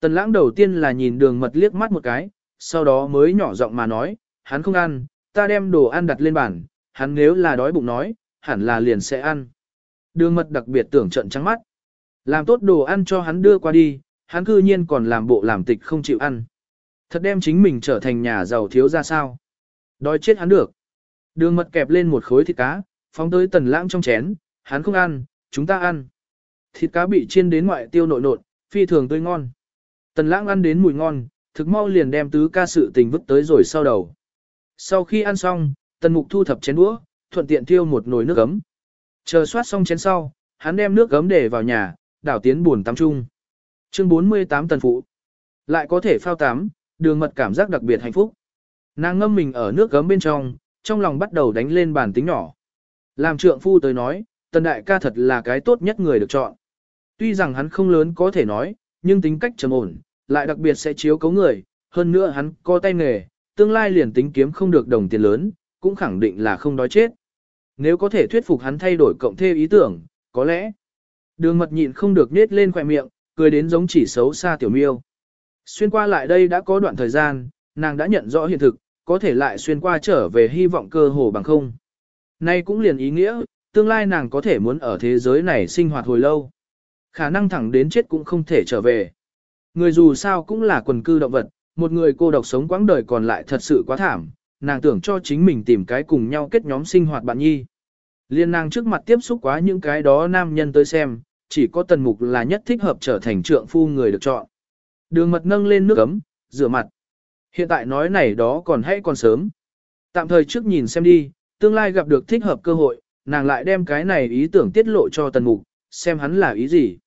Tần lãng đầu tiên là nhìn đường mật liếc mắt một cái, sau đó mới nhỏ giọng mà nói, hắn không ăn, ta đem đồ ăn đặt lên bàn, hắn nếu là đói bụng nói, hẳn là liền sẽ ăn. Đường mật đặc biệt tưởng trận trắng mắt. Làm tốt đồ ăn cho hắn đưa qua đi, hắn cư nhiên còn làm bộ làm tịch không chịu ăn. Thật đem chính mình trở thành nhà giàu thiếu ra sao. Đói chết hắn được. Đường mật kẹp lên một khối thịt cá, phóng tới tần lãng trong chén, hắn không ăn, chúng ta ăn. Thịt cá bị chiên đến ngoại tiêu nội nột, phi thường tươi ngon. Tần lãng ăn đến mùi ngon, thực mau liền đem tứ ca sự tình vứt tới rồi sau đầu. Sau khi ăn xong, tần mục thu thập chén đũa, thuận tiện thiêu một nồi nước ấm. Chờ soát xong chén sau, hắn đem nước ấm để vào nhà, đảo tiến buồn tắm chung. Chương 48 tần phụ. Lại có thể phao tắm, đường mật cảm giác đặc biệt hạnh phúc. Nàng ngâm mình ở nước gấm bên trong, trong lòng bắt đầu đánh lên bản tính nhỏ. Làm trượng phu tới nói, tần đại ca thật là cái tốt nhất người được chọn. Tuy rằng hắn không lớn có thể nói, nhưng tính cách trầm ổn, lại đặc biệt sẽ chiếu cấu người, hơn nữa hắn có tay nghề, tương lai liền tính kiếm không được đồng tiền lớn, cũng khẳng định là không đói chết. Nếu có thể thuyết phục hắn thay đổi cộng thêm ý tưởng, có lẽ đường mật nhịn không được nết lên khỏe miệng, cười đến giống chỉ xấu xa tiểu miêu. Xuyên qua lại đây đã có đoạn thời gian, nàng đã nhận rõ hiện thực, có thể lại xuyên qua trở về hy vọng cơ hồ bằng không. Nay cũng liền ý nghĩa, tương lai nàng có thể muốn ở thế giới này sinh hoạt hồi lâu. Khả năng thẳng đến chết cũng không thể trở về. Người dù sao cũng là quần cư động vật, một người cô độc sống quãng đời còn lại thật sự quá thảm, nàng tưởng cho chính mình tìm cái cùng nhau kết nhóm sinh hoạt bạn nhi. Liên nàng trước mặt tiếp xúc quá những cái đó nam nhân tới xem, chỉ có tần mục là nhất thích hợp trở thành trượng phu người được chọn. Đường mật nâng lên nước ấm, rửa mặt. Hiện tại nói này đó còn hay còn sớm. Tạm thời trước nhìn xem đi, tương lai gặp được thích hợp cơ hội, nàng lại đem cái này ý tưởng tiết lộ cho tần mục, xem hắn là ý gì.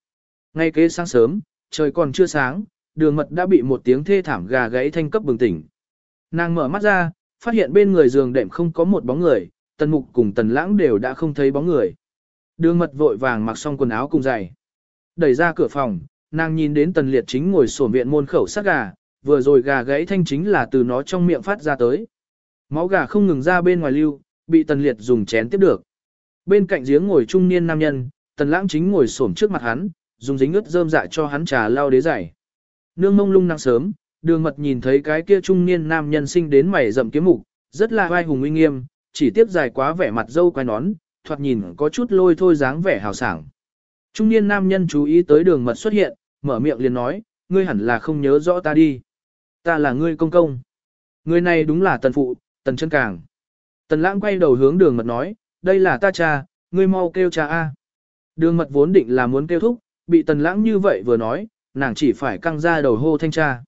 Ngay kế sáng sớm, trời còn chưa sáng, đường mật đã bị một tiếng thê thảm gà gãy thanh cấp bừng tỉnh. Nàng mở mắt ra, phát hiện bên người giường đệm không có một bóng người, tần mục cùng tần lãng đều đã không thấy bóng người. Đường mật vội vàng mặc xong quần áo cùng giày. Đẩy ra cửa phòng, nàng nhìn đến tần liệt chính ngồi sổm viện môn khẩu sát gà, vừa rồi gà gãy thanh chính là từ nó trong miệng phát ra tới. Máu gà không ngừng ra bên ngoài lưu, bị tần liệt dùng chén tiếp được. Bên cạnh giếng ngồi trung niên nam nhân, tần lãng chính ngồi xổm trước mặt hắn, dùng dính ướt rơm dạ cho hắn trà lau đế giày. Nương mông lung nắng sớm, đường mật nhìn thấy cái kia trung niên nam nhân sinh đến mày rậm kiếm mục, rất là vai hùng uy nghiêm, chỉ tiếp dài quá vẻ mặt dâu quai nón, thoạt nhìn có chút lôi thôi dáng vẻ hào sảng. Trung niên nam nhân chú ý tới đường mật xuất hiện, mở miệng liền nói, ngươi hẳn là không nhớ rõ ta đi. Ta là ngươi công công. Người này đúng là tần phụ, tần chân càng. Tần lãng quay đầu hướng đường mật nói, đây là ta cha, ngươi mau kêu cha A. Đường mật vốn định là muốn kêu thúc, bị tần lãng như vậy vừa nói, nàng chỉ phải căng ra đầu hô thanh tra.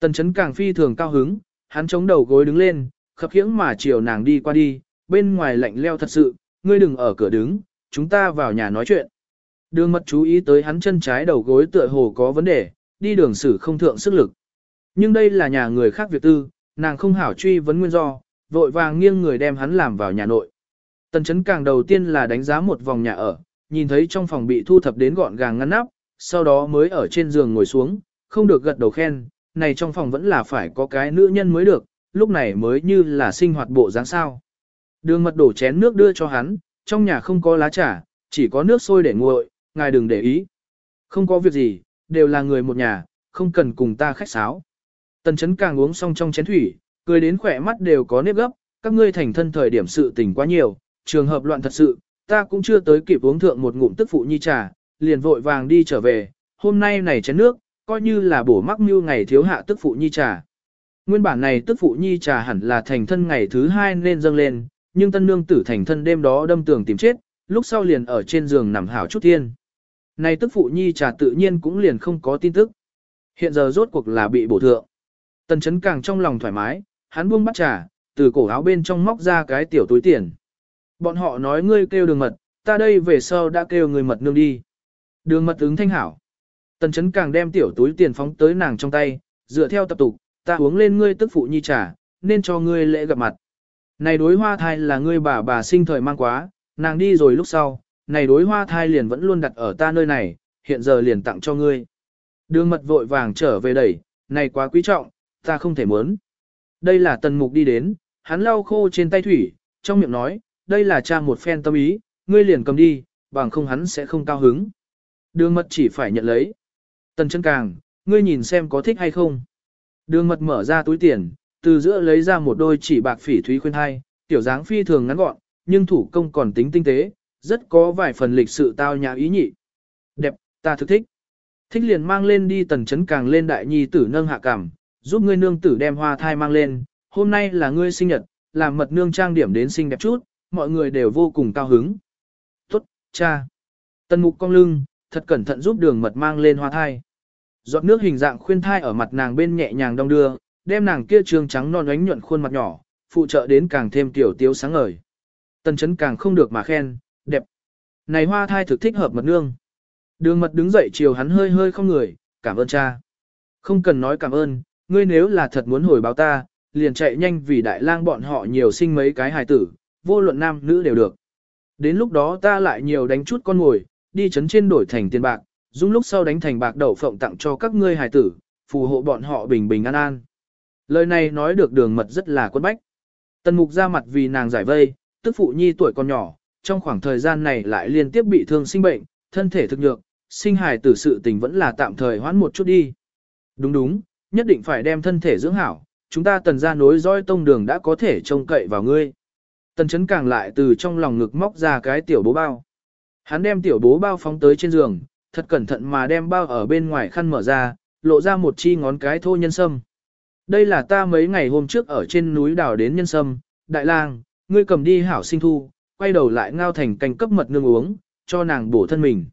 Tần chấn càng phi thường cao hứng, hắn chống đầu gối đứng lên, khập khiễng mà chiều nàng đi qua đi, bên ngoài lạnh leo thật sự, ngươi đừng ở cửa đứng, chúng ta vào nhà nói chuyện. Đường mật chú ý tới hắn chân trái đầu gối tựa hồ có vấn đề, đi đường xử không thượng sức lực. Nhưng đây là nhà người khác việc tư, nàng không hảo truy vấn nguyên do, vội vàng nghiêng người đem hắn làm vào nhà nội. Tần chấn càng đầu tiên là đánh giá một vòng nhà ở, nhìn thấy trong phòng bị thu thập đến gọn gàng ngăn nắp, sau đó mới ở trên giường ngồi xuống, không được gật đầu khen, này trong phòng vẫn là phải có cái nữ nhân mới được, lúc này mới như là sinh hoạt bộ dáng sao. Đường mật đổ chén nước đưa cho hắn, trong nhà không có lá trà, chỉ có nước sôi để nguội, ngài đừng để ý. Không có việc gì, đều là người một nhà, không cần cùng ta khách sáo. Tần chấn càng uống xong trong chén thủy, cười đến khỏe mắt đều có nếp gấp, các ngươi thành thân thời điểm sự tình quá nhiều, trường hợp loạn thật sự, ta cũng chưa tới kịp uống thượng một ngụm tức phụ nhi trà, liền vội vàng đi trở về, hôm nay này chén nước, coi như là bổ mắc mưu ngày thiếu hạ tức phụ nhi trà. Nguyên bản này tức phụ nhi trà hẳn là thành thân ngày thứ hai nên dâng lên, nhưng tân nương tử thành thân đêm đó đâm tường tìm chết, lúc sau liền ở trên giường nằm hảo chút thiên. Này tức phụ nhi trà tự nhiên cũng liền không có tin tức. Hiện giờ rốt cuộc là bị bổ thượng. Tần chấn càng trong lòng thoải mái, hắn buông bắt trà, từ cổ áo bên trong móc ra cái tiểu túi tiền. Bọn họ nói ngươi kêu đường mật, ta đây về sau đã kêu người mật nương đi. Đường mật ứng thanh hảo. Tần chấn càng đem tiểu túi tiền phóng tới nàng trong tay, dựa theo tập tục, ta uống lên ngươi tức phụ nhi trà, nên cho ngươi lễ gặp mặt. Này đối hoa thai là ngươi bà bà sinh thời mang quá, nàng đi rồi lúc sau, này đối hoa thai liền vẫn luôn đặt ở ta nơi này, hiện giờ liền tặng cho ngươi. Đường mật vội vàng trở về đẩy, này quá quý trọng, ta không thể muốn. Đây là tần mục đi đến, hắn lau khô trên tay thủy, trong miệng nói, đây là cha một phen tâm ý, ngươi liền cầm đi, bằng không hắn sẽ không cao hứng. Đường mật chỉ phải nhận lấy. Tần chân càng, ngươi nhìn xem có thích hay không. Đường mật mở ra túi tiền, từ giữa lấy ra một đôi chỉ bạc phỉ thúy khuyên hai, tiểu dáng phi thường ngắn gọn, nhưng thủ công còn tính tinh tế, rất có vài phần lịch sự tao nhã ý nhị. Đẹp, ta thực thích. Thích liền mang lên đi tần chấn càng lên đại nhi tử nâng hạ cảm, giúp ngươi nương tử đem hoa thai mang lên, hôm nay là ngươi sinh nhật, làm mật nương trang điểm đến xinh đẹp chút, mọi người đều vô cùng cao hứng. Tốt, cha. Tần mục cong lưng, thật cẩn thận giúp đường mật mang lên hoa thai. Giọt nước hình dạng khuyên thai ở mặt nàng bên nhẹ nhàng đong đưa, đem nàng kia trương trắng non ánh nhuận khuôn mặt nhỏ, phụ trợ đến càng thêm tiểu tiếu sáng ngời. Tần chấn càng không được mà khen, đẹp. Này hoa thai thực thích hợp mật nương. Đường mật đứng dậy chiều hắn hơi hơi không người, cảm ơn cha. Không cần nói cảm ơn, ngươi nếu là thật muốn hồi báo ta, liền chạy nhanh vì đại lang bọn họ nhiều sinh mấy cái hài tử, vô luận nam nữ đều được. Đến lúc đó ta lại nhiều đánh chút con ngồi, đi chấn trên đổi thành tiền bạc, dung lúc sau đánh thành bạc đậu phộng tặng cho các ngươi hài tử, phù hộ bọn họ bình bình an an. Lời này nói được đường mật rất là quân bách. Tần mục ra mặt vì nàng giải vây, tức phụ nhi tuổi còn nhỏ, trong khoảng thời gian này lại liên tiếp bị thương sinh bệnh, thân thể thực nhược, sinh hài tử sự tình vẫn là tạm thời hoãn một chút đi. Đúng đúng, nhất định phải đem thân thể dưỡng hảo, chúng ta tần ra nối dõi tông đường đã có thể trông cậy vào ngươi. Tần chấn càng lại từ trong lòng ngực móc ra cái tiểu bố bao. Hắn đem tiểu bố bao phóng tới trên giường, thật cẩn thận mà đem bao ở bên ngoài khăn mở ra, lộ ra một chi ngón cái thô nhân sâm. Đây là ta mấy ngày hôm trước ở trên núi đảo đến nhân sâm, đại lang, ngươi cầm đi hảo sinh thu, quay đầu lại ngao thành canh cấp mật nương uống, cho nàng bổ thân mình.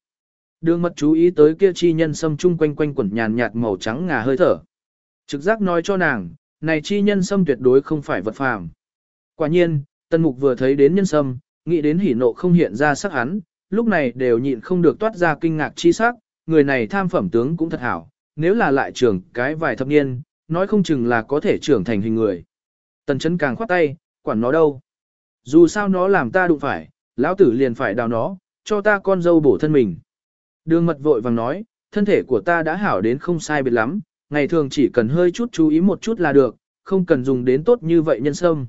Đường mật chú ý tới kia chi nhân sâm chung quanh quanh quẩn nhàn nhạt màu trắng ngà hơi thở. Trực giác nói cho nàng, này chi nhân sâm tuyệt đối không phải vật phàm. Quả nhiên, tân mục vừa thấy đến nhân sâm, nghĩ đến hỉ nộ không hiện ra sắc hắn, lúc này đều nhịn không được toát ra kinh ngạc chi sắc, người này tham phẩm tướng cũng thật hảo, nếu là lại trưởng cái vài thập niên, nói không chừng là có thể trưởng thành hình người. Tần chấn càng khoát tay, quản nó đâu. Dù sao nó làm ta đụng phải, lão tử liền phải đào nó, cho ta con dâu bổ thân mình. Đường mật vội vàng nói, thân thể của ta đã hảo đến không sai biệt lắm, ngày thường chỉ cần hơi chút chú ý một chút là được, không cần dùng đến tốt như vậy nhân sâm.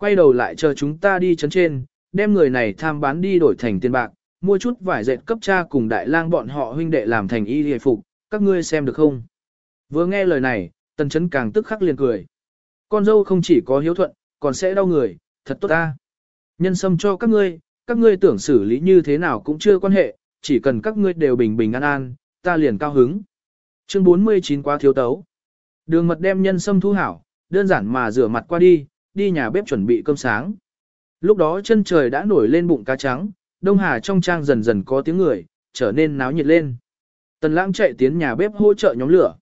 Quay đầu lại chờ chúng ta đi chấn trên, đem người này tham bán đi đổi thành tiền bạc, mua chút vải dệt cấp cha cùng đại lang bọn họ huynh đệ làm thành y hề phục, các ngươi xem được không? Vừa nghe lời này, tần chấn càng tức khắc liền cười. Con dâu không chỉ có hiếu thuận, còn sẽ đau người, thật tốt ta. Nhân sâm cho các ngươi, các ngươi tưởng xử lý như thế nào cũng chưa quan hệ, chỉ cần các ngươi đều bình bình an an, ta liền cao hứng. Chương 49 quá thiếu tấu. Đường mật đem nhân sâm thu hảo, đơn giản mà rửa mặt qua đi, đi nhà bếp chuẩn bị cơm sáng. Lúc đó chân trời đã nổi lên bụng cá trắng, Đông Hà trong trang dần dần có tiếng người, trở nên náo nhiệt lên. Tần lãng chạy tiến nhà bếp hỗ trợ nhóm lửa.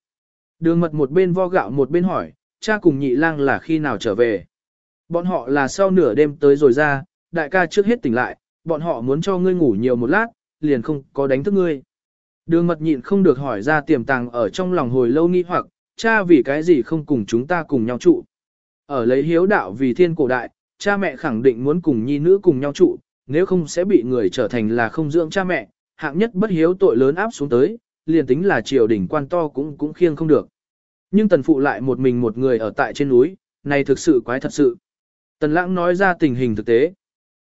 Đường mật một bên vo gạo một bên hỏi, cha cùng nhị lang là khi nào trở về. Bọn họ là sau nửa đêm tới rồi ra, đại ca trước hết tỉnh lại, bọn họ muốn cho ngươi ngủ nhiều một lát, liền không có đánh thức ngươi. Đường mật nhịn không được hỏi ra tiềm tàng ở trong lòng hồi lâu nghi hoặc, cha vì cái gì không cùng chúng ta cùng nhau trụ. Ở lấy hiếu đạo vì thiên cổ đại, cha mẹ khẳng định muốn cùng nhi nữ cùng nhau trụ, nếu không sẽ bị người trở thành là không dưỡng cha mẹ, hạng nhất bất hiếu tội lớn áp xuống tới, liền tính là triều đình quan to cũng cũng khiêng không được. Nhưng tần phụ lại một mình một người ở tại trên núi, này thực sự quái thật sự. Tần lãng nói ra tình hình thực tế.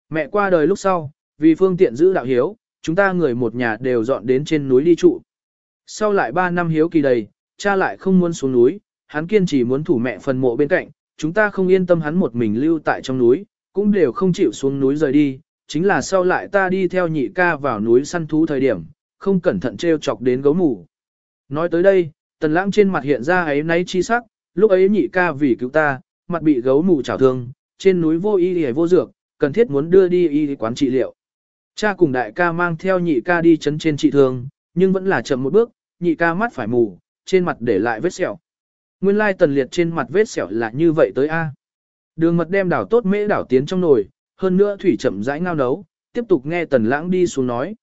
Mẹ qua đời lúc sau, vì phương tiện giữ đạo hiếu, chúng ta người một nhà đều dọn đến trên núi đi trụ. Sau lại 3 năm hiếu kỳ đầy, cha lại không muốn xuống núi, hắn kiên trì muốn thủ mẹ phần mộ bên cạnh, chúng ta không yên tâm hắn một mình lưu tại trong núi, cũng đều không chịu xuống núi rời đi, chính là sau lại ta đi theo nhị ca vào núi săn thú thời điểm, không cẩn thận treo chọc đến gấu mù. Nói tới đây, tần lãng trên mặt hiện ra ấy náy chi sắc, lúc ấy nhị ca vì cứu ta, mặt bị gấu mù chảo thương, trên núi vô y hề vô dược, cần thiết muốn đưa đi y quán trị liệu. Cha cùng đại ca mang theo nhị ca đi chấn trên trị thương, nhưng vẫn là chậm một bước, nhị ca mắt phải mù, trên mặt để lại vết sẹo. Nguyên lai tần liệt trên mặt vết sẹo là như vậy tới A. Đường mật đem đảo tốt mễ đảo tiến trong nồi, hơn nữa thủy chậm rãi ngao nấu, tiếp tục nghe tần lãng đi xuống nói.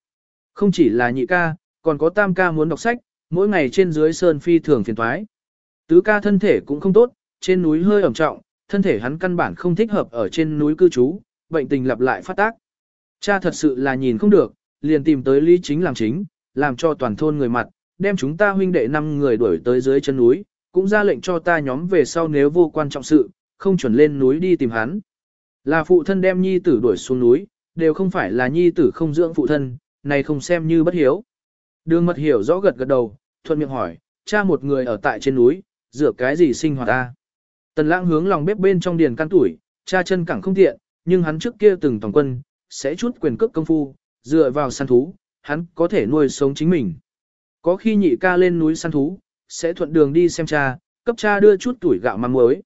Không chỉ là nhị ca, còn có tam ca muốn đọc sách, mỗi ngày trên dưới sơn phi thường phiền thoái. Tứ ca thân thể cũng không tốt, trên núi hơi ẩm trọng, thân thể hắn căn bản không thích hợp ở trên núi cư trú, bệnh tình lặp lại phát tác. Cha thật sự là nhìn không được, liền tìm tới Lý Chính làm chính, làm cho toàn thôn người mặt, đem chúng ta huynh đệ năm người đuổi tới dưới chân núi, cũng ra lệnh cho ta nhóm về sau nếu vô quan trọng sự, không chuẩn lên núi đi tìm hắn. Là phụ thân đem nhi tử đuổi xuống núi, đều không phải là nhi tử không dưỡng phụ thân, này không xem như bất hiếu. Đường mật hiểu rõ gật gật đầu, thuận miệng hỏi, cha một người ở tại trên núi, dựa cái gì sinh hoạt ta. Tần lãng hướng lòng bếp bên trong điền căn tuổi, cha chân cẳng không tiện, nhưng hắn trước kia từng tổng quân, sẽ chút quyền cước công phu, dựa vào săn thú, hắn có thể nuôi sống chính mình. Có khi nhị ca lên núi săn thú, sẽ thuận đường đi xem cha, cấp cha đưa chút tuổi gạo mắm muối.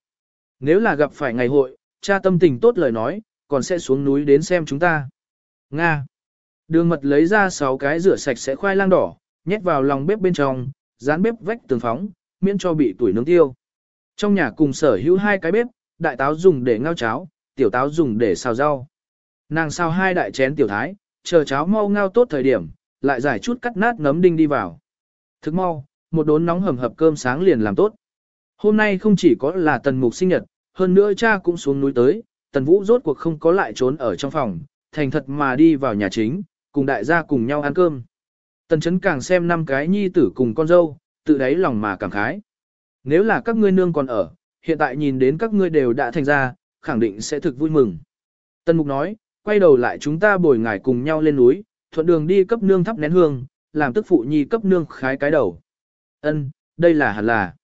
Nếu là gặp phải ngày hội, cha tâm tình tốt lời nói, còn sẽ xuống núi đến xem chúng ta. Nga. Đường mật lấy ra 6 cái rửa sạch sẽ khoai lang đỏ, nhét vào lòng bếp bên trong, dán bếp vách tường phóng, miễn cho bị tuổi nướng tiêu. Trong nhà cùng sở hữu hai cái bếp, đại táo dùng để ngao cháo, tiểu táo dùng để xào rau. Nàng xào hai đại chén tiểu thái, chờ cháo mau ngao tốt thời điểm, lại giải chút cắt nát nấm đinh đi vào. Thức mau, một đốn nóng hầm hập cơm sáng liền làm tốt. Hôm nay không chỉ có là tần mục sinh nhật, hơn nữa cha cũng xuống núi tới, tần vũ rốt cuộc không có lại trốn ở trong phòng, thành thật mà đi vào nhà chính, cùng đại gia cùng nhau ăn cơm. Tần chấn càng xem năm cái nhi tử cùng con dâu, tự đáy lòng mà cảm khái. Nếu là các ngươi nương còn ở, hiện tại nhìn đến các ngươi đều đã thành ra, khẳng định sẽ thực vui mừng. Tần mục nói, quay đầu lại chúng ta bồi ngải cùng nhau lên núi, thuận đường đi cấp nương thắp nén hương, làm tức phụ nhi cấp nương khái cái đầu. Ân, đây là hẳn là.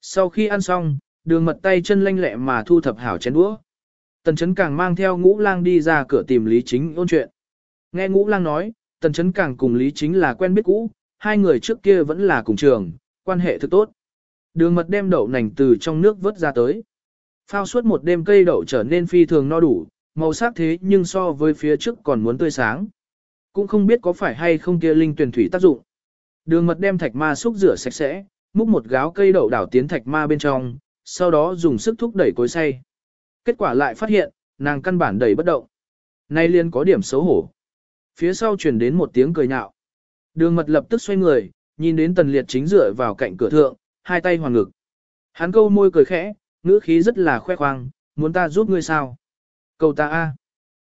Sau khi ăn xong, đường mật tay chân lanh lẹ mà thu thập hảo chén đũa. Tần chấn càng mang theo ngũ lang đi ra cửa tìm Lý Chính ôn chuyện. Nghe ngũ lang nói, tần chấn càng cùng Lý Chính là quen biết cũ, hai người trước kia vẫn là cùng trường, quan hệ thực tốt. Đường mật đem đậu nành từ trong nước vớt ra tới. Phao suốt một đêm cây đậu trở nên phi thường no đủ, màu sắc thế nhưng so với phía trước còn muốn tươi sáng. Cũng không biết có phải hay không kia linh tuyển thủy tác dụng. Đường mật đem thạch ma xúc rửa sạch sẽ, múc một gáo cây đậu đảo tiến thạch ma bên trong, sau đó dùng sức thúc đẩy cối xay. Kết quả lại phát hiện, nàng căn bản đẩy bất động. Nay liên có điểm xấu hổ. Phía sau truyền đến một tiếng cười nhạo. Đường mật lập tức xoay người, nhìn đến tần liệt chính dựa vào cạnh cửa thượng, hai tay hoàn ngực. Hắn câu môi cười khẽ, ngữ khí rất là khoe khoang, muốn ta giúp ngươi sao? Cầu ta a,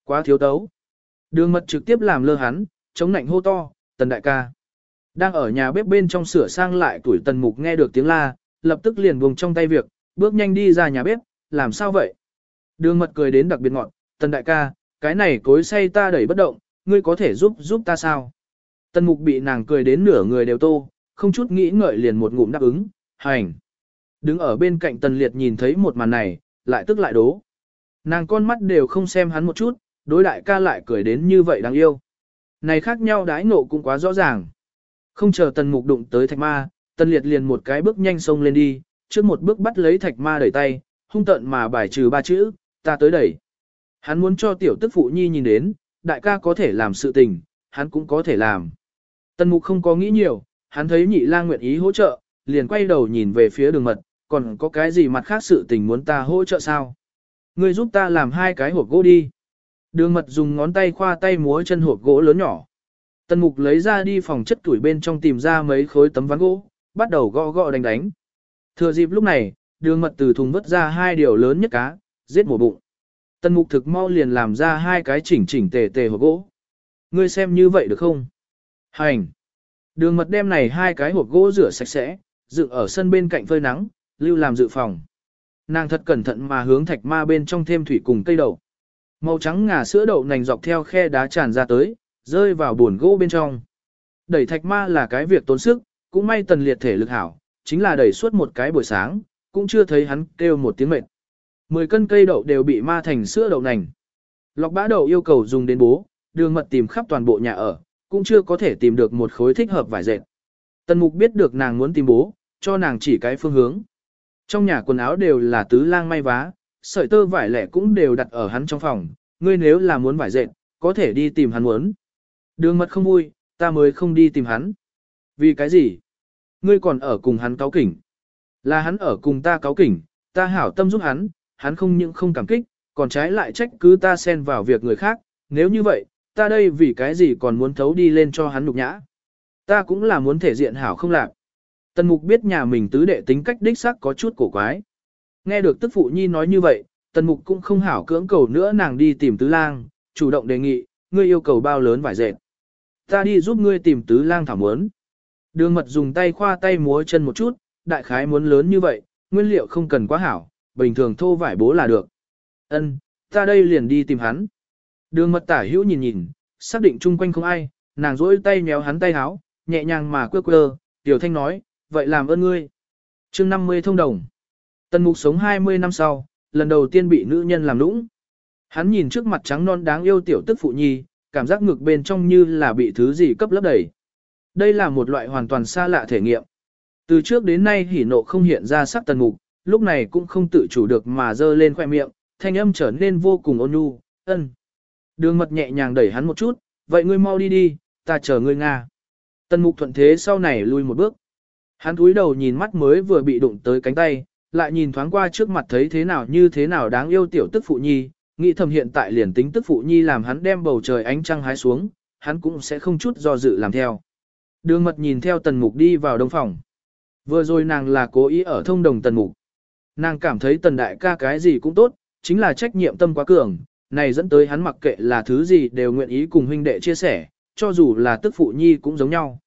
Quá thiếu tấu. Đường mật trực tiếp làm lơ hắn, chống nạnh hô to, tần đại ca. Đang ở nhà bếp bên trong sửa sang lại tuổi tần mục nghe được tiếng la, lập tức liền buông trong tay việc, bước nhanh đi ra nhà bếp, làm sao vậy? Đường mật cười đến đặc biệt ngọn, tần đại ca, cái này cối say ta đẩy bất động, ngươi có thể giúp giúp ta sao? Tần mục bị nàng cười đến nửa người đều tô, không chút nghĩ ngợi liền một ngụm đáp ứng, hành. Đứng ở bên cạnh tần liệt nhìn thấy một màn này, lại tức lại đố. Nàng con mắt đều không xem hắn một chút, đối đại ca lại cười đến như vậy đáng yêu. Này khác nhau đái ngộ cũng quá rõ ràng. Không chờ tần mục đụng tới thạch ma, tần liệt liền một cái bước nhanh sông lên đi, trước một bước bắt lấy thạch ma đẩy tay, hung tận mà bài trừ ba chữ, ta tới đẩy. Hắn muốn cho tiểu tức phụ nhi nhìn đến, đại ca có thể làm sự tình, hắn cũng có thể làm. Tần mục không có nghĩ nhiều, hắn thấy nhị lang nguyện ý hỗ trợ, liền quay đầu nhìn về phía đường mật, còn có cái gì mặt khác sự tình muốn ta hỗ trợ sao? Ngươi giúp ta làm hai cái hộp gỗ đi. Đường mật dùng ngón tay khoa tay múa chân hộp gỗ lớn nhỏ. Tần mục lấy ra đi phòng chất tuổi bên trong tìm ra mấy khối tấm ván gỗ, bắt đầu gõ gõ đánh đánh. Thừa dịp lúc này, đường mật từ thùng vứt ra hai điều lớn nhất cá, giết một bụng. Tần mục thực mau liền làm ra hai cái chỉnh chỉnh tề tề hộp gỗ. Ngươi xem như vậy được không? Hành! Đường mật đem này hai cái hộp gỗ rửa sạch sẽ, dựng ở sân bên cạnh phơi nắng, lưu làm dự phòng. Nàng thật cẩn thận mà hướng thạch ma bên trong thêm thủy cùng cây đậu. Màu trắng ngà sữa đậu nành dọc theo khe đá tràn ra tới, rơi vào buồn gỗ bên trong. Đẩy thạch ma là cái việc tốn sức, cũng may tần liệt thể lực hảo, chính là đẩy suốt một cái buổi sáng, cũng chưa thấy hắn kêu một tiếng mệt. Mười cân cây đậu đều bị ma thành sữa đậu nành. Lọc bã đậu yêu cầu dùng đến bố, đường mật tìm khắp toàn bộ nhà ở, cũng chưa có thể tìm được một khối thích hợp vải dệt. Tần mục biết được nàng muốn tìm bố, cho nàng chỉ cái phương hướng. Trong nhà quần áo đều là tứ lang may vá, sợi tơ vải lẻ cũng đều đặt ở hắn trong phòng, ngươi nếu là muốn vải dệt, có thể đi tìm hắn muốn. Đường mật không vui, ta mới không đi tìm hắn. Vì cái gì? Ngươi còn ở cùng hắn cáo kỉnh. Là hắn ở cùng ta cáo kỉnh, ta hảo tâm giúp hắn, hắn không những không cảm kích, còn trái lại trách cứ ta xen vào việc người khác, nếu như vậy, ta đây vì cái gì còn muốn thấu đi lên cho hắn nhục nhã. Ta cũng là muốn thể diện hảo không lạc. Tần mục biết nhà mình tứ đệ tính cách đích xác có chút cổ quái. Nghe được tức phụ nhi nói như vậy, tần mục cũng không hảo cưỡng cầu nữa nàng đi tìm tứ lang, chủ động đề nghị, ngươi yêu cầu bao lớn vải dệt. Ta đi giúp ngươi tìm tứ lang thảo muốn. Đường mật dùng tay khoa tay múa chân một chút, đại khái muốn lớn như vậy, nguyên liệu không cần quá hảo, bình thường thô vải bố là được. Ân, ta đây liền đi tìm hắn. Đường mật tả hữu nhìn nhìn, xác định chung quanh không ai, nàng rỗi tay méo hắn tay háo, nhẹ nhàng mà quơ quơ, tiểu thanh nói, vậy làm ơn ngươi. chương 50 thông đồng. Tần mục sống 20 năm sau, lần đầu tiên bị nữ nhân làm lũng. Hắn nhìn trước mặt trắng non đáng yêu tiểu tức phụ nhi, cảm giác ngực bên trong như là bị thứ gì cấp lấp đầy. Đây là một loại hoàn toàn xa lạ thể nghiệm. Từ trước đến nay hỉ nộ không hiện ra sắc tần mục, lúc này cũng không tự chủ được mà dơ lên khoe miệng, thanh âm trở nên vô cùng ôn nhu, ân. Đường mật nhẹ nhàng đẩy hắn một chút, vậy ngươi mau đi đi, ta chờ ngươi Nga. Tần mục thuận thế sau này lui một bước. Hắn cúi đầu nhìn mắt mới vừa bị đụng tới cánh tay, lại nhìn thoáng qua trước mặt thấy thế nào như thế nào đáng yêu tiểu tức phụ nhi, nghĩ thầm hiện tại liền tính tức phụ nhi làm hắn đem bầu trời ánh trăng hái xuống, hắn cũng sẽ không chút do dự làm theo. Đường mật nhìn theo tần mục đi vào đông phòng. Vừa rồi nàng là cố ý ở thông đồng tần mục. Nàng cảm thấy tần đại ca cái gì cũng tốt, chính là trách nhiệm tâm quá cường, này dẫn tới hắn mặc kệ là thứ gì đều nguyện ý cùng huynh đệ chia sẻ, cho dù là tức phụ nhi cũng giống nhau.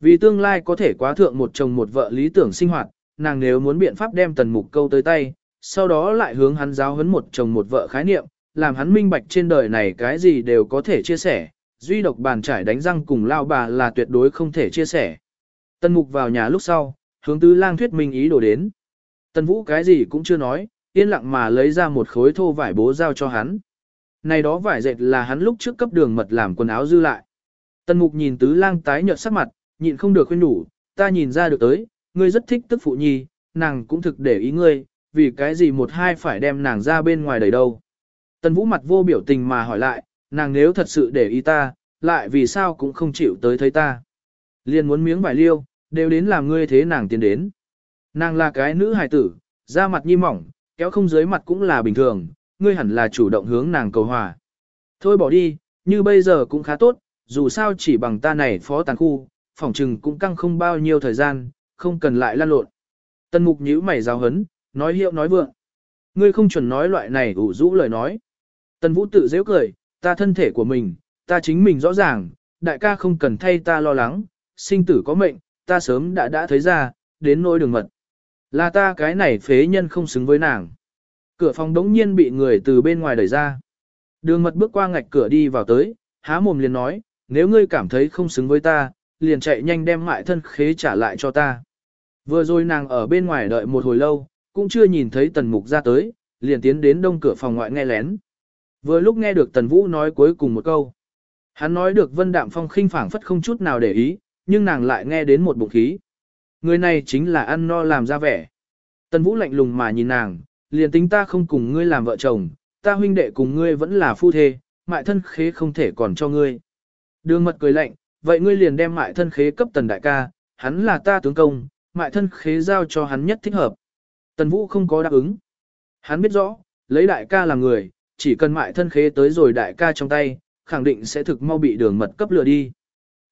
Vì tương lai có thể quá thượng một chồng một vợ lý tưởng sinh hoạt, nàng nếu muốn biện pháp đem tần mục câu tới tay, sau đó lại hướng hắn giáo huấn một chồng một vợ khái niệm, làm hắn minh bạch trên đời này cái gì đều có thể chia sẻ, duy độc bàn trải đánh răng cùng lao bà là tuyệt đối không thể chia sẻ. Tân mục vào nhà lúc sau, hướng tứ lang thuyết minh ý đồ đến. Tân vũ cái gì cũng chưa nói, yên lặng mà lấy ra một khối thô vải bố giao cho hắn. Này đó vải dệt là hắn lúc trước cấp đường mật làm quần áo dư lại. Tân mục nhìn tứ lang tái nhợt sắc mặt, nhịn không được khuyên đủ, ta nhìn ra được tới, ngươi rất thích tức phụ nhi, nàng cũng thực để ý ngươi, vì cái gì một hai phải đem nàng ra bên ngoài đẩy đâu. Tần vũ mặt vô biểu tình mà hỏi lại, nàng nếu thật sự để ý ta, lại vì sao cũng không chịu tới thấy ta. Liền muốn miếng vải liêu, đều đến làm ngươi thế nàng tiến đến. Nàng là cái nữ hài tử, da mặt nhi mỏng, kéo không dưới mặt cũng là bình thường, ngươi hẳn là chủ động hướng nàng cầu hòa. Thôi bỏ đi, như bây giờ cũng khá tốt, dù sao chỉ bằng ta này phó tàn khu, phỏng trừng cũng căng không bao nhiêu thời gian, không cần lại lan lộn. Tân mục nhíu mày giáo hấn, nói hiệu nói vượng. Ngươi không chuẩn nói loại này ủ rũ lời nói. Tần vũ tự dễ cười, ta thân thể của mình, ta chính mình rõ ràng, đại ca không cần thay ta lo lắng, sinh tử có mệnh, ta sớm đã đã thấy ra, đến nỗi đường mật. Là ta cái này phế nhân không xứng với nàng. Cửa phòng đống nhiên bị người từ bên ngoài đẩy ra. Đường mật bước qua ngạch cửa đi vào tới, há mồm liền nói, nếu ngươi cảm thấy không xứng với ta, liền chạy nhanh đem mại thân khế trả lại cho ta. Vừa rồi nàng ở bên ngoài đợi một hồi lâu, cũng chưa nhìn thấy tần mục ra tới, liền tiến đến đông cửa phòng ngoại nghe lén. Vừa lúc nghe được tần vũ nói cuối cùng một câu. Hắn nói được vân đạm phong khinh phảng phất không chút nào để ý, nhưng nàng lại nghe đến một bụng khí. Người này chính là ăn no làm ra vẻ. Tần vũ lạnh lùng mà nhìn nàng, liền tính ta không cùng ngươi làm vợ chồng, ta huynh đệ cùng ngươi vẫn là phu thê, mại thân khế không thể còn cho ngươi. Đường mật cười lạnh, vậy ngươi liền đem mại thân khế cấp tần đại ca, hắn là ta tướng công, mại thân khế giao cho hắn nhất thích hợp. Tần Vũ không có đáp ứng. Hắn biết rõ, lấy đại ca làm người, chỉ cần mại thân khế tới rồi đại ca trong tay, khẳng định sẽ thực mau bị đường mật cấp lừa đi.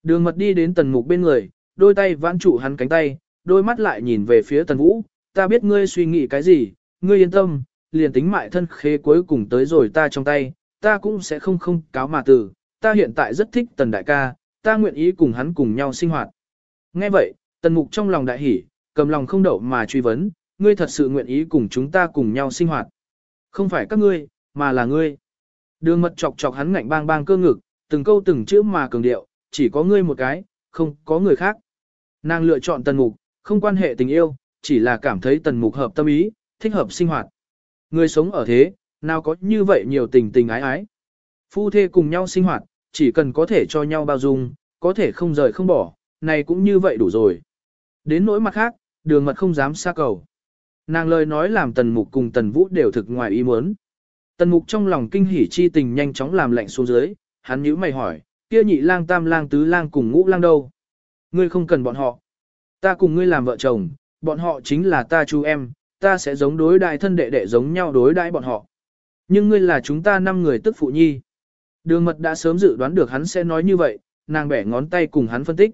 Đường mật đi đến tần mục bên người, đôi tay vãn trụ hắn cánh tay, đôi mắt lại nhìn về phía tần vũ, ta biết ngươi suy nghĩ cái gì, ngươi yên tâm, liền tính mại thân khế cuối cùng tới rồi ta trong tay, ta cũng sẽ không không cáo mà từ, ta hiện tại rất thích tần đại ca, ta nguyện ý cùng hắn cùng nhau sinh hoạt. Nghe vậy, tần mục trong lòng đại hỉ, cầm lòng không đậu mà truy vấn, ngươi thật sự nguyện ý cùng chúng ta cùng nhau sinh hoạt. Không phải các ngươi, mà là ngươi. Đường mật chọc chọc hắn ngạnh bang bang cơ ngực, từng câu từng chữ mà cường điệu, chỉ có ngươi một cái, không có người khác. Nàng lựa chọn tần mục, không quan hệ tình yêu, chỉ là cảm thấy tần mục hợp tâm ý, thích hợp sinh hoạt. Người sống ở thế, nào có như vậy nhiều tình tình ái ái. Phu thê cùng nhau sinh hoạt, chỉ cần có thể cho nhau bao dung, có thể không rời không bỏ, này cũng như vậy đủ rồi. Đến nỗi mặt khác, đường mật không dám xa cầu. Nàng lời nói làm tần mục cùng tần vũ đều thực ngoài ý muốn. Tần mục trong lòng kinh hỉ chi tình nhanh chóng làm lạnh xuống dưới, hắn nhíu mày hỏi, kia nhị lang tam lang tứ lang cùng ngũ lang đâu? Ngươi không cần bọn họ. Ta cùng ngươi làm vợ chồng, bọn họ chính là ta chú em, ta sẽ giống đối đại thân đệ đệ giống nhau đối đãi bọn họ. Nhưng ngươi là chúng ta năm người tức phụ nhi. Đường mật đã sớm dự đoán được hắn sẽ nói như vậy, nàng bẻ ngón tay cùng hắn phân tích.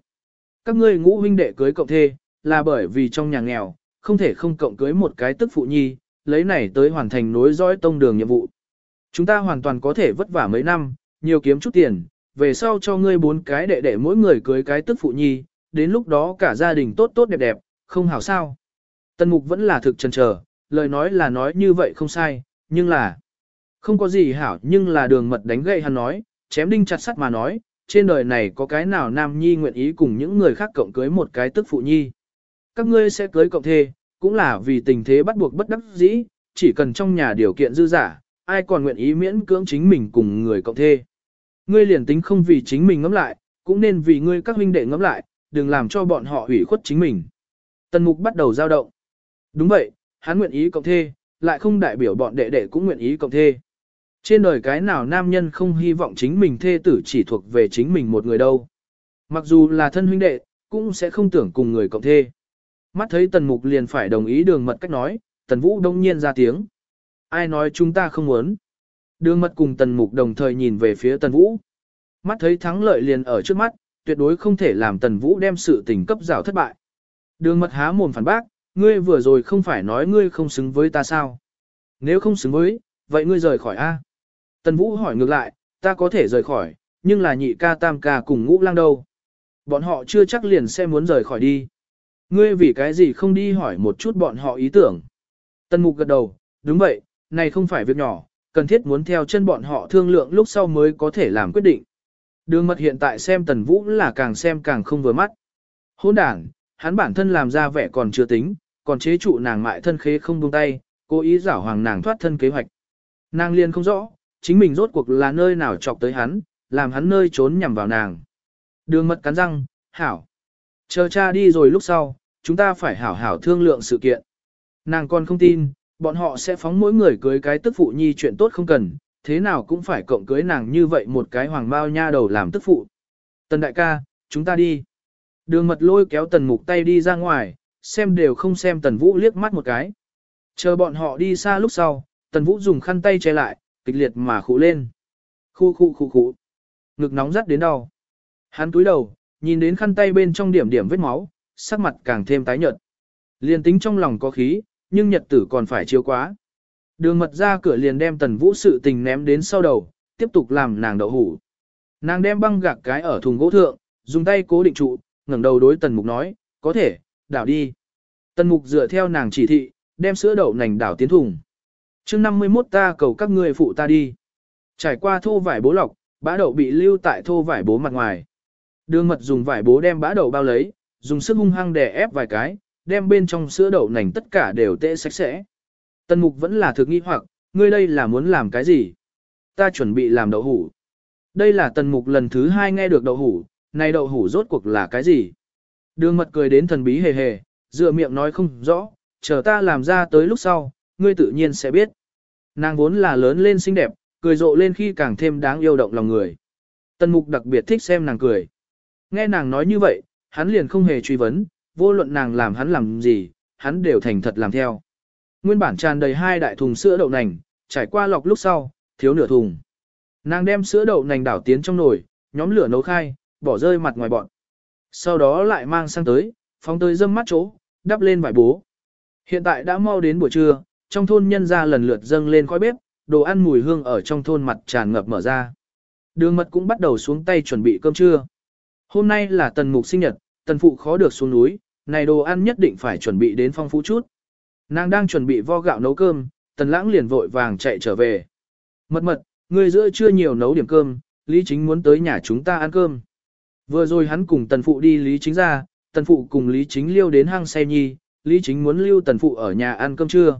Các ngươi ngũ huynh đệ cưới cộng thê, là bởi vì trong nhà nghèo, không thể không cộng cưới một cái tức phụ nhi, lấy này tới hoàn thành nối dõi tông đường nhiệm vụ. Chúng ta hoàn toàn có thể vất vả mấy năm, nhiều kiếm chút tiền, về sau cho ngươi bốn cái đệ đệ mỗi người cưới cái tức phụ nhi, đến lúc đó cả gia đình tốt tốt đẹp đẹp, không hảo sao. Tân mục vẫn là thực chần chờ, lời nói là nói như vậy không sai, nhưng là không có gì hảo nhưng là đường mật đánh gậy hắn nói, chém đinh chặt sắt mà nói, trên đời này có cái nào nam nhi nguyện ý cùng những người khác cộng cưới một cái tức phụ nhi. các ngươi sẽ cưới cộng thê, cũng là vì tình thế bắt buộc bất đắc dĩ, chỉ cần trong nhà điều kiện dư giả, ai còn nguyện ý miễn cưỡng chính mình cùng người cộng thê. Ngươi liền tính không vì chính mình ngẫm lại, cũng nên vì ngươi các huynh đệ ngẫm lại, đừng làm cho bọn họ hủy khuất chính mình. Tần mục bắt đầu dao động. Đúng vậy, hắn nguyện ý cộng thê, lại không đại biểu bọn đệ đệ cũng nguyện ý cộng thê. Trên đời cái nào nam nhân không hy vọng chính mình thê tử chỉ thuộc về chính mình một người đâu. Mặc dù là thân huynh đệ, cũng sẽ không tưởng cùng người cộng thê. Mắt thấy tần mục liền phải đồng ý đường mật cách nói, tần vũ đông nhiên ra tiếng. Ai nói chúng ta không muốn. Đường mật cùng tần mục đồng thời nhìn về phía tần vũ. Mắt thấy thắng lợi liền ở trước mắt, tuyệt đối không thể làm tần vũ đem sự tình cấp rào thất bại. Đường mật há mồm phản bác, ngươi vừa rồi không phải nói ngươi không xứng với ta sao? Nếu không xứng với, vậy ngươi rời khỏi A. Tần Vũ hỏi ngược lại, ta có thể rời khỏi, nhưng là nhị ca tam ca cùng ngũ lang đâu? Bọn họ chưa chắc liền sẽ muốn rời khỏi đi. Ngươi vì cái gì không đi hỏi một chút bọn họ ý tưởng? Tần Mục gật đầu, đúng vậy, này không phải việc nhỏ, cần thiết muốn theo chân bọn họ thương lượng lúc sau mới có thể làm quyết định. Đường mật hiện tại xem Tần Vũ là càng xem càng không vừa mắt. Hôn đảng, hắn bản thân làm ra vẻ còn chưa tính, còn chế trụ nàng mại thân khế không buông tay, cố ý giảo hoàng nàng thoát thân kế hoạch. Nàng liền không rõ, chính mình rốt cuộc là nơi nào chọc tới hắn, làm hắn nơi trốn nhằm vào nàng. Đường mật cắn răng, hảo. Chờ cha đi rồi lúc sau, chúng ta phải hảo hảo thương lượng sự kiện. Nàng còn không tin, bọn họ sẽ phóng mỗi người cưới cái tức phụ nhi chuyện tốt không cần, thế nào cũng phải cộng cưới nàng như vậy một cái hoàng bao nha đầu làm tức phụ. Tần đại ca, chúng ta đi. Đường mật lôi kéo tần mục tay đi ra ngoài, xem đều không xem tần vũ liếc mắt một cái. Chờ bọn họ đi xa lúc sau, tần vũ dùng khăn tay che lại, kịch liệt mà khụ lên. Khu khu khu khu. Ngực nóng rất đến đau. Hắn túi đầu, nhìn đến khăn tay bên trong điểm điểm vết máu, sắc mặt càng thêm tái nhợt. Liền tính trong lòng có khí, nhưng nhật tử còn phải chiếu quá. Đường mật ra cửa liền đem tần vũ sự tình ném đến sau đầu, tiếp tục làm nàng đậu hủ. Nàng đem băng gạc cái ở thùng gỗ thượng, dùng tay cố định trụ, ngẩng đầu đối tần mục nói, có thể, đảo đi. Tần mục dựa theo nàng chỉ thị, đem sữa đậu nành đảo tiến thùng. mươi 51 ta cầu các ngươi phụ ta đi. Trải qua thô vải bố lọc, bã đậu bị lưu tại thô vải bố mặt ngoài. Đường mật dùng vải bố đem bã đậu bao lấy, dùng sức hung hăng đè ép vài cái, đem bên trong sữa đậu nành tất cả đều tệ sạch sẽ. Tần mục vẫn là thực nghi hoặc, ngươi đây là muốn làm cái gì? Ta chuẩn bị làm đậu hủ. Đây là tần mục lần thứ hai nghe được đậu hủ, này đậu hủ rốt cuộc là cái gì? Đường mật cười đến thần bí hề hề, dựa miệng nói không rõ, chờ ta làm ra tới lúc sau, ngươi tự nhiên sẽ biết. Nàng vốn là lớn lên xinh đẹp, cười rộ lên khi càng thêm đáng yêu động lòng người. Tần mục đặc biệt thích xem nàng cười. Nghe nàng nói như vậy, hắn liền không hề truy vấn, vô luận nàng làm hắn làm gì, hắn đều thành thật làm theo. Nguyên bản tràn đầy hai đại thùng sữa đậu nành, trải qua lọc lúc sau, thiếu nửa thùng. Nàng đem sữa đậu nành đảo tiến trong nồi, nhóm lửa nấu khai, bỏ rơi mặt ngoài bọn. Sau đó lại mang sang tới, phóng tới dâm mắt chỗ, đắp lên vải bố. Hiện tại đã mau đến buổi trưa, trong thôn nhân ra lần lượt dâng lên khói bếp, đồ ăn mùi hương ở trong thôn mặt tràn ngập mở ra. Đường mật cũng bắt đầu xuống tay chuẩn bị cơm trưa. Hôm nay là tần mục sinh nhật, tần phụ khó được xuống núi, này đồ ăn nhất định phải chuẩn bị đến phong phú chút. Nàng đang chuẩn bị vo gạo nấu cơm, tần lãng liền vội vàng chạy trở về. Mật mật, người giữa chưa nhiều nấu điểm cơm, Lý Chính muốn tới nhà chúng ta ăn cơm. Vừa rồi hắn cùng tần phụ đi Lý Chính ra, tần phụ cùng Lý Chính liêu đến hang xe nhi, Lý Chính muốn lưu tần phụ ở nhà ăn cơm trưa.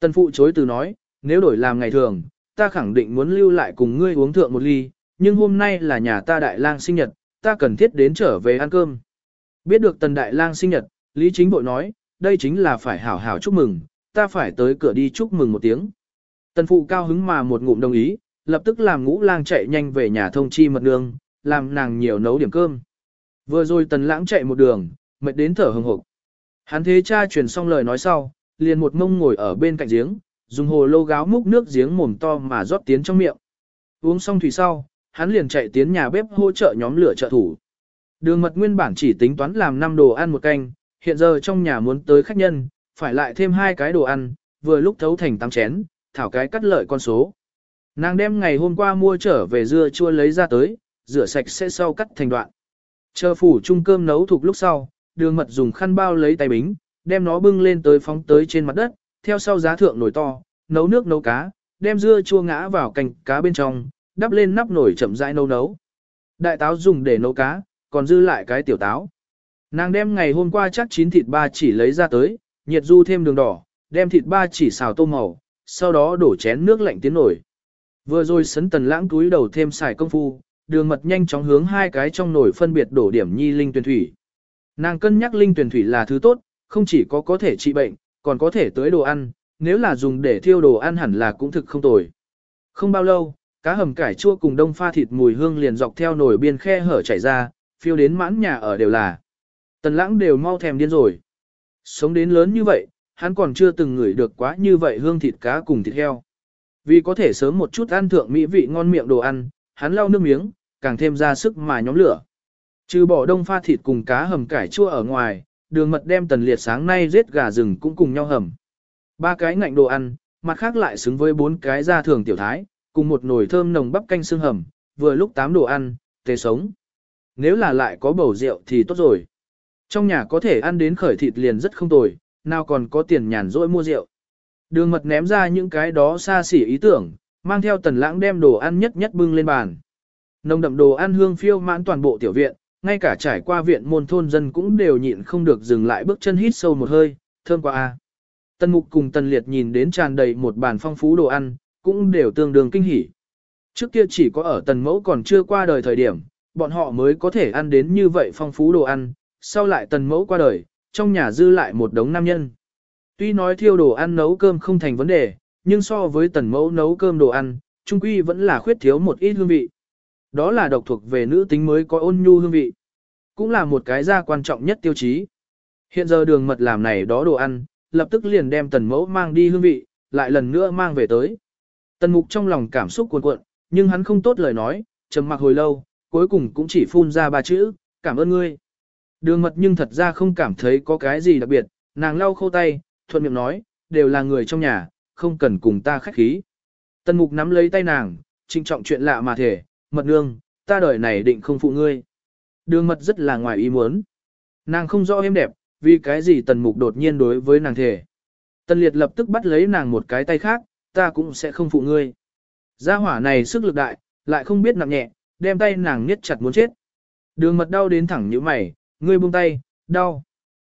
Tần phụ chối từ nói, nếu đổi làm ngày thường, ta khẳng định muốn lưu lại cùng ngươi uống thượng một ly, nhưng hôm nay là nhà ta đại lang sinh nhật, ta cần thiết đến trở về ăn cơm. Biết được tần đại lang sinh nhật, Lý Chính bội nói, đây chính là phải hảo hảo chúc mừng, ta phải tới cửa đi chúc mừng một tiếng. Tần phụ cao hứng mà một ngụm đồng ý, lập tức làm ngũ lang chạy nhanh về nhà thông chi mật nương, làm nàng nhiều nấu điểm cơm. Vừa rồi tần lãng chạy một đường, mệt đến thở hừng hực. Hắn thế cha truyền xong lời nói sau, liền một mông ngồi ở bên cạnh giếng, dùng hồ lô gáo múc nước giếng mồm to mà rót tiến trong miệng. Uống xong thủy sau, hắn liền chạy tiến nhà bếp hỗ trợ nhóm lửa trợ thủ. Đường mật nguyên bản chỉ tính toán làm 5 đồ ăn một canh, hiện giờ trong nhà muốn tới khách nhân, phải lại thêm hai cái đồ ăn, vừa lúc thấu thành 8 chén, thảo cái cắt lợi con số. Nàng đem ngày hôm qua mua trở về dưa chua lấy ra tới, rửa sạch sẽ sau cắt thành đoạn. Chờ phủ chung cơm nấu thuộc lúc sau, đường mật dùng khăn bao lấy tay bính, đem nó bưng lên tới phóng tới trên mặt đất, theo sau giá thượng nồi to, nấu nước nấu cá, đem dưa chua ngã vào cành cá bên trong, đắp lên nắp nồi chậm rãi nấu nấu. Đại táo dùng để nấu cá, còn dư lại cái tiểu táo. Nàng đem ngày hôm qua chắc chín thịt ba chỉ lấy ra tới, nhiệt du thêm đường đỏ, đem thịt ba chỉ xào tô màu, sau đó đổ chén nước lạnh tiến nổi. Vừa rồi sấn tần lãng túi đầu thêm xài công phu, đường mật nhanh chóng hướng hai cái trong nồi phân biệt đổ điểm nhi linh tuyển thủy. Nàng cân nhắc linh tuyển thủy là thứ tốt, không chỉ có có thể trị bệnh, còn có thể tới đồ ăn, nếu là dùng để thiêu đồ ăn hẳn là cũng thực không tồi. Không bao lâu, cá hầm cải chua cùng đông pha thịt mùi hương liền dọc theo nồi biên khe hở chảy ra, phiêu đến mãn nhà ở đều là. Tần lãng đều mau thèm điên rồi. Sống đến lớn như vậy, hắn còn chưa từng ngửi được quá như vậy hương thịt cá cùng thịt heo. Vì có thể sớm một chút ăn thượng mỹ vị ngon miệng đồ ăn, hắn lau nước miếng, càng thêm ra sức mà nhóm lửa. Trừ bỏ đông pha thịt cùng cá hầm cải chua ở ngoài, đường mật đem tần liệt sáng nay giết gà rừng cũng cùng nhau hầm. Ba cái ngạnh đồ ăn, mặt khác lại xứng với bốn cái da thường tiểu thái, cùng một nồi thơm nồng bắp canh xương hầm, vừa lúc tám đồ ăn, tê sống. Nếu là lại có bầu rượu thì tốt rồi. Trong nhà có thể ăn đến khởi thịt liền rất không tồi, nào còn có tiền nhàn rỗi mua rượu. Đường mật ném ra những cái đó xa xỉ ý tưởng, mang theo tần lãng đem đồ ăn nhất nhất bưng lên bàn. Nồng đậm đồ ăn hương phiêu mãn toàn bộ tiểu viện, ngay cả trải qua viện môn thôn dân cũng đều nhịn không được dừng lại bước chân hít sâu một hơi, thơm quá a. Tần mục cùng tần liệt nhìn đến tràn đầy một bàn phong phú đồ ăn, cũng đều tương đương kinh hỉ. Trước kia chỉ có ở tần mẫu còn chưa qua đời thời điểm, bọn họ mới có thể ăn đến như vậy phong phú đồ ăn, sau lại tần mẫu qua đời, trong nhà dư lại một đống nam nhân. Tuy nói thiêu đồ ăn nấu cơm không thành vấn đề, nhưng so với tần mẫu nấu cơm đồ ăn, trung quy vẫn là khuyết thiếu một ít hương vị. Đó là độc thuộc về nữ tính mới có ôn nhu hương vị. Cũng là một cái ra quan trọng nhất tiêu chí. Hiện giờ đường mật làm này đó đồ ăn, lập tức liền đem tần mẫu mang đi hương vị, lại lần nữa mang về tới. Tần mục trong lòng cảm xúc cuồn cuộn, nhưng hắn không tốt lời nói, trầm mặc hồi lâu, cuối cùng cũng chỉ phun ra ba chữ, cảm ơn ngươi. Đường mật nhưng thật ra không cảm thấy có cái gì đặc biệt, nàng lau khô tay, thuận miệng nói, đều là người trong nhà, không cần cùng ta khách khí. Tần mục nắm lấy tay nàng, trinh trọng chuyện lạ mà thể, mật nương, ta đời này định không phụ ngươi. Đường mật rất là ngoài ý muốn. Nàng không rõ em đẹp, vì cái gì tần mục đột nhiên đối với nàng thể. Tần liệt lập tức bắt lấy nàng một cái tay khác, ta cũng sẽ không phụ ngươi. Gia hỏa này sức lực đại, lại không biết nặng nhẹ, đem tay nàng niết chặt muốn chết. Đường mật đau đến thẳng như mày, ngươi buông tay, đau.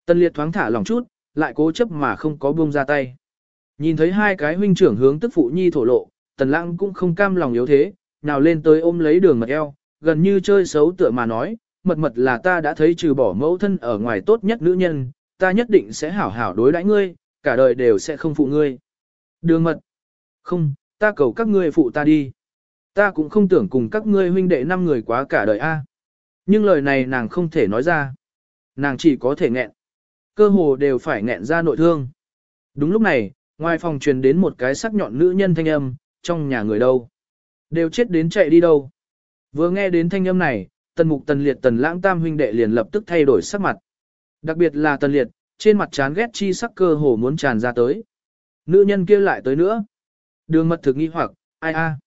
Tần liệt thoáng thả lòng chút, lại cố chấp mà không có buông ra tay. Nhìn thấy hai cái huynh trưởng hướng tức phụ nhi thổ lộ, tần lãng cũng không cam lòng yếu thế, nào lên tới ôm lấy đường mật eo, gần như chơi xấu tựa mà nói, mật mật là ta đã thấy trừ bỏ mẫu thân ở ngoài tốt nhất nữ nhân, ta nhất định sẽ hảo hảo đối đãi ngươi, cả đời đều sẽ không phụ ngươi. Đường mật, không, ta cầu các ngươi phụ ta đi. Ta cũng không tưởng cùng các ngươi huynh đệ năm người quá cả đời a. Nhưng lời này nàng không thể nói ra. Nàng chỉ có thể nghẹn. Cơ hồ đều phải nghẹn ra nội thương. Đúng lúc này, ngoài phòng truyền đến một cái sắc nhọn nữ nhân thanh âm, trong nhà người đâu. Đều chết đến chạy đi đâu. Vừa nghe đến thanh âm này, tần mục tần liệt tần lãng tam huynh đệ liền lập tức thay đổi sắc mặt. Đặc biệt là tần liệt, trên mặt chán ghét chi sắc cơ hồ muốn tràn ra tới. Nữ nhân kia lại tới nữa. Đường mật thực nghi hoặc, ai a?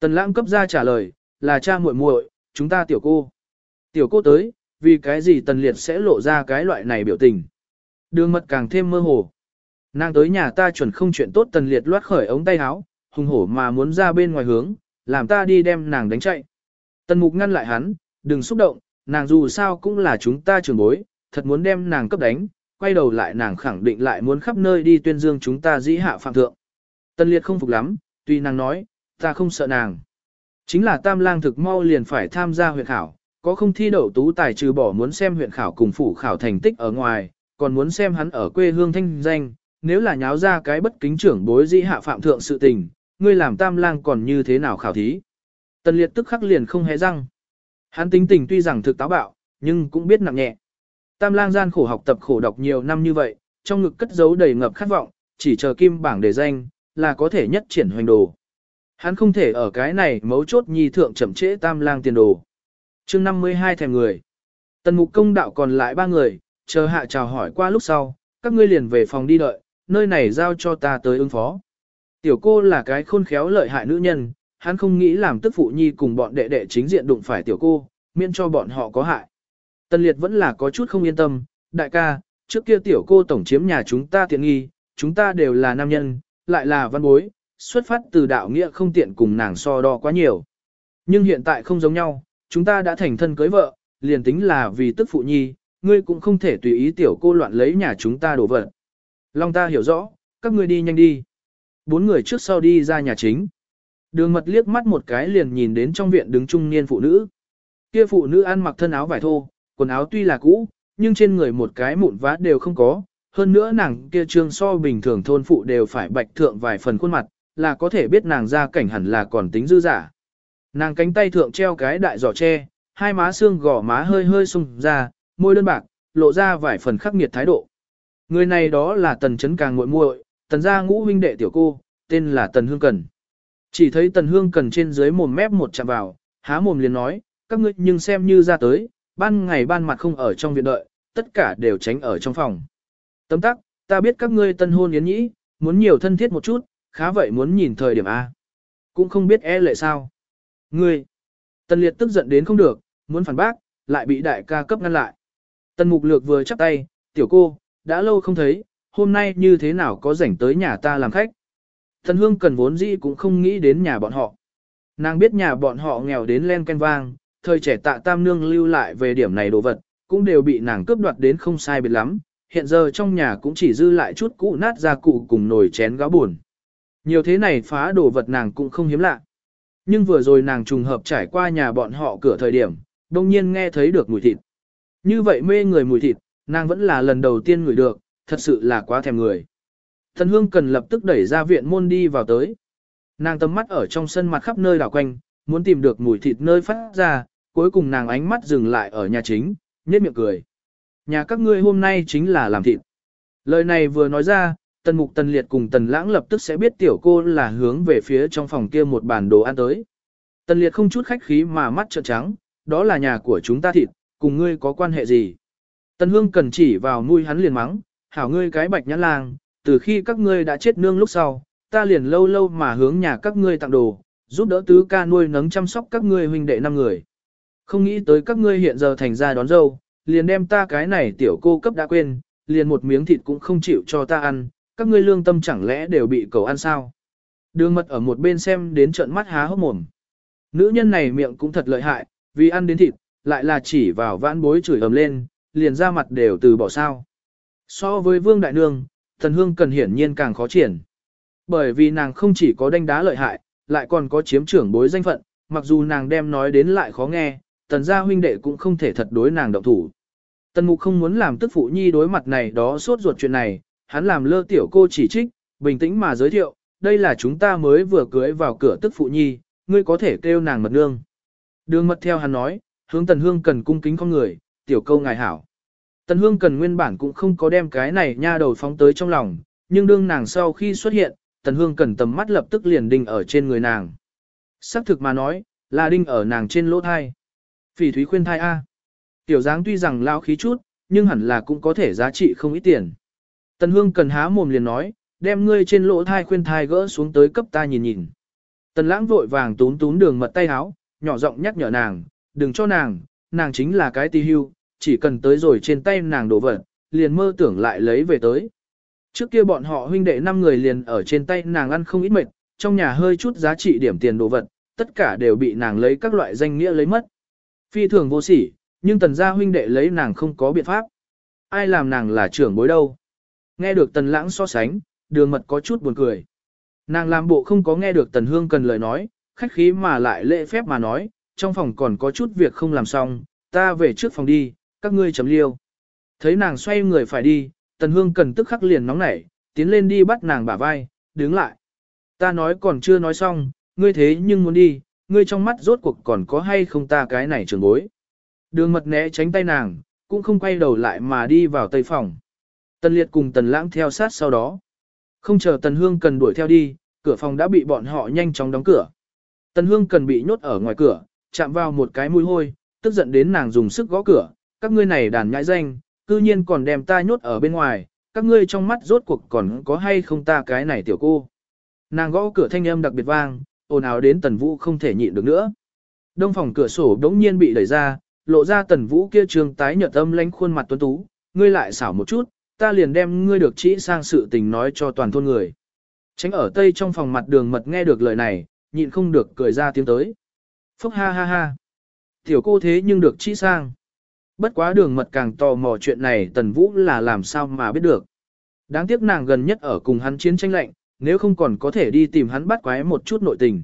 Tần lãng cấp ra trả lời, là cha muội muội, chúng ta tiểu cô. Tiểu cô tới, vì cái gì tần liệt sẽ lộ ra cái loại này biểu tình. Đường mật càng thêm mơ hồ. Nàng tới nhà ta chuẩn không chuyện tốt tần liệt loát khởi ống tay áo, hùng hổ mà muốn ra bên ngoài hướng, làm ta đi đem nàng đánh chạy. Tần mục ngăn lại hắn, đừng xúc động, nàng dù sao cũng là chúng ta trưởng bối, thật muốn đem nàng cấp đánh, quay đầu lại nàng khẳng định lại muốn khắp nơi đi tuyên dương chúng ta dĩ hạ phạm thượng. Tần liệt không phục lắm, tuy nàng nói, ta không sợ nàng. Chính là tam lang thực mau liền phải tham gia huyện khảo, có không thi đậu tú tài trừ bỏ muốn xem huyện khảo cùng phủ khảo thành tích ở ngoài, còn muốn xem hắn ở quê hương thanh danh, nếu là nháo ra cái bất kính trưởng bối dĩ hạ phạm thượng sự tình, ngươi làm tam lang còn như thế nào khảo thí. Tần liệt tức khắc liền không hé răng. Hắn tính tình tuy rằng thực táo bạo, nhưng cũng biết nặng nhẹ. Tam lang gian khổ học tập khổ đọc nhiều năm như vậy, trong ngực cất giấu đầy ngập khát vọng, chỉ chờ kim bảng để danh, là có thể nhất triển hoành đồ. Hắn không thể ở cái này mấu chốt nhi thượng chậm trễ tam lang tiền đồ. chương 52 thèm người. Tần mục công đạo còn lại ba người, chờ hạ chào hỏi qua lúc sau, các ngươi liền về phòng đi đợi, nơi này giao cho ta tới ứng phó. Tiểu cô là cái khôn khéo lợi hại nữ nhân, hắn không nghĩ làm tức phụ nhi cùng bọn đệ đệ chính diện đụng phải tiểu cô, miễn cho bọn họ có hại. Tần liệt vẫn là có chút không yên tâm, đại ca, trước kia tiểu cô tổng chiếm nhà chúng ta tiện nghi, chúng ta đều là nam nhân, lại là văn bối, xuất phát từ đạo nghĩa không tiện cùng nàng so đo quá nhiều. Nhưng hiện tại không giống nhau, chúng ta đã thành thân cưới vợ, liền tính là vì tức phụ nhi, ngươi cũng không thể tùy ý tiểu cô loạn lấy nhà chúng ta đổ vật. Long ta hiểu rõ, các ngươi đi nhanh đi. Bốn người trước sau đi ra nhà chính. Đường mật liếc mắt một cái liền nhìn đến trong viện đứng trung niên phụ nữ. Kia phụ nữ ăn mặc thân áo vải thô, quần áo tuy là cũ, nhưng trên người một cái mụn vá đều không có. Hơn nữa nàng kia trương so bình thường thôn phụ đều phải bạch thượng vài phần khuôn mặt, là có thể biết nàng ra cảnh hẳn là còn tính dư giả. Nàng cánh tay thượng treo cái đại giỏ tre, hai má xương gò má hơi hơi sung ra, môi đơn bạc, lộ ra vài phần khắc nghiệt thái độ. Người này đó là tần chấn càng muội muội, tần gia ngũ huynh đệ tiểu cô, tên là tần hương cần. Chỉ thấy tần hương cần trên dưới mồm mép một chạm vào, há mồm liền nói, các ngươi nhưng xem như ra tới, ban ngày ban mặt không ở trong viện đợi, tất cả đều tránh ở trong phòng. Tấm tắc, ta biết các ngươi tân hôn yến nhĩ, muốn nhiều thân thiết một chút, khá vậy muốn nhìn thời điểm A. Cũng không biết e lệ sao. Ngươi, tân liệt tức giận đến không được, muốn phản bác, lại bị đại ca cấp ngăn lại. tân mục lược vừa chắp tay, tiểu cô, đã lâu không thấy, hôm nay như thế nào có rảnh tới nhà ta làm khách. Tần hương cần vốn dĩ cũng không nghĩ đến nhà bọn họ. Nàng biết nhà bọn họ nghèo đến len ken vang, thời trẻ tạ tam nương lưu lại về điểm này đồ vật, cũng đều bị nàng cướp đoạt đến không sai biệt lắm, hiện giờ trong nhà cũng chỉ dư lại chút cũ nát ra cụ cùng nồi chén gáo buồn. Nhiều thế này phá đồ vật nàng cũng không hiếm lạ. Nhưng vừa rồi nàng trùng hợp trải qua nhà bọn họ cửa thời điểm, đông nhiên nghe thấy được mùi thịt. Như vậy mê người mùi thịt, nàng vẫn là lần đầu tiên ngửi được, thật sự là quá thèm người. Thần hương cần lập tức đẩy ra viện môn đi vào tới. Nàng tầm mắt ở trong sân mặt khắp nơi đảo quanh, muốn tìm được mùi thịt nơi phát ra, cuối cùng nàng ánh mắt dừng lại ở nhà chính, nhếch miệng cười. Nhà các ngươi hôm nay chính là làm thịt. Lời này vừa nói ra, tần mục tần liệt cùng tần lãng lập tức sẽ biết tiểu cô là hướng về phía trong phòng kia một bàn đồ ăn tới. Tần liệt không chút khách khí mà mắt trợn trắng, đó là nhà của chúng ta thịt, cùng ngươi có quan hệ gì. Tần hương cần chỉ vào nuôi hắn liền mắng, hảo ngươi cái bạch nhãn lang, từ khi các ngươi đã chết nương lúc sau, ta liền lâu lâu mà hướng nhà các ngươi tặng đồ, giúp đỡ tứ ca nuôi nấng chăm sóc các ngươi huynh đệ năm người. Không nghĩ tới các ngươi hiện giờ thành ra đón dâu, liền đem ta cái này tiểu cô cấp đã quên, liền một miếng thịt cũng không chịu cho ta ăn, các ngươi lương tâm chẳng lẽ đều bị cầu ăn sao. Đường mật ở một bên xem đến trận mắt há hốc mồm. Nữ nhân này miệng cũng thật lợi hại, vì ăn đến thịt, lại là chỉ vào vãn bối chửi ầm lên, liền ra mặt đều từ bỏ sao. So với vương đại nương, thần hương cần hiển nhiên càng khó triển. Bởi vì nàng không chỉ có đánh đá lợi hại, lại còn có chiếm trưởng bối danh phận, mặc dù nàng đem nói đến lại khó nghe, tần gia huynh đệ cũng không thể thật đối nàng động thủ. Tần mục không muốn làm tức phụ nhi đối mặt này đó suốt ruột chuyện này, hắn làm lơ tiểu cô chỉ trích, bình tĩnh mà giới thiệu, đây là chúng ta mới vừa cưới vào cửa tức phụ nhi, ngươi có thể kêu nàng mật nương. Đường mật theo hắn nói, hướng tần hương cần cung kính con người, tiểu câu ngài hảo. Tần hương cần nguyên bản cũng không có đem cái này nha đầu phóng tới trong lòng, nhưng đương nàng sau khi xuất hiện, tần hương cần tầm mắt lập tức liền đinh ở trên người nàng. Sắc thực mà nói, là đinh ở nàng trên lỗ thai. Phỉ thúy khuyên thai A. Tiểu dáng tuy rằng lao khí chút, nhưng hẳn là cũng có thể giá trị không ít tiền. Tần Hương cần há mồm liền nói, đem ngươi trên lỗ thai khuyên thai gỡ xuống tới cấp ta nhìn nhìn. Tần lãng vội vàng tún tún đường mật tay háo, nhỏ giọng nhắc nhở nàng, đừng cho nàng, nàng chính là cái tì hưu, chỉ cần tới rồi trên tay nàng đổ vật, liền mơ tưởng lại lấy về tới. Trước kia bọn họ huynh đệ 5 người liền ở trên tay nàng ăn không ít mệt, trong nhà hơi chút giá trị điểm tiền đồ vật, tất cả đều bị nàng lấy các loại danh nghĩa lấy mất. Phi thường vô sỉ, nhưng tần gia huynh đệ lấy nàng không có biện pháp. Ai làm nàng là trưởng bối đâu. Nghe được tần lãng so sánh, đường mật có chút buồn cười. Nàng làm bộ không có nghe được tần hương cần lời nói, khách khí mà lại lễ phép mà nói, trong phòng còn có chút việc không làm xong, ta về trước phòng đi, các ngươi chấm liêu. Thấy nàng xoay người phải đi, tần hương cần tức khắc liền nóng nảy, tiến lên đi bắt nàng bả vai, đứng lại. Ta nói còn chưa nói xong, ngươi thế nhưng muốn đi, ngươi trong mắt rốt cuộc còn có hay không ta cái này trường bối. Đường mật né tránh tay nàng, cũng không quay đầu lại mà đi vào tây phòng. Tần liệt cùng tần lãng theo sát sau đó. Không chờ tần hương cần đuổi theo đi, cửa phòng đã bị bọn họ nhanh chóng đóng cửa. Tần hương cần bị nhốt ở ngoài cửa, chạm vào một cái mũi hôi, tức giận đến nàng dùng sức gõ cửa, các ngươi này đàn nhãi danh, cư nhiên còn đem ta nhốt ở bên ngoài, các ngươi trong mắt rốt cuộc còn có hay không ta cái này tiểu cô. Nàng gõ cửa thanh âm đặc biệt vang, ồn ào đến tần vũ không thể nhịn được nữa. Đông phòng cửa sổ đống nhiên bị đẩy ra, lộ ra tần vũ kia trường tái nhợt âm lánh khuôn mặt tuấn tú, ngươi lại xảo một chút, ta liền đem ngươi được chỉ sang sự tình nói cho toàn thôn người. Tránh ở tây trong phòng mặt đường mật nghe được lời này, nhịn không được cười ra tiếng tới. Phúc ha ha ha. Tiểu cô thế nhưng được chỉ sang. Bất quá đường mật càng tò mò chuyện này tần vũ là làm sao mà biết được. Đáng tiếc nàng gần nhất ở cùng hắn chiến tranh lạnh, nếu không còn có thể đi tìm hắn bắt quái một chút nội tình.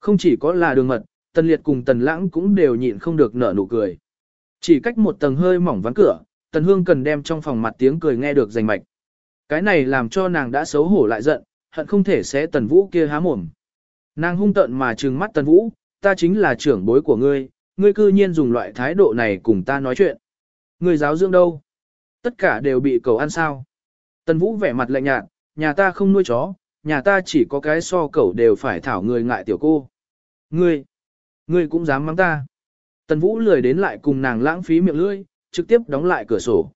Không chỉ có là đường mật, tần liệt cùng tần lãng cũng đều nhịn không được nở nụ cười. Chỉ cách một tầng hơi mỏng ván cửa, tần hương cần đem trong phòng mặt tiếng cười nghe được rành mạch. Cái này làm cho nàng đã xấu hổ lại giận, hận không thể sẽ tần vũ kia há mồm. Nàng hung tợn mà trừng mắt tần vũ, ta chính là trưởng bối của ngươi, ngươi cư nhiên dùng loại thái độ này cùng ta nói chuyện. Ngươi giáo dưỡng đâu? Tất cả đều bị cầu ăn sao? Tần vũ vẻ mặt lạnh nhạt, nhà ta không nuôi chó, nhà ta chỉ có cái so cẩu đều phải thảo người ngại tiểu cô. Ngươi, ngươi cũng dám mắng ta. Tần Vũ lười đến lại cùng nàng lãng phí miệng lưỡi, trực tiếp đóng lại cửa sổ.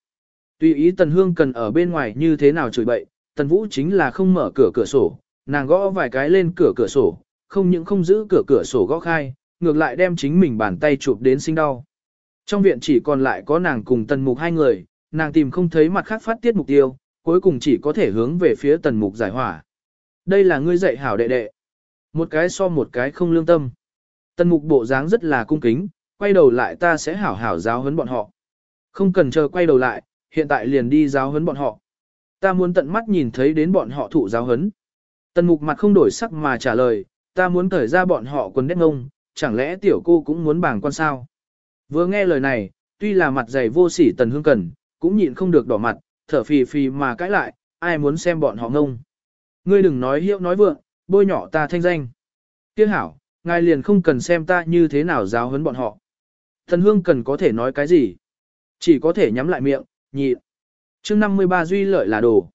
Tùy ý Tần Hương cần ở bên ngoài như thế nào chửi bậy, Tần Vũ chính là không mở cửa cửa sổ, nàng gõ vài cái lên cửa cửa sổ, không những không giữ cửa cửa sổ gõ khai, ngược lại đem chính mình bàn tay chụp đến sinh đau. Trong viện chỉ còn lại có nàng cùng Tần Mục hai người, nàng tìm không thấy mặt khác phát tiết mục tiêu, cuối cùng chỉ có thể hướng về phía Tần Mục giải hỏa. Đây là ngươi dạy hảo đệ đệ. Một cái so một cái không lương tâm. Tần Mục bộ dáng rất là cung kính, quay đầu lại ta sẽ hảo hảo giáo huấn bọn họ. Không cần chờ quay đầu lại, hiện tại liền đi giáo huấn bọn họ. Ta muốn tận mắt nhìn thấy đến bọn họ thụ giáo huấn. Tần mục mặt không đổi sắc mà trả lời, ta muốn thời ra bọn họ quần đét ngông, chẳng lẽ tiểu cô cũng muốn bảng quan sao? Vừa nghe lời này, tuy là mặt dày vô sỉ tần hương cần, cũng nhịn không được đỏ mặt, thở phì phì mà cãi lại, ai muốn xem bọn họ ngông. Ngươi đừng nói hiệu nói vượng, bôi nhỏ ta thanh danh. Tiếc hảo, ngài liền không cần xem ta như thế nào giáo huấn bọn họ. Thần hương cần có thể nói cái gì? Chỉ có thể nhắm lại miệng, nhị. chương 53 duy lợi là đồ.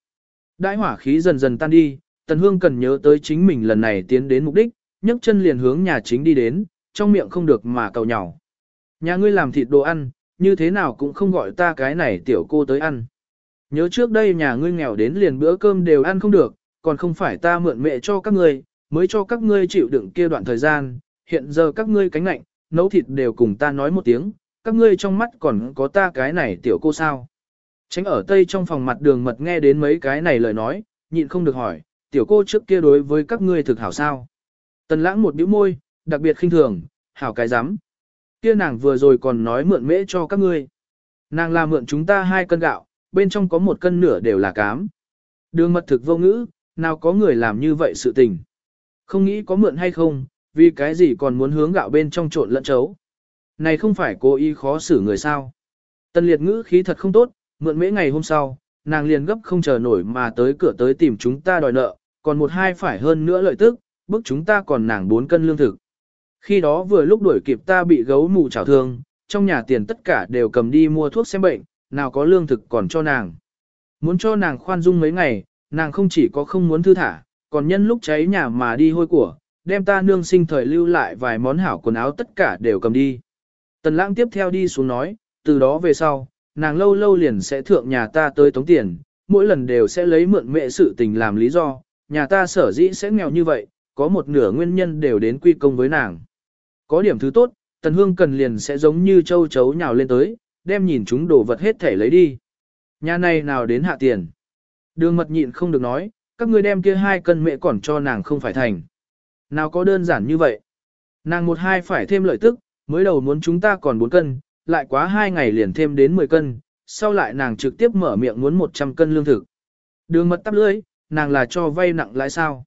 Đại hỏa khí dần dần tan đi, tần hương cần nhớ tới chính mình lần này tiến đến mục đích, nhấc chân liền hướng nhà chính đi đến, trong miệng không được mà cầu nhỏ. Nhà ngươi làm thịt đồ ăn, như thế nào cũng không gọi ta cái này tiểu cô tới ăn. Nhớ trước đây nhà ngươi nghèo đến liền bữa cơm đều ăn không được, còn không phải ta mượn mẹ cho các ngươi, mới cho các ngươi chịu đựng kia đoạn thời gian, hiện giờ các ngươi cánh lạnh, nấu thịt đều cùng ta nói một tiếng, các ngươi trong mắt còn có ta cái này tiểu cô sao. Tránh ở tây trong phòng mặt đường mật nghe đến mấy cái này lời nói, nhịn không được hỏi, tiểu cô trước kia đối với các ngươi thực hảo sao. Tần lãng một bĩu môi, đặc biệt khinh thường, hảo cái rắm Kia nàng vừa rồi còn nói mượn mễ cho các ngươi. Nàng là mượn chúng ta hai cân gạo, bên trong có một cân nửa đều là cám. Đường mật thực vô ngữ, nào có người làm như vậy sự tình. Không nghĩ có mượn hay không, vì cái gì còn muốn hướng gạo bên trong trộn lẫn chấu. Này không phải cố ý khó xử người sao. Tân liệt ngữ khí thật không tốt, mượn mấy ngày hôm sau, nàng liền gấp không chờ nổi mà tới cửa tới tìm chúng ta đòi nợ, còn một hai phải hơn nữa lợi tức, bức chúng ta còn nàng bốn cân lương thực. Khi đó vừa lúc đuổi kịp ta bị gấu mù chảo thương, trong nhà tiền tất cả đều cầm đi mua thuốc xem bệnh, nào có lương thực còn cho nàng. Muốn cho nàng khoan dung mấy ngày, nàng không chỉ có không muốn thư thả, còn nhân lúc cháy nhà mà đi hôi của, đem ta nương sinh thời lưu lại vài món hảo quần áo tất cả đều cầm đi. Tần lãng tiếp theo đi xuống nói, từ đó về sau, nàng lâu lâu liền sẽ thượng nhà ta tới tống tiền, mỗi lần đều sẽ lấy mượn mẹ sự tình làm lý do, nhà ta sở dĩ sẽ nghèo như vậy, có một nửa nguyên nhân đều đến quy công với nàng. Có điểm thứ tốt, tần hương cần liền sẽ giống như châu chấu nhào lên tới, đem nhìn chúng đồ vật hết thể lấy đi. Nhà này nào đến hạ tiền. Đường mật nhịn không được nói, các ngươi đem kia hai cân mẹ còn cho nàng không phải thành. Nào có đơn giản như vậy. Nàng một hai phải thêm lợi tức, mới đầu muốn chúng ta còn 4 cân, lại quá hai ngày liền thêm đến 10 cân, sau lại nàng trực tiếp mở miệng muốn 100 cân lương thực. Đường mật tắp lưỡi, nàng là cho vay nặng lãi sao.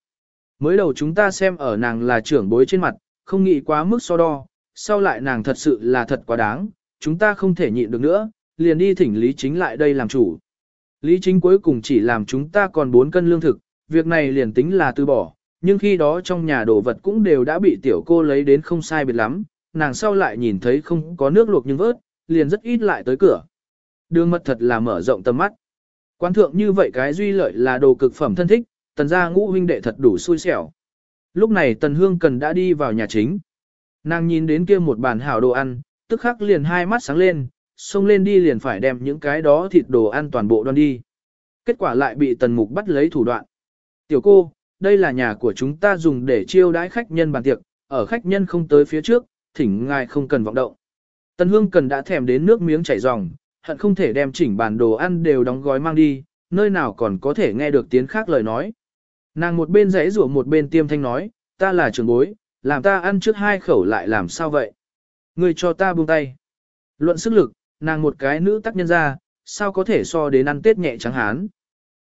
Mới đầu chúng ta xem ở nàng là trưởng bối trên mặt, không nghĩ quá mức so đo, sau lại nàng thật sự là thật quá đáng, chúng ta không thể nhịn được nữa, liền đi thỉnh Lý Chính lại đây làm chủ. Lý Chính cuối cùng chỉ làm chúng ta còn 4 cân lương thực, việc này liền tính là từ bỏ, nhưng khi đó trong nhà đồ vật cũng đều đã bị tiểu cô lấy đến không sai biệt lắm, nàng sau lại nhìn thấy không có nước luộc nhưng vớt, liền rất ít lại tới cửa. Đường mật thật là mở rộng tầm mắt. Quan thượng như vậy cái duy lợi là đồ cực phẩm thân thích, tần gia ngũ huynh đệ thật đủ xui xẻo. Lúc này tần hương cần đã đi vào nhà chính. Nàng nhìn đến kia một bàn hảo đồ ăn, tức khắc liền hai mắt sáng lên, xông lên đi liền phải đem những cái đó thịt đồ ăn toàn bộ đoan đi. Kết quả lại bị tần mục bắt lấy thủ đoạn. Tiểu cô, đây là nhà của chúng ta dùng để chiêu đãi khách nhân bàn tiệc, ở khách nhân không tới phía trước, thỉnh ngài không cần vọng động. Tần Hương cần đã thèm đến nước miếng chảy ròng, hận không thể đem chỉnh bàn đồ ăn đều đóng gói mang đi, nơi nào còn có thể nghe được tiếng khác lời nói. Nàng một bên giấy rủa một bên tiêm thanh nói, ta là trưởng bối, làm ta ăn trước hai khẩu lại làm sao vậy? Ngươi cho ta buông tay. Luận sức lực, nàng một cái nữ tác nhân ra, sao có thể so đến ăn tết nhẹ trắng hán.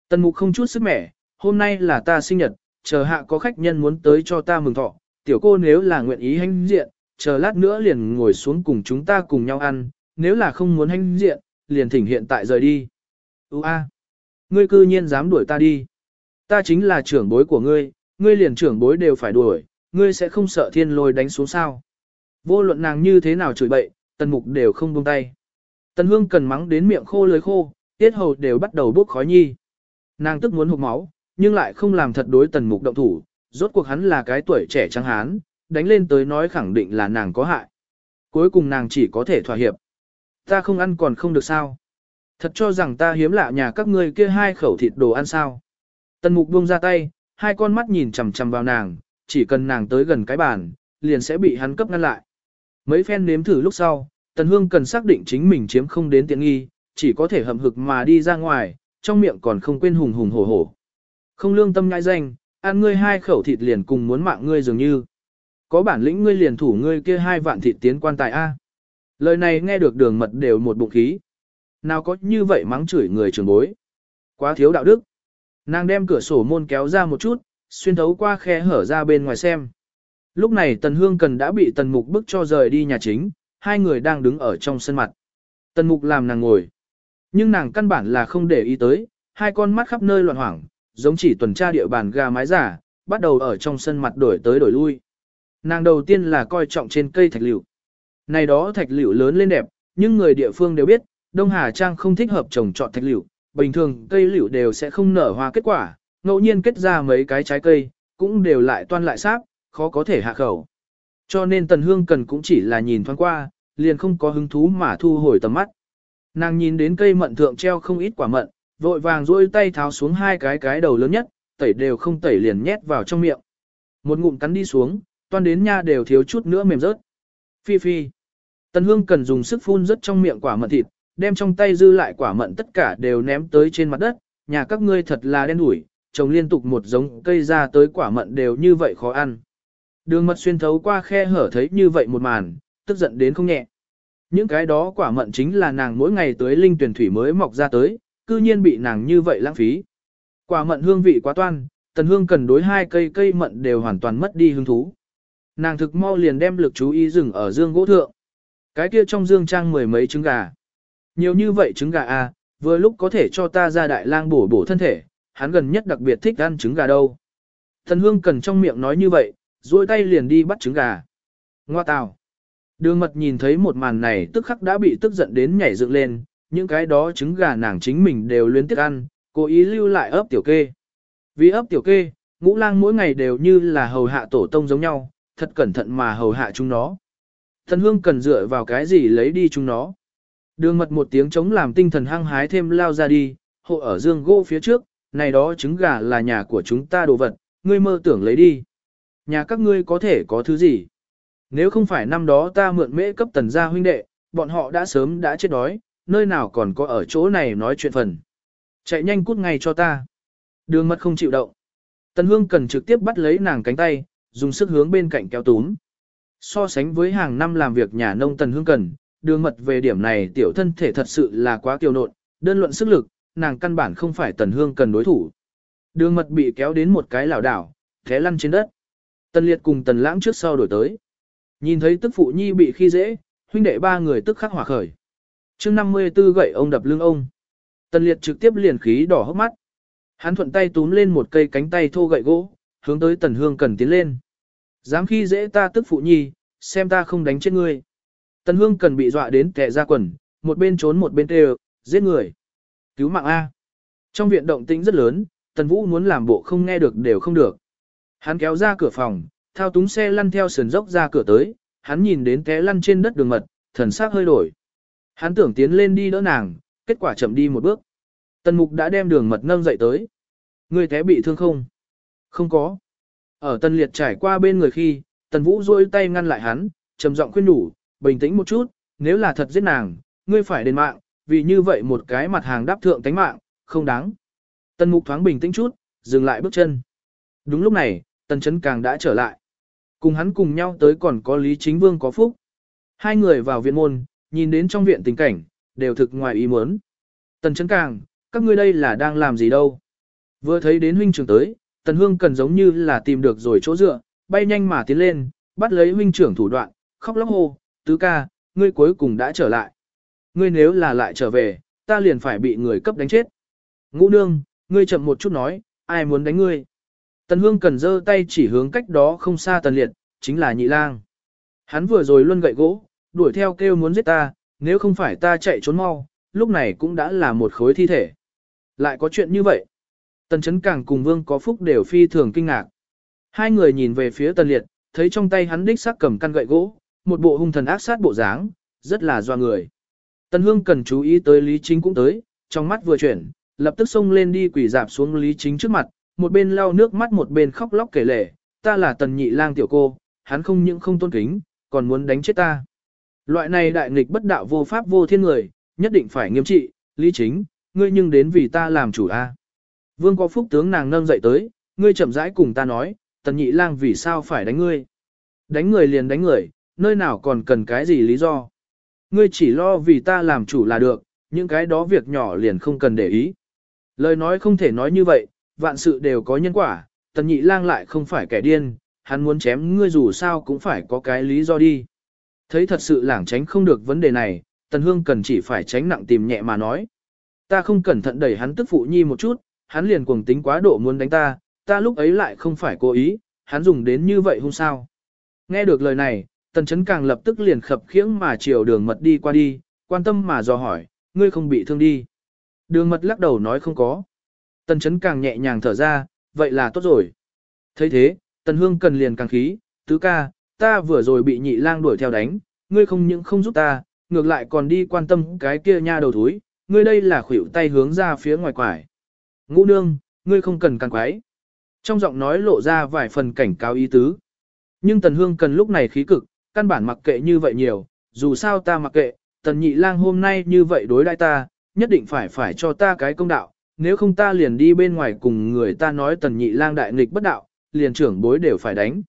Tần mục không chút sức mẻ, hôm nay là ta sinh nhật, chờ hạ có khách nhân muốn tới cho ta mừng thọ, tiểu cô nếu là nguyện ý hành diện, chờ lát nữa liền ngồi xuống cùng chúng ta cùng nhau ăn, nếu là không muốn hành diện, liền thỉnh hiện tại rời đi. Ú a, ngươi cư nhiên dám đuổi ta đi. Ta chính là trưởng bối của ngươi, ngươi liền trưởng bối đều phải đuổi, ngươi sẽ không sợ thiên lôi đánh xuống sao. Vô luận nàng như thế nào chửi bậy, tần mục đều không buông tay. Tần hương cần mắng đến miệng khô lưới khô, tiết hầu đều bắt đầu bốc khói nhi. Nàng tức muốn hụt máu, nhưng lại không làm thật đối tần mục động thủ, rốt cuộc hắn là cái tuổi trẻ trắng hán, đánh lên tới nói khẳng định là nàng có hại. Cuối cùng nàng chỉ có thể thỏa hiệp. Ta không ăn còn không được sao. Thật cho rằng ta hiếm lạ nhà các ngươi kia hai khẩu thịt đồ ăn sao. Tần mục buông ra tay, hai con mắt nhìn chằm chằm vào nàng, chỉ cần nàng tới gần cái bàn, liền sẽ bị hắn cấp ngăn lại. Mấy phen nếm thử lúc sau, Tần Hương cần xác định chính mình chiếm không đến tiện nghi, chỉ có thể hậm hực mà đi ra ngoài, trong miệng còn không quên hùng hùng hổ hổ. Không lương tâm nhãi danh, ăn ngươi hai khẩu thịt liền cùng muốn mạng ngươi dường như. Có bản lĩnh ngươi liền thủ ngươi kia hai vạn thịt tiến quan tài A. Lời này nghe được đường mật đều một bụng khí. Nào có như vậy mắng chửi người trường bối. Quá thiếu đạo đức. Nàng đem cửa sổ môn kéo ra một chút, xuyên thấu qua khe hở ra bên ngoài xem. Lúc này Tần Hương Cần đã bị Tần Mục bức cho rời đi nhà chính, hai người đang đứng ở trong sân mặt. Tần Mục làm nàng ngồi. Nhưng nàng căn bản là không để ý tới, hai con mắt khắp nơi loạn hoảng, giống chỉ tuần tra địa bàn gà mái giả, bắt đầu ở trong sân mặt đổi tới đổi lui. Nàng đầu tiên là coi trọng trên cây thạch liệu. Này đó thạch liệu lớn lên đẹp, nhưng người địa phương đều biết, Đông Hà Trang không thích hợp trồng trọt thạch liệu, bình thường cây liệu đều sẽ không nở hoa kết quả, ngẫu nhiên kết ra mấy cái trái cây, cũng đều lại toan lại sáp, khó có thể hạ khẩu. Cho nên Tần Hương cần cũng chỉ là nhìn thoáng qua, liền không có hứng thú mà thu hồi tầm mắt. Nàng nhìn đến cây mận thượng treo không ít quả mận, vội vàng duỗi tay tháo xuống hai cái cái đầu lớn nhất, tẩy đều không tẩy liền nhét vào trong miệng. Một ngụm cắn đi xuống, toan đến nha đều thiếu chút nữa mềm rớt. Phi phi. Tần Hương cần dùng sức phun rất trong miệng quả mận thịt, đem trong tay dư lại quả mận tất cả đều ném tới trên mặt đất, nhà các ngươi thật là đen đủi, trồng liên tục một giống cây ra tới quả mận đều như vậy khó ăn. Đường mật xuyên thấu qua khe hở thấy như vậy một màn, tức giận đến không nhẹ. Những cái đó quả mận chính là nàng mỗi ngày tới linh tuyển thủy mới mọc ra tới, cư nhiên bị nàng như vậy lãng phí. Quả mận hương vị quá toan, tần hương cần đối hai cây cây mận đều hoàn toàn mất đi hứng thú. Nàng thực mau liền đem lực chú ý dừng ở dương gỗ thượng. Cái kia trong dương trang mười mấy trứng gà. Nhiều như vậy trứng gà à, vừa lúc có thể cho ta ra đại lang bổ bổ thân thể, hắn gần nhất đặc biệt thích ăn trứng gà đâu. Thần hương cần trong miệng nói như vậy, duỗi tay liền đi bắt trứng gà. Ngoa tào. Đường mật nhìn thấy một màn này tức khắc đã bị tức giận đến nhảy dựng lên, những cái đó trứng gà nàng chính mình đều luyến tiếc ăn, cố ý lưu lại ấp tiểu kê. Vì ấp tiểu kê, ngũ lang mỗi ngày đều như là hầu hạ tổ tông giống nhau, thật cẩn thận mà hầu hạ chúng nó. Thần hương cần dựa vào cái gì lấy đi chúng nó. Đường mật một tiếng chống làm tinh thần hăng hái thêm lao ra đi, hộ ở dương gỗ phía trước, này đó trứng gà là nhà của chúng ta đồ vật, ngươi mơ tưởng lấy đi. Nhà các ngươi có thể có thứ gì? Nếu không phải năm đó ta mượn mễ cấp tần gia huynh đệ, bọn họ đã sớm đã chết đói, nơi nào còn có ở chỗ này nói chuyện phần. Chạy nhanh cút ngay cho ta. Đường mật không chịu động. Tần hương cần trực tiếp bắt lấy nàng cánh tay, dùng sức hướng bên cạnh kéo túm. So sánh với hàng năm làm việc nhà nông tần hương cần, đường mật về điểm này tiểu thân thể thật sự là quá kiêu nộn, đơn luận sức lực, nàng căn bản không phải tần hương cần đối thủ. Đường mật bị kéo đến một cái lảo đảo, thế lăn trên đất. Tần liệt cùng tần lãng trước sau đổi tới. Nhìn thấy tức phụ nhi bị khi dễ, huynh đệ ba người tức khắc hỏa khởi. chương 54 gậy ông đập lưng ông. Tần liệt trực tiếp liền khí đỏ hốc mắt. Hắn thuận tay túm lên một cây cánh tay thô gậy gỗ, hướng tới tần hương cần tiến lên. Dám khi dễ ta tức phụ nhi, xem ta không đánh chết ngươi. Tần hương cần bị dọa đến kẻ ra quần, một bên trốn một bên tê giết người. Cứu mạng A. Trong viện động tĩnh rất lớn, tần vũ muốn làm bộ không nghe được đều không được. Hắn kéo ra cửa phòng, thao túng xe lăn theo sườn dốc ra cửa tới, hắn nhìn đến té lăn trên đất đường mật, thần sắc hơi đổi. Hắn tưởng tiến lên đi đỡ nàng, kết quả chậm đi một bước. Tần mục đã đem đường mật nâng dậy tới. Người té bị thương không? Không có. Ở tần liệt trải qua bên người khi, tần vũ rôi tay ngăn lại hắn, trầm giọng khuyên nhủ, bình tĩnh một chút, nếu là thật giết nàng, ngươi phải đền mạng, vì như vậy một cái mặt hàng đáp thượng tánh mạng, không đáng. Tần mục thoáng bình tĩnh chút, dừng lại bước chân. Đúng lúc này, tần chấn càng đã trở lại. Cùng hắn cùng nhau tới còn có Lý Chính Vương có phúc. Hai người vào viện môn, nhìn đến trong viện tình cảnh, đều thực ngoài ý muốn. Tần chấn càng, các ngươi đây là đang làm gì đâu? Vừa thấy đến huynh trưởng tới, tần hương cần giống như là tìm được rồi chỗ dựa, bay nhanh mà tiến lên, bắt lấy huynh trưởng thủ đoạn, khóc lóc hô, tứ ca, ngươi cuối cùng đã trở lại. Ngươi nếu là lại trở về, ta liền phải bị người cấp đánh chết. Ngũ nương, ngươi chậm một chút nói, ai muốn đánh ngươi? Tần hương cần giơ tay chỉ hướng cách đó không xa tần liệt, chính là nhị lang. Hắn vừa rồi luân gậy gỗ, đuổi theo kêu muốn giết ta, nếu không phải ta chạy trốn mau, lúc này cũng đã là một khối thi thể. Lại có chuyện như vậy. Tần chấn càng cùng vương có phúc đều phi thường kinh ngạc. Hai người nhìn về phía tần liệt, thấy trong tay hắn đích xác cầm căn gậy gỗ, một bộ hung thần ác sát bộ dáng, rất là doa người. Tần hương cần chú ý tới Lý Chính cũng tới, trong mắt vừa chuyển, lập tức xông lên đi quỷ dạp xuống Lý Chính trước mặt, một bên lau nước mắt một bên khóc lóc kể lể, ta là tần nhị lang tiểu cô, hắn không những không tôn kính, còn muốn đánh chết ta. Loại này đại nghịch bất đạo vô pháp vô thiên người, nhất định phải nghiêm trị, lý chính, ngươi nhưng đến vì ta làm chủ a. Vương có phúc tướng nàng nâng dậy tới, ngươi chậm rãi cùng ta nói, tần nhị lang vì sao phải đánh ngươi. Đánh người liền đánh người, nơi nào còn cần cái gì lý do. Ngươi chỉ lo vì ta làm chủ là được, những cái đó việc nhỏ liền không cần để ý. Lời nói không thể nói như vậy, vạn sự đều có nhân quả, tần nhị lang lại không phải kẻ điên, hắn muốn chém ngươi dù sao cũng phải có cái lý do đi. Thấy thật sự lảng tránh không được vấn đề này, tần hương cần chỉ phải tránh nặng tìm nhẹ mà nói. Ta không cẩn thận đẩy hắn tức phụ nhi một chút, hắn liền cuồng tính quá độ muốn đánh ta, ta lúc ấy lại không phải cố ý, hắn dùng đến như vậy hôm sao. Nghe được lời này, tần chấn càng lập tức liền khập khiễng mà chiều đường mật đi qua đi, quan tâm mà dò hỏi, ngươi không bị thương đi. Đường mật lắc đầu nói không có. Tần chấn càng nhẹ nhàng thở ra, vậy là tốt rồi. thấy thế, tần hương cần liền càng khí, tứ ca, ta vừa rồi bị nhị lang đuổi theo đánh, ngươi không những không giúp ta, ngược lại còn đi quan tâm cái kia nha đầu thúi, ngươi đây là khuỷu tay hướng ra phía ngoài quải. Ngũ nương, ngươi không cần càng quái. Trong giọng nói lộ ra vài phần cảnh cáo ý tứ. Nhưng tần hương cần lúc này khí cực, căn bản mặc kệ như vậy nhiều, dù sao ta mặc kệ, tần nhị lang hôm nay như vậy đối đãi ta, nhất định phải phải cho ta cái công đạo, nếu không ta liền đi bên ngoài cùng người ta nói tần nhị lang đại nghịch bất đạo, liền trưởng bối đều phải đánh.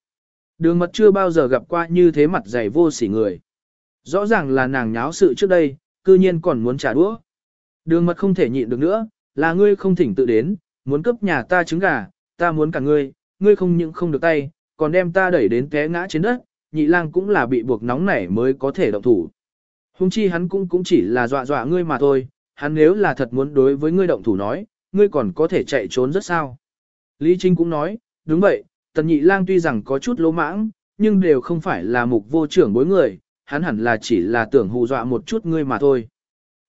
Đường mật chưa bao giờ gặp qua như thế mặt dày vô sỉ người. Rõ ràng là nàng nháo sự trước đây, cư nhiên còn muốn trả đũa. Đường mật không thể nhịn được nữa, là ngươi không thỉnh tự đến, muốn cướp nhà ta trứng gà, ta muốn cả ngươi, ngươi không những không được tay, còn đem ta đẩy đến té ngã trên đất, nhị lang cũng là bị buộc nóng nảy mới có thể động thủ. Hùng chi hắn cũng cũng chỉ là dọa dọa ngươi mà thôi, hắn nếu là thật muốn đối với ngươi động thủ nói, ngươi còn có thể chạy trốn rất sao. Lý Trinh cũng nói, đúng vậy, tần nhị lang tuy rằng có chút lỗ mãng, nhưng đều không phải là mục vô trưởng bối người, hắn hẳn là chỉ là tưởng hù dọa một chút ngươi mà thôi.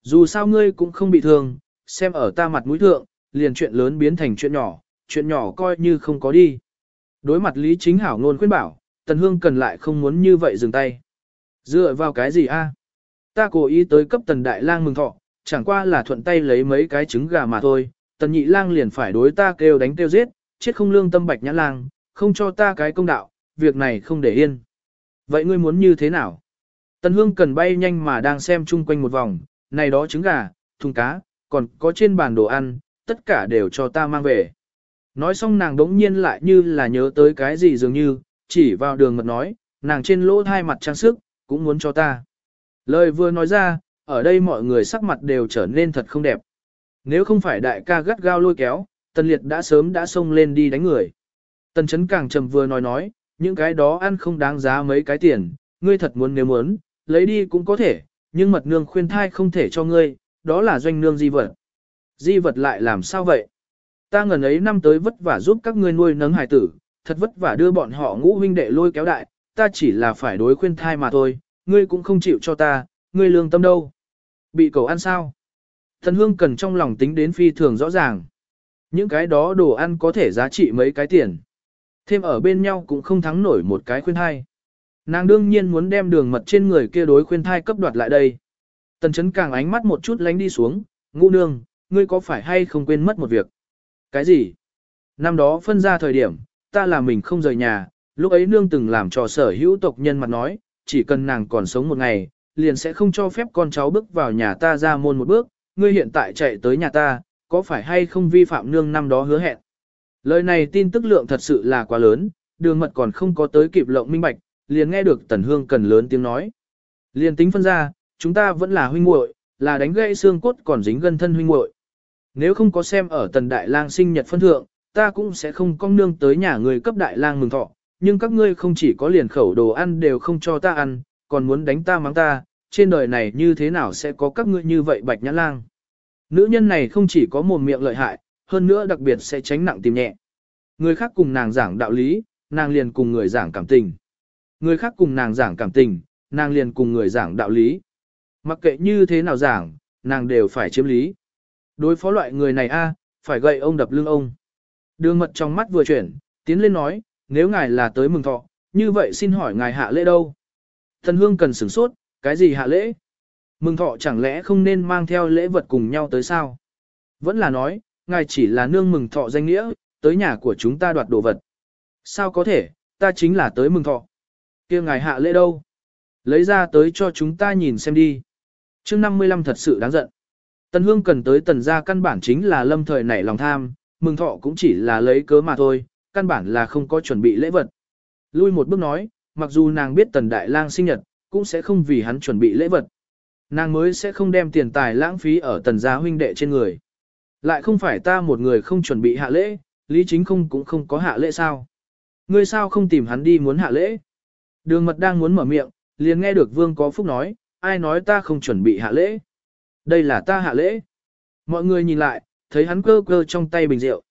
Dù sao ngươi cũng không bị thương, xem ở ta mặt mũi thượng, liền chuyện lớn biến thành chuyện nhỏ, chuyện nhỏ coi như không có đi. Đối mặt Lý Chính Hảo ngôn khuyên bảo, Tần Hương cần lại không muốn như vậy dừng tay. Dựa vào cái gì a? Ta cố ý tới cấp Tần Đại Lang mừng thọ, chẳng qua là thuận tay lấy mấy cái trứng gà mà thôi, Tần Nhị Lang liền phải đối ta kêu đánh kêu giết, chết không lương tâm bạch nhã lang, không cho ta cái công đạo, việc này không để yên. Vậy ngươi muốn như thế nào? Tần Hương cần bay nhanh mà đang xem chung quanh một vòng, này đó trứng gà, thùng cá, còn có trên bàn đồ ăn, tất cả đều cho ta mang về. Nói xong nàng đống nhiên lại như là nhớ tới cái gì dường như, chỉ vào đường mật nói, nàng trên lỗ hai mặt trang sức, cũng muốn cho ta. Lời vừa nói ra, ở đây mọi người sắc mặt đều trở nên thật không đẹp. Nếu không phải đại ca gắt gao lôi kéo, tần liệt đã sớm đã xông lên đi đánh người. Tần chấn càng trầm vừa nói nói, những cái đó ăn không đáng giá mấy cái tiền, ngươi thật muốn nếu muốn, lấy đi cũng có thể, nhưng mật nương khuyên thai không thể cho ngươi, đó là doanh nương di vật. Di vật lại làm sao vậy? Ta ngần ấy năm tới vất vả giúp các ngươi nuôi nấng hài tử, thật vất vả đưa bọn họ ngũ huynh đệ lôi kéo đại, ta chỉ là phải đối khuyên thai mà thôi, ngươi cũng không chịu cho ta, ngươi lương tâm đâu? Bị cầu ăn sao? Thần hương cần trong lòng tính đến phi thường rõ ràng. Những cái đó đồ ăn có thể giá trị mấy cái tiền. Thêm ở bên nhau cũng không thắng nổi một cái khuyên thai. Nàng đương nhiên muốn đem đường mật trên người kia đối khuyên thai cấp đoạt lại đây. Tần chấn càng ánh mắt một chút lánh đi xuống, ngũ nương, ngươi có phải hay không quên mất một việc? Cái gì? Năm đó phân ra thời điểm, ta là mình không rời nhà, lúc ấy nương từng làm trò sở hữu tộc nhân mặt nói, chỉ cần nàng còn sống một ngày, liền sẽ không cho phép con cháu bước vào nhà ta ra môn một bước, ngươi hiện tại chạy tới nhà ta, có phải hay không vi phạm nương năm đó hứa hẹn? Lời này tin tức lượng thật sự là quá lớn, đường mật còn không có tới kịp lộng minh bạch, liền nghe được tần hương cần lớn tiếng nói. Liền tính phân ra, chúng ta vẫn là huynh muội, là đánh gãy xương cốt còn dính gân thân huynh muội. Nếu không có xem ở tần đại lang sinh nhật phân thượng, ta cũng sẽ không cong nương tới nhà người cấp đại lang mừng thọ, nhưng các ngươi không chỉ có liền khẩu đồ ăn đều không cho ta ăn, còn muốn đánh ta mắng ta, trên đời này như thế nào sẽ có các ngươi như vậy bạch nhã lang. Nữ nhân này không chỉ có mồm miệng lợi hại, hơn nữa đặc biệt sẽ tránh nặng tìm nhẹ. Người khác cùng nàng giảng đạo lý, nàng liền cùng người giảng cảm tình. Người khác cùng nàng giảng cảm tình, nàng liền cùng người giảng đạo lý. Mặc kệ như thế nào giảng, nàng đều phải chiếm lý. Đối phó loại người này a, phải gậy ông đập lưng ông. Đường mật trong mắt vừa chuyển, tiến lên nói, nếu ngài là tới mừng thọ, như vậy xin hỏi ngài hạ lễ đâu? Thần hương cần sửng sốt, cái gì hạ lễ? Mừng thọ chẳng lẽ không nên mang theo lễ vật cùng nhau tới sao? Vẫn là nói, ngài chỉ là nương mừng thọ danh nghĩa, tới nhà của chúng ta đoạt đồ vật. Sao có thể, ta chính là tới mừng thọ. kia ngài hạ lễ đâu? Lấy ra tới cho chúng ta nhìn xem đi. chương 55 thật sự đáng giận. Tần Hương cần tới tần gia căn bản chính là lâm thời nảy lòng tham, mừng thọ cũng chỉ là lấy cớ mà thôi, căn bản là không có chuẩn bị lễ vật. Lui một bước nói, mặc dù nàng biết tần đại lang sinh nhật, cũng sẽ không vì hắn chuẩn bị lễ vật. Nàng mới sẽ không đem tiền tài lãng phí ở tần gia huynh đệ trên người. Lại không phải ta một người không chuẩn bị hạ lễ, Lý Chính không cũng không có hạ lễ sao. Ngươi sao không tìm hắn đi muốn hạ lễ? Đường mật đang muốn mở miệng, liền nghe được vương có phúc nói, ai nói ta không chuẩn bị hạ lễ. Đây là ta hạ lễ. Mọi người nhìn lại, thấy hắn cơ cơ trong tay bình rượu.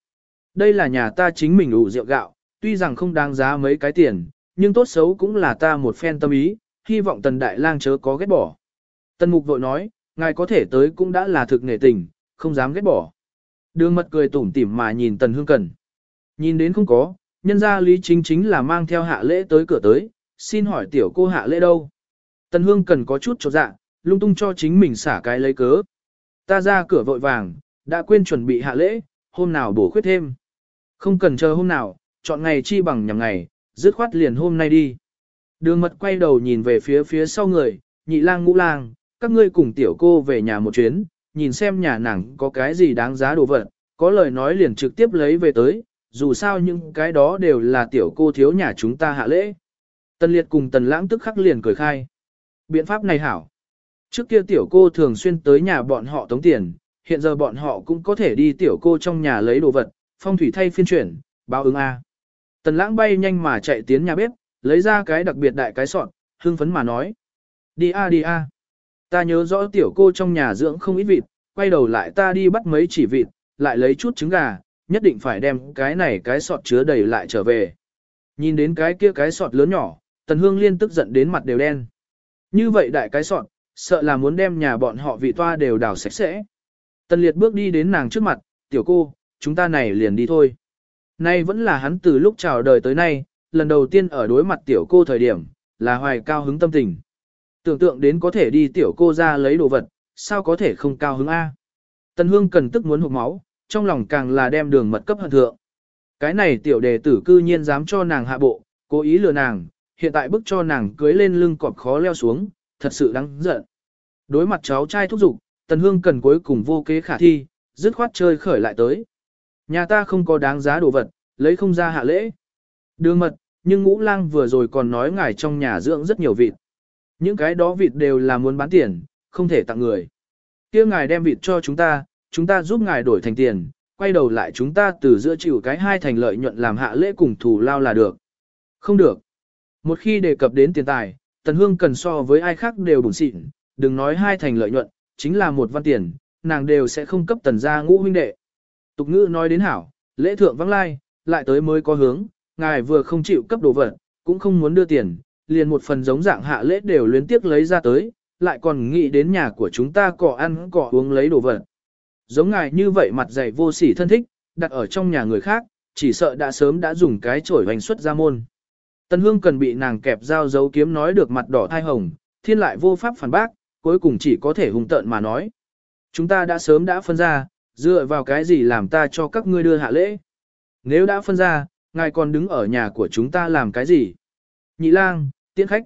Đây là nhà ta chính mình ủ rượu gạo, tuy rằng không đáng giá mấy cái tiền, nhưng tốt xấu cũng là ta một phen tâm ý, hy vọng tần đại lang chớ có ghét bỏ. Tần mục vội nói, ngài có thể tới cũng đã là thực nghệ tình, không dám ghét bỏ. Đường mật cười tủm tỉm mà nhìn tần hương cần. Nhìn đến không có, nhân ra lý chính chính là mang theo hạ lễ tới cửa tới, xin hỏi tiểu cô hạ lễ đâu. Tần hương cần có chút cho dạ, lung tung cho chính mình xả cái lấy cớ. Ta ra cửa vội vàng, đã quên chuẩn bị hạ lễ, hôm nào bổ khuyết thêm. Không cần chờ hôm nào, chọn ngày chi bằng nhằm ngày, dứt khoát liền hôm nay đi. Đường mật quay đầu nhìn về phía phía sau người, nhị lang ngũ lang, các ngươi cùng tiểu cô về nhà một chuyến, nhìn xem nhà nàng có cái gì đáng giá đồ vật, có lời nói liền trực tiếp lấy về tới, dù sao những cái đó đều là tiểu cô thiếu nhà chúng ta hạ lễ. Tần liệt cùng tần lãng tức khắc liền cười khai. Biện pháp này hảo. Trước kia tiểu cô thường xuyên tới nhà bọn họ tống tiền, hiện giờ bọn họ cũng có thể đi tiểu cô trong nhà lấy đồ vật, phong thủy thay phiên chuyển, báo ứng A. Tần lãng bay nhanh mà chạy tiến nhà bếp, lấy ra cái đặc biệt đại cái sọt, hưng phấn mà nói. Đi a đi a. Ta nhớ rõ tiểu cô trong nhà dưỡng không ít vịt, quay đầu lại ta đi bắt mấy chỉ vịt, lại lấy chút trứng gà, nhất định phải đem cái này cái sọt chứa đầy lại trở về. Nhìn đến cái kia cái sọt lớn nhỏ, tần hương liên tức giận đến mặt đều đen. Như vậy đại cái sọt, sợ là muốn đem nhà bọn họ vị toa đều đào sạch sẽ. Tần liệt bước đi đến nàng trước mặt, tiểu cô, chúng ta này liền đi thôi. Nay vẫn là hắn từ lúc chào đời tới nay, lần đầu tiên ở đối mặt tiểu cô thời điểm, là hoài cao hứng tâm tình. Tưởng tượng đến có thể đi tiểu cô ra lấy đồ vật, sao có thể không cao hứng A. Tần hương cần tức muốn hụt máu, trong lòng càng là đem đường mật cấp hận thượng. Cái này tiểu đề tử cư nhiên dám cho nàng hạ bộ, cố ý lừa nàng, hiện tại bức cho nàng cưới lên lưng cọp khó leo xuống, thật sự đáng giận. Đối mặt cháu trai thúc giục, Tần Hương cần cuối cùng vô kế khả thi, dứt khoát chơi khởi lại tới. Nhà ta không có đáng giá đồ vật, lấy không ra hạ lễ. Đường mật, nhưng ngũ lang vừa rồi còn nói ngài trong nhà dưỡng rất nhiều vịt. Những cái đó vịt đều là muốn bán tiền, không thể tặng người. kia ngài đem vịt cho chúng ta, chúng ta giúp ngài đổi thành tiền, quay đầu lại chúng ta từ giữa chịu cái hai thành lợi nhuận làm hạ lễ cùng thù lao là được. Không được. Một khi đề cập đến tiền tài, Tần Hương cần so với ai khác đều bùn xịn, đừng nói hai thành lợi nhuận, chính là một văn tiền, nàng đều sẽ không cấp tần gia ngũ huynh đệ. Tục ngữ nói đến hảo, lễ thượng vắng lai, lại tới mới có hướng, ngài vừa không chịu cấp đồ vật, cũng không muốn đưa tiền, liền một phần giống dạng hạ lễ đều luyến tiếc lấy ra tới, lại còn nghĩ đến nhà của chúng ta cỏ ăn cỏ uống lấy đồ vật. Giống ngài như vậy mặt dày vô sỉ thân thích, đặt ở trong nhà người khác, chỉ sợ đã sớm đã dùng cái chổi hoành xuất ra môn. Tân Hương cần bị nàng kẹp dao dấu kiếm nói được mặt đỏ thai hồng, thiên lại vô pháp phản bác, cuối cùng chỉ có thể hùng tợn mà nói. Chúng ta đã sớm đã phân ra, dựa vào cái gì làm ta cho các ngươi đưa hạ lễ. Nếu đã phân ra, ngài còn đứng ở nhà của chúng ta làm cái gì? Nhị lang, tiễn khách.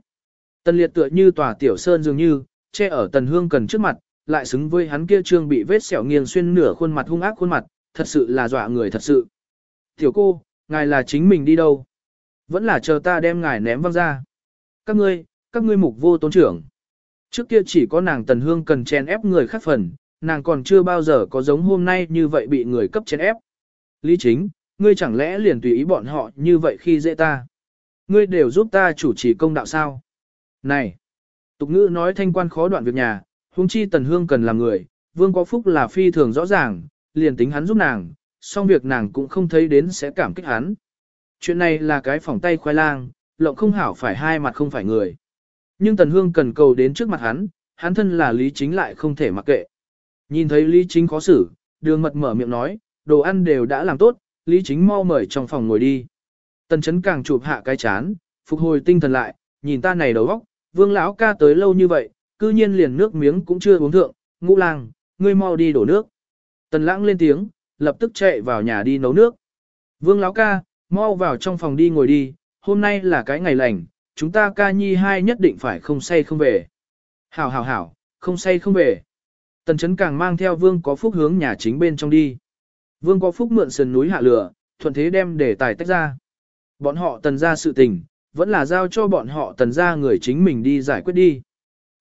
Tần liệt tựa như tòa tiểu sơn dường như, che ở tần hương cần trước mặt, lại xứng với hắn kia trương bị vết sẹo nghiêng xuyên nửa khuôn mặt hung ác khuôn mặt, thật sự là dọa người thật sự. Tiểu cô, ngài là chính mình đi đâu? Vẫn là chờ ta đem ngài ném văng ra. Các ngươi, các ngươi mục vô tôn trưởng. Trước kia chỉ có nàng Tần Hương cần chen ép người khác phần, nàng còn chưa bao giờ có giống hôm nay như vậy bị người cấp chén ép. Lý chính, ngươi chẳng lẽ liền tùy ý bọn họ như vậy khi dễ ta? Ngươi đều giúp ta chủ trì công đạo sao? Này! Tục ngữ nói thanh quan khó đoạn việc nhà, huống chi Tần Hương cần làm người, vương có phúc là phi thường rõ ràng, liền tính hắn giúp nàng, song việc nàng cũng không thấy đến sẽ cảm kích hắn. Chuyện này là cái phòng tay khoai lang, lộng không hảo phải hai mặt không phải người. Nhưng Tần Hương cần cầu đến trước mặt hắn, hắn thân là Lý Chính lại không thể mặc kệ. Nhìn thấy Lý Chính khó xử, đường mật mở miệng nói, đồ ăn đều đã làm tốt, Lý Chính mau mời trong phòng ngồi đi. Tần chấn càng chụp hạ cái chán, phục hồi tinh thần lại, nhìn ta này đầu óc, vương lão ca tới lâu như vậy, cư nhiên liền nước miếng cũng chưa uống thượng, ngũ lang, ngươi mau đi đổ nước. Tần lãng lên tiếng, lập tức chạy vào nhà đi nấu nước. Vương lão ca, mau vào trong phòng đi ngồi đi, hôm nay là cái ngày lành, chúng ta ca nhi hai nhất định phải không say không về. Hảo hảo hảo, không say không về. Tần chấn càng mang theo vương có phúc hướng nhà chính bên trong đi. Vương có phúc mượn sườn núi hạ lửa, thuận thế đem để tài tách ra. Bọn họ tần ra sự tình, vẫn là giao cho bọn họ tần ra người chính mình đi giải quyết đi.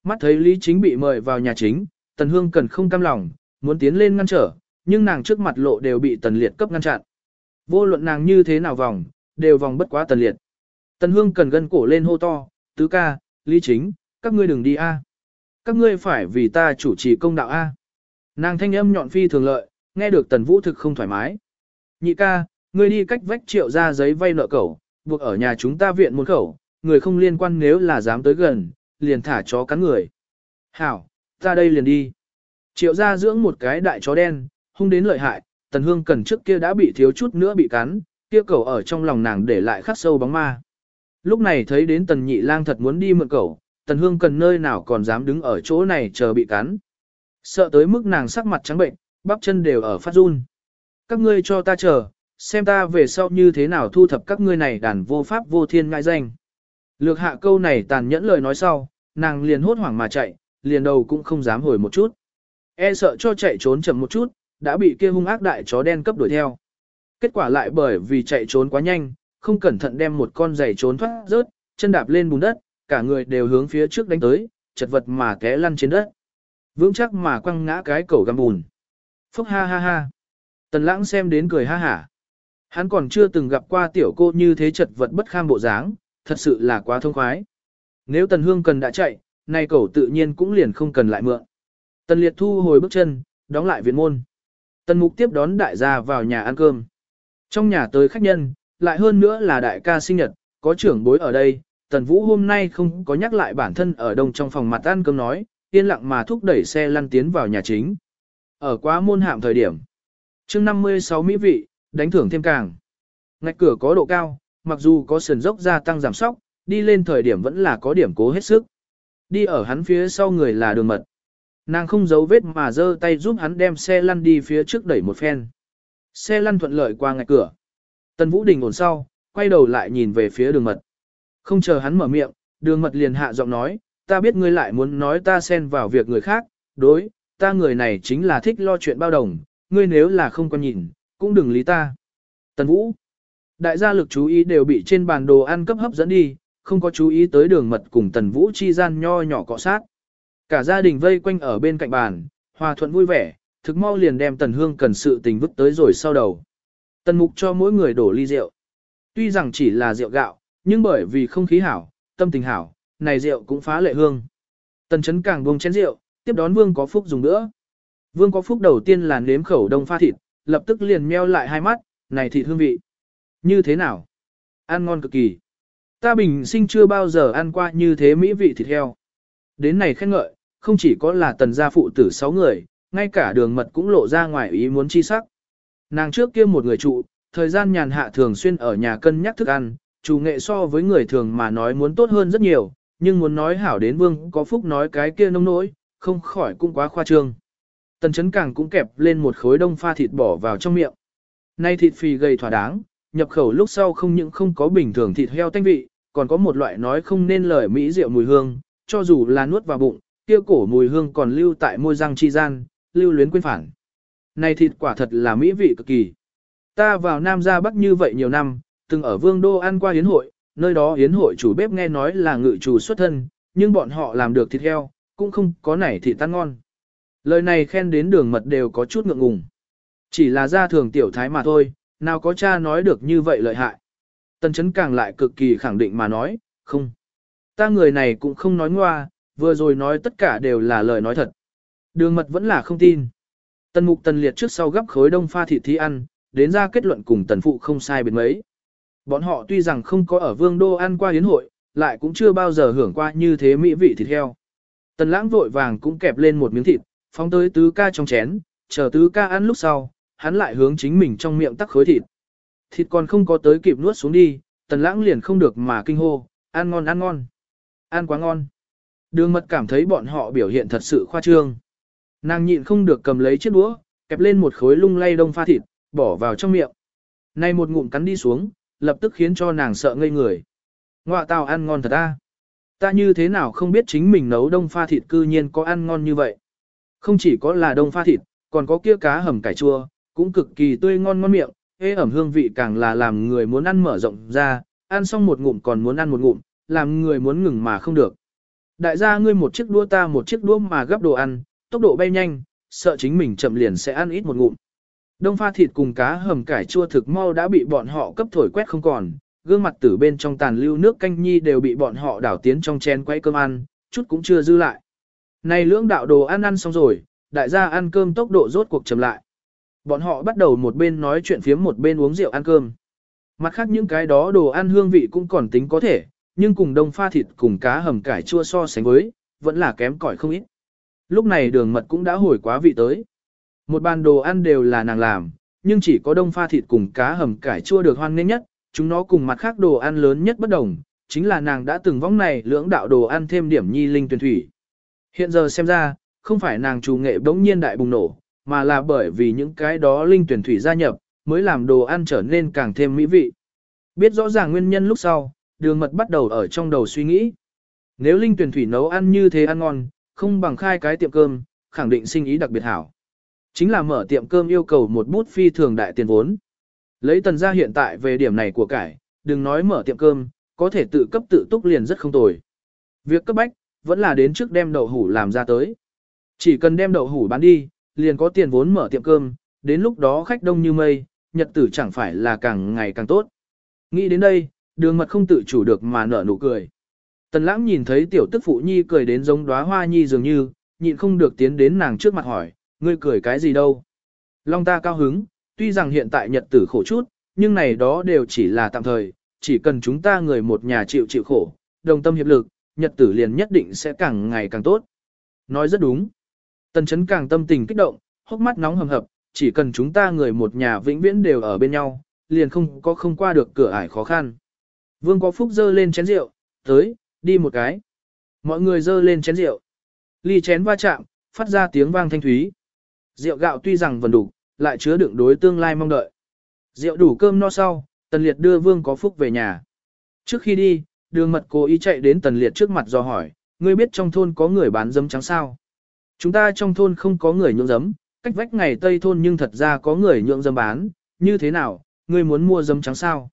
Mắt thấy Lý Chính bị mời vào nhà chính, tần hương cần không cam lòng, muốn tiến lên ngăn trở, nhưng nàng trước mặt lộ đều bị tần liệt cấp ngăn chặn. Vô luận nàng như thế nào vòng, đều vòng bất quá tần liệt. Tần hương cần gân cổ lên hô to, tứ ca, Lý Chính, các ngươi đừng đi a, các ngươi phải vì ta chủ trì công đạo a. Nàng thanh âm nhọn phi thường lợi, nghe được tần vũ thực không thoải mái. Nhị ca, ngươi đi cách vách triệu ra giấy vay nợ cẩu, buộc ở nhà chúng ta viện một khẩu, người không liên quan nếu là dám tới gần, liền thả chó cắn người. Hảo, ta đây liền đi. Triệu ra dưỡng một cái đại chó đen, hung đến lợi hại, tần hương cần trước kia đã bị thiếu chút nữa bị cắn, kia cẩu ở trong lòng nàng để lại khắc sâu bóng ma. Lúc này thấy đến tần nhị lang thật muốn đi mượn cẩu, tần hương cần nơi nào còn dám đứng ở chỗ này chờ bị cắn. Sợ tới mức nàng sắc mặt trắng bệnh, bắp chân đều ở phát run. Các ngươi cho ta chờ, xem ta về sau như thế nào thu thập các ngươi này đàn vô pháp vô thiên ngại danh. Lược hạ câu này tàn nhẫn lời nói sau, nàng liền hốt hoảng mà chạy, liền đầu cũng không dám hồi một chút. E sợ cho chạy trốn chậm một chút, đã bị kia hung ác đại chó đen cấp đuổi theo. Kết quả lại bởi vì chạy trốn quá nhanh, không cẩn thận đem một con giày trốn thoát rớt, chân đạp lên bùn đất, cả người đều hướng phía trước đánh tới, chật vật mà té lăn trên đất. Vững chắc mà quăng ngã cái cầu găm bùn. Phúc ha ha ha. Tần lãng xem đến cười ha hả. Hắn còn chưa từng gặp qua tiểu cô như thế chật vật bất kham bộ dáng, thật sự là quá thông khoái. Nếu Tần Hương cần đã chạy, nay cậu tự nhiên cũng liền không cần lại mượn. Tần Liệt thu hồi bước chân, đóng lại viện môn. Tần Mục tiếp đón đại gia vào nhà ăn cơm. Trong nhà tới khách nhân, lại hơn nữa là đại ca sinh nhật, có trưởng bối ở đây, Tần Vũ hôm nay không có nhắc lại bản thân ở đông trong phòng mặt ăn cơm nói, yên lặng mà thúc đẩy xe lăn tiến vào nhà chính. Ở quá môn hạm thời điểm. chương 56 mỹ vị, đánh thưởng thêm càng. Ngạch cửa có độ cao, mặc dù có sườn dốc gia tăng giảm sóc, đi lên thời điểm vẫn là có điểm cố hết sức. Đi ở hắn phía sau người là đường mật. Nàng không giấu vết mà giơ tay giúp hắn đem xe lăn đi phía trước đẩy một phen. Xe lăn thuận lợi qua ngạch cửa. Tần Vũ Đình ổn sau, quay đầu lại nhìn về phía đường mật. Không chờ hắn mở miệng, đường mật liền hạ giọng nói, ta biết ngươi lại muốn nói ta xen vào việc người khác, đối, ta người này chính là thích lo chuyện bao đồng, ngươi nếu là không quan nhìn, cũng đừng lý ta. Tần Vũ. Đại gia lực chú ý đều bị trên bàn đồ ăn cấp hấp dẫn đi, không có chú ý tới đường mật cùng Tần Vũ chi gian nho nhỏ cọ sát. Cả gia đình vây quanh ở bên cạnh bàn, hòa thuận vui vẻ, thực mau liền đem Tần Hương cần sự tình vứt tới rồi sau đầu. Tần Mục cho mỗi người đổ ly rượu. Tuy rằng chỉ là rượu gạo, nhưng bởi vì không khí hảo, tâm tình hảo, này rượu cũng phá lệ hương. Tần chấn càng buông chén rượu, tiếp đón Vương có phúc dùng nữa. Vương có phúc đầu tiên là nếm khẩu đông pha thịt, lập tức liền meo lại hai mắt, này thịt hương vị. Như thế nào? Ăn ngon cực kỳ. Ta bình sinh chưa bao giờ ăn qua như thế mỹ vị thịt heo. Đến này khen ngợi, không chỉ có là tần gia phụ tử sáu người, ngay cả đường mật cũng lộ ra ngoài ý muốn chi sắc. Nàng trước kia một người trụ, thời gian nhàn hạ thường xuyên ở nhà cân nhắc thức ăn, chủ nghệ so với người thường mà nói muốn tốt hơn rất nhiều, nhưng muốn nói hảo đến vương có phúc nói cái kia nông nỗi, không khỏi cũng quá khoa trương. Tần chấn càng cũng kẹp lên một khối đông pha thịt bỏ vào trong miệng. Nay thịt phì gầy thỏa đáng, nhập khẩu lúc sau không những không có bình thường thịt heo tanh vị, còn có một loại nói không nên lời mỹ rượu mùi hương, cho dù là nuốt vào bụng, kia cổ mùi hương còn lưu tại môi răng chi gian, lưu luyến quên phản. Này thịt quả thật là mỹ vị cực kỳ. Ta vào Nam ra Bắc như vậy nhiều năm, từng ở Vương Đô ăn qua hiến hội, nơi đó hiến hội chủ bếp nghe nói là ngự chủ xuất thân, nhưng bọn họ làm được thịt heo, cũng không có nảy thịt tan ngon. Lời này khen đến đường mật đều có chút ngượng ngùng. Chỉ là gia thường tiểu thái mà thôi, nào có cha nói được như vậy lợi hại. Tần chấn càng lại cực kỳ khẳng định mà nói, không. Ta người này cũng không nói ngoa, vừa rồi nói tất cả đều là lời nói thật. Đường mật vẫn là không tin. Tần mục tần liệt trước sau gấp khối đông pha thịt thi ăn, đến ra kết luận cùng tần phụ không sai biệt mấy. Bọn họ tuy rằng không có ở vương đô ăn qua yến hội, lại cũng chưa bao giờ hưởng qua như thế mỹ vị thịt heo. Tần lãng vội vàng cũng kẹp lên một miếng thịt, phóng tới tứ ca trong chén, chờ tứ ca ăn lúc sau, hắn lại hướng chính mình trong miệng tắc khối thịt. Thịt còn không có tới kịp nuốt xuống đi, tần lãng liền không được mà kinh hô, ăn ngon ăn ngon, ăn quá ngon. Đường mật cảm thấy bọn họ biểu hiện thật sự khoa trương. Nàng nhịn không được cầm lấy chiếc đũa, kẹp lên một khối lung lay đông pha thịt, bỏ vào trong miệng. nay một ngụm cắn đi xuống, lập tức khiến cho nàng sợ ngây người. Ngoạ tào ăn ngon thật ta. Ta như thế nào không biết chính mình nấu đông pha thịt cư nhiên có ăn ngon như vậy. Không chỉ có là đông pha thịt, còn có kia cá hầm cải chua, cũng cực kỳ tươi ngon ngon miệng, hê ẩm hương vị càng là làm người muốn ăn mở rộng ra, ăn xong một ngụm còn muốn ăn một ngụm, làm người muốn ngừng mà không được. Đại gia ngươi một chiếc đũa ta một chiếc đũa mà gấp đồ ăn, tốc độ bay nhanh, sợ chính mình chậm liền sẽ ăn ít một ngụm. Đông pha thịt cùng cá hầm cải chua thực mau đã bị bọn họ cấp thổi quét không còn, gương mặt tử bên trong tàn lưu nước canh nhi đều bị bọn họ đảo tiến trong chén quay cơm ăn, chút cũng chưa dư lại. Này lưỡng đạo đồ ăn ăn xong rồi, đại gia ăn cơm tốc độ rốt cuộc chậm lại. Bọn họ bắt đầu một bên nói chuyện phiếm một bên uống rượu ăn cơm. Mặt khác những cái đó đồ ăn hương vị cũng còn tính có thể, nhưng cùng đông pha thịt cùng cá hầm cải chua so sánh với, vẫn là kém cỏi không ít. Lúc này đường mật cũng đã hồi quá vị tới. Một bàn đồ ăn đều là nàng làm, nhưng chỉ có đông pha thịt cùng cá hầm cải chua được hoan nghênh nhất, chúng nó cùng mặt khác đồ ăn lớn nhất bất đồng, chính là nàng đã từng vong này lưỡng đạo đồ ăn thêm điểm nhi linh tuyển thủy. Hiện giờ xem ra, không phải nàng chủ nghệ bỗng nhiên đại bùng nổ, mà là bởi vì những cái đó linh tuyển thủy gia nhập, mới làm đồ ăn trở nên càng thêm mỹ vị. Biết rõ ràng nguyên nhân lúc sau, đường mật bắt đầu ở trong đầu suy nghĩ. Nếu linh tuyển thủy nấu ăn như thế ăn ngon, không bằng khai cái tiệm cơm, khẳng định sinh ý đặc biệt hảo. Chính là mở tiệm cơm yêu cầu một bút phi thường đại tiền vốn. Lấy tần gia hiện tại về điểm này của cải, đừng nói mở tiệm cơm, có thể tự cấp tự túc liền rất không tồi. Việc cấp bách, vẫn là đến trước đem đậu hủ làm ra tới. Chỉ cần đem đậu hủ bán đi, liền có tiền vốn mở tiệm cơm, đến lúc đó khách đông như mây, nhật tử chẳng phải là càng ngày càng tốt. Nghĩ đến đây, đường mật không tự chủ được mà nở nụ cười. Tần lãng nhìn thấy tiểu tức phụ nhi cười đến giống đóa hoa nhi dường như, nhịn không được tiến đến nàng trước mặt hỏi, ngươi cười cái gì đâu. Long ta cao hứng, tuy rằng hiện tại nhật tử khổ chút, nhưng này đó đều chỉ là tạm thời, chỉ cần chúng ta người một nhà chịu chịu khổ, đồng tâm hiệp lực, nhật tử liền nhất định sẽ càng ngày càng tốt. Nói rất đúng. Tần chấn càng tâm tình kích động, hốc mắt nóng hầm hập, chỉ cần chúng ta người một nhà vĩnh viễn đều ở bên nhau, liền không có không qua được cửa ải khó khăn. Vương có phúc dơ lên chén rượu, tới, đi một cái. Mọi người dơ lên chén rượu. Ly chén va chạm, phát ra tiếng vang thanh thúy. Rượu gạo tuy rằng vần đủ, lại chứa đựng đối tương lai mong đợi. Rượu đủ cơm no sau, Tần Liệt đưa Vương có phúc về nhà. Trước khi đi, đường mật cố ý chạy đến Tần Liệt trước mặt do hỏi, ngươi biết trong thôn có người bán dấm trắng sao? Chúng ta trong thôn không có người nhượng dấm, cách vách ngày Tây thôn nhưng thật ra có người nhượng dấm bán, như thế nào, ngươi muốn mua dấm trắng sao?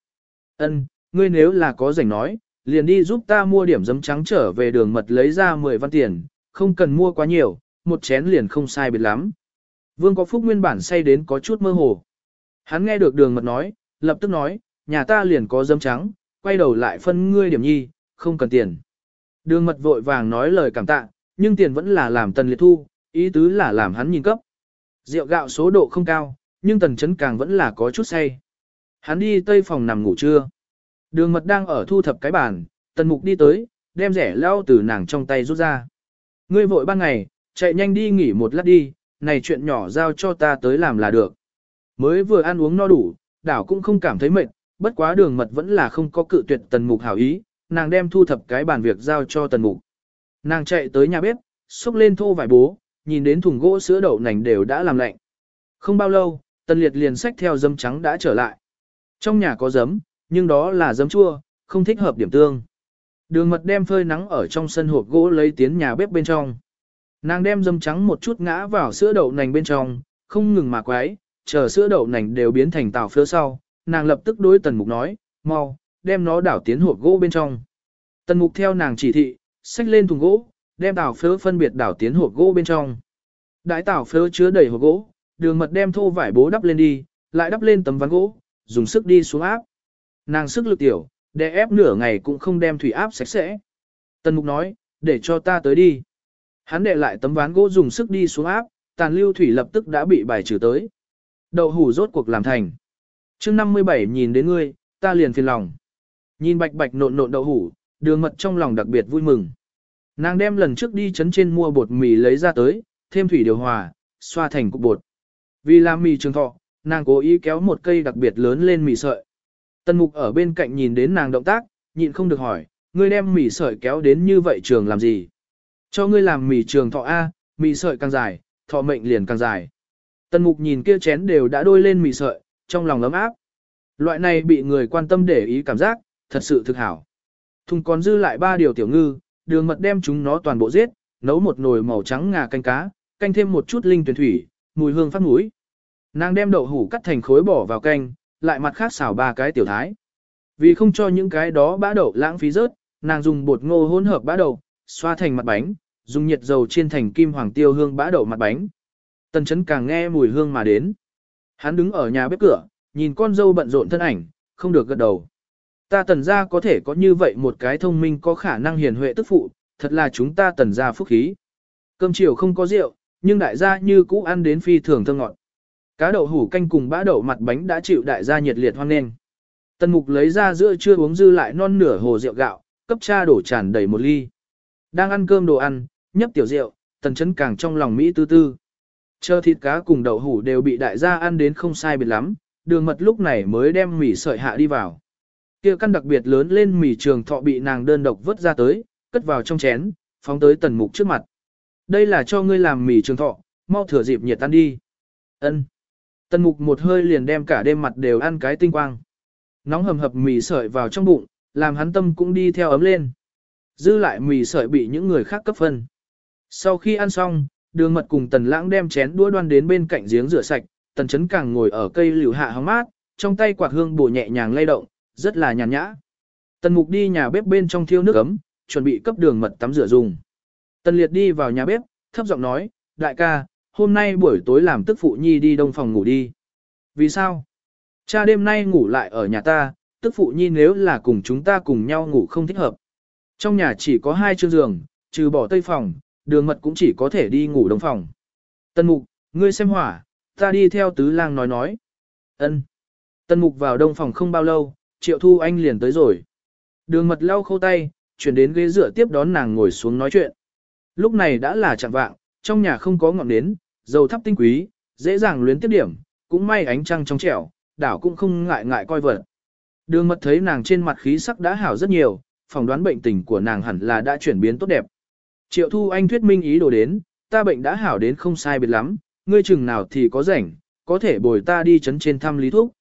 Ân, ngươi nếu là có rảnh nói, liền đi giúp ta mua điểm dấm trắng trở về đường mật lấy ra 10 văn tiền, không cần mua quá nhiều, một chén liền không sai biệt lắm. Vương có phúc nguyên bản say đến có chút mơ hồ. Hắn nghe được đường mật nói, lập tức nói, nhà ta liền có dâm trắng, quay đầu lại phân ngươi điểm nhi, không cần tiền. Đường mật vội vàng nói lời cảm tạ, nhưng tiền vẫn là làm tần liệt thu, ý tứ là làm hắn nhìn cấp. Rượu gạo số độ không cao, nhưng tần chấn càng vẫn là có chút say. Hắn đi tây phòng nằm ngủ trưa. Đường mật đang ở thu thập cái bàn, tần mục đi tới, đem rẻ lao từ nàng trong tay rút ra. Ngươi vội ban ngày, chạy nhanh đi nghỉ một lát đi, này chuyện nhỏ giao cho ta tới làm là được. Mới vừa ăn uống no đủ, đảo cũng không cảm thấy mệt, bất quá đường mật vẫn là không có cự tuyệt tần mục hảo ý, nàng đem thu thập cái bàn việc giao cho tần mục. Nàng chạy tới nhà bếp, xúc lên thô vải bố, nhìn đến thùng gỗ sữa đậu nành đều đã làm lạnh. Không bao lâu, tần liệt liền xách theo dấm trắng đã trở lại. Trong nhà có dấm nhưng đó là dấm chua, không thích hợp điểm tương. Đường mật đem phơi nắng ở trong sân hộp gỗ lấy tiến nhà bếp bên trong. Nàng đem dâm trắng một chút ngã vào sữa đậu nành bên trong, không ngừng mà quái, chờ sữa đậu nành đều biến thành tàu phía sau. Nàng lập tức đối tần mục nói, mau, đem nó đảo tiến hộp gỗ bên trong. Tần mục theo nàng chỉ thị, xách lên thùng gỗ, đem tảo phớ phân biệt đảo tiến hộp gỗ bên trong. Đại tảo phớ chứa đầy hộp gỗ, đường mật đem thô vải bố đắp lên đi, lại đắp lên tấm ván gỗ, dùng sức đi xuống áp. Nàng sức lực tiểu, để ép nửa ngày cũng không đem thủy áp sạch sẽ. Tần Mục nói, để cho ta tới đi. Hắn để lại tấm ván gỗ dùng sức đi xuống áp, tàn lưu thủy lập tức đã bị bài trừ tới. Đậu hủ rốt cuộc làm thành. chương 57 nhìn đến ngươi, ta liền phiền lòng. Nhìn bạch bạch nộn nộn đậu hủ, đường mật trong lòng đặc biệt vui mừng. Nàng đem lần trước đi chấn trên mua bột mì lấy ra tới, thêm thủy điều hòa, xoa thành cục bột. Vì làm mì trường thọ, nàng cố ý kéo một cây đặc biệt lớn lên mì sợi. Tân mục ở bên cạnh nhìn đến nàng động tác, nhịn không được hỏi, ngươi đem mì sợi kéo đến như vậy trường làm gì? Cho ngươi làm mì trường thọ A, mì sợi càng dài, thọ mệnh liền càng dài. Tân mục nhìn kia chén đều đã đôi lên mì sợi, trong lòng ấm áp. Loại này bị người quan tâm để ý cảm giác, thật sự thực hảo. Thùng còn dư lại ba điều tiểu ngư, đường mật đem chúng nó toàn bộ giết, nấu một nồi màu trắng ngà canh cá, canh thêm một chút linh tuyển thủy, mùi hương phát mũi. Nàng đem đậu hủ cắt thành khối bỏ vào canh, lại mặt khác xào ba cái tiểu thái. Vì không cho những cái đó bã đậu lãng phí rớt, nàng dùng bột ngô hỗn hợp bã đậu, xoa thành mặt bánh, dùng nhiệt dầu chiên thành kim hoàng tiêu hương bã đậu mặt bánh. Tần chấn càng nghe mùi hương mà đến. Hắn đứng ở nhà bếp cửa, nhìn con dâu bận rộn thân ảnh, không được gật đầu. Ta tần gia có thể có như vậy một cái thông minh có khả năng hiền huệ tức phụ, thật là chúng ta tần gia phúc khí. Cơm chiều không có rượu, nhưng đại gia như cũ ăn đến phi thường thơm ngọt. Cá đậu hủ canh cùng bã đậu mặt bánh đã chịu đại gia nhiệt liệt hoan nghênh. Tần mục lấy ra giữa chưa uống dư lại non nửa hồ rượu gạo, cấp cha đổ tràn đầy một ly. Đang ăn cơm đồ ăn, nhấp tiểu rượu, tần chấn càng trong lòng Mỹ tư tư. Chờ thịt cá cùng đậu hủ đều bị đại gia ăn đến không sai biệt lắm, đường mật lúc này mới đem mì sợi hạ đi vào. kia căn đặc biệt lớn lên mì trường thọ bị nàng đơn độc vớt ra tới, cất vào trong chén, phóng tới tần mục trước mặt. Đây là cho ngươi làm mì trường thọ, mau thừa dịp nhiệt tan đi. Ân. Tần mục một hơi liền đem cả đêm mặt đều ăn cái tinh quang. Nóng hầm hập mì sợi vào trong bụng, làm hắn tâm cũng đi theo ấm lên. Dư lại mì sợi bị những người khác cấp phân. Sau khi ăn xong, đường mật cùng tần lãng đem chén đũa đoan đến bên cạnh giếng rửa sạch, tần chấn càng ngồi ở cây liễu hạ hóng mát, trong tay quạt hương bổ nhẹ nhàng lay động, rất là nhàn nhã. Tần mục đi nhà bếp bên trong thiêu nước ấm, chuẩn bị cấp đường mật tắm rửa dùng. Tần liệt đi vào nhà bếp, thấp giọng nói, đại ca, hôm nay buổi tối làm tức phụ nhi đi đông phòng ngủ đi. Vì sao? Cha đêm nay ngủ lại ở nhà ta, tức phụ nhi nếu là cùng chúng ta cùng nhau ngủ không thích hợp. Trong nhà chỉ có hai chương giường, trừ bỏ tây phòng, đường mật cũng chỉ có thể đi ngủ đồng phòng. Tân mục, ngươi xem hỏa, ta đi theo tứ lang nói nói. ân Tân mục vào đông phòng không bao lâu, triệu thu anh liền tới rồi. Đường mật lau khâu tay, chuyển đến ghế dựa tiếp đón nàng ngồi xuống nói chuyện. Lúc này đã là chạng vạng, trong nhà không có ngọn nến, dầu thắp tinh quý, dễ dàng luyến tiếp điểm, cũng may ánh trăng trong trẻo, đảo cũng không ngại ngại coi vật. Đường mật thấy nàng trên mặt khí sắc đã hảo rất nhiều, phỏng đoán bệnh tình của nàng hẳn là đã chuyển biến tốt đẹp. Triệu Thu Anh thuyết minh ý đồ đến, ta bệnh đã hảo đến không sai biệt lắm, ngươi chừng nào thì có rảnh, có thể bồi ta đi chấn trên thăm lý thuốc.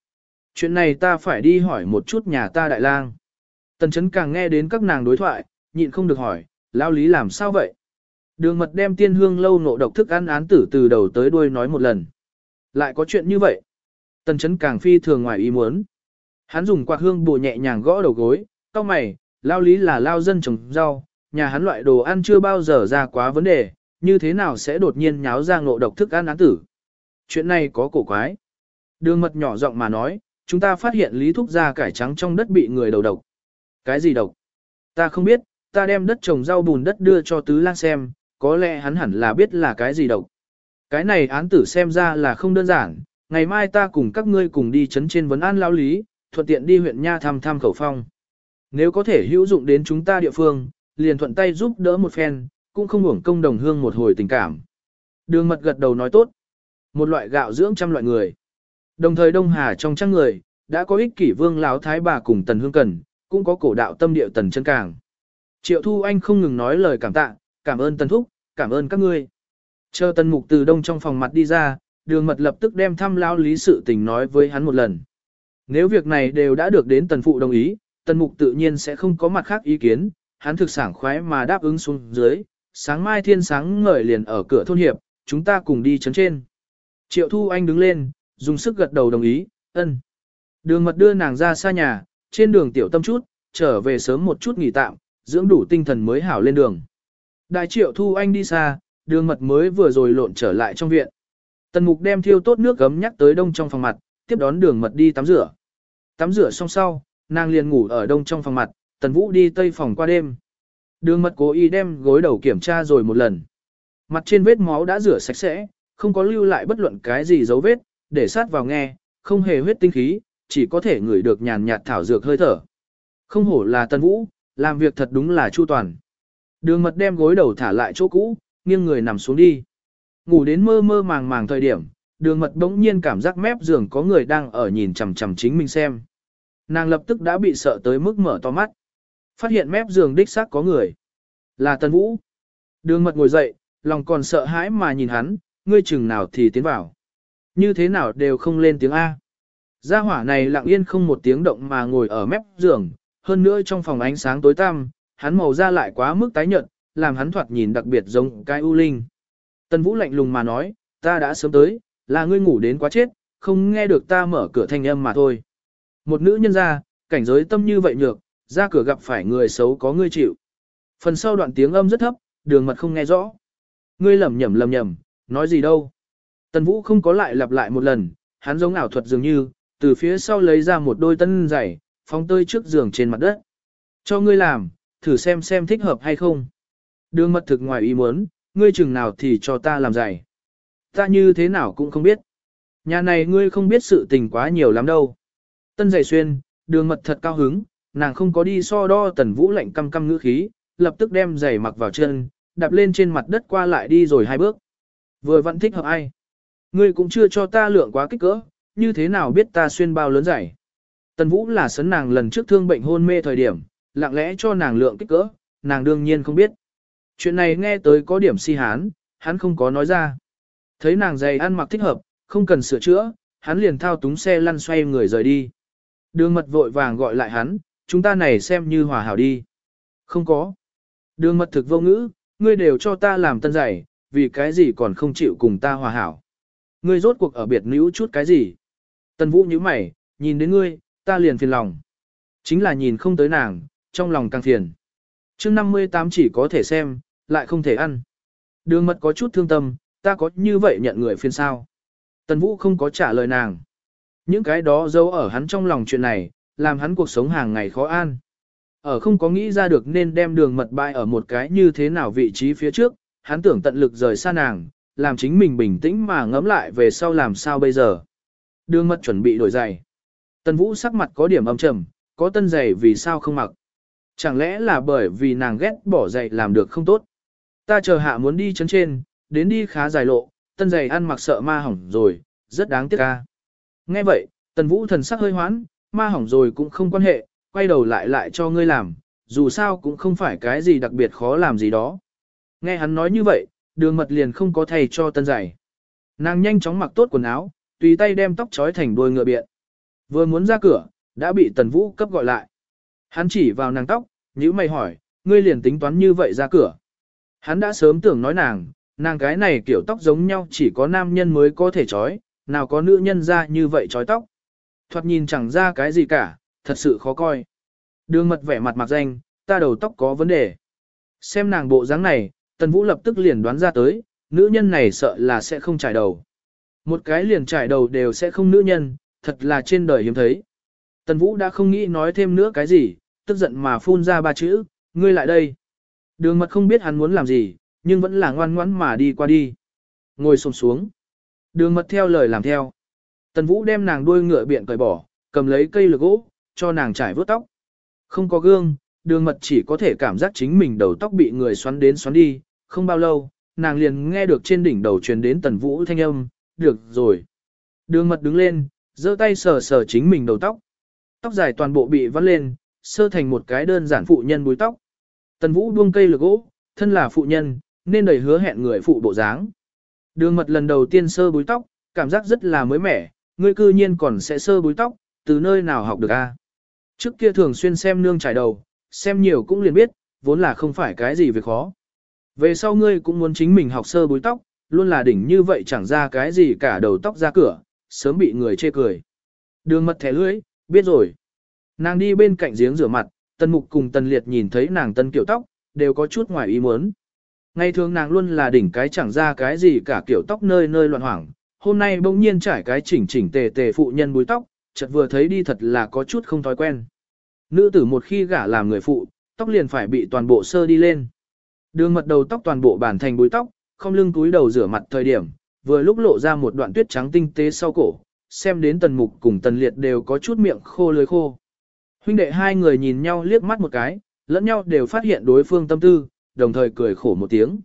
Chuyện này ta phải đi hỏi một chút nhà ta đại lang. Tần chấn càng nghe đến các nàng đối thoại, nhịn không được hỏi, lao lý làm sao vậy? Đường mật đem tiên hương lâu nộ độc thức ăn án tử từ đầu tới đuôi nói một lần. Lại có chuyện như vậy. Tần chấn càng phi thường ngoài ý muốn. Hắn dùng quạt hương bù nhẹ nhàng gõ đầu gối, cao mày, lao lý là lao dân trồng rau, nhà hắn loại đồ ăn chưa bao giờ ra quá vấn đề, như thế nào sẽ đột nhiên nháo ra ngộ độc thức ăn án tử. Chuyện này có cổ quái. Đường mật nhỏ giọng mà nói, chúng ta phát hiện lý thúc ra cải trắng trong đất bị người đầu độc. Cái gì độc? Ta không biết, ta đem đất trồng rau bùn đất đưa cho tứ lang xem, có lẽ hắn hẳn là biết là cái gì độc. Cái này án tử xem ra là không đơn giản, ngày mai ta cùng các ngươi cùng đi chấn trên vấn an lao lý, thuận tiện đi huyện Nha thăm thăm khẩu phong. Nếu có thể hữu dụng đến chúng ta địa phương, liền thuận tay giúp đỡ một phen, cũng không uổng công đồng hương một hồi tình cảm. Đường mật gật đầu nói tốt. Một loại gạo dưỡng trăm loại người. Đồng thời Đông Hà trong trang người, đã có ích kỷ vương lão thái bà cùng tần hương cần, cũng có cổ đạo tâm địa tần chân càng. Triệu Thu Anh không ngừng nói lời cảm tạ, cảm ơn tần thúc, cảm ơn các ngươi. Chờ tần mục từ đông trong phòng mặt đi ra, đường mật lập tức đem thăm lao lý sự tình nói với hắn một lần. Nếu việc này đều đã được đến tần phụ đồng ý, tần mục tự nhiên sẽ không có mặt khác ý kiến, hắn thực sảng khoái mà đáp ứng xuống dưới, sáng mai thiên sáng ngời liền ở cửa thôn hiệp, chúng ta cùng đi chấn trên. Triệu Thu Anh đứng lên, dùng sức gật đầu đồng ý, ân. Đường mật đưa nàng ra xa nhà, trên đường tiểu tâm chút, trở về sớm một chút nghỉ tạm, dưỡng đủ tinh thần mới hảo lên đường. Đại triệu thu anh đi xa, đường mật mới vừa rồi lộn trở lại trong viện. Tần mục đem thiêu tốt nước gấm nhắc tới đông trong phòng mặt, tiếp đón đường mật đi tắm rửa. Tắm rửa xong sau, nàng liền ngủ ở đông trong phòng mặt, tần vũ đi tây phòng qua đêm. Đường mật cố ý đem gối đầu kiểm tra rồi một lần. Mặt trên vết máu đã rửa sạch sẽ, không có lưu lại bất luận cái gì dấu vết, để sát vào nghe, không hề huyết tinh khí, chỉ có thể ngửi được nhàn nhạt thảo dược hơi thở. Không hổ là tần vũ, làm việc thật đúng là chu toàn. Đường mật đem gối đầu thả lại chỗ cũ, nghiêng người nằm xuống đi. Ngủ đến mơ mơ màng màng thời điểm, đường mật bỗng nhiên cảm giác mép giường có người đang ở nhìn chằm chằm chính mình xem. Nàng lập tức đã bị sợ tới mức mở to mắt. Phát hiện mép giường đích xác có người. Là Tần Vũ. Đường mật ngồi dậy, lòng còn sợ hãi mà nhìn hắn, ngươi chừng nào thì tiến vào. Như thế nào đều không lên tiếng A. Gia hỏa này lặng yên không một tiếng động mà ngồi ở mép giường, hơn nữa trong phòng ánh sáng tối tăm, hắn màu da lại quá mức tái nhợt, làm hắn thoạt nhìn đặc biệt giống cái u linh. Tần Vũ lạnh lùng mà nói, ta đã sớm tới, là ngươi ngủ đến quá chết, không nghe được ta mở cửa thanh âm mà thôi. Một nữ nhân ra, cảnh giới tâm như vậy nhược, ra cửa gặp phải người xấu có ngươi chịu. Phần sau đoạn tiếng âm rất thấp, đường mật không nghe rõ. Ngươi lầm nhầm lầm nhầm, nói gì đâu. Tần Vũ không có lại lặp lại một lần, hắn giống ảo thuật dường như, từ phía sau lấy ra một đôi tân giày, phóng tơi trước giường trên mặt đất. Cho ngươi làm, thử xem xem thích hợp hay không. Đường mật thực ngoài ý muốn, ngươi chừng nào thì cho ta làm giày. Ta như thế nào cũng không biết. Nhà này ngươi không biết sự tình quá nhiều lắm đâu. Tân giày xuyên, đường mật thật cao hứng, nàng không có đi so đo tần vũ lạnh căm căm ngữ khí, lập tức đem giày mặc vào chân, đạp lên trên mặt đất qua lại đi rồi hai bước. Vừa vẫn thích hợp ai. Ngươi cũng chưa cho ta lượng quá kích cỡ, như thế nào biết ta xuyên bao lớn giày. Tần vũ là sấn nàng lần trước thương bệnh hôn mê thời điểm, lặng lẽ cho nàng lượng kích cỡ, nàng đương nhiên không biết. Chuyện này nghe tới có điểm si hán, hắn không có nói ra. Thấy nàng giày ăn mặc thích hợp, không cần sửa chữa, hắn liền thao túng xe lăn xoay người rời đi. Đường mật vội vàng gọi lại hắn, chúng ta này xem như hòa hảo đi. Không có. Đường mật thực vô ngữ, ngươi đều cho ta làm tân giày, vì cái gì còn không chịu cùng ta hòa hảo. Ngươi rốt cuộc ở biệt nữ chút cái gì. Tần vũ như mày, nhìn đến ngươi, ta liền phiền lòng. Chính là nhìn không tới nàng, trong lòng càng phiền. chương 58 chỉ có thể xem, lại không thể ăn. Đường mật có chút thương tâm, ta có như vậy nhận người phiền sao. Tần Vũ không có trả lời nàng. Những cái đó giấu ở hắn trong lòng chuyện này, làm hắn cuộc sống hàng ngày khó an. Ở không có nghĩ ra được nên đem đường mật bại ở một cái như thế nào vị trí phía trước, hắn tưởng tận lực rời xa nàng, làm chính mình bình tĩnh mà ngẫm lại về sau làm sao bây giờ. Đường mật chuẩn bị đổi giày. Tần Vũ sắc mặt có điểm âm trầm, có tân giày vì sao không mặc. Chẳng lẽ là bởi vì nàng ghét bỏ giày làm được không tốt. Ta chờ hạ muốn đi chấn trên, đến đi khá dài lộ, tân giày ăn mặc sợ ma hỏng rồi, rất đáng tiếc ca. Nghe vậy, tần vũ thần sắc hơi hoán, ma hỏng rồi cũng không quan hệ, quay đầu lại lại cho ngươi làm, dù sao cũng không phải cái gì đặc biệt khó làm gì đó. Nghe hắn nói như vậy, đường mật liền không có thầy cho tân giày. Nàng nhanh chóng mặc tốt quần áo, tùy tay đem tóc trói thành đuôi ngựa biện. Vừa muốn ra cửa, đã bị tần vũ cấp gọi lại. Hắn chỉ vào nàng tóc, nhữ mày hỏi, ngươi liền tính toán như vậy ra cửa. Hắn đã sớm tưởng nói nàng, nàng cái này kiểu tóc giống nhau chỉ có nam nhân mới có thể trói, nào có nữ nhân ra như vậy trói tóc. Thoạt nhìn chẳng ra cái gì cả, thật sự khó coi. Đường mật vẻ mặt mặc danh, ta đầu tóc có vấn đề. Xem nàng bộ dáng này, tần vũ lập tức liền đoán ra tới, nữ nhân này sợ là sẽ không trải đầu. Một cái liền trải đầu đều sẽ không nữ nhân, thật là trên đời hiếm thấy. Tần vũ đã không nghĩ nói thêm nữa cái gì, tức giận mà phun ra ba chữ, ngươi lại đây. Đường mật không biết hắn muốn làm gì, nhưng vẫn là ngoan ngoãn mà đi qua đi. Ngồi xổm xuống. Đường mật theo lời làm theo. Tần Vũ đem nàng đuôi ngựa biện cởi bỏ, cầm lấy cây lược gỗ, cho nàng trải vớt tóc. Không có gương, đường mật chỉ có thể cảm giác chính mình đầu tóc bị người xoắn đến xoắn đi, không bao lâu, nàng liền nghe được trên đỉnh đầu truyền đến Tần Vũ thanh âm, được rồi. Đường mật đứng lên, giơ tay sờ sờ chính mình đầu tóc. Tóc dài toàn bộ bị vắt lên, sơ thành một cái đơn giản phụ nhân búi tóc. Tần Vũ buông cây lược gỗ, thân là phụ nhân, nên đầy hứa hẹn người phụ bộ dáng. Đường mật lần đầu tiên sơ búi tóc, cảm giác rất là mới mẻ, ngươi cư nhiên còn sẽ sơ búi tóc, từ nơi nào học được a? Trước kia thường xuyên xem nương trải đầu, xem nhiều cũng liền biết, vốn là không phải cái gì việc khó. Về sau ngươi cũng muốn chính mình học sơ búi tóc, luôn là đỉnh như vậy chẳng ra cái gì cả đầu tóc ra cửa, sớm bị người chê cười. Đường mật thẻ lưỡi, biết rồi. Nàng đi bên cạnh giếng rửa mặt, tân mục cùng tân liệt nhìn thấy nàng tân kiểu tóc, đều có chút ngoài ý muốn. Ngày thường nàng luôn là đỉnh cái chẳng ra cái gì cả kiểu tóc nơi nơi loạn hoảng, hôm nay bỗng nhiên trải cái chỉnh chỉnh tề tề phụ nhân búi tóc, chợt vừa thấy đi thật là có chút không thói quen. Nữ tử một khi gả làm người phụ, tóc liền phải bị toàn bộ sơ đi lên. Đường mật đầu tóc toàn bộ bản thành búi tóc, không lưng túi đầu rửa mặt thời điểm, vừa lúc lộ ra một đoạn tuyết trắng tinh tế sau cổ, xem đến tần mục cùng tần liệt đều có chút miệng khô lưới khô. Huynh đệ hai người nhìn nhau liếc mắt một cái, lẫn nhau đều phát hiện đối phương tâm tư, đồng thời cười khổ một tiếng.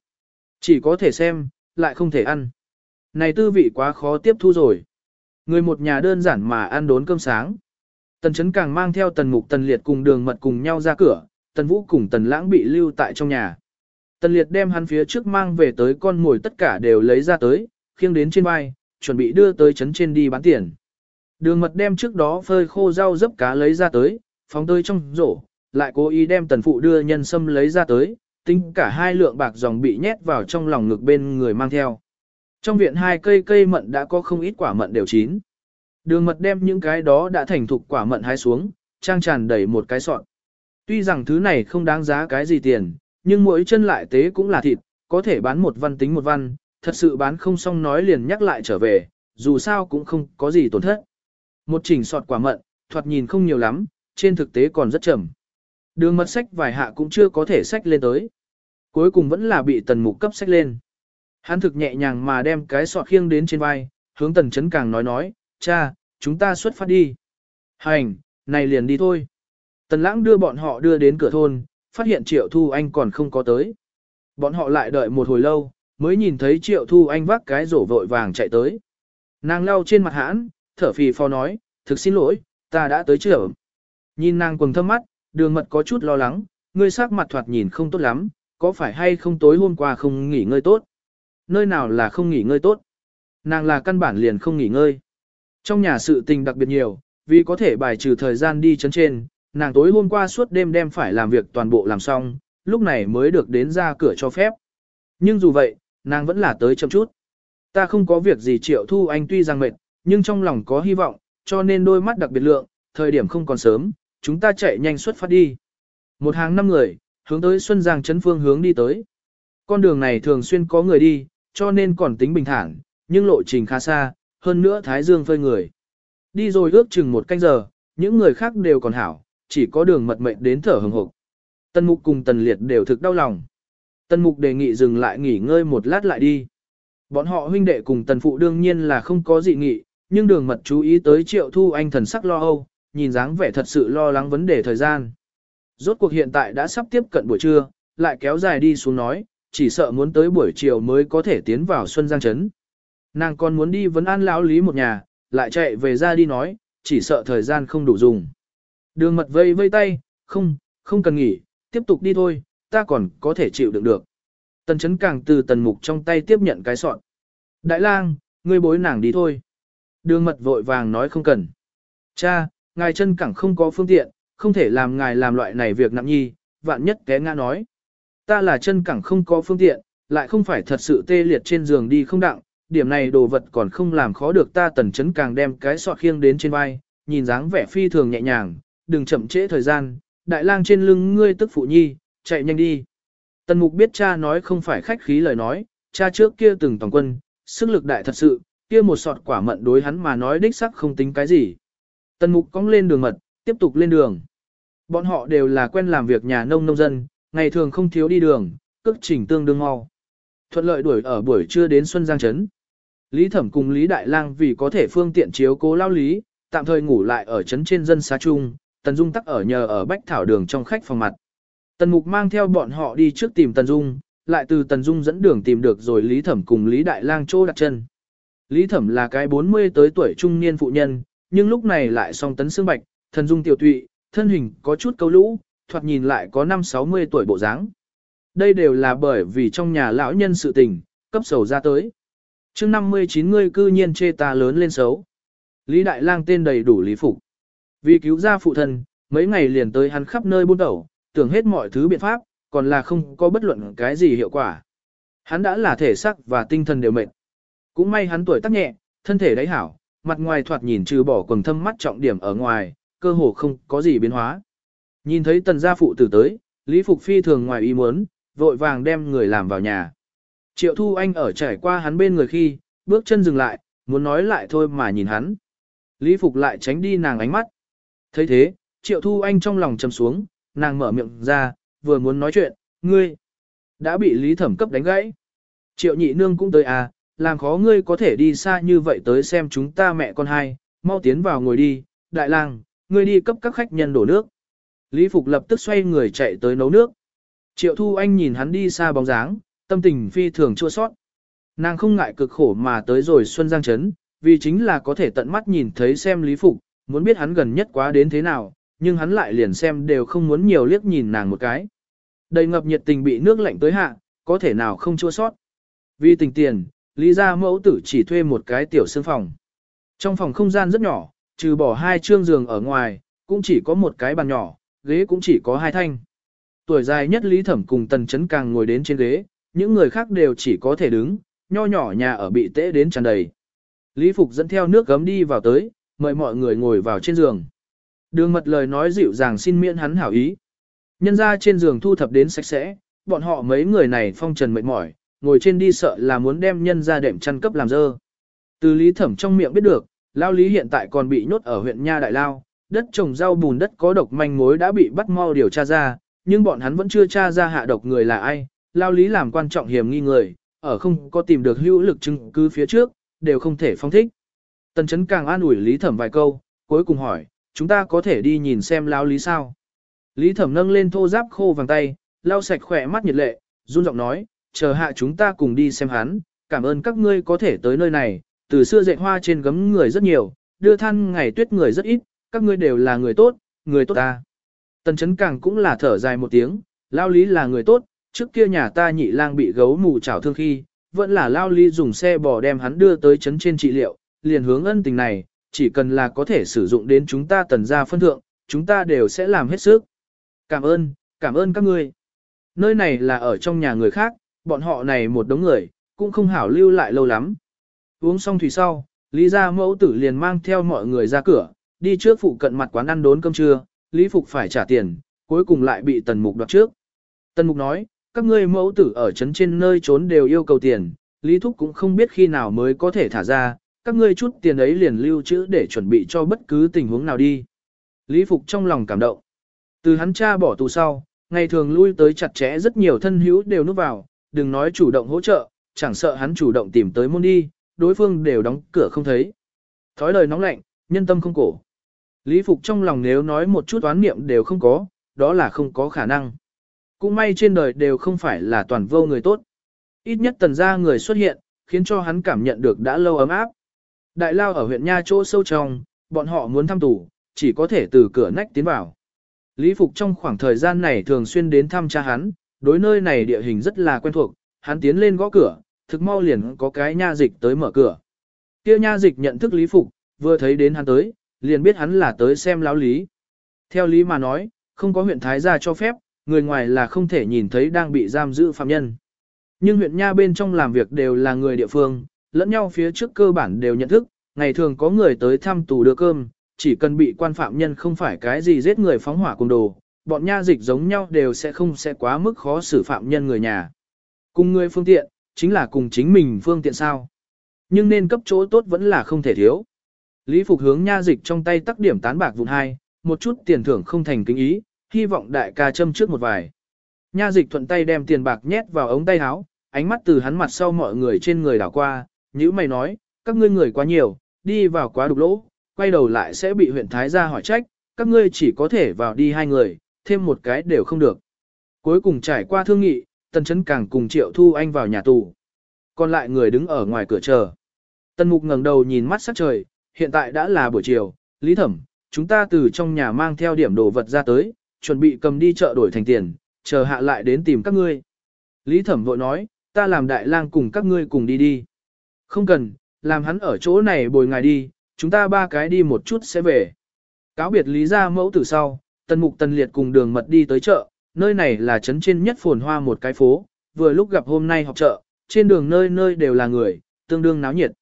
Chỉ có thể xem, lại không thể ăn. Này tư vị quá khó tiếp thu rồi. Người một nhà đơn giản mà ăn đốn cơm sáng. Tần chấn càng mang theo tần mục tần liệt cùng đường mật cùng nhau ra cửa, tần vũ cùng tần lãng bị lưu tại trong nhà. Tần liệt đem hắn phía trước mang về tới con mồi tất cả đều lấy ra tới, khiêng đến trên vai, chuẩn bị đưa tới chấn trên đi bán tiền. Đường mật đem trước đó phơi khô rau dấp cá lấy ra tới, phóng tơi trong rổ, lại cố ý đem tần phụ đưa nhân sâm lấy ra tới, tính cả hai lượng bạc dòng bị nhét vào trong lòng ngực bên người mang theo. Trong viện hai cây cây mận đã có không ít quả mận đều chín. Đường mật đem những cái đó đã thành thục quả mận hái xuống, trang tràn đầy một cái sọt. Tuy rằng thứ này không đáng giá cái gì tiền, nhưng mỗi chân lại tế cũng là thịt, có thể bán một văn tính một văn, thật sự bán không xong nói liền nhắc lại trở về, dù sao cũng không có gì tổn thất. Một chỉnh sọt quả mận, thoạt nhìn không nhiều lắm, trên thực tế còn rất chậm. Đường mật sách vài hạ cũng chưa có thể sách lên tới. Cuối cùng vẫn là bị tần mục cấp sách lên. Hắn thực nhẹ nhàng mà đem cái sọt khiêng đến trên vai, hướng tần chấn càng nói nói, cha, chúng ta xuất phát đi. Hành, này liền đi thôi. Tần lãng đưa bọn họ đưa đến cửa thôn, phát hiện triệu thu anh còn không có tới. Bọn họ lại đợi một hồi lâu, mới nhìn thấy triệu thu anh vác cái rổ vội vàng chạy tới. Nàng lau trên mặt hãn, thở phì phò nói, thực xin lỗi, ta đã tới chưa. Nhìn nàng quần thâm mắt, đường mật có chút lo lắng, ngươi sắc mặt thoạt nhìn không tốt lắm, có phải hay không tối hôm qua không nghỉ ngơi tốt? Nơi nào là không nghỉ ngơi tốt? Nàng là căn bản liền không nghỉ ngơi. Trong nhà sự tình đặc biệt nhiều, vì có thể bài trừ thời gian đi chấn trên, nàng tối hôm qua suốt đêm đem phải làm việc toàn bộ làm xong, lúc này mới được đến ra cửa cho phép. Nhưng dù vậy, nàng vẫn là tới chậm chút. Ta không có việc gì triệu thu anh tuy rằng mệt, nhưng trong lòng có hy vọng, cho nên đôi mắt đặc biệt lượng, thời điểm không còn sớm, chúng ta chạy nhanh xuất phát đi. Một hàng năm người, hướng tới Xuân Giang chấn phương hướng đi tới. Con đường này thường xuyên có người đi, cho nên còn tính bình thản, nhưng lộ trình khá xa, hơn nữa thái dương phơi người. Đi rồi ước chừng một canh giờ, những người khác đều còn hảo, chỉ có đường mật mệnh đến thở hừng hực. Tân mục cùng tần liệt đều thực đau lòng. Tân mục đề nghị dừng lại nghỉ ngơi một lát lại đi. Bọn họ huynh đệ cùng tần phụ đương nhiên là không có dị nghị, nhưng đường mật chú ý tới triệu thu anh thần sắc lo âu, nhìn dáng vẻ thật sự lo lắng vấn đề thời gian. Rốt cuộc hiện tại đã sắp tiếp cận buổi trưa, lại kéo dài đi xuống nói, chỉ sợ muốn tới buổi chiều mới có thể tiến vào Xuân Giang Trấn. Nàng còn muốn đi vấn an lão lý một nhà, lại chạy về ra đi nói, chỉ sợ thời gian không đủ dùng. Đường mật vây vây tay, không, không cần nghỉ, tiếp tục đi thôi, ta còn có thể chịu đựng được. Tần chấn càng từ tần mục trong tay tiếp nhận cái sọn. Đại lang, ngươi bối nàng đi thôi. Đường mật vội vàng nói không cần. Cha, ngài chân cẳng không có phương tiện, không thể làm ngài làm loại này việc nặng nhi, vạn nhất té ngã nói. Ta là chân cẳng không có phương tiện, lại không phải thật sự tê liệt trên giường đi không đặng, điểm này đồ vật còn không làm khó được ta tần chấn càng đem cái sọ khiêng đến trên vai, nhìn dáng vẻ phi thường nhẹ nhàng, đừng chậm trễ thời gian, đại lang trên lưng ngươi tức phụ nhi, chạy nhanh đi. Tần mục biết cha nói không phải khách khí lời nói, cha trước kia từng toàn quân, sức lực đại thật sự, kia một sọt quả mận đối hắn mà nói đích sắc không tính cái gì. Tần mục cong lên đường mật, tiếp tục lên đường. Bọn họ đều là quen làm việc nhà nông nông dân, ngày thường không thiếu đi đường, cước chỉnh tương đương mau. Thuận lợi đuổi ở buổi trưa đến Xuân Giang Trấn. Lý Thẩm cùng Lý Đại Lang vì có thể phương tiện chiếu cố lao lý, tạm thời ngủ lại ở trấn trên dân xá trung, Tần Dung tắc ở nhờ ở Bách Thảo đường trong khách phòng mặt. Tần Mục mang theo bọn họ đi trước tìm Tần Dung, lại từ Tần Dung dẫn đường tìm được rồi Lý Thẩm cùng Lý Đại Lang chỗ đặt chân. Lý Thẩm là cái 40 tới tuổi trung niên phụ nhân, nhưng lúc này lại song tấn xương bạch, thần dung tiểu tụy, thân hình có chút câu lũ, thoạt nhìn lại có 5-60 tuổi bộ dáng. Đây đều là bởi vì trong nhà lão nhân sự tình, cấp sầu ra tới. chương 59 ngươi cư nhiên chê ta lớn lên xấu. Lý Đại Lang tên đầy đủ lý phục. Vì cứu ra phụ thân, mấy ngày liền tới hắn khắp nơi buôn đầu, tưởng hết mọi thứ biện pháp, còn là không có bất luận cái gì hiệu quả. Hắn đã là thể sắc và tinh thần đều mệt. Cũng may hắn tuổi tác nhẹ, thân thể đáy hảo, mặt ngoài thoạt nhìn trừ bỏ quần thâm mắt trọng điểm ở ngoài, cơ hồ không có gì biến hóa. Nhìn thấy tần gia phụ tử tới, Lý Phục Phi thường ngoài ý muốn, vội vàng đem người làm vào nhà. Triệu Thu Anh ở trải qua hắn bên người khi, bước chân dừng lại, muốn nói lại thôi mà nhìn hắn. Lý Phục lại tránh đi nàng ánh mắt. thấy thế, Triệu Thu Anh trong lòng trầm xuống, nàng mở miệng ra, vừa muốn nói chuyện, ngươi, đã bị Lý Thẩm cấp đánh gãy. Triệu nhị nương cũng tới à, làm khó ngươi có thể đi xa như vậy tới xem chúng ta mẹ con hai, mau tiến vào ngồi đi, đại lang, ngươi đi cấp các khách nhân đổ nước. Lý Phục lập tức xoay người chạy tới nấu nước. Triệu Thu Anh nhìn hắn đi xa bóng dáng, tâm tình phi thường chua sót. Nàng không ngại cực khổ mà tới rồi Xuân Giang Trấn, vì chính là có thể tận mắt nhìn thấy xem Lý Phục, muốn biết hắn gần nhất quá đến thế nào, nhưng hắn lại liền xem đều không muốn nhiều liếc nhìn nàng một cái. Đầy ngập nhiệt tình bị nước lạnh tới hạ, có thể nào không chua sót. Vì tình tiền, Lý gia mẫu tử chỉ thuê một cái tiểu sương phòng. Trong phòng không gian rất nhỏ, trừ bỏ hai trương giường ở ngoài, cũng chỉ có một cái bàn nhỏ, ghế cũng chỉ có hai thanh. Tuổi dài nhất Lý Thẩm cùng Tần Chấn càng ngồi đến trên ghế, những người khác đều chỉ có thể đứng, nho nhỏ nhà ở bị tễ đến tràn đầy. Lý Phục dẫn theo nước gấm đi vào tới, mời mọi người ngồi vào trên giường. Đường mật lời nói dịu dàng xin miễn hắn hảo ý. Nhân ra trên giường thu thập đến sạch sẽ, bọn họ mấy người này phong trần mệt mỏi, ngồi trên đi sợ là muốn đem nhân ra đệm chăn cấp làm dơ. Từ lý thẩm trong miệng biết được, lao lý hiện tại còn bị nhốt ở huyện Nha Đại Lao, đất trồng rau bùn đất có độc manh mối đã bị bắt mau điều tra ra, nhưng bọn hắn vẫn chưa tra ra hạ độc người là ai, lao lý làm quan trọng hiểm nghi người, ở không có tìm được hữu lực chứng cứ phía trước, đều không thể phong thích. Tần chấn càng an ủi lý thẩm vài câu, cuối cùng hỏi, chúng ta có thể đi nhìn xem lao lý sao. Lý thẩm nâng lên thô giáp khô vàng tay, lau sạch khỏe mắt nhiệt lệ, run giọng nói, chờ hạ chúng ta cùng đi xem hắn, cảm ơn các ngươi có thể tới nơi này, từ xưa dạy hoa trên gấm người rất nhiều, đưa than ngày tuyết người rất ít, các ngươi đều là người tốt, người tốt ta. Tần chấn càng cũng là thở dài một tiếng, lao lý là người tốt, trước kia nhà ta nhị lang bị gấu mù chảo thương khi, vẫn là lao lý dùng xe bò đem hắn đưa tới chấn trên trị liệu, liền hướng ân tình này, chỉ cần là có thể sử dụng đến chúng ta tần gia phân thượng, chúng ta đều sẽ làm hết sức. Cảm ơn, cảm ơn các ngươi. Nơi này là ở trong nhà người khác, bọn họ này một đống người, cũng không hảo lưu lại lâu lắm. Uống xong thủy sau, Lý gia mẫu tử liền mang theo mọi người ra cửa, đi trước phụ cận mặt quán ăn đốn cơm trưa, Lý Phục phải trả tiền, cuối cùng lại bị Tần Mục đoạt trước. Tần Mục nói, các ngươi mẫu tử ở trấn trên nơi trốn đều yêu cầu tiền, Lý Thúc cũng không biết khi nào mới có thể thả ra, các ngươi chút tiền ấy liền lưu trữ để chuẩn bị cho bất cứ tình huống nào đi. Lý Phục trong lòng cảm động. Từ hắn cha bỏ tù sau, ngày thường lui tới chặt chẽ rất nhiều thân hữu đều núp vào, đừng nói chủ động hỗ trợ, chẳng sợ hắn chủ động tìm tới môn đi, đối phương đều đóng cửa không thấy. Thói lời nóng lạnh, nhân tâm không cổ. Lý Phục trong lòng nếu nói một chút oán niệm đều không có, đó là không có khả năng. Cũng may trên đời đều không phải là toàn vô người tốt. Ít nhất tần gia người xuất hiện, khiến cho hắn cảm nhận được đã lâu ấm áp. Đại lao ở huyện Nha chỗ sâu trong, bọn họ muốn thăm tù, chỉ có thể từ cửa nách tiến vào. Lý Phục trong khoảng thời gian này thường xuyên đến thăm cha hắn, đối nơi này địa hình rất là quen thuộc, hắn tiến lên gõ cửa, thực mau liền có cái nha dịch tới mở cửa. Kia nha dịch nhận thức Lý Phục, vừa thấy đến hắn tới, liền biết hắn là tới xem lão lý. Theo lý mà nói, không có huyện Thái gia cho phép, người ngoài là không thể nhìn thấy đang bị giam giữ phạm nhân. Nhưng huyện Nha bên trong làm việc đều là người địa phương, lẫn nhau phía trước cơ bản đều nhận thức, ngày thường có người tới thăm tù đưa cơm, chỉ cần bị quan phạm nhân không phải cái gì giết người phóng hỏa cùng đồ, bọn nha dịch giống nhau đều sẽ không sẽ quá mức khó xử phạm nhân người nhà. Cùng người phương tiện, chính là cùng chính mình phương tiện sao. Nhưng nên cấp chỗ tốt vẫn là không thể thiếu. Lý Phục hướng nha dịch trong tay tắc điểm tán bạc vụn hai, một chút tiền thưởng không thành kính ý, hy vọng đại ca châm trước một vài. Nha dịch thuận tay đem tiền bạc nhét vào ống tay áo, ánh mắt từ hắn mặt sau mọi người trên người đảo qua, như mày nói, các ngươi người quá nhiều, đi vào quá đục lỗ, quay đầu lại sẽ bị huyện Thái gia hỏi trách, các ngươi chỉ có thể vào đi hai người, thêm một cái đều không được. Cuối cùng trải qua thương nghị, Tần Chấn Càng cùng Triệu Thu Anh vào nhà tù. Còn lại người đứng ở ngoài cửa chờ. Tần Mục ngẩng đầu nhìn mắt sắc trời, hiện tại đã là buổi chiều, Lý Thẩm, chúng ta từ trong nhà mang theo điểm đồ vật ra tới, chuẩn bị cầm đi chợ đổi thành tiền, chờ hạ lại đến tìm các ngươi. Lý Thẩm vội nói, ta làm đại lang cùng các ngươi cùng đi đi. Không cần, làm hắn ở chỗ này bồi ngài đi, chúng ta ba cái đi một chút sẽ về. Cáo biệt Lý ra mẫu từ sau, Tần Mục Tần Liệt cùng đường mật đi tới chợ, nơi này là trấn trên nhất phồn hoa một cái phố, vừa lúc gặp hôm nay học chợ, trên đường nơi nơi đều là người, tương đương náo nhiệt.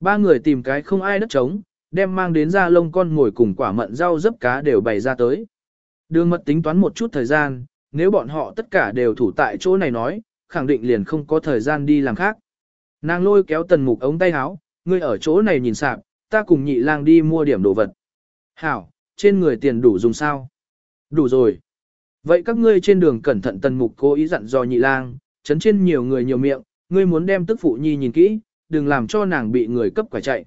Ba người tìm cái không ai đất trống, đem mang đến ra lông con ngồi cùng quả mận rau dấp cá đều bày ra tới. Đường mật tính toán một chút thời gian, nếu bọn họ tất cả đều thủ tại chỗ này nói, khẳng định liền không có thời gian đi làm khác. Nàng lôi kéo tần mục ống tay áo, ngươi ở chỗ này nhìn sạp, ta cùng nhị lang đi mua điểm đồ vật. Hảo, trên người tiền đủ dùng sao? Đủ rồi. Vậy các ngươi trên đường cẩn thận tần mục cố ý dặn dò nhị lang, chấn trên nhiều người nhiều miệng, ngươi muốn đem tức phụ nhi nhìn kỹ, đừng làm cho nàng bị người cấp quả chạy.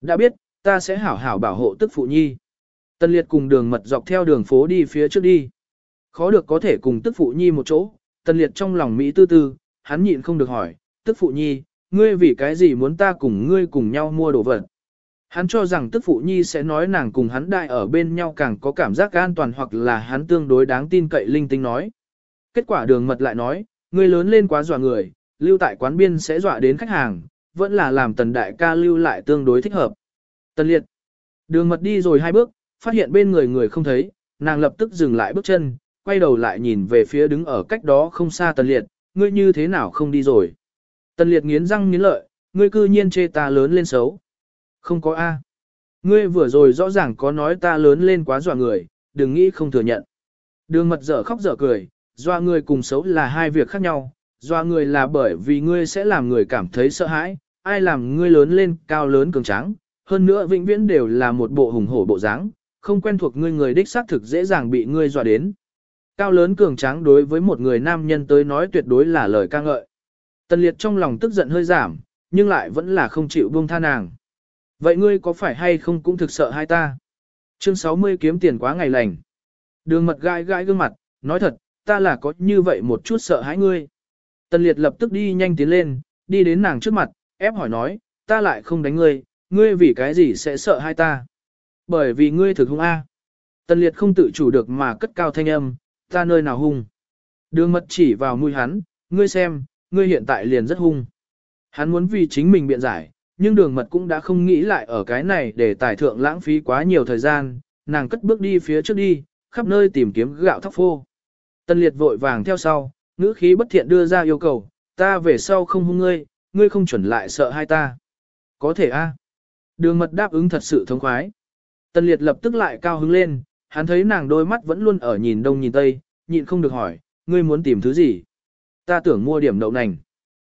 Đã biết, ta sẽ hảo hảo bảo hộ tức phụ nhi. tân liệt cùng đường mật dọc theo đường phố đi phía trước đi. Khó được có thể cùng tức phụ nhi một chỗ, tân liệt trong lòng Mỹ tư tư, hắn nhịn không được hỏi, tức phụ nhi, ngươi vì cái gì muốn ta cùng ngươi cùng nhau mua đồ vật. Hắn cho rằng tức phụ nhi sẽ nói nàng cùng hắn đại ở bên nhau càng có cảm giác an toàn hoặc là hắn tương đối đáng tin cậy linh tinh nói. Kết quả đường mật lại nói, ngươi lớn lên quá dọa người, lưu tại quán biên sẽ dọa đến khách hàng, vẫn là làm tần đại ca lưu lại tương đối thích hợp. Tần liệt, đường mật đi rồi hai bước, phát hiện bên người người không thấy, nàng lập tức dừng lại bước chân, quay đầu lại nhìn về phía đứng ở cách đó không xa tần liệt, ngươi như thế nào không đi rồi. Tần liệt nghiến răng nghiến lợi, ngươi cư nhiên chê ta lớn lên xấu. Không có A. Ngươi vừa rồi rõ ràng có nói ta lớn lên quá dọa người, đừng nghĩ không thừa nhận. Đường mật dở khóc dở cười, dọa người cùng xấu là hai việc khác nhau, dọa người là bởi vì ngươi sẽ làm người cảm thấy sợ hãi, ai làm ngươi lớn lên cao lớn cường tráng, hơn nữa vĩnh viễn đều là một bộ hùng hổ bộ dáng, không quen thuộc ngươi người đích xác thực dễ dàng bị ngươi dọa đến. Cao lớn cường tráng đối với một người nam nhân tới nói tuyệt đối là lời ca ngợi. Tần liệt trong lòng tức giận hơi giảm, nhưng lại vẫn là không chịu buông tha nàng. Vậy ngươi có phải hay không cũng thực sợ hai ta? Chương 60 kiếm tiền quá ngày lành. Đường mật gãi gãi gương mặt, nói thật, ta là có như vậy một chút sợ hãi ngươi. Tần liệt lập tức đi nhanh tiến lên, đi đến nàng trước mặt, ép hỏi nói, ta lại không đánh ngươi, ngươi vì cái gì sẽ sợ hai ta? Bởi vì ngươi thực hung a. Tần liệt không tự chủ được mà cất cao thanh âm, ta nơi nào hung. Đường mật chỉ vào mũi hắn, ngươi xem, ngươi hiện tại liền rất hung. Hắn muốn vì chính mình biện giải, nhưng đường mật cũng đã không nghĩ lại ở cái này để tài thượng lãng phí quá nhiều thời gian, nàng cất bước đi phía trước đi, khắp nơi tìm kiếm gạo thóc phô. Tân liệt vội vàng theo sau, ngữ khí bất thiện đưa ra yêu cầu, ta về sau không hung ngươi, ngươi không chuẩn lại sợ hai ta. Có thể a. Đường mật đáp ứng thật sự thống khoái. Tần liệt lập tức lại cao hứng lên, hắn thấy nàng đôi mắt vẫn luôn ở nhìn đông nhìn tây, nhịn không được hỏi, ngươi muốn tìm thứ gì? Ta tưởng mua điểm đậu nành.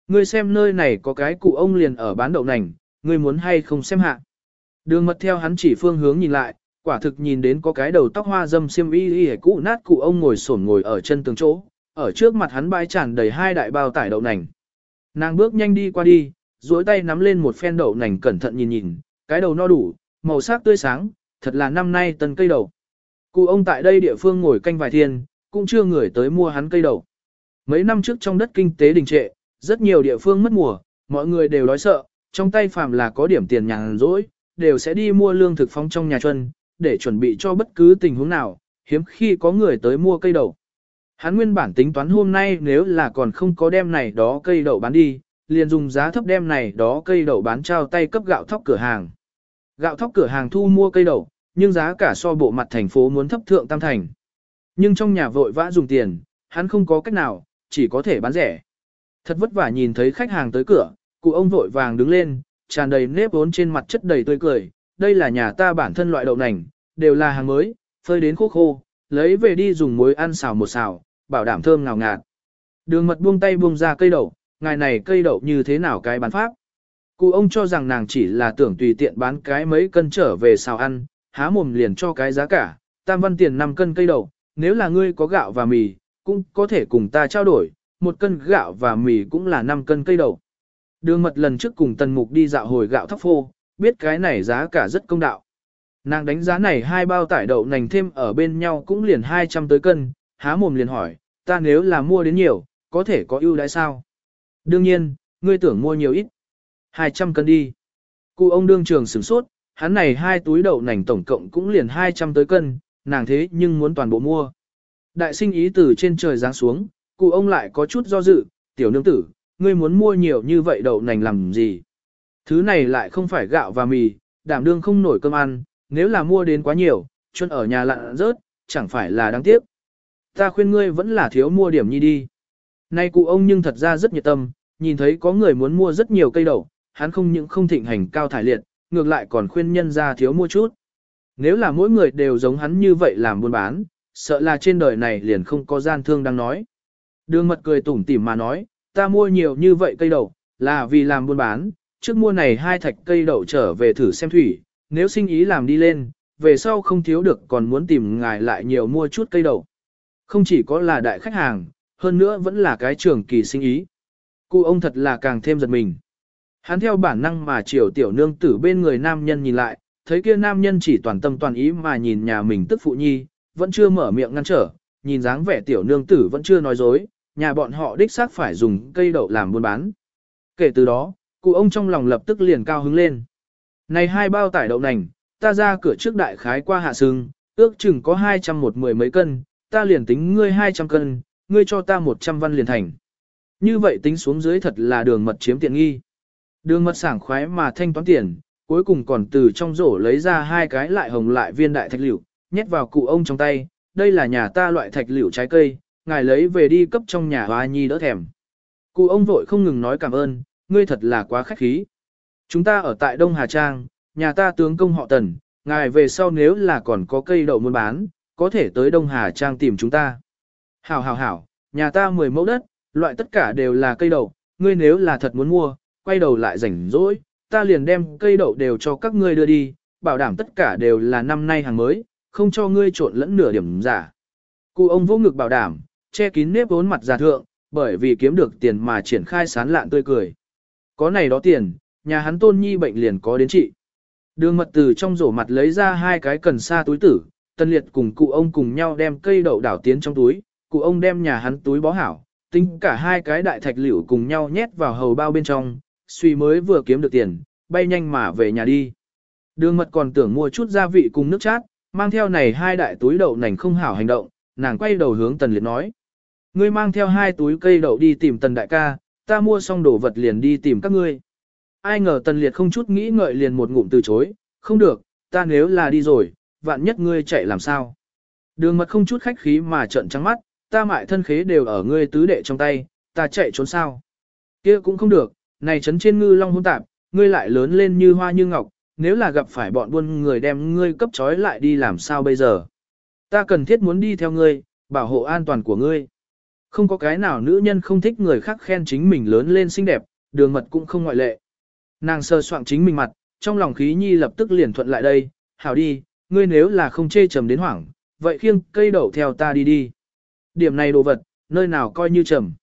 Ngươi xem nơi này có cái cụ ông liền ở bán đậu nành, ngươi muốn hay không xem hạ. Đường mật theo hắn chỉ phương hướng nhìn lại, quả thực nhìn đến có cái đầu tóc hoa dâm xiêm y y cũ nát cụ ông ngồi sổn ngồi ở chân tường chỗ, ở trước mặt hắn bãi tràn đầy hai đại bao tải đậu nành. Nàng bước nhanh đi qua đi, duỗi tay nắm lên một phen đậu nành cẩn thận nhìn nhìn, cái đầu no đủ, màu sắc tươi sáng, thật là năm nay tân cây đậu. Cụ ông tại đây địa phương ngồi canh vài thiên, cũng chưa người tới mua hắn cây đậu. Mấy năm trước trong đất kinh tế đình trệ, rất nhiều địa phương mất mùa, mọi người đều đói sợ, trong tay phàm là có điểm tiền nhàn rỗi, đều sẽ đi mua lương thực phong trong nhà chuân, để chuẩn bị cho bất cứ tình huống nào, hiếm khi có người tới mua cây đậu. Hắn nguyên bản tính toán hôm nay nếu là còn không có đem này đó cây đậu bán đi, liền dùng giá thấp đem này đó cây đậu bán trao tay cấp gạo thóc cửa hàng. Gạo thóc cửa hàng thu mua cây đậu, nhưng giá cả so bộ mặt thành phố muốn thấp thượng tam thành. Nhưng trong nhà vội vã dùng tiền, hắn không có cách nào, chỉ có thể bán rẻ. Thật vất vả nhìn thấy khách hàng tới cửa, cụ ông vội vàng đứng lên, tràn đầy nếp vốn trên mặt chất đầy tươi cười. Đây là nhà ta bản thân loại đậu nành, đều là hàng mới, phơi đến khô khô, lấy về đi dùng muối ăn xào một xào, bảo đảm thơm ngào ngạt. Đường mật buông tay buông ra cây đậu, ngài này cây đậu như thế nào cái bán pháp. Cụ ông cho rằng nàng chỉ là tưởng tùy tiện bán cái mấy cân trở về xào ăn, há mồm liền cho cái giá cả, tam văn tiền 5 cân cây đậu, nếu là ngươi có gạo và mì, cũng có thể cùng ta trao đổi, một cân gạo và mì cũng là 5 cân cây đậu. Đường mật lần trước cùng tần mục đi dạo hồi gạo thóc phô, biết cái này giá cả rất công đạo. Nàng đánh giá này hai bao tải đậu nành thêm ở bên nhau cũng liền 200 tới cân, há mồm liền hỏi, ta nếu là mua đến nhiều, có thể có ưu đãi sao? Đương nhiên, ngươi tưởng mua nhiều ít. 200 cân đi. Cụ ông đương trường sửng sốt, hắn này hai túi đậu nành tổng cộng cũng liền 200 tới cân, nàng thế nhưng muốn toàn bộ mua. Đại sinh ý từ trên trời giáng xuống, cụ ông lại có chút do dự, tiểu nương tử, ngươi muốn mua nhiều như vậy đậu nành làm gì? Thứ này lại không phải gạo và mì, đảm đương không nổi cơm ăn, nếu là mua đến quá nhiều, chuân ở nhà lặn rớt, chẳng phải là đáng tiếc. Ta khuyên ngươi vẫn là thiếu mua điểm nhi đi. Nay cụ ông nhưng thật ra rất nhiệt tâm, nhìn thấy có người muốn mua rất nhiều cây đậu, hắn không những không thịnh hành cao thải liệt, ngược lại còn khuyên nhân ra thiếu mua chút. Nếu là mỗi người đều giống hắn như vậy làm buôn bán, sợ là trên đời này liền không có gian thương đang nói. Đường mật cười tủm tỉm mà nói, ta mua nhiều như vậy cây đậu, là vì làm buôn bán, trước mua này hai thạch cây đậu trở về thử xem thủy, nếu sinh ý làm đi lên, về sau không thiếu được còn muốn tìm ngài lại nhiều mua chút cây đậu. Không chỉ có là đại khách hàng, hơn nữa vẫn là cái trường kỳ sinh ý. Cụ ông thật là càng thêm giật mình. Hắn theo bản năng mà chiều tiểu nương tử bên người nam nhân nhìn lại, thấy kia nam nhân chỉ toàn tâm toàn ý mà nhìn nhà mình tức phụ nhi, vẫn chưa mở miệng ngăn trở, nhìn dáng vẻ tiểu nương tử vẫn chưa nói dối, nhà bọn họ đích xác phải dùng cây đậu làm buôn bán. Kể từ đó, cụ ông trong lòng lập tức liền cao hứng lên. Này hai bao tải đậu nành, ta ra cửa trước đại khái qua hạ sưng, ước chừng có 200 một mười mấy cân, ta liền tính ngươi 200 cân, ngươi cho ta 100 văn liền thành. Như vậy tính xuống dưới thật là đường mật chiếm tiện nghi. Đường mật sảng khoái mà thanh toán tiền, cuối cùng còn từ trong rổ lấy ra hai cái lại hồng lại viên đại thạch liệu, nhét vào cụ ông trong tay, đây là nhà ta loại thạch liệu trái cây, ngài lấy về đi cấp trong nhà hoa nhi đỡ thèm. Cụ ông vội không ngừng nói cảm ơn, ngươi thật là quá khách khí. Chúng ta ở tại Đông Hà Trang, nhà ta tướng công họ Tần, ngài về sau nếu là còn có cây đậu muốn bán, có thể tới Đông Hà Trang tìm chúng ta. Hảo hảo hảo, nhà ta 10 mẫu đất, loại tất cả đều là cây đậu, ngươi nếu là thật muốn mua, quay đầu lại rảnh rỗi, ta liền đem cây đậu đều cho các ngươi đưa đi, bảo đảm tất cả đều là năm nay hàng mới, không cho ngươi trộn lẫn nửa điểm giả. Cụ ông vô ngực bảo đảm, che kín nếp vốn mặt già thượng, bởi vì kiếm được tiền mà triển khai sán lạn tươi cười. Có này đó tiền, nhà hắn tôn nhi bệnh liền có đến trị. Đường mật từ trong rổ mặt lấy ra hai cái cần sa túi tử, tân liệt cùng cụ ông cùng nhau đem cây đậu đảo tiến trong túi, cụ ông đem nhà hắn túi bó hảo, tính cả hai cái đại thạch liễu cùng nhau nhét vào hầu bao bên trong, suy mới vừa kiếm được tiền, bay nhanh mà về nhà đi. Đường mật còn tưởng mua chút gia vị cùng nước chát, mang theo này hai đại túi đậu nành không hảo hành động, nàng quay đầu hướng tần liệt nói. Ngươi mang theo hai túi cây đậu đi tìm tần đại ca, ta mua xong đồ vật liền đi tìm các ngươi. Ai ngờ tần liệt không chút nghĩ ngợi liền một ngụm từ chối, không được, ta nếu là đi rồi, vạn nhất ngươi chạy làm sao. Đường mật không chút khách khí mà trợn trắng mắt, ta mại thân khế đều ở ngươi tứ đệ trong tay, ta chạy trốn sao. kia cũng không được, này trấn trên ngư long hôn tạp, ngươi lại lớn lên như hoa như ngọc, nếu là gặp phải bọn buôn người đem ngươi cấp trói lại đi làm sao bây giờ. Ta cần thiết muốn đi theo ngươi, bảo hộ an toàn của ngươi. Không có cái nào nữ nhân không thích người khác khen chính mình lớn lên xinh đẹp, đường mật cũng không ngoại lệ. Nàng sơ soạn chính mình mặt, trong lòng khí nhi lập tức liền thuận lại đây, hảo đi, ngươi nếu là không chê trầm đến hoảng, vậy khiêng cây đậu theo ta đi đi. Điểm này đồ vật, nơi nào coi như trầm.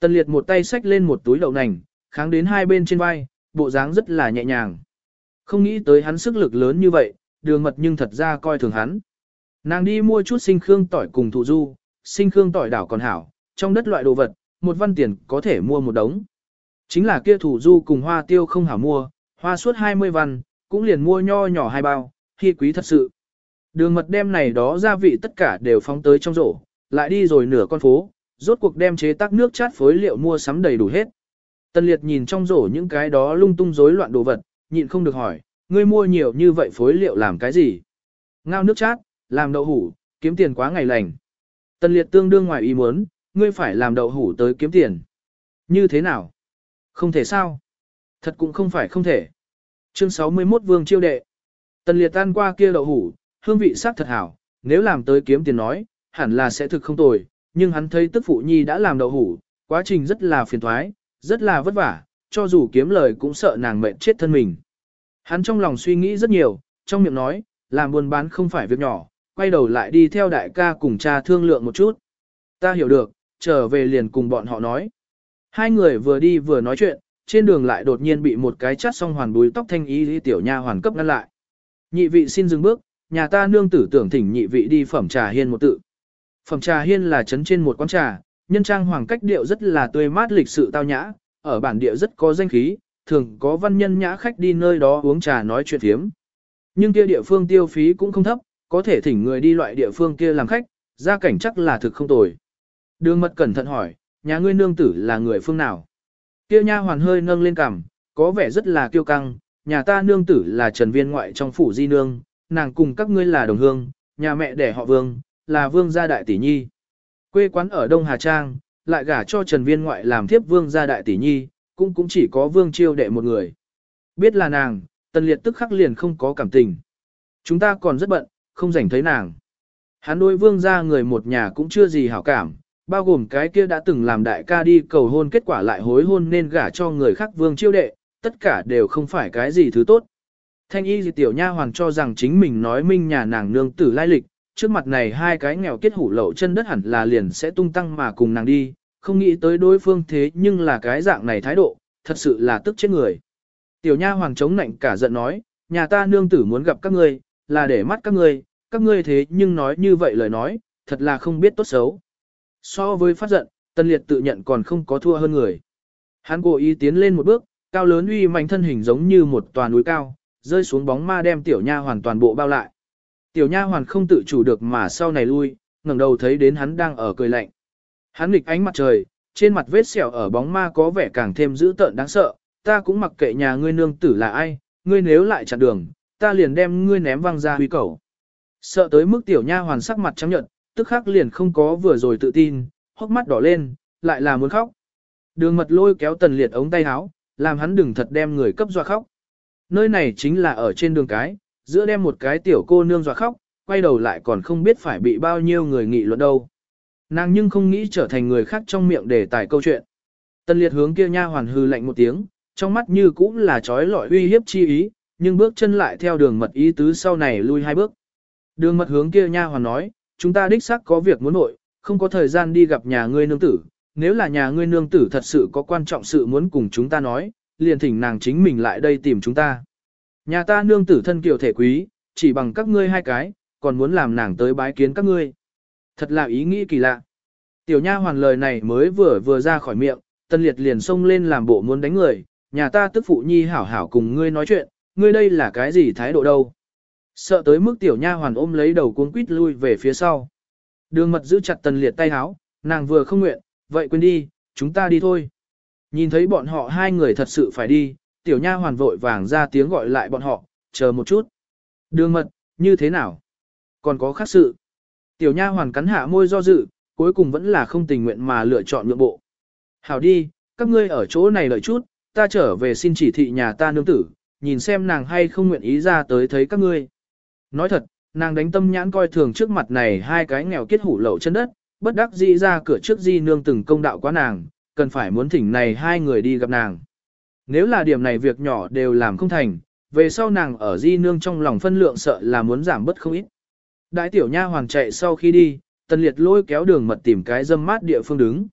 Tần liệt một tay xách lên một túi đậu nành, kháng đến hai bên trên vai, bộ dáng rất là nhẹ nhàng. Không nghĩ tới hắn sức lực lớn như vậy, đường mật nhưng thật ra coi thường hắn. Nàng đi mua chút sinh khương tỏi cùng thụ du, sinh khương tỏi đảo còn hảo, trong đất loại đồ vật, một văn tiền có thể mua một đống. Chính là kia thủ du cùng hoa tiêu không hảo mua, hoa suốt 20 văn, cũng liền mua nho nhỏ hai bao, hy quý thật sự. Đường mật đem này đó gia vị tất cả đều phóng tới trong rổ, lại đi rồi nửa con phố, rốt cuộc đem chế tác nước chát phối liệu mua sắm đầy đủ hết. Tân liệt nhìn trong rổ những cái đó lung tung rối loạn đồ vật, nhịn không được hỏi, ngươi mua nhiều như vậy phối liệu làm cái gì? Ngao nước chát, làm đậu hủ, kiếm tiền quá ngày lành. Tân liệt tương đương ngoài ý muốn, ngươi phải làm đậu hủ tới kiếm tiền. Như thế nào? Không thể sao? Thật cũng không phải không thể. Chương 61 Vương Chiêu Đệ Tần liệt tan qua kia đậu hủ, hương vị sắc thật hảo, nếu làm tới kiếm tiền nói, hẳn là sẽ thực không tồi, nhưng hắn thấy tức phụ nhi đã làm đậu hủ, quá trình rất là phiền thoái, rất là vất vả, cho dù kiếm lời cũng sợ nàng mệnh chết thân mình. Hắn trong lòng suy nghĩ rất nhiều, trong miệng nói, làm buôn bán không phải việc nhỏ, quay đầu lại đi theo đại ca cùng cha thương lượng một chút. Ta hiểu được, trở về liền cùng bọn họ nói. Hai người vừa đi vừa nói chuyện, trên đường lại đột nhiên bị một cái chát song hoàn búi tóc thanh ý tiểu nha hoàn cấp ngăn lại. Nhị vị xin dừng bước, nhà ta nương tử tưởng thỉnh nhị vị đi phẩm trà hiên một tự. Phẩm trà hiên là trấn trên một quán trà, nhân trang hoàng cách điệu rất là tươi mát lịch sự tao nhã, ở bản địa rất có danh khí, thường có văn nhân nhã khách đi nơi đó uống trà nói chuyện thiếm. Nhưng kia địa phương tiêu phí cũng không thấp, có thể thỉnh người đi loại địa phương kia làm khách, gia cảnh chắc là thực không tồi. Đường mật cẩn thận hỏi, nhà ngươi nương tử là người phương nào? Kia nha hoàn hơi nâng lên cằm, có vẻ rất là kiêu căng, nhà ta nương tử là trần viên ngoại trong phủ di nương, nàng cùng các ngươi là đồng hương, nhà mẹ đẻ họ vương, là vương gia đại tỷ nhi. Quê quán ở Đông Hà Trang, lại gả cho trần viên ngoại làm thiếp vương gia đại tỷ nhi, cũng cũng chỉ có vương chiêu đệ một người. Biết là nàng, tần liệt tức khắc liền không có cảm tình. Chúng ta còn rất bận, không rảnh thấy nàng. Hắn đối vương gia người một nhà cũng chưa gì hảo cảm, bao gồm cái kia đã từng làm đại ca đi cầu hôn kết quả lại hối hôn nên gả cho người khác vương chiêu đệ, tất cả đều không phải cái gì thứ tốt. Thanh y gì tiểu nha hoàng cho rằng chính mình nói minh nhà nàng nương tử lai lịch, trước mặt này hai cái nghèo kết hủ lậu chân đất hẳn là liền sẽ tung tăng mà cùng nàng đi, không nghĩ tới đối phương thế nhưng là cái dạng này thái độ, thật sự là tức chết người. Tiểu nha hoàng chống nạnh cả giận nói, nhà ta nương tử muốn gặp các ngươi, là để mắt các ngươi, các ngươi thế nhưng nói như vậy lời nói, thật là không biết tốt xấu. So với phát giận, tân liệt tự nhận còn không có thua hơn người. Hắn cố ý tiến lên một bước, cao lớn uy mạnh thân hình giống như một tòa núi cao, rơi xuống bóng ma đem tiểu nha hoàn toàn bộ bao lại. Tiểu nha hoàn không tự chủ được mà sau này lui, ngẩng đầu thấy đến hắn đang ở cười lạnh. Hắn nghịch ánh mặt trời, trên mặt vết sẹo ở bóng ma có vẻ càng thêm dữ tợn đáng sợ, ta cũng mặc kệ nhà ngươi nương tử là ai, ngươi nếu lại chặn đường, ta liền đem ngươi ném văng ra huy cầu. Sợ tới mức tiểu nha hoàn sắc mặt trắng nhợt, tức khắc liền không có vừa rồi tự tin, hốc mắt đỏ lên, lại là muốn khóc. Đường mật lôi kéo tần liệt ống tay áo, làm hắn đừng thật đem người cấp dọa khóc. Nơi này chính là ở trên đường cái, giữa đem một cái tiểu cô nương dọa khóc, quay đầu lại còn không biết phải bị bao nhiêu người nghị luận đâu. Nàng nhưng không nghĩ trở thành người khác trong miệng để tải câu chuyện. Tần liệt hướng kia nha hoàn hư lạnh một tiếng, trong mắt như cũng là trói lọi uy hiếp chi ý, nhưng bước chân lại theo đường mật ý tứ sau này lui hai bước. Đường mật hướng kia nha hoàn nói, chúng ta đích xác có việc muốn nội, không có thời gian đi gặp nhà ngươi nương tử, nếu là nhà ngươi nương tử thật sự có quan trọng sự muốn cùng chúng ta nói, liền thỉnh nàng chính mình lại đây tìm chúng ta. Nhà ta nương tử thân kiều thể quý, chỉ bằng các ngươi hai cái, còn muốn làm nàng tới bái kiến các ngươi. Thật là ý nghĩ kỳ lạ. Tiểu nha hoàn lời này mới vừa vừa ra khỏi miệng, tân liệt liền xông lên làm bộ muốn đánh người, nhà ta tức phụ nhi hảo hảo cùng ngươi nói chuyện, ngươi đây là cái gì thái độ đâu. Sợ tới mức tiểu nha hoàn ôm lấy đầu cuốn quýt lui về phía sau. Đường mật giữ chặt tần liệt tay háo, nàng vừa không nguyện, vậy quên đi, chúng ta đi thôi. Nhìn thấy bọn họ hai người thật sự phải đi, tiểu nha hoàn vội vàng ra tiếng gọi lại bọn họ, chờ một chút. Đường mật, như thế nào? Còn có khác sự. Tiểu nha hoàn cắn hạ môi do dự, cuối cùng vẫn là không tình nguyện mà lựa chọn nhượng bộ. Hảo đi, các ngươi ở chỗ này đợi chút, ta trở về xin chỉ thị nhà ta nương tử, nhìn xem nàng hay không nguyện ý ra tới thấy các ngươi. Nói thật, nàng đánh tâm nhãn coi thường trước mặt này hai cái nghèo kiết hủ lậu chân đất, bất đắc dĩ ra cửa trước di nương từng công đạo quá nàng, cần phải muốn thỉnh này hai người đi gặp nàng. Nếu là điểm này việc nhỏ đều làm không thành, về sau nàng ở di nương trong lòng phân lượng sợ là muốn giảm bất không ít. Đại tiểu nha hoàng chạy sau khi đi, tần liệt lôi kéo đường mật tìm cái dâm mát địa phương đứng.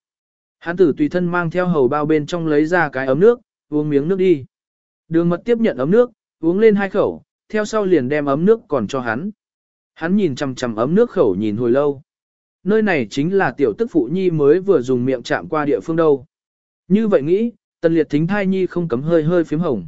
Hán tử tùy thân mang theo hầu bao bên trong lấy ra cái ấm nước, uống miếng nước đi. Đường mật tiếp nhận ấm nước, uống lên hai khẩu, theo sau liền đem ấm nước còn cho hắn. Hắn nhìn chằm chằm ấm nước khẩu nhìn hồi lâu. Nơi này chính là tiểu tức phụ nhi mới vừa dùng miệng chạm qua địa phương đâu. Như vậy nghĩ, tần liệt thính thai nhi không cấm hơi hơi phím hồng.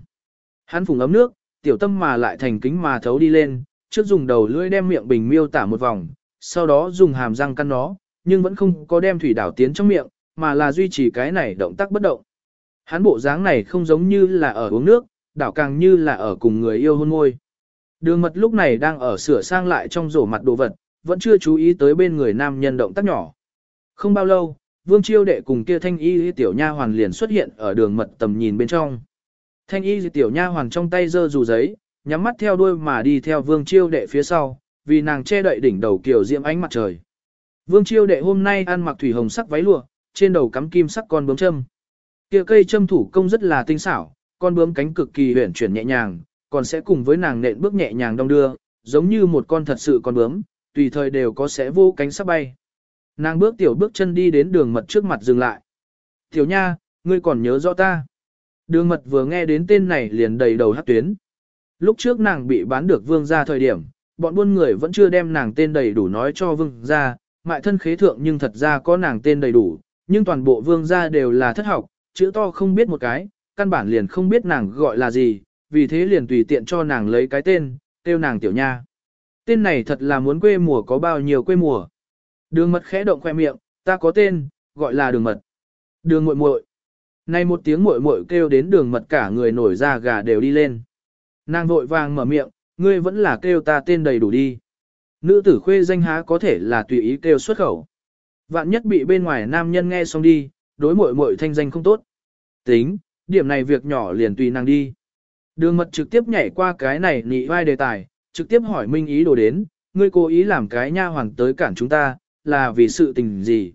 Hắn phùng ấm nước, tiểu tâm mà lại thành kính mà thấu đi lên, trước dùng đầu lưỡi đem miệng bình miêu tả một vòng, sau đó dùng hàm răng căn nó, nhưng vẫn không có đem thủy đảo tiến trong miệng, mà là duy trì cái này động tác bất động. Hắn bộ dáng này không giống như là ở uống nước, đảo càng như là ở cùng người yêu hôn môi. Đường mật lúc này đang ở sửa sang lại trong rổ mặt đồ vật, vẫn chưa chú ý tới bên người nam nhân động tác nhỏ. Không bao lâu, vương chiêu đệ cùng kia thanh y tiểu nha hoàn liền xuất hiện ở đường mật tầm nhìn bên trong. Thanh y tiểu nha hoàn trong tay giơ dù giấy, nhắm mắt theo đuôi mà đi theo vương chiêu đệ phía sau, vì nàng che đậy đỉnh đầu kiểu diễm ánh mặt trời. Vương chiêu đệ hôm nay ăn mặc thủy hồng sắc váy lụa, trên đầu cắm kim sắc con bướm châm. Kia cây châm thủ công rất là tinh xảo, con bướm cánh cực kỳ huyền chuyển nhẹ nhàng, còn sẽ cùng với nàng nện bước nhẹ nhàng đong đưa, giống như một con thật sự con bướm, tùy thời đều có sẽ vô cánh sắp bay. Nàng bước tiểu bước chân đi đến đường mật trước mặt dừng lại. Tiểu nha, ngươi còn nhớ rõ ta. Đường mật vừa nghe đến tên này liền đầy đầu hát tuyến. Lúc trước nàng bị bán được vương ra thời điểm, bọn buôn người vẫn chưa đem nàng tên đầy đủ nói cho vương ra, mại thân khế thượng nhưng thật ra có nàng tên đầy đủ, nhưng toàn bộ vương gia đều là thất học, chữ to không biết một cái, căn bản liền không biết nàng gọi là gì, vì thế liền tùy tiện cho nàng lấy cái tên, kêu nàng tiểu nha. Tên này thật là muốn quê mùa có bao nhiêu quê mùa. Đường mật khẽ động khoe miệng, ta có tên, gọi là đường mật. Đường muội muội. Nay một tiếng muội muội kêu đến đường mật cả người nổi da gà đều đi lên. Nàng vội vàng mở miệng, ngươi vẫn là kêu ta tên đầy đủ đi. Nữ tử khuê danh há có thể là tùy ý kêu xuất khẩu. Vạn nhất bị bên ngoài nam nhân nghe xong đi, đối muội muội thanh danh không tốt. Tính, điểm này việc nhỏ liền tùy nàng đi. Đường mật trực tiếp nhảy qua cái này nị vai đề tài, trực tiếp hỏi minh ý đồ đến, ngươi cố ý làm cái nha hoàn tới cản chúng ta, là vì sự tình gì?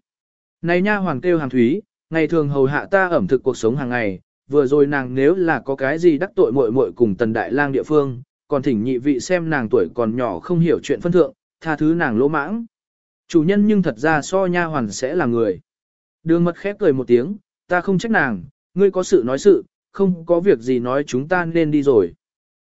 Này nha hoàn kêu hàng thúy, ngày thường hầu hạ ta ẩm thực cuộc sống hàng ngày, vừa rồi nàng nếu là có cái gì đắc tội muội muội cùng tần đại lang địa phương, còn thỉnh nhị vị xem nàng tuổi còn nhỏ không hiểu chuyện phân thượng, tha thứ nàng lỗ mãng. Chủ nhân nhưng thật ra so nha hoàn sẽ là người. Đường mật khép cười một tiếng, ta không trách nàng, ngươi có sự nói sự, không có việc gì nói chúng ta nên đi rồi.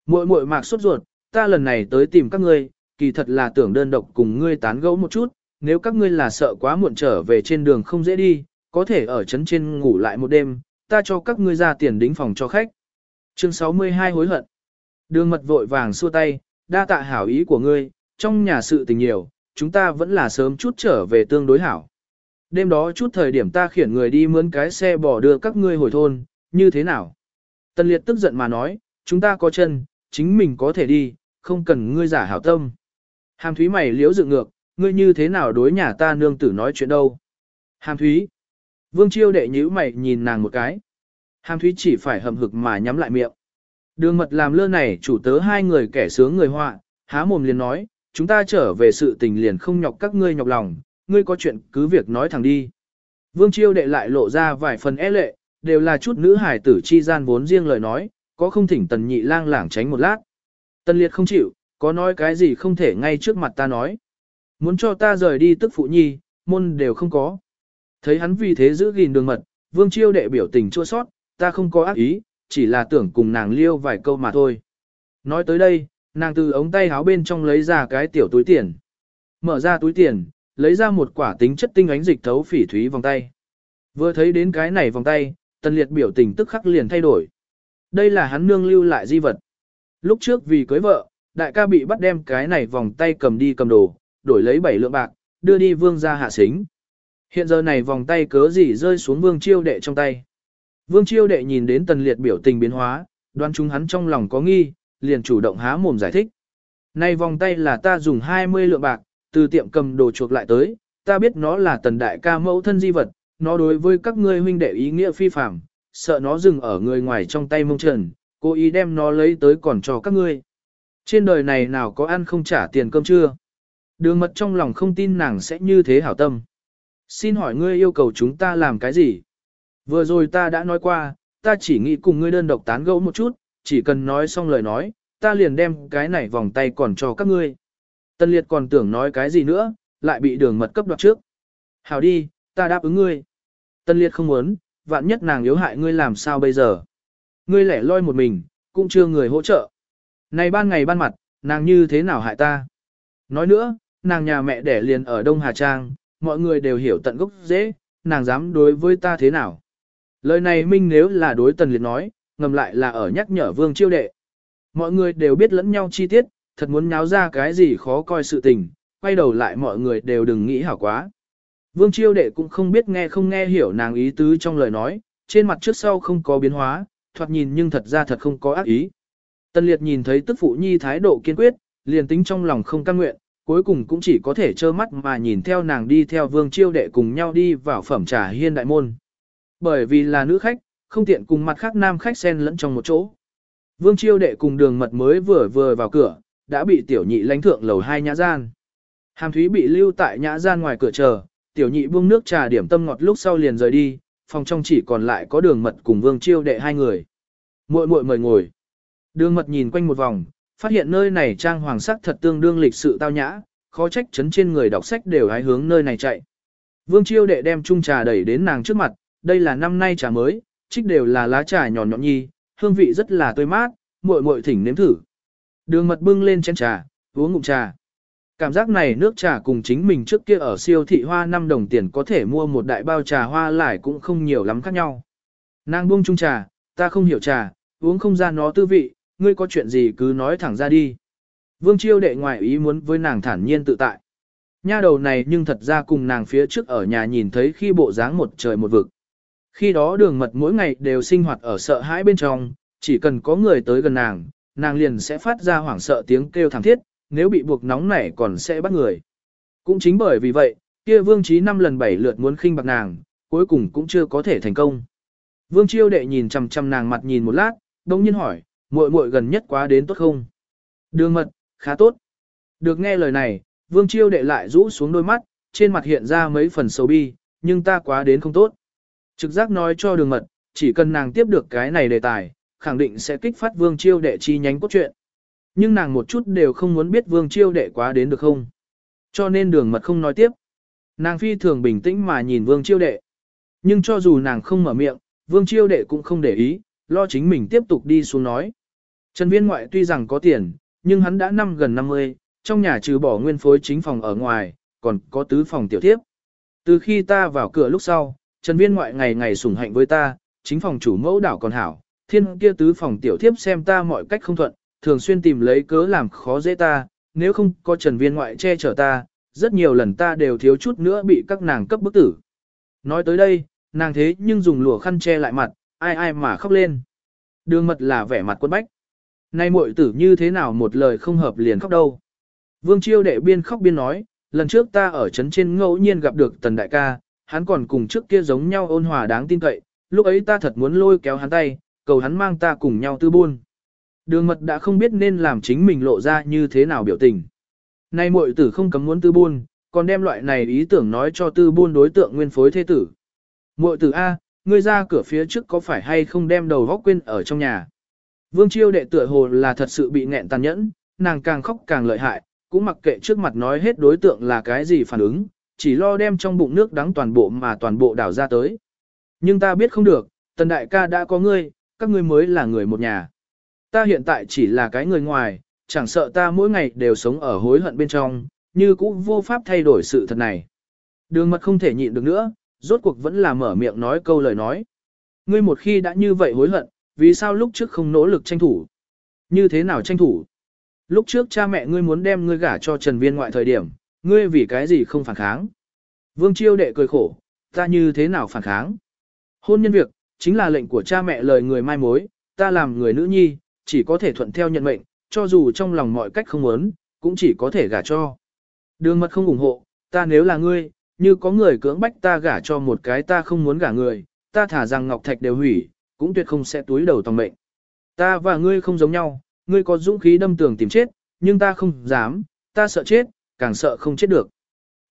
Muội muội mạc sốt ruột, ta lần này tới tìm các ngươi, kỳ thật là tưởng đơn độc cùng ngươi tán gẫu một chút, nếu các ngươi là sợ quá muộn trở về trên đường không dễ đi, có thể ở trấn trên ngủ lại một đêm, ta cho các ngươi ra tiền đính phòng cho khách. Chương 62 hối hận. Đường mật vội vàng xua tay, đa tạ hảo ý của ngươi, trong nhà sự tình nhiều, chúng ta vẫn là sớm chút trở về tương đối hảo. Đêm đó chút thời điểm ta khiển người đi mướn cái xe bỏ đưa các ngươi hồi thôn, như thế nào? Tân liệt tức giận mà nói, chúng ta có chân, chính mình có thể đi, không cần ngươi giả hảo tâm. Hàm thúy mày liếu dựng ngược, ngươi như thế nào đối nhà ta nương tử nói chuyện đâu? Hàm thúy. Vương chiêu đệ nhíu mày nhìn nàng một cái. Hàm thúy chỉ phải hầm hực mà nhắm lại miệng. Đường mật làm lơ này chủ tớ hai người kẻ sướng người họa, há mồm liền nói, chúng ta trở về sự tình liền không nhọc các ngươi nhọc lòng, ngươi có chuyện cứ việc nói thẳng đi. Vương chiêu đệ lại lộ ra vài phần é e lệ, đều là chút nữ hải tử chi gian vốn riêng lời nói, có không thỉnh tần nhị lang lảng tránh một lát. Tân liệt không chịu, có nói cái gì không thể ngay trước mặt ta nói. Muốn cho ta rời đi tức phụ nhi, môn đều không có. Thấy hắn vì thế giữ gìn đường mật, vương chiêu đệ biểu tình chua sót, ta không có ác ý, chỉ là tưởng cùng nàng liêu vài câu mà thôi. Nói tới đây, nàng từ ống tay áo bên trong lấy ra cái tiểu túi tiền. Mở ra túi tiền, lấy ra một quả tính chất tinh ánh dịch thấu phỉ thúy vòng tay. Vừa thấy đến cái này vòng tay, tần liệt biểu tình tức khắc liền thay đổi. Đây là hắn nương lưu lại di vật. Lúc trước vì cưới vợ, đại ca bị bắt đem cái này vòng tay cầm đi cầm đồ, đổi lấy bảy lượng bạc, đưa đi vương ra hạ xính. Hiện giờ này vòng tay cớ gì rơi xuống vương chiêu đệ trong tay. Vương chiêu đệ nhìn đến tần liệt biểu tình biến hóa, đoán chúng hắn trong lòng có nghi, liền chủ động há mồm giải thích. Này vòng tay là ta dùng 20 lượng bạc, từ tiệm cầm đồ chuộc lại tới, ta biết nó là tần đại ca mẫu thân di vật, nó đối với các ngươi huynh đệ ý nghĩa phi phạm, sợ nó dừng ở người ngoài trong tay mông trần, cố ý đem nó lấy tới còn cho các ngươi. Trên đời này nào có ăn không trả tiền cơm chưa? Đường mật trong lòng không tin nàng sẽ như thế hảo tâm. Xin hỏi ngươi yêu cầu chúng ta làm cái gì? Vừa rồi ta đã nói qua, ta chỉ nghĩ cùng ngươi đơn độc tán gẫu một chút, chỉ cần nói xong lời nói, ta liền đem cái này vòng tay còn cho các ngươi. Tân liệt còn tưởng nói cái gì nữa, lại bị đường mật cấp đoạt trước. Hảo đi, ta đáp ứng ngươi. Tân liệt không muốn, vạn nhất nàng yếu hại ngươi làm sao bây giờ. Ngươi lẻ loi một mình, cũng chưa người hỗ trợ. Này ban ngày ban mặt, nàng như thế nào hại ta? Nói nữa, nàng nhà mẹ đẻ liền ở Đông Hà Trang, mọi người đều hiểu tận gốc dễ, nàng dám đối với ta thế nào? Lời này minh nếu là đối tần liệt nói, ngầm lại là ở nhắc nhở vương chiêu đệ. Mọi người đều biết lẫn nhau chi tiết, thật muốn nháo ra cái gì khó coi sự tình, quay đầu lại mọi người đều đừng nghĩ hảo quá. Vương chiêu đệ cũng không biết nghe không nghe hiểu nàng ý tứ trong lời nói, trên mặt trước sau không có biến hóa, thoạt nhìn nhưng thật ra thật không có ác ý. Tân liệt nhìn thấy tức phụ nhi thái độ kiên quyết, liền tính trong lòng không cam nguyện, cuối cùng cũng chỉ có thể trơ mắt mà nhìn theo nàng đi theo vương chiêu đệ cùng nhau đi vào phẩm trà hiên đại môn. Bởi vì là nữ khách, không tiện cùng mặt khác nam khách xen lẫn trong một chỗ. Vương chiêu đệ cùng đường mật mới vừa vừa vào cửa, đã bị tiểu nhị lãnh thượng lầu hai nhã gian. Hàm thúy bị lưu tại nhã gian ngoài cửa chờ, tiểu nhị buông nước trà điểm tâm ngọt lúc sau liền rời đi, phòng trong chỉ còn lại có đường mật cùng vương chiêu đệ hai người. muội muội mời ngồi. Đường mật nhìn quanh một vòng, phát hiện nơi này trang hoàng sắc thật tương đương lịch sự tao nhã, khó trách chấn trên người đọc sách đều hái hướng nơi này chạy. Vương chiêu đệ đem chung trà đẩy đến nàng trước mặt, đây là năm nay trà mới, trích đều là lá trà nhọn nhọn nhi, hương vị rất là tươi mát, muội muội thỉnh nếm thử. Đường mật bưng lên chén trà, uống ngụm trà. Cảm giác này nước trà cùng chính mình trước kia ở siêu thị hoa 5 đồng tiền có thể mua một đại bao trà hoa lại cũng không nhiều lắm khác nhau. Nàng buông chung trà, ta không hiểu trà, uống không ra nó tư vị, ngươi có chuyện gì cứ nói thẳng ra đi. Vương chiêu đệ ngoài ý muốn với nàng thản nhiên tự tại. Nha đầu này nhưng thật ra cùng nàng phía trước ở nhà nhìn thấy khi bộ dáng một trời một vực. Khi đó đường mật mỗi ngày đều sinh hoạt ở sợ hãi bên trong, chỉ cần có người tới gần nàng, nàng liền sẽ phát ra hoảng sợ tiếng kêu thảm thiết, nếu bị buộc nóng nảy còn sẽ bắt người. Cũng chính bởi vì vậy, kia vương trí năm lần bảy lượt muốn khinh bạc nàng, cuối cùng cũng chưa có thể thành công. Vương chiêu đệ nhìn chằm chằm nàng mặt nhìn một lát, đông nhiên hỏi, muội muội gần nhất quá đến tốt không? Đường mật, khá tốt. Được nghe lời này, Vương Chiêu đệ lại rũ xuống đôi mắt, trên mặt hiện ra mấy phần sầu bi, nhưng ta quá đến không tốt. Trực giác nói cho đường mật, chỉ cần nàng tiếp được cái này đề tài, khẳng định sẽ kích phát Vương Chiêu đệ chi nhánh cốt truyện. Nhưng nàng một chút đều không muốn biết Vương Chiêu đệ quá đến được không. Cho nên đường mật không nói tiếp. Nàng phi thường bình tĩnh mà nhìn Vương Chiêu đệ. Nhưng cho dù nàng không mở miệng, Vương Chiêu đệ cũng không để ý, lo chính mình tiếp tục đi xuống nói. Trần Viên ngoại tuy rằng có tiền, nhưng hắn đã năm gần 50, trong nhà trừ bỏ nguyên phối chính phòng ở ngoài, còn có tứ phòng tiểu tiếp. Từ khi ta vào cửa lúc sau, Trần Viên ngoại ngày ngày sủng hạnh với ta, chính phòng chủ mẫu đảo còn hảo, thiên kia tứ phòng tiểu tiếp xem ta mọi cách không thuận, thường xuyên tìm lấy cớ làm khó dễ ta, nếu không có Trần Viên ngoại che chở ta, rất nhiều lần ta đều thiếu chút nữa bị các nàng cấp bức tử. Nói tới đây, nàng thế nhưng dùng lụa khăn che lại mặt, ai ai mà khóc lên. Đường mật là vẻ mặt quân bách. Nay muội tử như thế nào một lời không hợp liền khóc đâu. Vương Chiêu đệ biên khóc biên nói, lần trước ta ở trấn trên ngẫu nhiên gặp được tần đại ca, hắn còn cùng trước kia giống nhau ôn hòa đáng tin cậy, lúc ấy ta thật muốn lôi kéo hắn tay, cầu hắn mang ta cùng nhau tư buôn. Đường mật đã không biết nên làm chính mình lộ ra như thế nào biểu tình. Nay muội tử không cấm muốn tư buôn, còn đem loại này ý tưởng nói cho tư buôn đối tượng nguyên phối thế tử. Muội tử A, ngươi ra cửa phía trước có phải hay không đem đầu vóc quên ở trong nhà. Vương chiêu đệ tựa hồ là thật sự bị nghẹn tàn nhẫn, nàng càng khóc càng lợi hại, cũng mặc kệ trước mặt nói hết đối tượng là cái gì phản ứng, chỉ lo đem trong bụng nước đắng toàn bộ mà toàn bộ đảo ra tới. Nhưng ta biết không được, tần đại ca đã có ngươi, các ngươi mới là người một nhà. Ta hiện tại chỉ là cái người ngoài, chẳng sợ ta mỗi ngày đều sống ở hối hận bên trong, như cũng vô pháp thay đổi sự thật này. Đường mật không thể nhịn được nữa, rốt cuộc vẫn là mở miệng nói câu lời nói. Ngươi một khi đã như vậy hối hận, vì sao lúc trước không nỗ lực tranh thủ? Như thế nào tranh thủ? Lúc trước cha mẹ ngươi muốn đem ngươi gả cho Trần Viên ngoại thời điểm, ngươi vì cái gì không phản kháng? Vương Chiêu đệ cười khổ, ta như thế nào phản kháng? Hôn nhân việc, chính là lệnh của cha mẹ lời người mai mối, ta làm người nữ nhi, chỉ có thể thuận theo nhận mệnh, cho dù trong lòng mọi cách không muốn, cũng chỉ có thể gả cho. Đường mật không ủng hộ, ta nếu là ngươi, như có người cưỡng bách ta gả cho một cái ta không muốn gả người, ta thả rằng ngọc thạch đều hủy, cũng tuyệt không sẽ túi đầu tòng mệnh. Ta và ngươi không giống nhau, ngươi có dũng khí đâm tường tìm chết, nhưng ta không dám, ta sợ chết, càng sợ không chết được.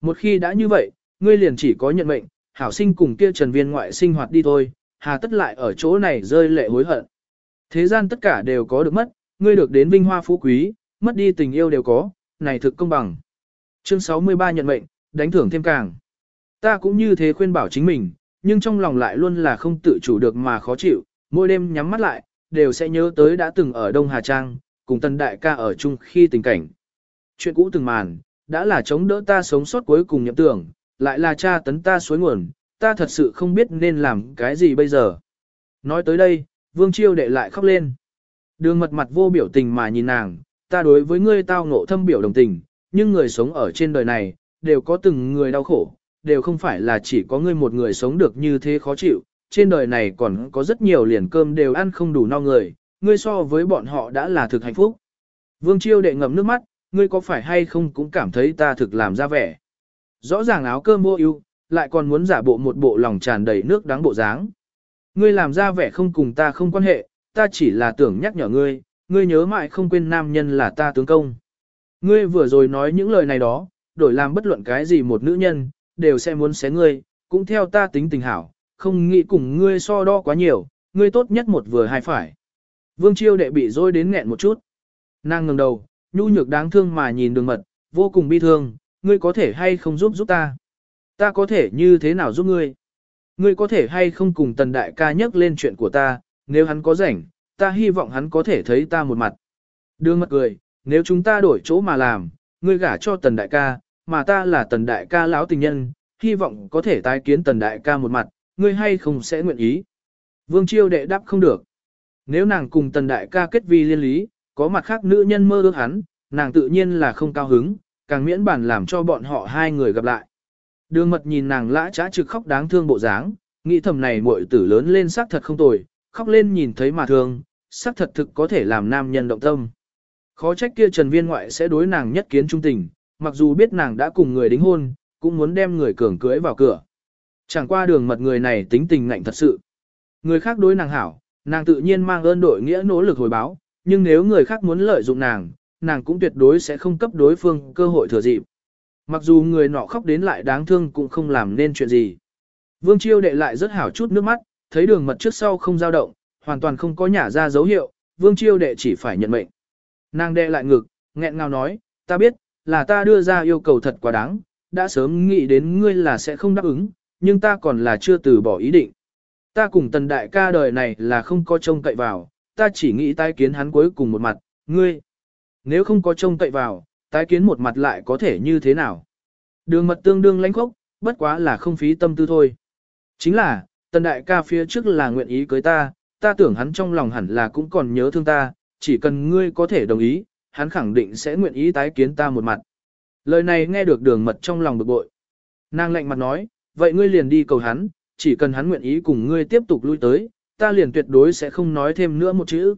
Một khi đã như vậy, ngươi liền chỉ có nhận mệnh, hảo sinh cùng kia trần viên ngoại sinh hoạt đi thôi, hà tất lại ở chỗ này rơi lệ hối hận. Thế gian tất cả đều có được mất, ngươi được đến vinh hoa phú quý, mất đi tình yêu đều có, này thực công bằng. Chương 63 nhận mệnh, đánh thưởng thêm càng. Ta cũng như thế khuyên bảo chính mình, nhưng trong lòng lại luôn là không tự chủ được mà khó chịu, mỗi đêm nhắm mắt lại, đều sẽ nhớ tới đã từng ở Đông Hà Trang, cùng tân đại ca ở chung khi tình cảnh. Chuyện cũ từng màn, đã là chống đỡ ta sống sót cuối cùng nhậm tưởng, lại là cha tấn ta suối nguồn, ta thật sự không biết nên làm cái gì bây giờ. Nói tới đây, Vương Chiêu đệ lại khóc lên. Đường mật mặt vô biểu tình mà nhìn nàng, ta đối với ngươi tao ngộ thâm biểu đồng tình, nhưng người sống ở trên đời này, đều có từng người đau khổ, đều không phải là chỉ có ngươi một người sống được như thế khó chịu, trên đời này còn có rất nhiều liền cơm đều ăn không đủ no người, ngươi so với bọn họ đã là thực hạnh phúc. Vương Chiêu đệ ngậm nước mắt, ngươi có phải hay không cũng cảm thấy ta thực làm ra vẻ. Rõ ràng áo cơm vô ưu, lại còn muốn giả bộ một bộ lòng tràn đầy nước đáng bộ dáng. Ngươi làm ra vẻ không cùng ta không quan hệ, ta chỉ là tưởng nhắc nhở ngươi, ngươi nhớ mãi không quên nam nhân là ta tướng công. Ngươi vừa rồi nói những lời này đó, đổi làm bất luận cái gì một nữ nhân, đều sẽ muốn xé ngươi, cũng theo ta tính tình hảo, không nghĩ cùng ngươi so đo quá nhiều, ngươi tốt nhất một vừa hai phải. Vương Chiêu đệ bị dối đến nghẹn một chút. Nàng ngẩng đầu, nhu nhược đáng thương mà nhìn đường mật, vô cùng bi thương, ngươi có thể hay không giúp giúp ta? Ta có thể như thế nào giúp ngươi? Ngươi có thể hay không cùng tần đại ca nhắc lên chuyện của ta, nếu hắn có rảnh, ta hy vọng hắn có thể thấy ta một mặt. Đương mặt cười, nếu chúng ta đổi chỗ mà làm, ngươi gả cho tần đại ca, mà ta là tần đại ca lão tình nhân, hy vọng có thể tái kiến tần đại ca một mặt, ngươi hay không sẽ nguyện ý. Vương Chiêu đệ đáp không được. Nếu nàng cùng tần đại ca kết vi liên lý, có mặt khác nữ nhân mơ ước hắn, nàng tự nhiên là không cao hứng, càng miễn bản làm cho bọn họ hai người gặp lại. Đường mật nhìn nàng lã trá trực khóc đáng thương bộ dáng, nghĩ thầm này muội tử lớn lên sắc thật không tồi, khóc lên nhìn thấy mà thương, sắc thật thực có thể làm nam nhân động tâm. Khó trách kia Trần Viên ngoại sẽ đối nàng nhất kiến trung tình, mặc dù biết nàng đã cùng người đính hôn, cũng muốn đem người cường cưới vào cửa. Chẳng qua đường mật người này tính tình ngạnh thật sự. Người khác đối nàng hảo, nàng tự nhiên mang ơn đội nghĩa nỗ lực hồi báo, nhưng nếu người khác muốn lợi dụng nàng, nàng cũng tuyệt đối sẽ không cấp đối phương cơ hội thừa dịp. Mặc dù người nọ khóc đến lại đáng thương cũng không làm nên chuyện gì. Vương Chiêu đệ lại rất hảo chút nước mắt, thấy đường mật trước sau không dao động, hoàn toàn không có nhả ra dấu hiệu, Vương Chiêu đệ chỉ phải nhận mệnh. Nàng đệ lại ngực, nghẹn ngào nói, ta biết, là ta đưa ra yêu cầu thật quá đáng, đã sớm nghĩ đến ngươi là sẽ không đáp ứng, nhưng ta còn là chưa từ bỏ ý định. Ta cùng tần đại ca đời này là không có trông cậy vào, ta chỉ nghĩ tai kiến hắn cuối cùng một mặt, ngươi. Nếu không có trông cậy vào, tái kiến một mặt lại có thể như thế nào? Đường mật tương đương lãnh khốc, bất quá là không phí tâm tư thôi. Chính là, tần đại ca phía trước là nguyện ý cưới ta, ta tưởng hắn trong lòng hẳn là cũng còn nhớ thương ta, chỉ cần ngươi có thể đồng ý, hắn khẳng định sẽ nguyện ý tái kiến ta một mặt. Lời này nghe được đường mật trong lòng bực bội. Nàng lạnh mặt nói, vậy ngươi liền đi cầu hắn, chỉ cần hắn nguyện ý cùng ngươi tiếp tục lui tới, ta liền tuyệt đối sẽ không nói thêm nữa một chữ.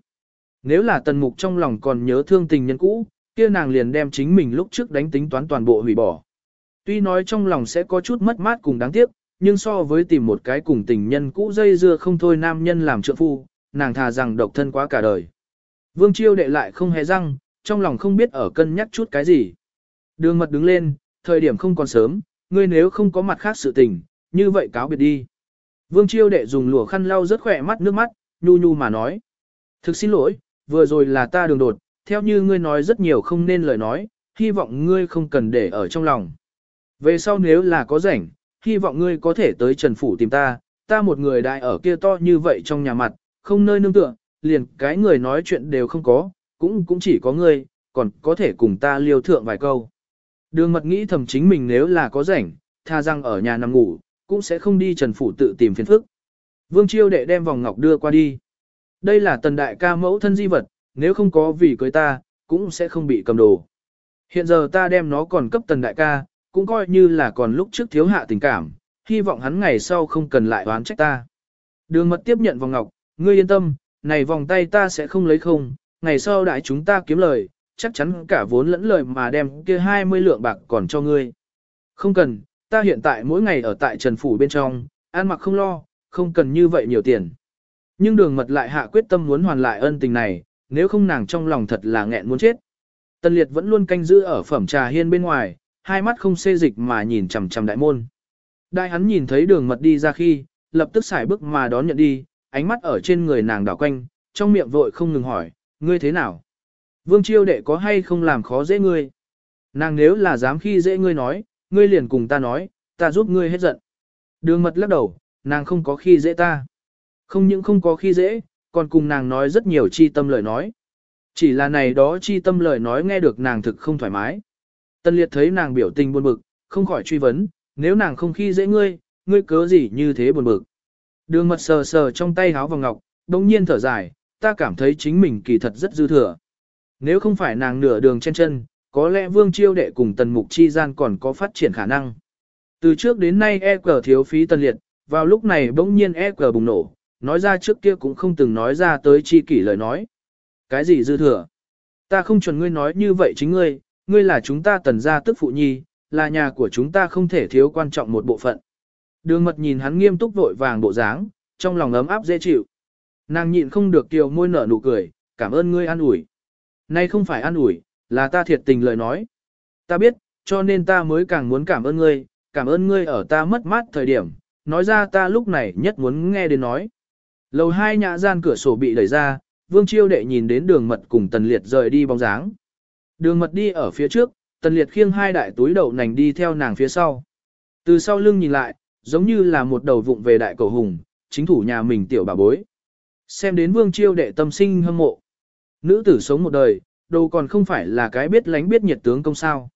Nếu là tần mục trong lòng còn nhớ thương tình nhân cũ, kia nàng liền đem chính mình lúc trước đánh tính toán toàn bộ hủy bỏ. Tuy nói trong lòng sẽ có chút mất mát cùng đáng tiếc, nhưng so với tìm một cái cùng tình nhân cũ dây dưa không thôi nam nhân làm trợ phu, nàng thà rằng độc thân quá cả đời. Vương Chiêu đệ lại không hề răng, trong lòng không biết ở cân nhắc chút cái gì. Đường mật đứng lên, thời điểm không còn sớm, ngươi nếu không có mặt khác sự tình, như vậy cáo biệt đi. Vương Chiêu đệ dùng lụa khăn lau rất khỏe mắt nước mắt, nhu nhu mà nói. Thực xin lỗi, vừa rồi là ta đường đột, theo như ngươi nói rất nhiều không nên lời nói, hy vọng ngươi không cần để ở trong lòng. Về sau nếu là có rảnh, hy vọng ngươi có thể tới Trần Phủ tìm ta, ta một người đại ở kia to như vậy trong nhà mặt, không nơi nương tựa, liền cái người nói chuyện đều không có, cũng cũng chỉ có ngươi, còn có thể cùng ta liêu thượng vài câu. Đường mật nghĩ thầm chính mình nếu là có rảnh, tha răng ở nhà nằm ngủ, cũng sẽ không đi Trần Phủ tự tìm phiền phức. Vương Chiêu đệ đem vòng ngọc đưa qua đi. Đây là tần đại ca mẫu thân di vật, nếu không có vì cưới ta, cũng sẽ không bị cầm đồ. Hiện giờ ta đem nó còn cấp tần đại ca, cũng coi như là còn lúc trước thiếu hạ tình cảm, hy vọng hắn ngày sau không cần lại oán trách ta. Đường mật tiếp nhận vòng ngọc, ngươi yên tâm, này vòng tay ta sẽ không lấy không, ngày sau đại chúng ta kiếm lời, chắc chắn cả vốn lẫn lời mà đem kia 20 lượng bạc còn cho ngươi. Không cần, ta hiện tại mỗi ngày ở tại Trần Phủ bên trong, ăn mặc không lo, không cần như vậy nhiều tiền. Nhưng đường mật lại hạ quyết tâm muốn hoàn lại ân tình này, nếu không nàng trong lòng thật là nghẹn muốn chết. Tân liệt vẫn luôn canh giữ ở phẩm trà hiên bên ngoài, hai mắt không xê dịch mà nhìn chằm chằm đại môn. Đại hắn nhìn thấy đường mật đi ra khi, lập tức xài bước mà đón nhận đi, ánh mắt ở trên người nàng đảo quanh, trong miệng vội không ngừng hỏi, ngươi thế nào? Vương chiêu đệ có hay không làm khó dễ ngươi? Nàng nếu là dám khi dễ ngươi nói, ngươi liền cùng ta nói, ta giúp ngươi hết giận. Đường mật lắc đầu, nàng không có khi dễ ta. Không những không có khi dễ, còn cùng nàng nói rất nhiều chi tâm lời nói. Chỉ là này đó chi tâm lời nói nghe được nàng thực không thoải mái. Tân liệt thấy nàng biểu tình buồn bực, không khỏi truy vấn, nếu nàng không khi dễ ngươi, ngươi cớ gì như thế buồn bực. Đường mật sờ sờ trong tay háo vòng ngọc, đồng nhiên thở dài, ta cảm thấy chính mình kỳ thật rất dư thừa. Nếu không phải nàng nửa đường trên chân, có lẽ vương chiêu đệ cùng tần mục chi gian còn có phát triển khả năng. Từ trước đến nay e cờ thiếu phí tân liệt, vào lúc này bỗng nhiên e cờ bùng nổ, nói ra trước kia cũng không từng nói ra tới chi kỷ lời nói. Cái gì dư thừa? Ta không chuẩn ngươi nói như vậy chính ngươi, ngươi là chúng ta tần gia tức phụ nhi, là nhà của chúng ta không thể thiếu quan trọng một bộ phận. Đường mật nhìn hắn nghiêm túc vội vàng bộ dáng, trong lòng ấm áp dễ chịu. Nàng nhịn không được kiều môi nở nụ cười, cảm ơn ngươi an ủi. Nay không phải an ủi, là ta thiệt tình lời nói. Ta biết, cho nên ta mới càng muốn cảm ơn ngươi, cảm ơn ngươi ở ta mất mát thời điểm, nói ra ta lúc này nhất muốn nghe đến nói. Lầu hai nhà gian cửa sổ bị đẩy ra, Vương Chiêu đệ nhìn đến đường mật cùng Tần Liệt rời đi bóng dáng. Đường mật đi ở phía trước, Tần Liệt khiêng hai đại túi đậu nành đi theo nàng phía sau. Từ sau lưng nhìn lại, giống như là một đầu vụng về đại cầu hùng, chính thủ nhà mình tiểu bà bối. Xem đến Vương Chiêu đệ tâm sinh hâm mộ. Nữ tử sống một đời, đâu còn không phải là cái biết lánh biết nhiệt tướng công sao.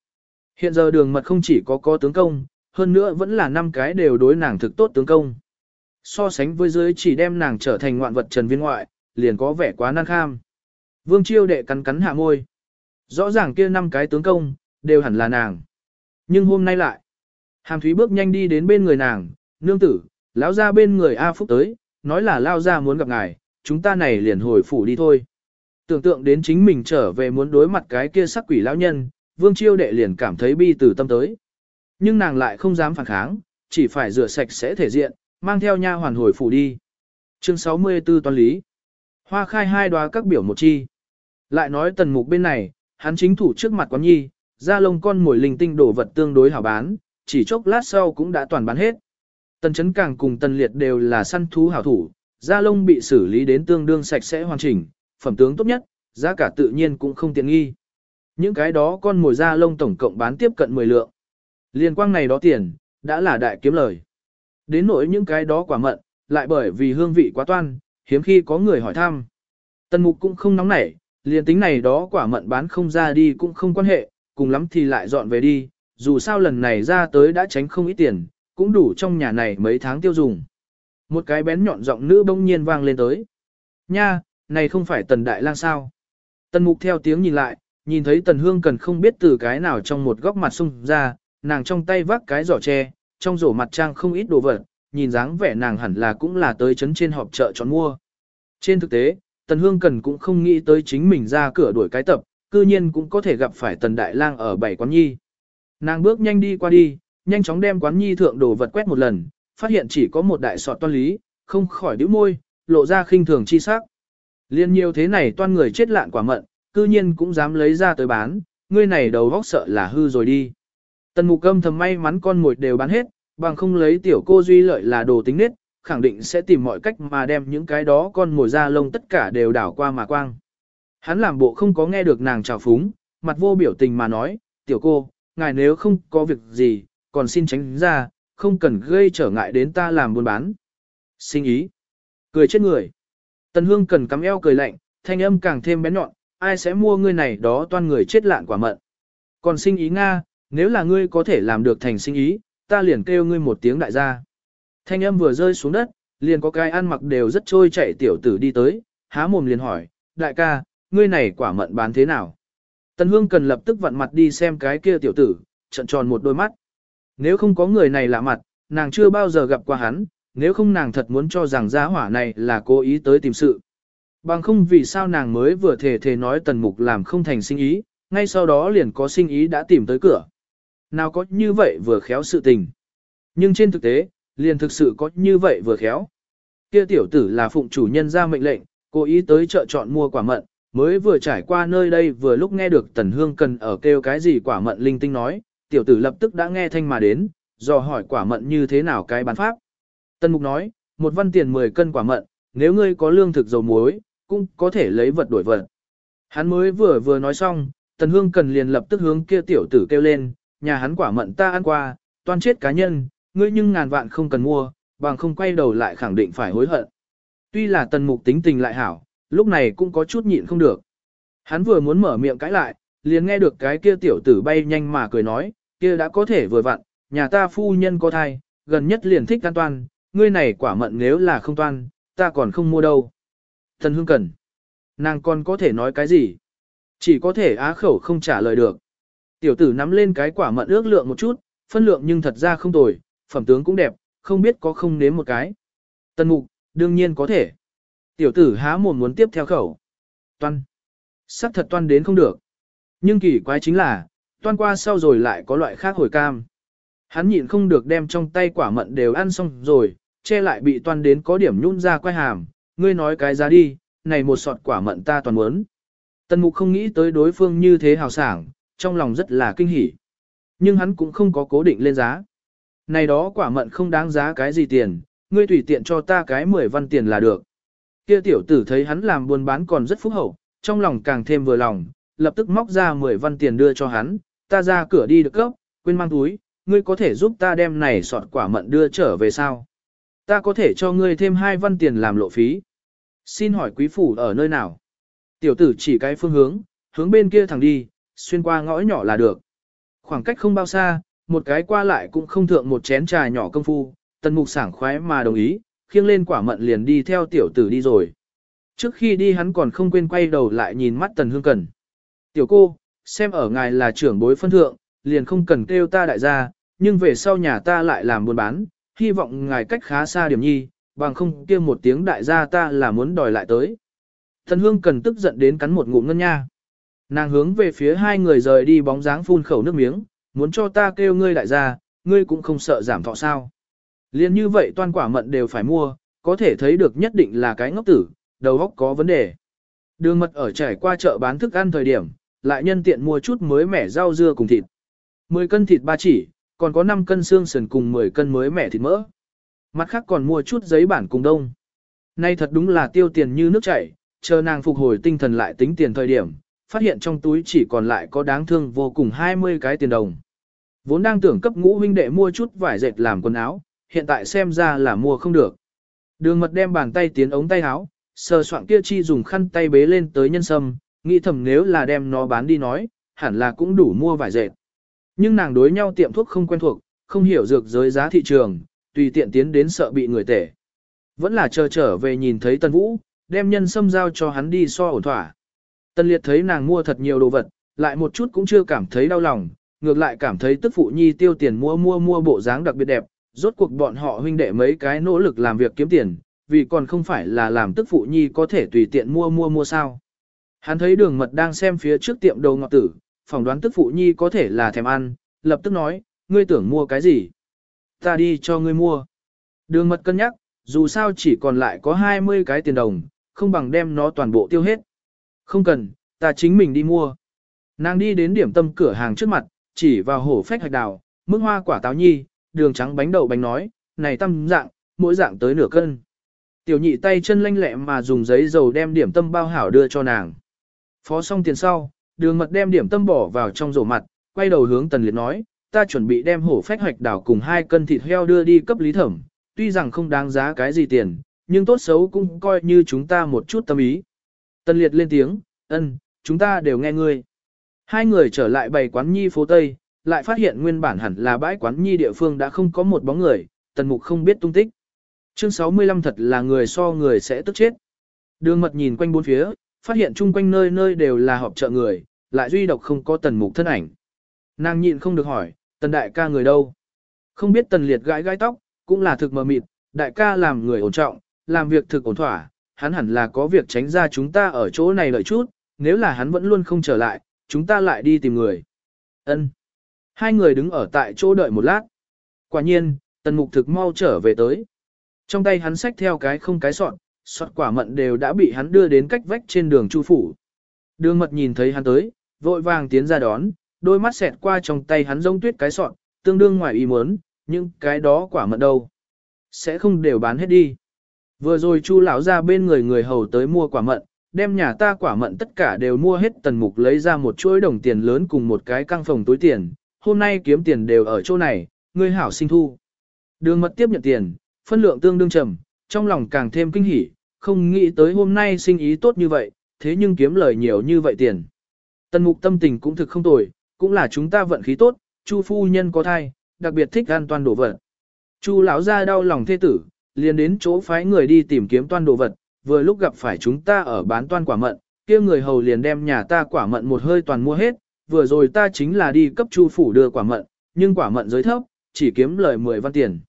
Hiện giờ đường mật không chỉ có có tướng công, hơn nữa vẫn là năm cái đều đối nàng thực tốt tướng công. So sánh với dưới chỉ đem nàng trở thành ngoạn vật trần viên ngoại, liền có vẻ quá năng kham. Vương chiêu đệ cắn cắn hạ môi. Rõ ràng kia năm cái tướng công, đều hẳn là nàng. Nhưng hôm nay lại, hàm thúy bước nhanh đi đến bên người nàng, nương tử, lão ra bên người A Phúc tới, nói là lao ra muốn gặp ngài, chúng ta này liền hồi phủ đi thôi. Tưởng tượng đến chính mình trở về muốn đối mặt cái kia sắc quỷ lão nhân, vương chiêu đệ liền cảm thấy bi từ tâm tới. Nhưng nàng lại không dám phản kháng, chỉ phải rửa sạch sẽ thể diện, mang theo nha hoàn hồi phủ đi. Chương 64 toàn lý. Hoa khai hai đóa các biểu một chi. Lại nói tần mục bên này, hắn chính thủ trước mặt quán nhi, ra lông con mồi linh tinh đổ vật tương đối hảo bán, chỉ chốc lát sau cũng đã toàn bán hết. Tần chấn càng cùng tần liệt đều là săn thú hảo thủ, da lông bị xử lý đến tương đương sạch sẽ hoàn chỉnh, phẩm tướng tốt nhất, giá cả tự nhiên cũng không tiện nghi. Những cái đó con mồi da lông tổng cộng bán tiếp cận 10 lượng. Liên quang này đó tiền, đã là đại kiếm lời. Đến nỗi những cái đó quả mận, lại bởi vì hương vị quá toan, hiếm khi có người hỏi thăm. Tần mục cũng không nóng nảy, liền tính này đó quả mận bán không ra đi cũng không quan hệ, cùng lắm thì lại dọn về đi, dù sao lần này ra tới đã tránh không ít tiền, cũng đủ trong nhà này mấy tháng tiêu dùng. Một cái bén nhọn giọng nữ bỗng nhiên vang lên tới. Nha, này không phải tần đại lang sao? Tần mục theo tiếng nhìn lại, nhìn thấy tần hương cần không biết từ cái nào trong một góc mặt sung ra, nàng trong tay vác cái giỏ tre, trong rổ mặt trang không ít đồ vật, nhìn dáng vẻ nàng hẳn là cũng là tới chấn trên họp chợ chọn mua. Trên thực tế, tần hương cần cũng không nghĩ tới chính mình ra cửa đuổi cái tập, cư nhiên cũng có thể gặp phải tần đại lang ở bảy quán nhi. Nàng bước nhanh đi qua đi, nhanh chóng đem quán nhi thượng đồ vật quét một lần, phát hiện chỉ có một đại sọt toan lý, không khỏi đứa môi, lộ ra khinh thường chi sắc. Liên nhiều thế này toan người chết lạn quả mận, cư nhiên cũng dám lấy ra tới bán, ngươi này đầu vóc sợ là hư rồi đi. Tần mục âm thầm may mắn con mồi đều bán hết, bằng không lấy tiểu cô duy lợi là đồ tính nết, khẳng định sẽ tìm mọi cách mà đem những cái đó con mồi ra lông tất cả đều đảo qua mà quang. Hắn làm bộ không có nghe được nàng chào phúng, mặt vô biểu tình mà nói, tiểu cô, ngài nếu không có việc gì, còn xin tránh ra, không cần gây trở ngại đến ta làm buôn bán. Xin ý. Cười chết người. Tần hương cần cắm eo cười lạnh, thanh âm càng thêm bén nhọn, ai sẽ mua ngươi này đó toan người chết lạn quả mận. Còn xin ý Nga, nếu là ngươi có thể làm được thành sinh ý, ta liền kêu ngươi một tiếng đại gia. Thanh âm vừa rơi xuống đất, liền có cái ăn mặc đều rất trôi chạy tiểu tử đi tới, há mồm liền hỏi, đại ca, ngươi này quả mận bán thế nào? Tần Hương cần lập tức vặn mặt đi xem cái kia tiểu tử, trận tròn một đôi mắt. Nếu không có người này lạ mặt, nàng chưa bao giờ gặp qua hắn, nếu không nàng thật muốn cho rằng gia hỏa này là cố ý tới tìm sự. Bằng không vì sao nàng mới vừa thể thể nói tần mục làm không thành sinh ý, ngay sau đó liền có sinh ý đã tìm tới cửa. Nào có như vậy vừa khéo sự tình. Nhưng trên thực tế, liền thực sự có như vậy vừa khéo. Kia tiểu tử là phụng chủ nhân ra mệnh lệnh, cố ý tới chợ chọn mua quả mận, mới vừa trải qua nơi đây vừa lúc nghe được tần hương cần ở kêu cái gì quả mận linh tinh nói, tiểu tử lập tức đã nghe thanh mà đến, dò hỏi quả mận như thế nào cái bán pháp. Tần mục nói, một văn tiền 10 cân quả mận, nếu ngươi có lương thực dầu muối, cũng có thể lấy vật đổi vật. Hắn mới vừa vừa nói xong, tần hương cần liền lập tức hướng kia tiểu tử kêu lên, nhà hắn quả mận ta ăn qua, toàn chết cá nhân, ngươi nhưng ngàn vạn không cần mua, bằng không quay đầu lại khẳng định phải hối hận. Tuy là tần mục tính tình lại hảo, lúc này cũng có chút nhịn không được. Hắn vừa muốn mở miệng cãi lại, liền nghe được cái kia tiểu tử bay nhanh mà cười nói, kia đã có thể vừa vặn, nhà ta phu nhân có thai, gần nhất liền thích an toan, ngươi này quả mận nếu là không toan, ta còn không mua đâu. Thần hương cần. Nàng còn có thể nói cái gì? Chỉ có thể á khẩu không trả lời được. Tiểu tử nắm lên cái quả mận ước lượng một chút, phân lượng nhưng thật ra không tồi, phẩm tướng cũng đẹp, không biết có không nếm một cái. Tân mục, đương nhiên có thể. Tiểu tử há mồm muốn tiếp theo khẩu. Toan. Sắc thật toan đến không được. Nhưng kỳ quái chính là, toan qua sau rồi lại có loại khác hồi cam. Hắn nhịn không được đem trong tay quả mận đều ăn xong rồi, che lại bị toan đến có điểm nhún ra quay hàm. Ngươi nói cái giá đi, này một sọt quả mận ta toàn muốn. Tần mục không nghĩ tới đối phương như thế hào sảng, trong lòng rất là kinh hỉ. Nhưng hắn cũng không có cố định lên giá. Này đó quả mận không đáng giá cái gì tiền, ngươi tùy tiện cho ta cái 10 văn tiền là được. Kia tiểu tử thấy hắn làm buôn bán còn rất phúc hậu, trong lòng càng thêm vừa lòng, lập tức móc ra 10 văn tiền đưa cho hắn, ta ra cửa đi được cấp, quên mang túi, ngươi có thể giúp ta đem này sọt quả mận đưa trở về sao? Ta có thể cho ngươi thêm 2 văn tiền làm lộ phí. Xin hỏi quý phủ ở nơi nào? Tiểu tử chỉ cái phương hướng, hướng bên kia thẳng đi, xuyên qua ngõ nhỏ là được. Khoảng cách không bao xa, một cái qua lại cũng không thượng một chén trà nhỏ công phu, tần mục sảng khoái mà đồng ý, khiêng lên quả mận liền đi theo tiểu tử đi rồi. Trước khi đi hắn còn không quên quay đầu lại nhìn mắt tần hương cần. Tiểu cô, xem ở ngài là trưởng bối phân thượng, liền không cần kêu ta đại gia, nhưng về sau nhà ta lại làm buôn bán, hy vọng ngài cách khá xa điểm nhi, bằng không kêu một tiếng đại gia ta là muốn đòi lại tới. Tần hương cần tức giận đến cắn một ngụm ngân nha. Nàng hướng về phía hai người rời đi bóng dáng phun khẩu nước miếng, muốn cho ta kêu ngươi đại gia, ngươi cũng không sợ giảm thọ sao. Liên như vậy toàn quả mận đều phải mua, có thể thấy được nhất định là cái ngốc tử, đầu óc có vấn đề. Đường mật ở trải qua chợ bán thức ăn thời điểm, lại nhân tiện mua chút mới mẻ rau dưa cùng thịt. 10 cân thịt ba chỉ, còn có 5 cân xương sườn cùng 10 cân mới mẻ thịt mỡ. Mặt khác còn mua chút giấy bản cùng đông. Nay thật đúng là tiêu tiền như nước chảy, chờ nàng phục hồi tinh thần lại tính tiền thời điểm, phát hiện trong túi chỉ còn lại có đáng thương vô cùng 20 cái tiền đồng. Vốn đang tưởng cấp ngũ huynh đệ mua chút vải dệt làm quần áo, hiện tại xem ra là mua không được. Đường mật đem bàn tay tiến ống tay áo, sờ soạn kia chi dùng khăn tay bế lên tới nhân sâm, nghĩ thầm nếu là đem nó bán đi nói, hẳn là cũng đủ mua vải dệt. Nhưng nàng đối nhau tiệm thuốc không quen thuộc, không hiểu dược giới giá thị trường, tùy tiện tiến đến sợ bị người tể. Vẫn là chờ trở về nhìn thấy Tân Vũ, đem nhân sâm giao cho hắn đi so ổn thỏa. Tân Liệt thấy nàng mua thật nhiều đồ vật, lại một chút cũng chưa cảm thấy đau lòng, ngược lại cảm thấy tức phụ nhi tiêu tiền mua mua mua bộ dáng đặc biệt đẹp, rốt cuộc bọn họ huynh đệ mấy cái nỗ lực làm việc kiếm tiền, vì còn không phải là làm tức phụ nhi có thể tùy tiện mua mua mua sao. Hắn thấy đường mật đang xem phía trước tiệm đồ ngọt tử, phỏng đoán tức phụ nhi có thể là thèm ăn, lập tức nói, ngươi tưởng mua cái gì? Ta đi cho ngươi mua. Đường mật cân nhắc, dù sao chỉ còn lại có 20 cái tiền đồng, không bằng đem nó toàn bộ tiêu hết. Không cần, ta chính mình đi mua. Nàng đi đến điểm tâm cửa hàng trước mặt, chỉ vào hổ phách hạch đào, mức hoa quả táo nhi, đường trắng bánh đậu bánh nói, này tâm dạng, mỗi dạng tới nửa cân. Tiểu nhị tay chân lanh lẹ mà dùng giấy dầu đem điểm tâm bao hảo đưa cho nàng. Phó xong tiền sau, đường mật đem điểm tâm bỏ vào trong rổ mặt, quay đầu hướng tần liệt nói, ta chuẩn bị đem hổ phách hoạch đảo cùng hai cân thịt heo đưa đi cấp lý thẩm, tuy rằng không đáng giá cái gì tiền, nhưng tốt xấu cũng coi như chúng ta một chút tâm ý. Tần liệt lên tiếng, ân, chúng ta đều nghe ngươi. Hai người trở lại bày quán nhi phố Tây, lại phát hiện nguyên bản hẳn là bãi quán nhi địa phương đã không có một bóng người, tần mục không biết tung tích. Chương 65 thật là người so người sẽ tức chết. Đường mật nhìn quanh bốn phía, phát hiện chung quanh nơi nơi đều là họp chợ người, lại duy độc không có tần mục thân ảnh. Nàng nhịn không được hỏi, tần đại ca người đâu? Không biết tần liệt gãi gãi tóc, cũng là thực mờ mịt, đại ca làm người ổn trọng, làm việc thực ổn thỏa, hắn hẳn là có việc tránh ra chúng ta ở chỗ này lợi chút, nếu là hắn vẫn luôn không trở lại, chúng ta lại đi tìm người. Ân. Hai người đứng ở tại chỗ đợi một lát. Quả nhiên, tần mục thực mau trở về tới. Trong tay hắn xách theo cái không cái sọt, sọt quả mận đều đã bị hắn đưa đến cách vách trên đường chu phủ. Đường mật nhìn thấy hắn tới, vội vàng tiến ra đón, đôi mắt xẹt qua trong tay hắn rông tuyết cái sọt, tương đương ngoài ý muốn, nhưng cái đó quả mận đâu. Sẽ không đều bán hết đi. Vừa rồi chu lão ra bên người người hầu tới mua quả mận, đem nhà ta quả mận tất cả đều mua hết tần mục lấy ra một chuỗi đồng tiền lớn cùng một cái căng phòng túi tiền, hôm nay kiếm tiền đều ở chỗ này, ngươi hảo sinh thu. Đường mật tiếp nhận tiền, phân lượng tương đương trầm, trong lòng càng thêm kinh hỉ, không nghĩ tới hôm nay sinh ý tốt như vậy, thế nhưng kiếm lời nhiều như vậy tiền. Tần mục tâm tình cũng thực không tồi, cũng là chúng ta vận khí tốt, Chu phu nhân có thai, đặc biệt thích an toàn đổ vật. Chu lão ra đau lòng thê tử, liền đến chỗ phái người đi tìm kiếm toàn đồ vật, vừa lúc gặp phải chúng ta ở bán toan quả mận, kia người hầu liền đem nhà ta quả mận một hơi toàn mua hết, vừa rồi ta chính là đi cấp chu phủ đưa quả mận, nhưng quả mận giới thấp, chỉ kiếm lời 10 văn tiền.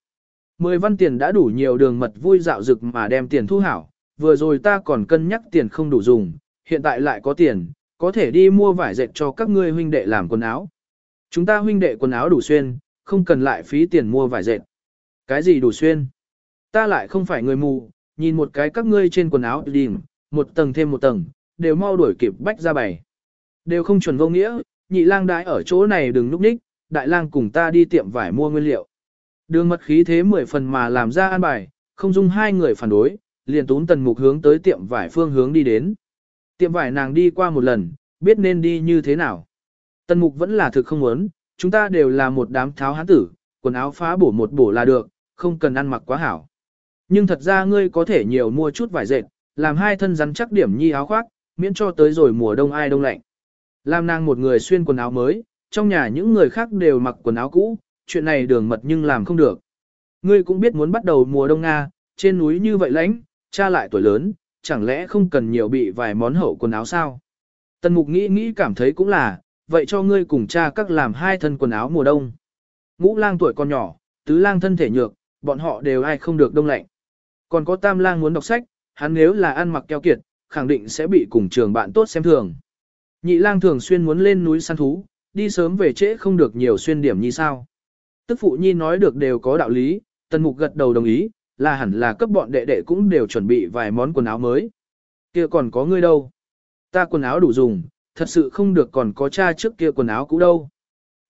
10 văn tiền đã đủ nhiều đường mật vui dạo dực mà đem tiền thu hảo, vừa rồi ta còn cân nhắc tiền không đủ dùng, hiện tại lại có tiền, có thể đi mua vải dệt cho các ngươi huynh đệ làm quần áo. Chúng ta huynh đệ quần áo đủ xuyên, không cần lại phí tiền mua vải dệt. Cái gì đủ xuyên? Ta lại không phải người mù, nhìn một cái các ngươi trên quần áo đìm, một tầng thêm một tầng, đều mau đuổi kịp bách ra bày. Đều không chuẩn vô nghĩa, nhị lang đãi ở chỗ này đừng núp ních, đại lang cùng ta đi tiệm vải mua nguyên liệu. Đường mật khí thế mười phần mà làm ra an bài, không dung hai người phản đối, liền tún tần mục hướng tới tiệm vải phương hướng đi đến. Tiệm vải nàng đi qua một lần, biết nên đi như thế nào. Tần mục vẫn là thực không muốn, chúng ta đều là một đám tháo hán tử, quần áo phá bổ một bổ là được, không cần ăn mặc quá hảo. Nhưng thật ra ngươi có thể nhiều mua chút vải dệt, làm hai thân rắn chắc điểm nhi áo khoác, miễn cho tới rồi mùa đông ai đông lạnh. Làm nàng một người xuyên quần áo mới, trong nhà những người khác đều mặc quần áo cũ, chuyện này đường mật nhưng làm không được. Ngươi cũng biết muốn bắt đầu mùa đông Nga, trên núi như vậy lãnh, cha lại tuổi lớn, chẳng lẽ không cần nhiều bị vài món hậu quần áo sao? Tần mục nghĩ nghĩ cảm thấy cũng là, vậy cho ngươi cùng cha các làm hai thân quần áo mùa đông. Ngũ lang tuổi còn nhỏ, tứ lang thân thể nhược, bọn họ đều ai không được đông lạnh. Còn có tam lang muốn đọc sách, hắn nếu là ăn mặc keo kiệt, khẳng định sẽ bị cùng trường bạn tốt xem thường. Nhị lang thường xuyên muốn lên núi săn thú, đi sớm về trễ không được nhiều xuyên điểm như sao. Tức phụ nhi nói được đều có đạo lý, tần mục gật đầu đồng ý, là hẳn là cấp bọn đệ đệ cũng đều chuẩn bị vài món quần áo mới. kia còn có ngươi đâu? Ta quần áo đủ dùng, thật sự không được còn có cha trước kia quần áo cũ đâu.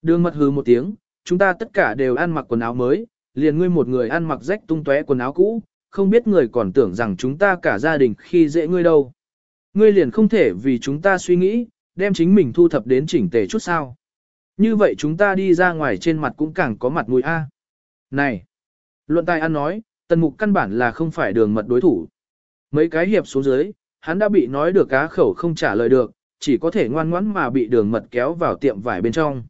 Đường mật hừ một tiếng, chúng ta tất cả đều ăn mặc quần áo mới, liền ngươi một người ăn mặc rách tung tóe quần áo cũ, không biết người còn tưởng rằng chúng ta cả gia đình khi dễ ngươi đâu. Ngươi liền không thể vì chúng ta suy nghĩ, đem chính mình thu thập đến chỉnh tề chút sao. Như vậy chúng ta đi ra ngoài trên mặt cũng càng có mặt mũi A. Này! Luận tài ăn nói, tần mục căn bản là không phải đường mật đối thủ. Mấy cái hiệp xuống dưới, hắn đã bị nói được cá khẩu không trả lời được, chỉ có thể ngoan ngoãn mà bị đường mật kéo vào tiệm vải bên trong.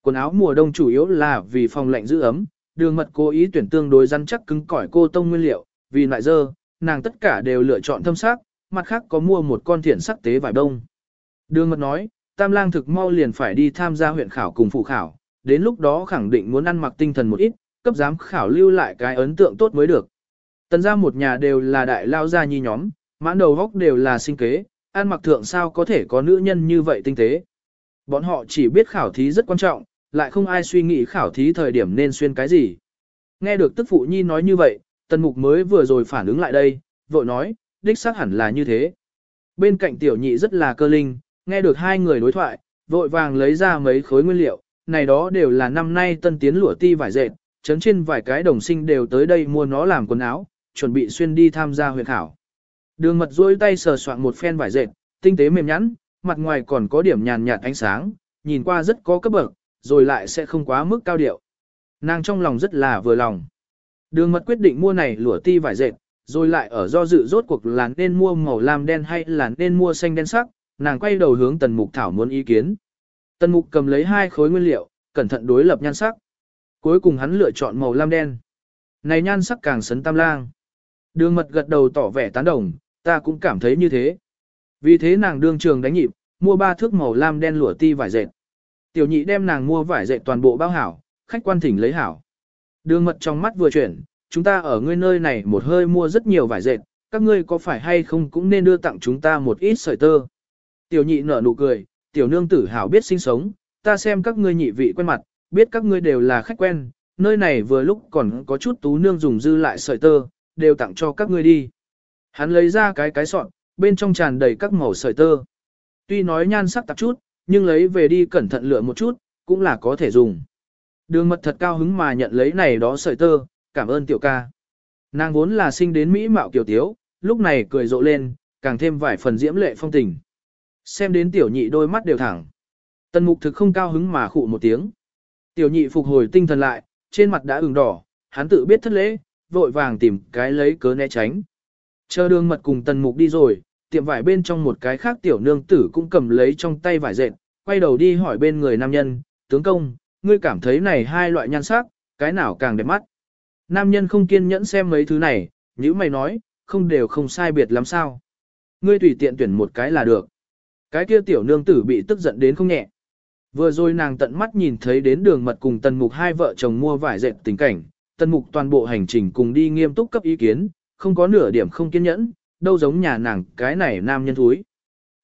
Quần áo mùa đông chủ yếu là vì phòng lạnh giữ ấm, đường mật cố ý tuyển tương đối rắn chắc cứng cỏi cô tông nguyên liệu, vì lại dơ, nàng tất cả đều lựa chọn thâm sắc, mặt khác có mua một con thiện sắc tế vải đông. Đường mật nói, tam lang thực mau liền phải đi tham gia huyện khảo cùng phụ khảo, đến lúc đó khẳng định muốn ăn mặc tinh thần một ít, cấp giám khảo lưu lại cái ấn tượng tốt mới được. Tần ra một nhà đều là đại lao gia nhi nhóm, mãn đầu góc đều là sinh kế, ăn mặc thượng sao có thể có nữ nhân như vậy tinh tế. Bọn họ chỉ biết khảo thí rất quan trọng, lại không ai suy nghĩ khảo thí thời điểm nên xuyên cái gì. Nghe được tức phụ nhi nói như vậy, tần mục mới vừa rồi phản ứng lại đây, vội nói, đích xác hẳn là như thế. Bên cạnh tiểu nhị rất là cơ linh, nghe được hai người đối thoại, vội vàng lấy ra mấy khối nguyên liệu, này đó đều là năm nay tân tiến lụa ti vải dệt, chấn trên vài cái đồng sinh đều tới đây mua nó làm quần áo, chuẩn bị xuyên đi tham gia huyện khảo. Đường mật duỗi tay sờ soạn một phen vải dệt, tinh tế mềm nhẵn, mặt ngoài còn có điểm nhàn nhạt ánh sáng, nhìn qua rất có cấp bậc, rồi lại sẽ không quá mức cao điệu. Nàng trong lòng rất là vừa lòng. Đường mật quyết định mua này lụa ti vải dệt, rồi lại ở do dự rốt cuộc là nên mua màu lam đen hay là nên mua xanh đen sắc, nàng quay đầu hướng tần mục thảo muốn ý kiến. Tần mục cầm lấy hai khối nguyên liệu, cẩn thận đối lập nhan sắc. Cuối cùng hắn lựa chọn màu lam đen. Này nhan sắc càng sấn tam lang. Đường mật gật đầu tỏ vẻ tán đồng, ta cũng cảm thấy như thế. Vì thế nàng đương trường đánh nhịp, mua ba thước màu lam đen lụa ti vải dệt. Tiểu nhị đem nàng mua vải dệt toàn bộ bao hảo, khách quan thỉnh lấy hảo. Đường mật trong mắt vừa chuyển, chúng ta ở ngươi nơi này một hơi mua rất nhiều vải dệt, các ngươi có phải hay không cũng nên đưa tặng chúng ta một ít sợi tơ. Tiểu nhị nở nụ cười, tiểu nương tử hảo biết sinh sống, ta xem các ngươi nhị vị quen mặt, biết các ngươi đều là khách quen, nơi này vừa lúc còn có chút tú nương dùng dư lại sợi tơ, đều tặng cho các ngươi đi. Hắn lấy ra cái cái sọn, bên trong tràn đầy các màu sợi tơ. Tuy nói nhan sắc tạp chút, nhưng lấy về đi cẩn thận lựa một chút, cũng là có thể dùng. Đường mật thật cao hứng mà nhận lấy này đó sợi tơ, cảm ơn tiểu ca. Nàng vốn là sinh đến Mỹ mạo kiểu tiếu, lúc này cười rộ lên, càng thêm vài phần diễm lệ phong tình. Xem đến tiểu nhị đôi mắt đều thẳng. Tần mục thực không cao hứng mà khụ một tiếng. Tiểu nhị phục hồi tinh thần lại, trên mặt đã ửng đỏ, hắn tự biết thất lễ, vội vàng tìm cái lấy cớ né tránh. Chờ đường mật cùng tần mục đi rồi, tiệm vải bên trong một cái khác tiểu nương tử cũng cầm lấy trong tay vải dệt, quay đầu đi hỏi bên người nam nhân, tướng công, ngươi cảm thấy này hai loại nhan sắc, cái nào càng đẹp mắt. Nam nhân không kiên nhẫn xem mấy thứ này, như mày nói, không đều không sai biệt lắm sao. Ngươi tùy tiện tuyển một cái là được. Cái kia tiểu nương tử bị tức giận đến không nhẹ. Vừa rồi nàng tận mắt nhìn thấy đến đường mật cùng tần mục hai vợ chồng mua vải dệt tình cảnh, tần mục toàn bộ hành trình cùng đi nghiêm túc cấp ý kiến, không có nửa điểm không kiên nhẫn, đâu giống nhà nàng cái này nam nhân thúi.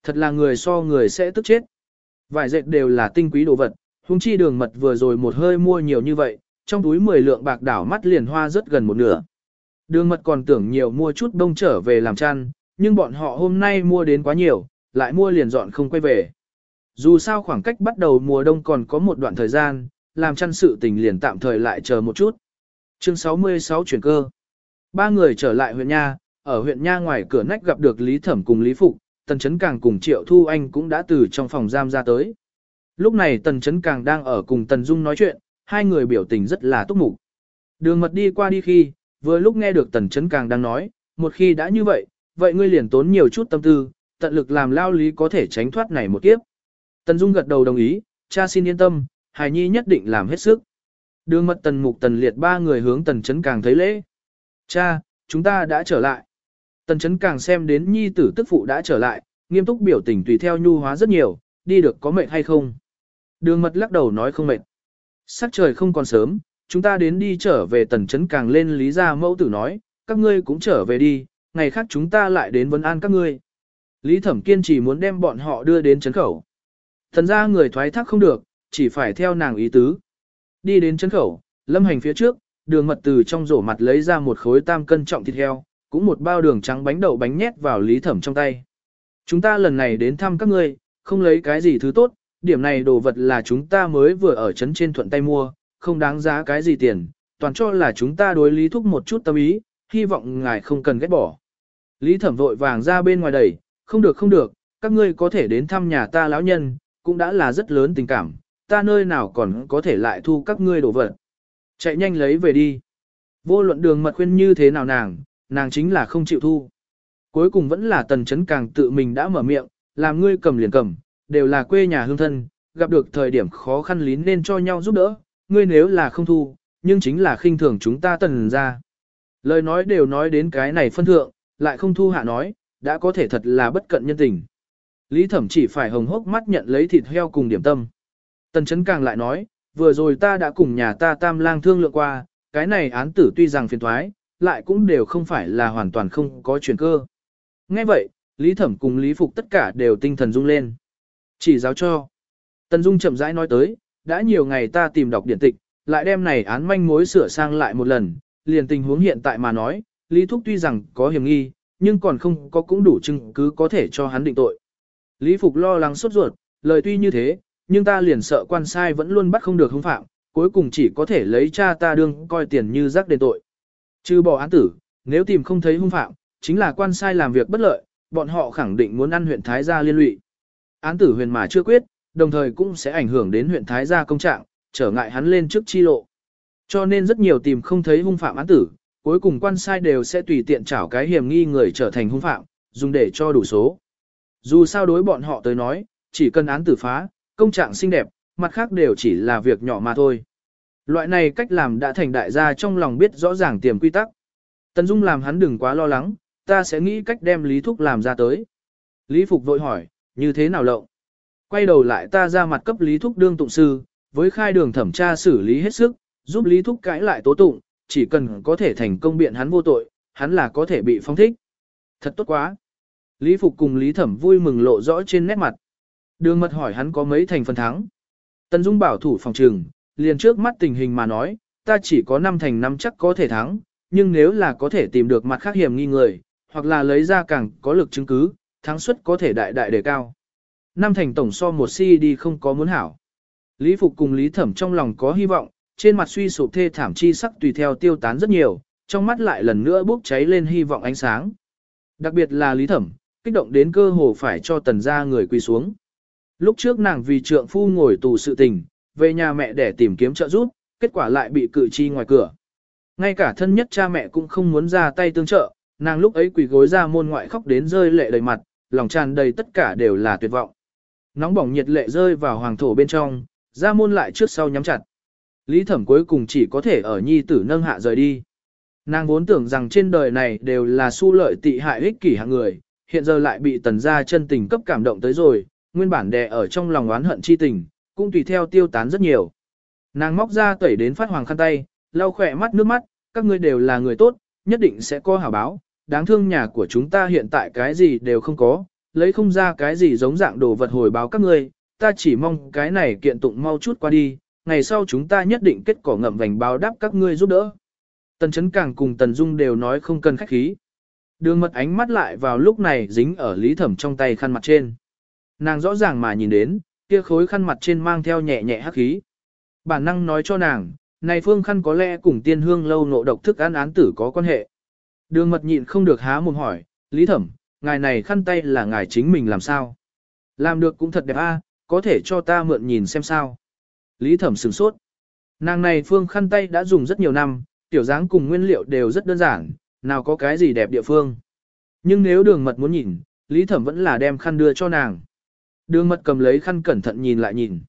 Thật là người so người sẽ tức chết. Vải dệt đều là tinh quý đồ vật, Hùng chi đường mật vừa rồi một hơi mua nhiều như vậy, trong túi 10 lượng bạc đảo mắt liền hoa rất gần một nửa. Đường mật còn tưởng nhiều mua chút đông trở về làm chăn, nhưng bọn họ hôm nay mua đến quá nhiều, lại mua liền dọn không quay về. Dù sao khoảng cách bắt đầu mùa đông còn có một đoạn thời gian, làm chăn sự tình liền tạm thời lại chờ một chút. Chương 66 chuyển cơ. Ba người trở lại huyện Nha, ở huyện Nha ngoài cửa nách gặp được Lý Thẩm cùng Lý Phục, Tần Chấn Càng cùng Triệu Thu Anh cũng đã từ trong phòng giam ra tới. Lúc này Tần Chấn Càng đang ở cùng Tần Dung nói chuyện, hai người biểu tình rất là túc mục. Đường mật đi qua đi khi, vừa lúc nghe được Tần Chấn Càng đang nói, một khi đã như vậy, vậy ngươi liền tốn nhiều chút tâm tư, tận lực làm lao lý có thể tránh thoát này một kiếp. Tần Dung gật đầu đồng ý, cha xin yên tâm, Hải Nhi nhất định làm hết sức. Đường mật Tần Mục Tần Liệt ba người hướng Tần Chấn Càng thấy lễ. Cha, chúng ta đã trở lại. Tần Chấn Càng xem đến Nhi tử tức phụ đã trở lại, nghiêm túc biểu tình tùy theo nhu hóa rất nhiều, đi được có mệt hay không. Đường mật lắc đầu nói không mệt. Sắc trời không còn sớm, chúng ta đến đi trở về Tần Chấn Càng lên lý ra mẫu tử nói, các ngươi cũng trở về đi, ngày khác chúng ta lại đến vấn an các ngươi. Lý Thẩm kiên trì muốn đem bọn họ đưa đến chấn khẩu. Thần ra người thoái thác không được, chỉ phải theo nàng ý tứ. Đi đến chấn khẩu, lâm hành phía trước, đường mật từ trong rổ mặt lấy ra một khối tam cân trọng thịt heo, cũng một bao đường trắng bánh đậu bánh nhét vào lý thẩm trong tay. Chúng ta lần này đến thăm các ngươi, không lấy cái gì thứ tốt, điểm này đồ vật là chúng ta mới vừa ở trấn trên thuận tay mua, không đáng giá cái gì tiền, toàn cho là chúng ta đối lý thúc một chút tâm ý, hy vọng ngài không cần ghét bỏ. Lý thẩm vội vàng ra bên ngoài đẩy, không được không được, các ngươi có thể đến thăm nhà ta lão nhân, cũng đã là rất lớn tình cảm, ta nơi nào còn có thể lại thu các ngươi đồ vật. Chạy nhanh lấy về đi. Vô luận đường mật khuyên như thế nào nàng, nàng chính là không chịu thu. Cuối cùng vẫn là tần chấn càng tự mình đã mở miệng, làm ngươi cầm liền cầm, đều là quê nhà hương thân, gặp được thời điểm khó khăn lín nên cho nhau giúp đỡ, ngươi nếu là không thu, nhưng chính là khinh thường chúng ta tần ra. Lời nói đều nói đến cái này phân thượng, lại không thu hạ nói, đã có thể thật là bất cận nhân tình. Lý thẩm chỉ phải hồng hốc mắt nhận lấy thịt heo cùng điểm tâm. Tần chấn càng lại nói, vừa rồi ta đã cùng nhà ta tam lang thương lượng qua, cái này án tử tuy rằng phiền thoái, lại cũng đều không phải là hoàn toàn không có chuyển cơ. Nghe vậy, Lý Thẩm cùng Lý Phục tất cả đều tinh thần rung lên. Chỉ giáo cho. Tần Dung chậm rãi nói tới, đã nhiều ngày ta tìm đọc điển tịch, lại đem này án manh mối sửa sang lại một lần, liền tình huống hiện tại mà nói, Lý Thúc tuy rằng có hiểm nghi, nhưng còn không có cũng đủ chứng cứ có thể cho hắn định tội. Lý Phục lo lắng sốt ruột, lời tuy như thế, nhưng ta liền sợ quan sai vẫn luôn bắt không được hung phạm, cuối cùng chỉ có thể lấy cha ta đương coi tiền như rác đền tội. Trừ bỏ án tử, nếu tìm không thấy hung phạm, chính là quan sai làm việc bất lợi, bọn họ khẳng định muốn ăn huyện Thái Gia liên lụy. Án tử huyền mà chưa quyết, đồng thời cũng sẽ ảnh hưởng đến huyện Thái Gia công trạng, trở ngại hắn lên trước chi lộ. Cho nên rất nhiều tìm không thấy hung phạm án tử, cuối cùng quan sai đều sẽ tùy tiện trảo cái hiểm nghi người trở thành hung phạm, dùng để cho đủ số. Dù sao đối bọn họ tới nói, chỉ cần án tử phá, công trạng xinh đẹp, mặt khác đều chỉ là việc nhỏ mà thôi. Loại này cách làm đã thành đại gia trong lòng biết rõ ràng tiềm quy tắc. Tần Dung làm hắn đừng quá lo lắng, ta sẽ nghĩ cách đem Lý Thúc làm ra tới. Lý Phục vội hỏi, như thế nào lộng? Quay đầu lại ta ra mặt cấp Lý Thúc đương tụng sư, với khai đường thẩm tra xử lý hết sức, giúp Lý Thúc cãi lại tố tụng, chỉ cần có thể thành công biện hắn vô tội, hắn là có thể bị phong thích. Thật tốt quá. Lý Phục cùng Lý Thẩm vui mừng lộ rõ trên nét mặt. Đường mật hỏi hắn có mấy thành phần thắng. Tần Dung bảo thủ phòng trường, liền trước mắt tình hình mà nói, ta chỉ có 5 thành 5 chắc có thể thắng, nhưng nếu là có thể tìm được mặt khác hiểm nghi người, hoặc là lấy ra càng có lực chứng cứ, thắng suất có thể đại đại đề cao. Năm thành tổng so một si đi không có muốn hảo. Lý Phục cùng Lý Thẩm trong lòng có hy vọng, trên mặt suy sụp thê thảm chi sắc tùy theo tiêu tán rất nhiều, trong mắt lại lần nữa bốc cháy lên hy vọng ánh sáng. Đặc biệt là Lý Thẩm, kích động đến cơ hồ phải cho tần gia người quỳ xuống. Lúc trước nàng vì trượng phu ngồi tù sự tình, về nhà mẹ để tìm kiếm trợ giúp, kết quả lại bị cự chi ngoài cửa. Ngay cả thân nhất cha mẹ cũng không muốn ra tay tương trợ, nàng lúc ấy quỳ gối ra môn ngoại khóc đến rơi lệ đầy mặt, lòng tràn đầy tất cả đều là tuyệt vọng. Nóng bỏng nhiệt lệ rơi vào hoàng thổ bên trong, ra môn lại trước sau nhắm chặt. Lý thẩm cuối cùng chỉ có thể ở nhi tử nâng hạ rời đi. Nàng vốn tưởng rằng trên đời này đều là su lợi tị hại ích kỷ hạng người, hiện giờ lại bị tần gia chân tình cấp cảm động tới rồi, nguyên bản đè ở trong lòng oán hận chi tình, cũng tùy theo tiêu tán rất nhiều. Nàng móc ra tẩy đến phát hoàng khăn tay, lau khỏe mắt nước mắt, các ngươi đều là người tốt, nhất định sẽ có hảo báo, đáng thương nhà của chúng ta hiện tại cái gì đều không có, lấy không ra cái gì giống dạng đồ vật hồi báo các ngươi, ta chỉ mong cái này kiện tụng mau chút qua đi, ngày sau chúng ta nhất định kết cỏ ngậm vành báo đáp các ngươi giúp đỡ. Tần Chấn Càng cùng Tần Dung đều nói không cần khách khí. Đường mật ánh mắt lại vào lúc này dính ở Lý Thẩm trong tay khăn mặt trên. Nàng rõ ràng mà nhìn đến, kia khối khăn mặt trên mang theo nhẹ nhẹ hắc khí. Bản năng nói cho nàng, này phương khăn có lẽ cùng tiên hương lâu nộ độc thức ăn án tử có quan hệ. Đường mật nhịn không được há mồm hỏi, Lý Thẩm, ngài này khăn tay là ngài chính mình làm sao? Làm được cũng thật đẹp a, có thể cho ta mượn nhìn xem sao. Lý Thẩm sửng sốt. Nàng này phương khăn tay đã dùng rất nhiều năm, tiểu dáng cùng nguyên liệu đều rất đơn giản, nào có cái gì đẹp địa phương. Nhưng nếu đường mật muốn nhìn, Lý Thẩm vẫn là đem khăn đưa cho nàng. Đường mật cầm lấy khăn cẩn thận nhìn lại nhìn.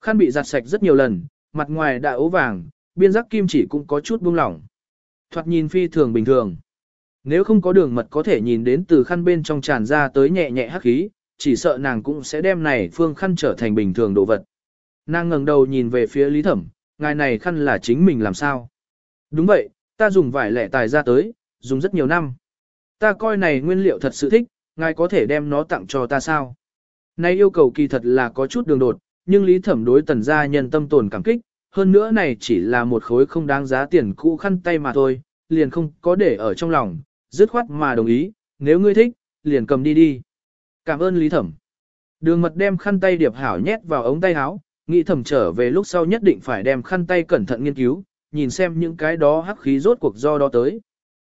Khăn bị giặt sạch rất nhiều lần, mặt ngoài đã ố vàng, biên giác kim chỉ cũng có chút buông lỏng. Thoạt nhìn phi thường bình thường. Nếu không có đường mật có thể nhìn đến từ khăn bên trong tràn ra tới nhẹ nhẹ hắc khí, chỉ sợ nàng cũng sẽ đem này phương khăn trở thành bình thường đồ vật. Nàng ngẩng đầu nhìn về phía Lý Thẩm, ngài này khăn là chính mình làm sao? Đúng vậy, ta dùng vải lẻ tài ra tới, dùng rất nhiều năm. Ta coi này nguyên liệu thật sự thích, ngài có thể đem nó tặng cho ta sao? Này yêu cầu kỳ thật là có chút đường đột, nhưng Lý Thẩm đối tần gia nhân tâm tồn cảm kích, hơn nữa này chỉ là một khối không đáng giá tiền cũ khăn tay mà thôi, liền không có để ở trong lòng, dứt khoát mà đồng ý, nếu ngươi thích, liền cầm đi đi. Cảm ơn Lý Thẩm. Đường mật đem khăn tay điệp hảo nhét vào ống tay áo, nghĩ Thẩm trở về lúc sau nhất định phải đem khăn tay cẩn thận nghiên cứu, nhìn xem những cái đó hắc khí rốt cuộc do đó tới.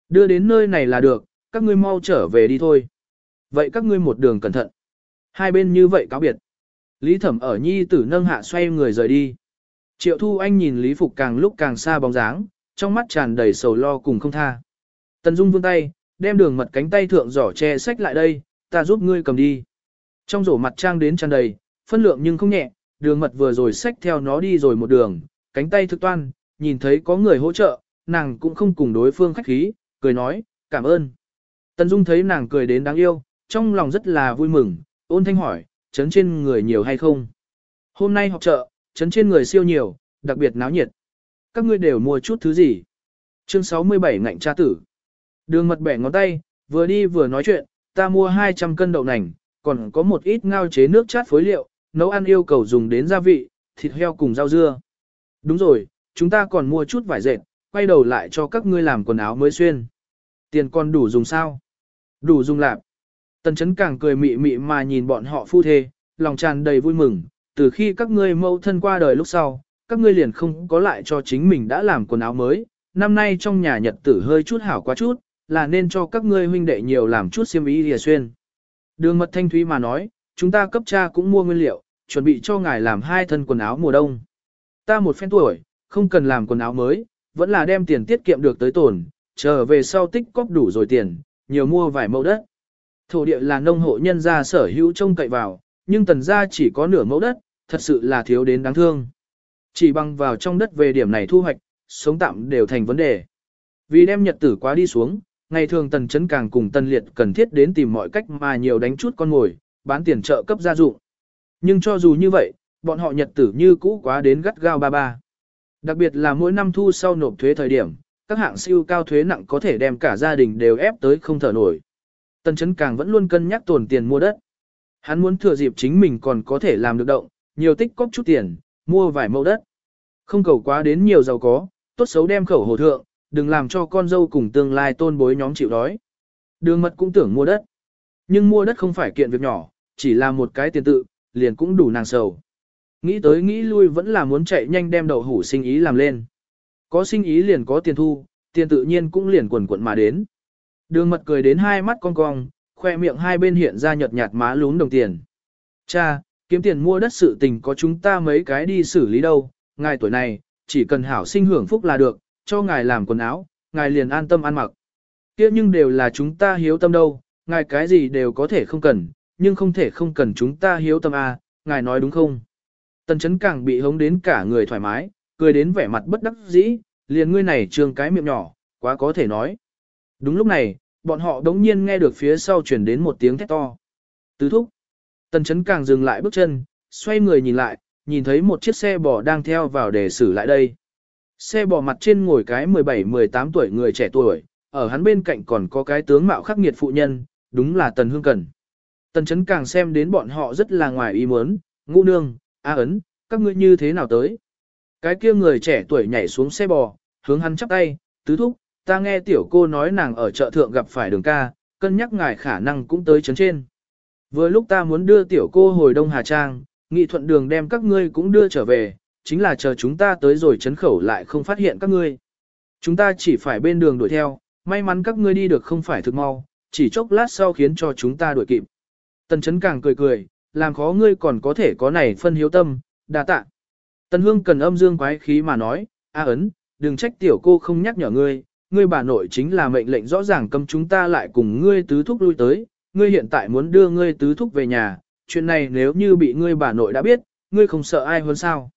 Đưa đến nơi này là được, các ngươi mau trở về đi thôi. Vậy các ngươi một đường cẩn thận. Hai bên như vậy cáo biệt. Lý thẩm ở nhi tử nâng hạ xoay người rời đi. Triệu thu anh nhìn Lý Phục càng lúc càng xa bóng dáng, trong mắt tràn đầy sầu lo cùng không tha. Tần Dung vươn tay, đem đường mật cánh tay thượng giỏ che sách lại đây, ta giúp ngươi cầm đi. Trong rổ mặt trang đến tràn đầy, phân lượng nhưng không nhẹ, đường mật vừa rồi xách theo nó đi rồi một đường, cánh tay thực toan, nhìn thấy có người hỗ trợ, nàng cũng không cùng đối phương khách khí, cười nói, cảm ơn. Tần Dung thấy nàng cười đến đáng yêu, trong lòng rất là vui mừng, ôn thanh hỏi, chấn trên người nhiều hay không? Hôm nay học chợ, chấn trên người siêu nhiều, đặc biệt náo nhiệt. Các ngươi đều mua chút thứ gì? Chương 67 ngạnh cha tử. Đường mật bẻ ngón tay, vừa đi vừa nói chuyện, ta mua 200 cân đậu nành, còn có một ít ngao chế nước chát phối liệu, nấu ăn yêu cầu dùng đến gia vị, thịt heo cùng rau dưa. Đúng rồi, chúng ta còn mua chút vải dệt, quay đầu lại cho các ngươi làm quần áo mới xuyên. Tiền còn đủ dùng sao? Đủ dùng lạp. Tần chấn càng cười mị mị mà nhìn bọn họ phu thê, lòng tràn đầy vui mừng, từ khi các ngươi mâu thân qua đời lúc sau, các ngươi liền không có lại cho chính mình đã làm quần áo mới, năm nay trong nhà nhật tử hơi chút hảo quá chút, là nên cho các ngươi huynh đệ nhiều làm chút xiêm y lìa xuyên. Đường mật thanh thúy mà nói, chúng ta cấp cha cũng mua nguyên liệu, chuẩn bị cho ngài làm hai thân quần áo mùa đông. Ta một phen tuổi, không cần làm quần áo mới, vẫn là đem tiền tiết kiệm được tới tổn, chờ về sau tích cóp đủ rồi tiền, nhiều mua vài mẫu đất. Thổ địa là nông hộ nhân gia sở hữu trông cậy vào, nhưng tần gia chỉ có nửa mẫu đất, thật sự là thiếu đến đáng thương. Chỉ bằng vào trong đất về điểm này thu hoạch, sống tạm đều thành vấn đề. Vì đem nhật tử quá đi xuống, ngày thường tần chấn càng cùng tần liệt cần thiết đến tìm mọi cách mà nhiều đánh chút con mồi, bán tiền trợ cấp gia dụng. Nhưng cho dù như vậy, bọn họ nhật tử như cũ quá đến gắt gao ba ba. Đặc biệt là mỗi năm thu sau nộp thuế thời điểm, các hạng siêu cao thuế nặng có thể đem cả gia đình đều ép tới không thở nổi. Tần chấn càng vẫn luôn cân nhắc tồn tiền mua đất. Hắn muốn thừa dịp chính mình còn có thể làm được động, nhiều tích cóp chút tiền, mua vài mẫu đất. Không cầu quá đến nhiều giàu có, tốt xấu đem khẩu hồ thượng, đừng làm cho con dâu cùng tương lai tôn bối nhóm chịu đói. Đường mật cũng tưởng mua đất. Nhưng mua đất không phải kiện việc nhỏ, chỉ là một cái tiền tự, liền cũng đủ nàng sầu. Nghĩ tới nghĩ lui vẫn là muốn chạy nhanh đem đậu hủ sinh ý làm lên. Có sinh ý liền có tiền thu, tiền tự nhiên cũng liền quần quận mà đến. Đường mật cười đến hai mắt cong cong, khoe miệng hai bên hiện ra nhợt nhạt má lún đồng tiền. Cha, kiếm tiền mua đất sự tình có chúng ta mấy cái đi xử lý đâu, ngài tuổi này, chỉ cần hảo sinh hưởng phúc là được, cho ngài làm quần áo, ngài liền an tâm ăn mặc. Kia nhưng đều là chúng ta hiếu tâm đâu, ngài cái gì đều có thể không cần, nhưng không thể không cần chúng ta hiếu tâm à, ngài nói đúng không? Tần chấn càng bị hống đến cả người thoải mái, cười đến vẻ mặt bất đắc dĩ, liền ngươi này trương cái miệng nhỏ, quá có thể nói. Đúng lúc này, bọn họ đống nhiên nghe được phía sau chuyển đến một tiếng thét to. Tứ thúc. Tần chấn càng dừng lại bước chân, xoay người nhìn lại, nhìn thấy một chiếc xe bò đang theo vào để xử lại đây. Xe bò mặt trên ngồi cái 17-18 tuổi người trẻ tuổi, ở hắn bên cạnh còn có cái tướng mạo khắc nghiệt phụ nhân, đúng là Tần Hương Cần. Tần chấn càng xem đến bọn họ rất là ngoài ý muốn, ngũ nương, a ấn, các ngươi như thế nào tới. Cái kia người trẻ tuổi nhảy xuống xe bò, hướng hắn chắp tay, tứ thúc, ta nghe tiểu cô nói nàng ở chợ thượng gặp phải đường ca, cân nhắc ngài khả năng cũng tới chấn trên. Vừa lúc ta muốn đưa tiểu cô hồi Đông Hà Trang, nghị thuận đường đem các ngươi cũng đưa trở về, chính là chờ chúng ta tới rồi chấn khẩu lại không phát hiện các ngươi. Chúng ta chỉ phải bên đường đuổi theo, may mắn các ngươi đi được không phải thực mau, chỉ chốc lát sau khiến cho chúng ta đuổi kịp. Tần chấn càng cười cười, làm khó ngươi còn có thể có này phân hiếu tâm, đa tạ. Tần hương cần âm dương quái khí mà nói, a ấn, đừng trách tiểu cô không nhắc nhở ngươi, ngươi bà nội chính là mệnh lệnh rõ ràng cấm chúng ta lại cùng ngươi tứ thúc lui tới, ngươi hiện tại muốn đưa ngươi tứ thúc về nhà, chuyện này nếu như bị ngươi bà nội đã biết, ngươi không sợ ai hơn sao.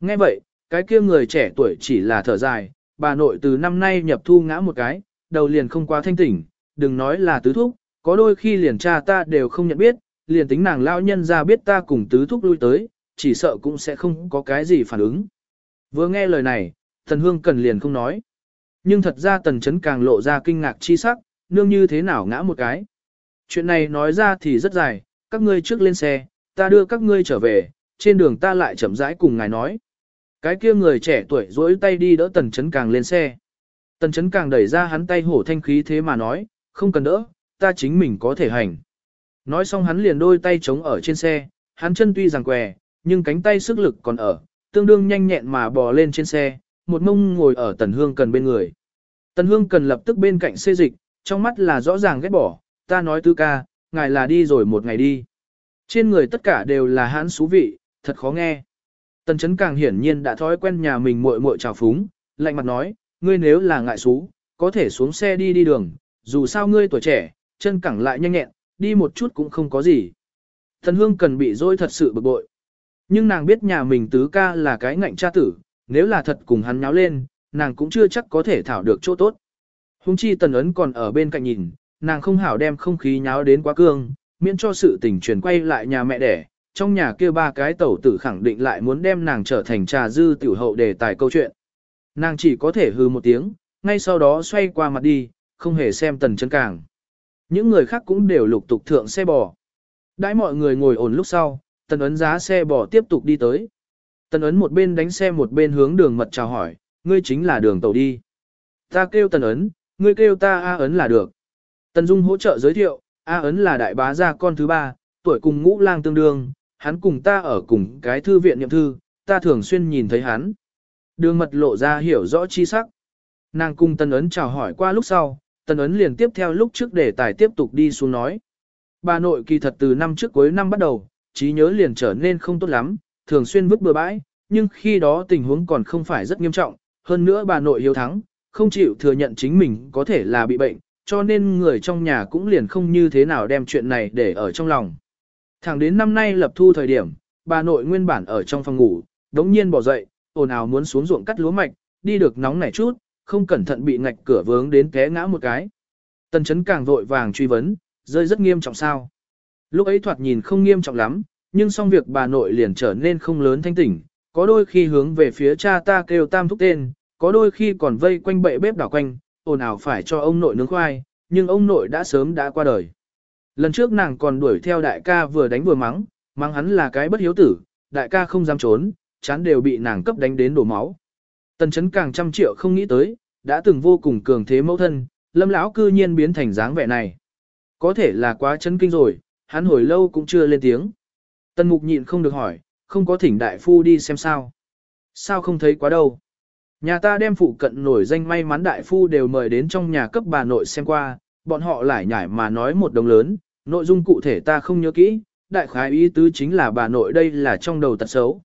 Nghe vậy, cái kia người trẻ tuổi chỉ là thở dài, bà nội từ năm nay nhập thu ngã một cái, đầu liền không quá thanh tỉnh, đừng nói là tứ thúc, có đôi khi liền cha ta đều không nhận biết, liền tính nàng lão nhân ra biết ta cùng tứ thúc lui tới, chỉ sợ cũng sẽ không có cái gì phản ứng. Vừa nghe lời này, thần hương cần liền không nói. Nhưng thật ra tần chấn càng lộ ra kinh ngạc chi sắc, nương như thế nào ngã một cái. Chuyện này nói ra thì rất dài, các ngươi trước lên xe, ta đưa các ngươi trở về, trên đường ta lại chậm rãi cùng ngài nói. Cái kia người trẻ tuổi duỗi tay đi đỡ tần chấn càng lên xe. Tần chấn càng đẩy ra hắn tay hổ thanh khí thế mà nói, không cần đỡ, ta chính mình có thể hành. Nói xong hắn liền đôi tay chống ở trên xe, hắn chân tuy rằng què, nhưng cánh tay sức lực còn ở, tương đương nhanh nhẹn mà bò lên trên xe, một mông ngồi ở Tần Hương Cần bên người. Tần Hương Cần lập tức bên cạnh xê dịch, trong mắt là rõ ràng ghét bỏ, ta nói tư ca, ngài là đi rồi một ngày đi. Trên người tất cả đều là hãn xú vị, thật khó nghe. Tần chấn càng hiển nhiên đã thói quen nhà mình muội muội trào phúng, lạnh mặt nói, ngươi nếu là ngại xú, có thể xuống xe đi đi đường, dù sao ngươi tuổi trẻ, chân cẳng lại nhanh nhẹn, đi một chút cũng không có gì. Thần hương cần bị dối thật sự bực bội. Nhưng nàng biết nhà mình tứ ca là cái ngạnh cha tử, nếu là thật cùng hắn nháo lên, nàng cũng chưa chắc có thể thảo được chỗ tốt. Hùng chi tần ấn còn ở bên cạnh nhìn, nàng không hảo đem không khí nháo đến quá cương, miễn cho sự tình chuyển quay lại nhà mẹ đẻ, trong nhà kia ba cái tẩu tử khẳng định lại muốn đem nàng trở thành trà dư tiểu hậu đề tài câu chuyện. Nàng chỉ có thể hư một tiếng, ngay sau đó xoay qua mặt đi, không hề xem tần chân càng. Những người khác cũng đều lục tục thượng xe bò. Đãi mọi người ngồi ổn lúc sau, tần ấn giá xe bò tiếp tục đi tới. Tần ấn một bên đánh xe một bên hướng đường mật chào hỏi, ngươi chính là đường tàu đi. Ta kêu tần ấn, ngươi kêu ta A ấn là được. Tần Dung hỗ trợ giới thiệu, A ấn là đại bá gia con thứ ba, tuổi cùng ngũ lang tương đương, hắn cùng ta ở cùng cái thư viện nhậm thư, ta thường xuyên nhìn thấy hắn. Đường mật lộ ra hiểu rõ chi sắc. Nàng cùng Tân Ấn chào hỏi qua lúc sau, Tân Ấn liền tiếp theo lúc trước để tài tiếp tục đi xuống nói. Bà nội kỳ thật từ năm trước cuối năm bắt đầu, trí nhớ liền trở nên không tốt lắm, thường xuyên vứt bừa bãi, nhưng khi đó tình huống còn không phải rất nghiêm trọng, hơn nữa bà nội hiếu thắng, không chịu thừa nhận chính mình có thể là bị bệnh, cho nên người trong nhà cũng liền không như thế nào đem chuyện này để ở trong lòng. Thẳng đến năm nay lập thu thời điểm, bà nội nguyên bản ở trong phòng ngủ, đống nhiên bỏ dậy, ồn ào muốn xuống ruộng cắt lúa mạch, đi được nóng nảy chút, không cẩn thận bị ngạch cửa vướng đến té ngã một cái. Tần chấn càng vội vàng truy vấn, rơi rất nghiêm trọng sao. Lúc ấy thoạt nhìn không nghiêm trọng lắm, nhưng xong việc bà nội liền trở nên không lớn thanh tỉnh, có đôi khi hướng về phía cha ta kêu tam thúc tên, có đôi khi còn vây quanh bệ bếp đảo quanh, ồn ào phải cho ông nội nướng khoai, nhưng ông nội đã sớm đã qua đời. Lần trước nàng còn đuổi theo đại ca vừa đánh vừa mắng, mắng hắn là cái bất hiếu tử, đại ca không dám trốn, chán đều bị nàng cấp đánh đến đổ máu. Tần chấn càng trăm triệu không nghĩ tới, đã từng vô cùng cường thế mẫu thân, lâm lão cư nhiên biến thành dáng vẻ này. Có thể là quá chấn kinh rồi, hắn hồi lâu cũng chưa lên tiếng. Tần mục nhịn không được hỏi, không có thỉnh đại phu đi xem sao. Sao không thấy quá đâu. Nhà ta đem phụ cận nổi danh may mắn đại phu đều mời đến trong nhà cấp bà nội xem qua, bọn họ lại nhải mà nói một đồng lớn, nội dung cụ thể ta không nhớ kỹ, đại khái ý tứ chính là bà nội đây là trong đầu tật xấu.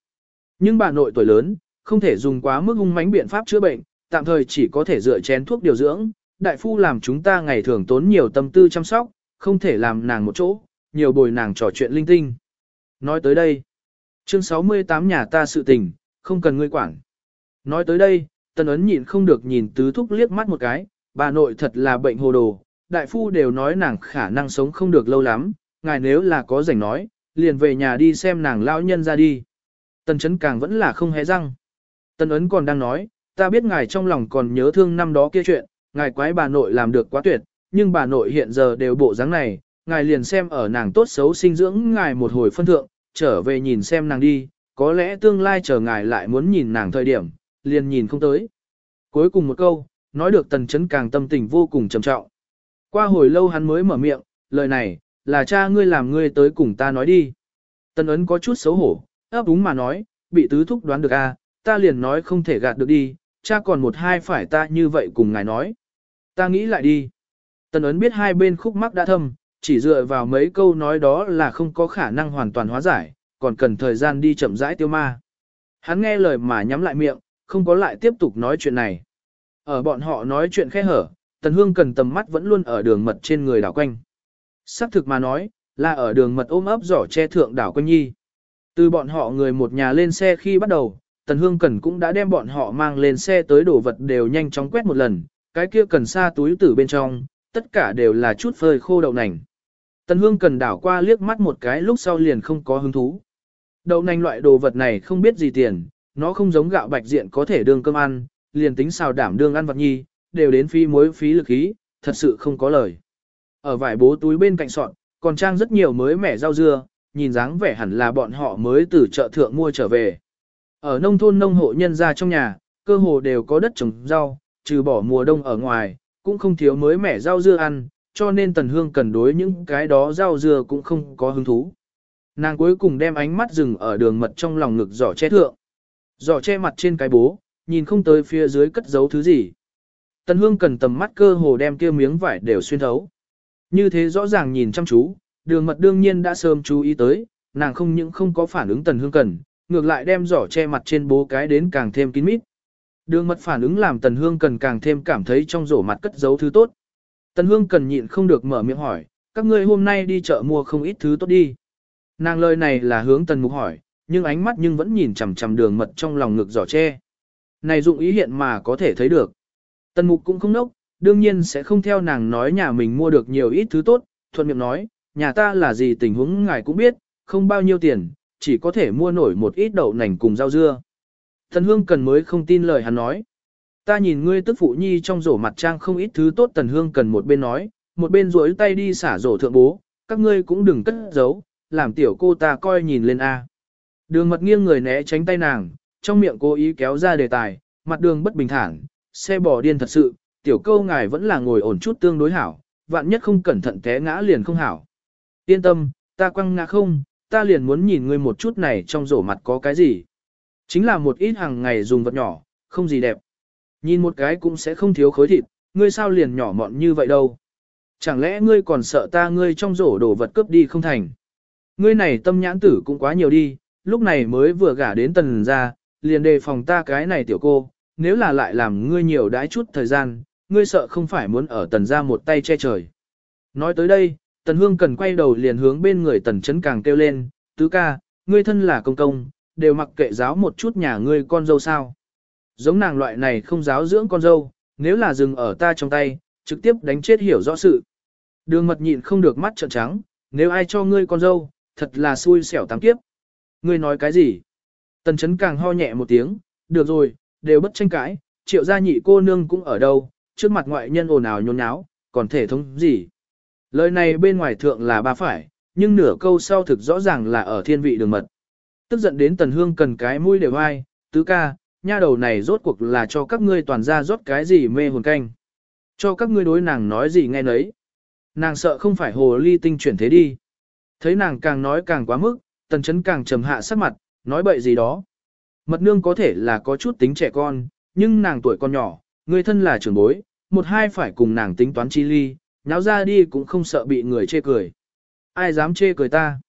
Nhưng bà nội tuổi lớn, không thể dùng quá mức hung mãnh biện pháp chữa bệnh, tạm thời chỉ có thể dựa chén thuốc điều dưỡng. Đại phu làm chúng ta ngày thường tốn nhiều tâm tư chăm sóc, không thể làm nàng một chỗ, nhiều bồi nàng trò chuyện linh tinh. Nói tới đây, chương 68 nhà ta sự tình, không cần ngươi quản. Nói tới đây, tần ấn nhịn không được nhìn tứ thúc liếc mắt một cái, bà nội thật là bệnh hồ đồ, đại phu đều nói nàng khả năng sống không được lâu lắm, ngài nếu là có rảnh nói, liền về nhà đi xem nàng lão nhân ra đi. Tần chấn càng vẫn là không hé răng. Tần ấn còn đang nói, ta biết ngài trong lòng còn nhớ thương năm đó kia chuyện, ngài quái bà nội làm được quá tuyệt, nhưng bà nội hiện giờ đều bộ dáng này, ngài liền xem ở nàng tốt xấu sinh dưỡng ngài một hồi phân thượng, trở về nhìn xem nàng đi, có lẽ tương lai chờ ngài lại muốn nhìn nàng thời điểm, liền nhìn không tới. Cuối cùng một câu, nói được tần chấn càng tâm tình vô cùng trầm trọng. Qua hồi lâu hắn mới mở miệng, lời này, là cha ngươi làm ngươi tới cùng ta nói đi. Tần ấn có chút xấu hổ, ấp úng mà nói, bị tứ thúc đoán được a, à, ta liền nói không thể gạt được đi, cha còn một hai phải ta như vậy cùng ngài nói. Ta nghĩ lại đi. Tần ấn biết hai bên khúc mắc đã thâm, chỉ dựa vào mấy câu nói đó là không có khả năng hoàn toàn hóa giải, còn cần thời gian đi chậm rãi tiêu ma. Hắn nghe lời mà nhắm lại miệng, không có lại tiếp tục nói chuyện này. Ở bọn họ nói chuyện khẽ hở, Tần Hương cần tầm mắt vẫn luôn ở đường mật trên người đảo quanh. Sắc thực mà nói, là ở đường mật ôm ấp giỏ che thượng đảo quanh nhi. Từ bọn họ người một nhà lên xe khi bắt đầu, Tần Hương Cần cũng đã đem bọn họ mang lên xe tới đổ vật đều nhanh chóng quét một lần, cái kia cần xa túi tử bên trong, tất cả đều là chút phơi khô đậu nành. Tần Hương Cần đảo qua liếc mắt một cái lúc sau liền không có hứng thú. Đậu nành loại đồ vật này không biết gì tiền, nó không giống gạo bạch diện có thể đương cơm ăn, liền tính xào đảm đương ăn vật nhi, đều đến phí muối phí lực khí, thật sự không có lời. Ở vải bố túi bên cạnh sọn, còn trang rất nhiều mới mẻ rau dưa, nhìn dáng vẻ hẳn là bọn họ mới từ chợ thượng mua trở về. Ở nông thôn nông hộ nhân gia trong nhà, cơ hồ đều có đất trồng rau, trừ bỏ mùa đông ở ngoài, cũng không thiếu mới mẻ rau dưa ăn, cho nên Tần Hương cần đối những cái đó rau dưa cũng không có hứng thú. Nàng cuối cùng đem ánh mắt dừng ở đường mật trong lòng ngực giỏ che thượng. Giỏ che mặt trên cái bố, nhìn không tới phía dưới cất giấu thứ gì. Tần Hương cần tầm mắt cơ hồ đem kia miếng vải đều xuyên thấu. Như thế rõ ràng nhìn chăm chú, đường mật đương nhiên đã sớm chú ý tới, nàng không những không có phản ứng Tần Hương cần, ngược lại đem giỏ che mặt trên bố cái đến càng thêm kín mít. Đường mật phản ứng làm Tần Hương cần càng thêm cảm thấy trong rổ mặt cất giấu thứ tốt. Tần Hương cần nhịn không được mở miệng hỏi, các ngươi hôm nay đi chợ mua không ít thứ tốt đi. Nàng lời này là hướng Tần Mục hỏi, nhưng ánh mắt nhưng vẫn nhìn chằm chằm đường mật trong lòng ngực giỏ che. Này dụng ý hiện mà có thể thấy được. Tần Mục cũng không nốc, đương nhiên sẽ không theo nàng nói nhà mình mua được nhiều ít thứ tốt, thuận miệng nói, nhà ta là gì tình huống ngài cũng biết, không bao nhiêu tiền, chỉ có thể mua nổi một ít đậu nành cùng rau dưa. Tần Hương cần mới không tin lời hắn nói. Ta nhìn ngươi tức phụ nhi trong rổ mặt trang không ít thứ tốt Tần Hương cần một bên nói, một bên duỗi tay đi xả rổ thượng bố, các ngươi cũng đừng cất giấu, làm tiểu cô ta coi nhìn lên A. Đường mật nghiêng người né tránh tay nàng, trong miệng cố ý kéo ra đề tài, mặt đường bất bình thản, xe bò điên thật sự, tiểu câu ngài vẫn là ngồi ổn chút tương đối hảo, vạn nhất không cẩn thận té ngã liền không hảo. Yên tâm, ta quăng ngã không, ta liền muốn nhìn ngươi một chút này trong rổ mặt có cái gì. Chính là một ít hàng ngày dùng vật nhỏ, không gì đẹp. Nhìn một cái cũng sẽ không thiếu khối thịt, ngươi sao liền nhỏ mọn như vậy đâu. Chẳng lẽ ngươi còn sợ ta ngươi trong rổ đồ vật cướp đi không thành. Ngươi này tâm nhãn tử cũng quá nhiều đi, lúc này mới vừa gả đến tần ra, liền đề phòng ta cái này tiểu cô, nếu là lại làm ngươi nhiều đãi chút thời gian, ngươi sợ không phải muốn ở tần ra một tay che trời. Nói tới đây, tần hương cần quay đầu liền hướng bên người tần chấn càng kêu lên, tứ ca, ngươi thân là công công, đều mặc kệ giáo một chút nhà ngươi con dâu sao. Giống nàng loại này không giáo dưỡng con dâu, nếu là dừng ở ta trong tay, trực tiếp đánh chết hiểu rõ sự. Đường mật nhịn không được mắt trợn trắng, nếu ai cho ngươi con dâu, thật là xui xẻo tám kiếp. Ngươi nói cái gì? Tần chấn càng ho nhẹ một tiếng, được rồi, đều bất tranh cãi, triệu gia nhị cô nương cũng ở đâu, trước mặt ngoại nhân ồn ào nhốn nháo, còn thể thống gì? Lời này bên ngoài thượng là ba phải, nhưng nửa câu sau thực rõ ràng là ở thiên vị đường mật. Tức giận đến tần hương cần cái mũi đều ai, tứ ca, nha đầu này rốt cuộc là cho các ngươi toàn ra rốt cái gì mê hồn canh. Cho các ngươi đối nàng nói gì nghe nấy. Nàng sợ không phải hồ ly tinh chuyển thế đi. Thấy nàng càng nói càng quá mức, tần chấn càng trầm hạ sắc mặt, nói bậy gì đó. Mật nương có thể là có chút tính trẻ con, nhưng nàng tuổi còn nhỏ, người thân là trưởng bối, một hai phải cùng nàng tính toán chi ly, nháo ra đi cũng không sợ bị người chê cười. Ai dám chê cười ta?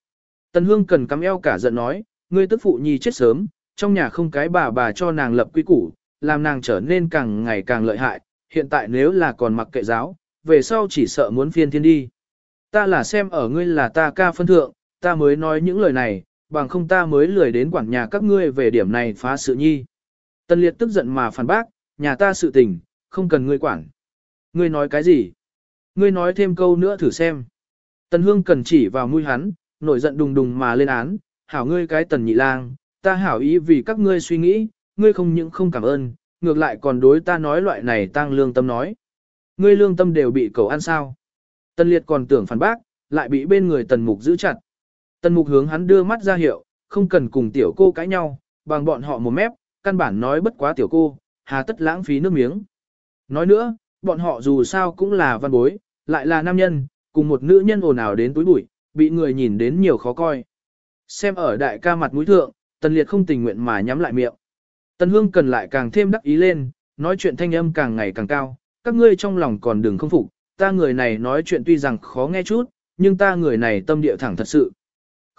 Tần hương cần cắm eo cả giận nói, ngươi tức phụ nhi chết sớm, trong nhà không cái bà bà cho nàng lập quy củ, làm nàng trở nên càng ngày càng lợi hại, hiện tại nếu là còn mặc kệ giáo, về sau chỉ sợ muốn phiên thiên đi. Ta là xem ở ngươi là ta ca phân thượng, ta mới nói những lời này, bằng không ta mới lười đến quản nhà các ngươi về điểm này phá sự nhi. Tân liệt tức giận mà phản bác, nhà ta sự tình, không cần ngươi quản. Ngươi nói cái gì? Ngươi nói thêm câu nữa thử xem. Tần hương cần chỉ vào mũi hắn, nổi giận đùng đùng mà lên án, hảo ngươi cái tần nhị lang, ta hảo ý vì các ngươi suy nghĩ, ngươi không những không cảm ơn, ngược lại còn đối ta nói loại này tăng lương tâm nói. Ngươi lương tâm đều bị cầu ăn sao. Tần liệt còn tưởng phản bác, lại bị bên người tần mục giữ chặt. Tần mục hướng hắn đưa mắt ra hiệu, không cần cùng tiểu cô cãi nhau, bằng bọn họ một mép, căn bản nói bất quá tiểu cô, hà tất lãng phí nước miếng. Nói nữa, bọn họ dù sao cũng là văn bối, lại là nam nhân, cùng một nữ nhân ồn ào đến túi bụi, bị người nhìn đến nhiều khó coi. Xem ở đại ca mặt mũi thượng, tần liệt không tình nguyện mà nhắm lại miệng. Tần hương cần lại càng thêm đắc ý lên, nói chuyện thanh âm càng ngày càng cao, các ngươi trong lòng còn đừng không phục, ta người này nói chuyện tuy rằng khó nghe chút, nhưng ta người này tâm địa thẳng thật sự.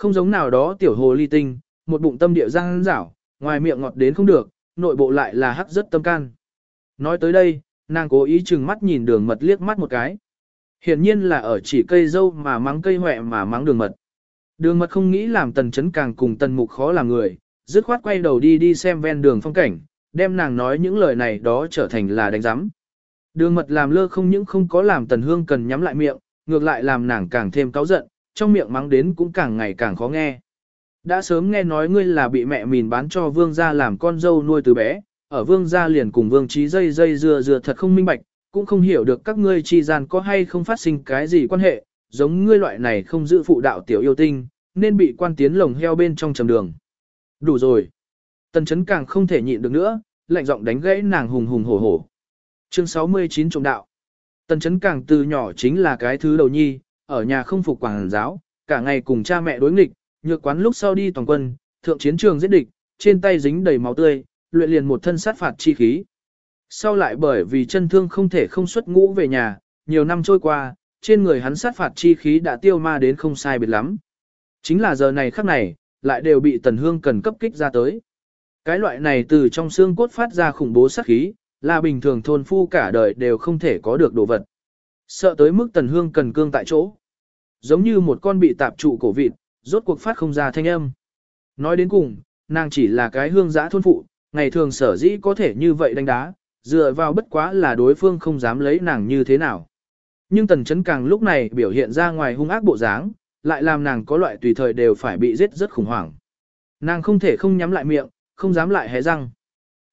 Không giống nào đó tiểu hồ ly tinh, một bụng tâm địa răng rảo, ngoài miệng ngọt đến không được, nội bộ lại là hắc rất tâm can. Nói tới đây, nàng cố ý chừng mắt nhìn đường mật liếc mắt một cái. Hiển nhiên là ở chỉ cây dâu mà mắng cây hoẹ mà mắng đường mật. Đường mật không nghĩ làm tần chấn càng cùng tần mục khó làm người, dứt khoát quay đầu đi đi xem ven đường phong cảnh, đem nàng nói những lời này đó trở thành là đánh giám. Đường mật làm lơ không những không có làm tần hương cần nhắm lại miệng, ngược lại làm nàng càng thêm cáu giận, trong miệng mắng đến cũng càng ngày càng khó nghe. Đã sớm nghe nói ngươi là bị mẹ mìn bán cho vương gia làm con dâu nuôi từ bé, ở vương gia liền cùng vương trí dây dây dừa dừa thật không minh bạch, cũng không hiểu được các ngươi chi gian có hay không phát sinh cái gì quan hệ, giống ngươi loại này không giữ phụ đạo tiểu yêu tinh, nên bị quan tiến lồng heo bên trong trầm đường. Đủ rồi. Tần chấn càng không thể nhịn được nữa, lạnh giọng đánh gãy nàng hùng hùng hổ hổ. Chương 69 trộm đạo. Tần chấn càng từ nhỏ chính là cái thứ đầu nhi, ở nhà không phục quảng giáo, cả ngày cùng cha mẹ đối nghịch, nhược quán lúc sau đi toàn quân, thượng chiến trường giết địch, trên tay dính đầy máu tươi, luyện liền một thân sát phạt chi khí. Sau lại bởi vì chân thương không thể không xuất ngũ về nhà, nhiều năm trôi qua, trên người hắn sát phạt chi khí đã tiêu ma đến không sai biệt lắm. Chính là giờ này khắc này, lại đều bị tần hương cần cấp kích ra tới. Cái loại này từ trong xương cốt phát ra khủng bố sát khí, là bình thường thôn phu cả đời đều không thể có được đồ vật. Sợ tới mức tần hương cần cương tại chỗ. Giống như một con bị tạp trụ cổ vịt, rốt cuộc phát không ra thanh âm. Nói đến cùng, nàng chỉ là cái hương giã thôn phụ, ngày thường sở dĩ có thể như vậy đánh đá, dựa vào bất quá là đối phương không dám lấy nàng như thế nào. Nhưng tần chấn càng lúc này biểu hiện ra ngoài hung ác bộ dáng, lại làm nàng có loại tùy thời đều phải bị giết rất khủng hoảng. Nàng không thể không nhắm lại miệng, không dám lại hé răng.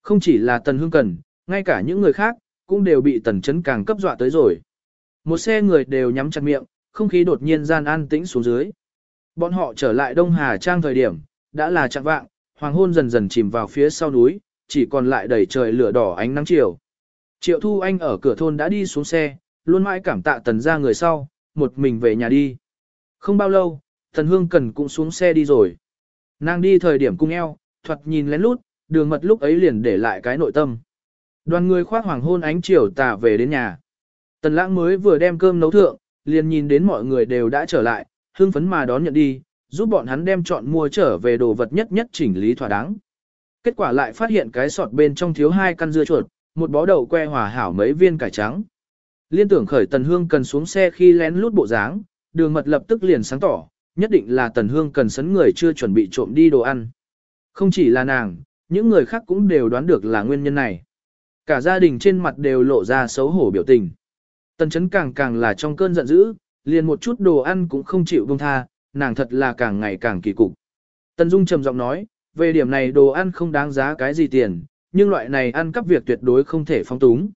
Không chỉ là tần hương cần, ngay cả những người khác, cũng đều bị tần chấn càng cấp dọa tới rồi. Một xe người đều nhắm chặt miệng, không khí đột nhiên gian an tĩnh xuống dưới. Bọn họ trở lại Đông Hà Trang thời điểm, đã là chặng vạng, hoàng hôn dần dần chìm vào phía sau núi, chỉ còn lại đầy trời lửa đỏ ánh nắng chiều. Triệu Thu Anh ở cửa thôn đã đi xuống xe, luôn mãi cảm tạ tần ra người sau, một mình về nhà đi. Không bao lâu, tần hương cần cũng xuống xe đi rồi. Nàng đi thời điểm cung eo, thuật nhìn lén lút, đường mật lúc ấy liền để lại cái nội tâm. Đoàn người khoác hoàng hôn ánh chiều tà về đến nhà. Tần lãng mới vừa đem cơm nấu thượng, liền nhìn đến mọi người đều đã trở lại, hương phấn mà đón nhận đi, giúp bọn hắn đem chọn mua trở về đồ vật nhất nhất chỉnh lý thỏa đáng. Kết quả lại phát hiện cái sọt bên trong thiếu hai căn dưa chuột, một bó đậu que hòa hảo mấy viên cải trắng. Liên tưởng khởi Tần Hương cần xuống xe khi lén lút bộ dáng, đường mật lập tức liền sáng tỏ, nhất định là Tần Hương cần sấn người chưa chuẩn bị trộm đi đồ ăn. Không chỉ là nàng, những người khác cũng đều đoán được là nguyên nhân này. Cả gia đình trên mặt đều lộ ra xấu hổ biểu tình. Tần chấn càng càng là trong cơn giận dữ, liền một chút đồ ăn cũng không chịu buông tha, nàng thật là càng ngày càng kỳ cục. Tần Dung trầm giọng nói, về điểm này đồ ăn không đáng giá cái gì tiền, nhưng loại này ăn cắp việc tuyệt đối không thể phong túng.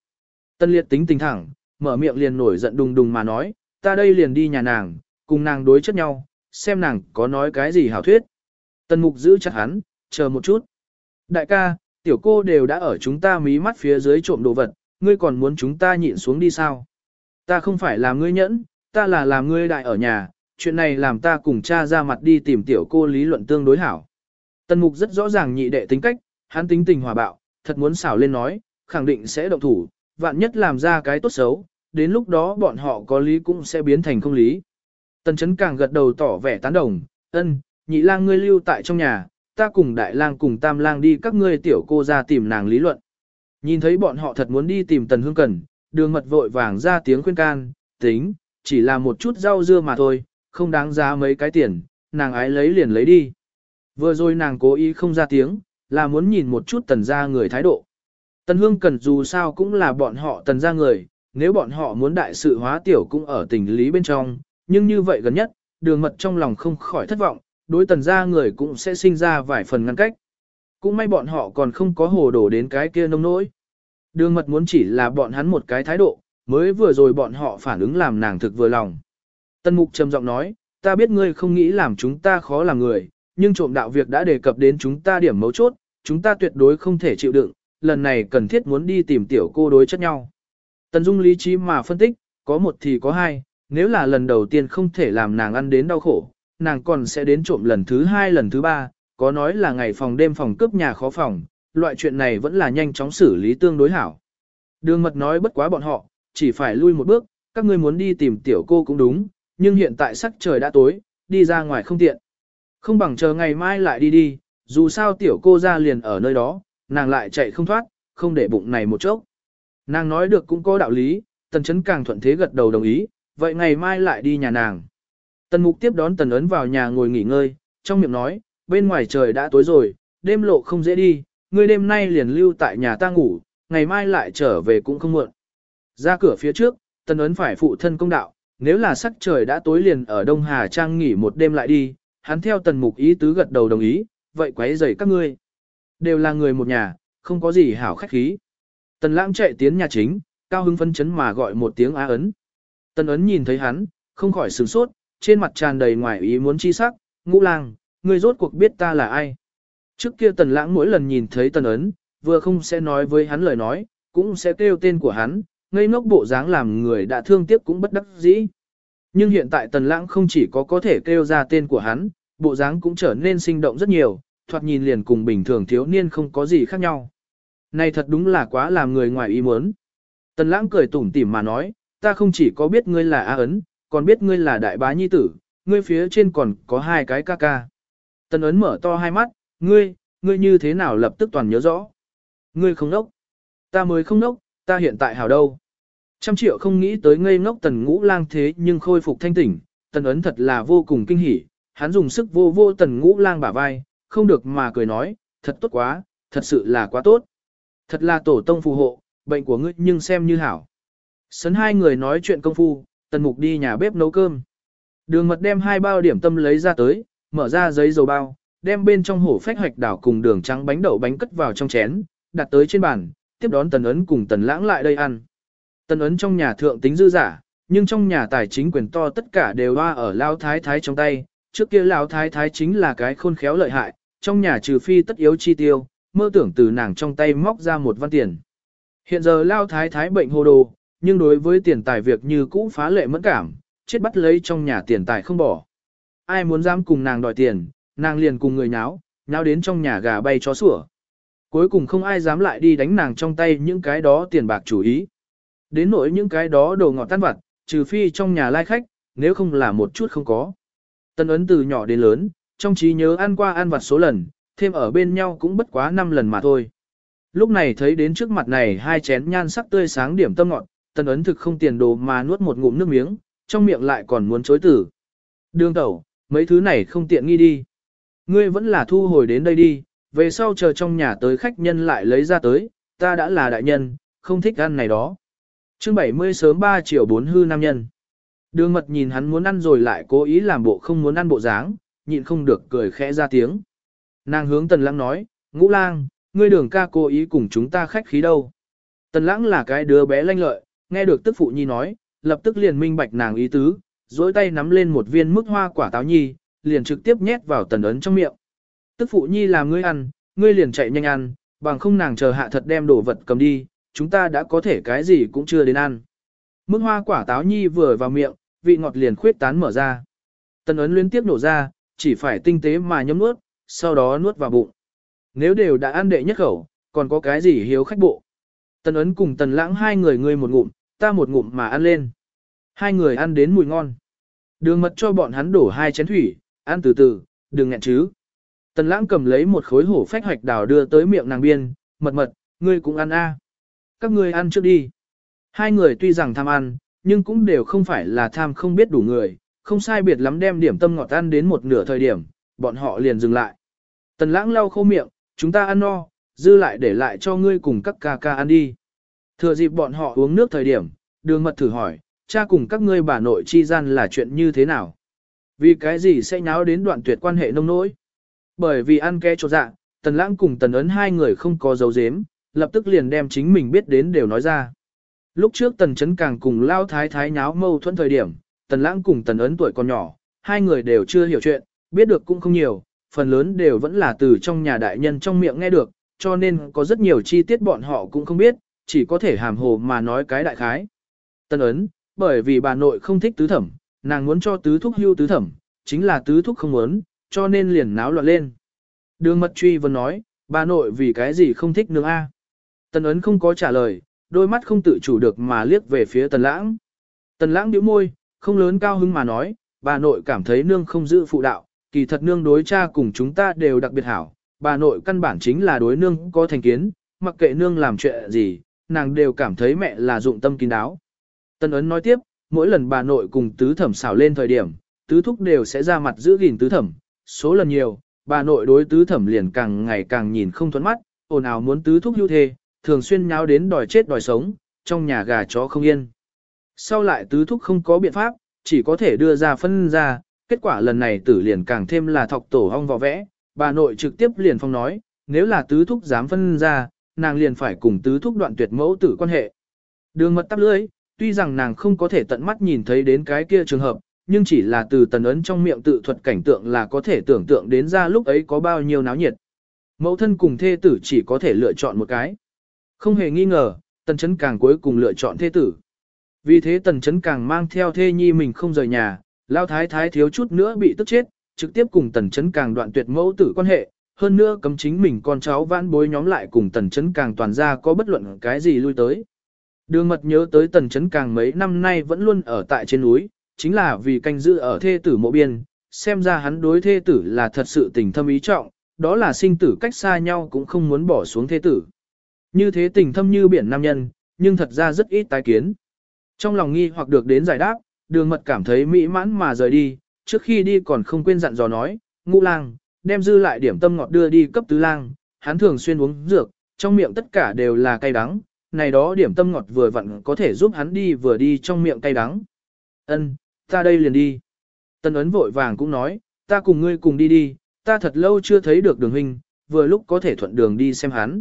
Tân liệt tính tình thẳng, mở miệng liền nổi giận đùng đùng mà nói, ta đây liền đi nhà nàng, cùng nàng đối chất nhau, xem nàng có nói cái gì hảo thuyết. Tân mục giữ chặt hắn, chờ một chút. Đại ca, tiểu cô đều đã ở chúng ta mí mắt phía dưới trộm đồ vật, ngươi còn muốn chúng ta nhịn xuống đi sao? Ta không phải là ngươi nhẫn, ta là làm ngươi đại ở nhà, chuyện này làm ta cùng cha ra mặt đi tìm tiểu cô lý luận tương đối hảo. Tần mục rất rõ ràng nhị đệ tính cách, hắn tính tình hòa bạo, thật muốn xảo lên nói, khẳng định sẽ động thủ, vạn nhất làm ra cái tốt xấu, đến lúc đó bọn họ có lý cũng sẽ biến thành không lý. Tần chấn càng gật đầu tỏ vẻ tán đồng, ân, nhị lang ngươi lưu tại trong nhà, ta cùng đại lang cùng tam lang đi các ngươi tiểu cô ra tìm nàng lý luận. Nhìn thấy bọn họ thật muốn đi tìm tần hương cần, đường mật vội vàng ra tiếng khuyên can, tính, chỉ là một chút rau dưa mà thôi, không đáng giá mấy cái tiền, nàng ái lấy liền lấy đi. Vừa rồi nàng cố ý không ra tiếng, là muốn nhìn một chút tần gia người thái độ. Tần hương cần dù sao cũng là bọn họ tần gia người, nếu bọn họ muốn đại sự hóa tiểu cũng ở tình lý bên trong, nhưng như vậy gần nhất, đường mật trong lòng không khỏi thất vọng, đối tần gia người cũng sẽ sinh ra vài phần ngăn cách. Cũng may bọn họ còn không có hồ đổ đến cái kia nông nỗi. Đường mật muốn chỉ là bọn hắn một cái thái độ, mới vừa rồi bọn họ phản ứng làm nàng thực vừa lòng. Tân mục trầm giọng nói, ta biết ngươi không nghĩ làm chúng ta khó làm người, nhưng trộm đạo việc đã đề cập đến chúng ta điểm mấu chốt, chúng ta tuyệt đối không thể chịu đựng, lần này cần thiết muốn đi tìm tiểu cô đối chất nhau. Tần Dung lý trí mà phân tích, có một thì có hai, nếu là lần đầu tiên không thể làm nàng ăn đến đau khổ, nàng còn sẽ đến trộm lần thứ hai lần thứ ba, có nói là ngày phòng đêm phòng cướp nhà khó phòng, loại chuyện này vẫn là nhanh chóng xử lý tương đối hảo. Đường mật nói bất quá bọn họ, chỉ phải lui một bước, các ngươi muốn đi tìm tiểu cô cũng đúng, nhưng hiện tại sắc trời đã tối, đi ra ngoài không tiện. Không bằng chờ ngày mai lại đi đi, dù sao tiểu cô ra liền ở nơi đó, nàng lại chạy không thoát, không để bụng này một chốc. Nàng nói được cũng có đạo lý, tần chấn càng thuận thế gật đầu đồng ý, vậy ngày mai lại đi nhà nàng. Tần mục tiếp đón tần ấn vào nhà ngồi nghỉ ngơi, trong miệng nói, bên ngoài trời đã tối rồi, đêm lộ không dễ đi, ngươi đêm nay liền lưu tại nhà ta ngủ, ngày mai lại trở về cũng không muộn. Ra cửa phía trước, tần ấn phải phụ thân công đạo, nếu là sắc trời đã tối liền ở Đông Hà Trang nghỉ một đêm lại đi, hắn theo tần mục ý tứ gật đầu đồng ý, vậy quấy rầy các ngươi. Đều là người một nhà, không có gì hảo khách khí. Tần lãng chạy tiến nhà chính, cao hưng phân chấn mà gọi một tiếng á ấn. Tần ấn nhìn thấy hắn, không khỏi sửng sốt, trên mặt tràn đầy ngoài ý muốn chi sắc, ngũ lang, ngươi rốt cuộc biết ta là ai. Trước kia tần lãng mỗi lần nhìn thấy tần ấn, vừa không sẽ nói với hắn lời nói, cũng sẽ kêu tên của hắn, ngây ngốc bộ dáng làm người đã thương tiếc cũng bất đắc dĩ. Nhưng hiện tại tần lãng không chỉ có có thể kêu ra tên của hắn, bộ dáng cũng trở nên sinh động rất nhiều, thoạt nhìn liền cùng bình thường thiếu niên không có gì khác nhau. Này thật đúng là quá làm người ngoài ý muốn. Tần lãng cười tủm tỉm mà nói, ta không chỉ có biết ngươi là A Ấn, còn biết ngươi là đại bá nhi tử, ngươi phía trên còn có hai cái ca ca. Tần ấn mở to hai mắt, ngươi, ngươi như thế nào lập tức toàn nhớ rõ. Ngươi không nốc. Ta mới không nốc, ta hiện tại hào đâu. Trăm triệu không nghĩ tới ngây ngốc tần ngũ lang thế nhưng khôi phục thanh tỉnh, tần ấn thật là vô cùng kinh hỉ, hắn dùng sức vô vô tần ngũ lang bả vai, không được mà cười nói, thật tốt quá, thật sự là quá tốt. Thật là tổ tông phù hộ, bệnh của ngươi nhưng xem như hảo. Sấn hai người nói chuyện công phu, tần mục đi nhà bếp nấu cơm. Đường mật đem hai bao điểm tâm lấy ra tới, mở ra giấy dầu bao, đem bên trong hổ phách hoạch đảo cùng đường trắng bánh đậu bánh cất vào trong chén, đặt tới trên bàn, tiếp đón tần ấn cùng tần lãng lại đây ăn. Tần ấn trong nhà thượng tính dư giả, nhưng trong nhà tài chính quyền to tất cả đều hoa ở lao thái thái trong tay, trước kia lao thái thái chính là cái khôn khéo lợi hại, trong nhà trừ phi tất yếu chi tiêu, mơ tưởng từ nàng trong tay móc ra một văn tiền. Hiện giờ lao thái thái bệnh hồ đồ, nhưng đối với tiền tài việc như cũ phá lệ mẫn cảm, chết bắt lấy trong nhà tiền tài không bỏ. Ai muốn dám cùng nàng đòi tiền, nàng liền cùng người nháo, nháo đến trong nhà gà bay chó sủa. Cuối cùng không ai dám lại đi đánh nàng trong tay những cái đó tiền bạc chủ ý. Đến nỗi những cái đó đồ ngọt tan vặt, trừ phi trong nhà lai khách, nếu không là một chút không có. Tân ấn từ nhỏ đến lớn, trong trí nhớ ăn qua ăn vặt số lần, thêm ở bên nhau cũng bất quá 5 lần mà thôi. Lúc này thấy đến trước mặt này hai chén nhan sắc tươi sáng điểm tâm ngọt, tân ấn thực không tiền đồ mà nuốt một ngụm nước miếng, trong miệng lại còn muốn chối tử. Đường tẩu, mấy thứ này không tiện nghi đi. Ngươi vẫn là thu hồi đến đây đi, về sau chờ trong nhà tới khách nhân lại lấy ra tới, ta đã là đại nhân, không thích ăn này đó. chương 70 sớm 3 triệu 4 hư nam nhân. Đường mật nhìn hắn muốn ăn rồi lại cố ý làm bộ không muốn ăn bộ dáng, nhịn không được cười khẽ ra tiếng. Nàng hướng tần lãng nói, ngũ lang, ngươi đường ca cố ý cùng chúng ta khách khí đâu. Tần lãng là cái đứa bé lanh lợi, nghe được tức phụ nhi nói, lập tức liền minh bạch nàng ý tứ, dối tay nắm lên một viên mức hoa quả táo nhi, liền trực tiếp nhét vào tần ấn trong miệng. Tức phụ nhi làm ngươi ăn, ngươi liền chạy nhanh ăn, bằng không nàng chờ hạ thật đem đồ vật cầm đi, chúng ta đã có thể cái gì cũng chưa đến ăn. Mức hoa quả táo nhi vừa vào miệng, vị ngọt liền khuyết tán mở ra. Tần ấn liên tiếp nổ ra, chỉ phải tinh tế mà nhấm nuốt, sau đó nuốt vào bụng. Nếu đều đã ăn đệ nhất khẩu, còn có cái gì hiếu khách bộ. Tần ấn cùng tần lãng hai người ngươi một ngụm, ta một ngụm mà ăn lên. Hai người ăn đến mùi ngon. Đường mật cho bọn hắn đổ hai chén thủy, ăn từ từ, đừng nghẹn chứ. Tần lãng cầm lấy một khối hổ phách hoạch đào đưa tới miệng nàng biên, mật mật, ngươi cũng ăn a. Các ngươi ăn trước đi. Hai người tuy rằng tham ăn, nhưng cũng đều không phải là tham không biết đủ người, không sai biệt lắm đem điểm tâm ngọt ăn đến một nửa thời điểm, bọn họ liền dừng lại. Tần lãng lau khô miệng, chúng ta ăn no, dư lại để lại cho ngươi cùng các ca ca ăn đi. Thừa dịp bọn họ uống nước thời điểm, đường mật thử hỏi, cha cùng các ngươi bà nội chi gian là chuyện như thế nào? Vì cái gì sẽ nháo đến đoạn tuyệt quan hệ nông nỗi? Bởi vì ăn ké trột dạ, tần lãng cùng tần ấn hai người không có dấu dếm, lập tức liền đem chính mình biết đến đều nói ra. Lúc trước tần chấn càng cùng lao thái thái nháo mâu thuẫn thời điểm, tần lãng cùng tần ấn tuổi còn nhỏ, hai người đều chưa hiểu chuyện, biết được cũng không nhiều, phần lớn đều vẫn là từ trong nhà đại nhân trong miệng nghe được, cho nên có rất nhiều chi tiết bọn họ cũng không biết, chỉ có thể hàm hồ mà nói cái đại khái. Tần ấn, bởi vì bà nội không thích tứ thẩm, nàng muốn cho tứ thúc hưu tứ thẩm, chính là tứ thúc không muốn, cho nên liền náo loạn lên. Đường mật truy vẫn nói, bà nội vì cái gì không thích nương A. Tần ấn không có trả lời, đôi mắt không tự chủ được mà liếc về phía tần lãng. Tần lãng nhíu môi, không lớn cao hứng mà nói, bà nội cảm thấy nương không giữ phụ đạo, kỳ thật nương đối cha cùng chúng ta đều đặc biệt hảo, bà nội căn bản chính là đối nương có thành kiến, mặc kệ nương làm chuyện gì, nàng đều cảm thấy mẹ là dụng tâm kín đáo. Tân ấn nói tiếp, mỗi lần bà nội cùng tứ thẩm xảo lên thời điểm, tứ thúc đều sẽ ra mặt giữ gìn tứ thẩm, số lần nhiều, bà nội đối tứ thẩm liền càng ngày càng nhìn không thuẫn mắt, ồn ào muốn tứ thúc hưu thê, thường xuyên nháo đến đòi chết đòi sống, trong nhà gà chó không yên. Sau lại tứ thúc không có biện pháp, chỉ có thể đưa ra phân ra, kết quả lần này tử liền càng thêm là thọc tổ hong vò vẽ, bà nội trực tiếp liền phong nói, nếu là tứ thúc dám phân ra, nàng liền phải cùng tứ thúc đoạn tuyệt mẫu tử quan hệ. Đường mật tắp lưỡi, tuy rằng nàng không có thể tận mắt nhìn thấy đến cái kia trường hợp, nhưng chỉ là từ tần ấn trong miệng tự thuật cảnh tượng là có thể tưởng tượng đến ra lúc ấy có bao nhiêu náo nhiệt. Mẫu thân cùng thê tử chỉ có thể lựa chọn một cái. Không hề nghi ngờ, tần chấn càng cuối cùng lựa chọn thê tử. Vì thế tần chấn càng mang theo thê nhi mình không rời nhà, lao thái thái thiếu chút nữa bị tức chết, trực tiếp cùng tần chấn càng đoạn tuyệt mẫu tử quan hệ, hơn nữa cấm chính mình con cháu vãn bối nhóm lại cùng tần chấn càng toàn ra có bất luận cái gì lui tới. Đường mật nhớ tới tần chấn càng mấy năm nay vẫn luôn ở tại trên núi, chính là vì canh giữ ở thê tử mộ biên, xem ra hắn đối thê tử là thật sự tình thâm ý trọng, đó là sinh tử cách xa nhau cũng không muốn bỏ xuống thê tử. Như thế tình thâm như biển nam nhân, nhưng thật ra rất ít tái kiến. Trong lòng nghi hoặc được đến giải đáp, đường mật cảm thấy mỹ mãn mà rời đi, trước khi đi còn không quên dặn dò nói, ngũ lang, đem dư lại điểm tâm ngọt đưa đi cấp tứ lang, hắn thường xuyên uống dược, trong miệng tất cả đều là cay đắng, này đó điểm tâm ngọt vừa vặn có thể giúp hắn đi vừa đi trong miệng cay đắng. Ân, ta đây liền đi. Tân ấn vội vàng cũng nói, ta cùng ngươi cùng đi đi, ta thật lâu chưa thấy được đường huynh, vừa lúc có thể thuận đường đi xem hắn.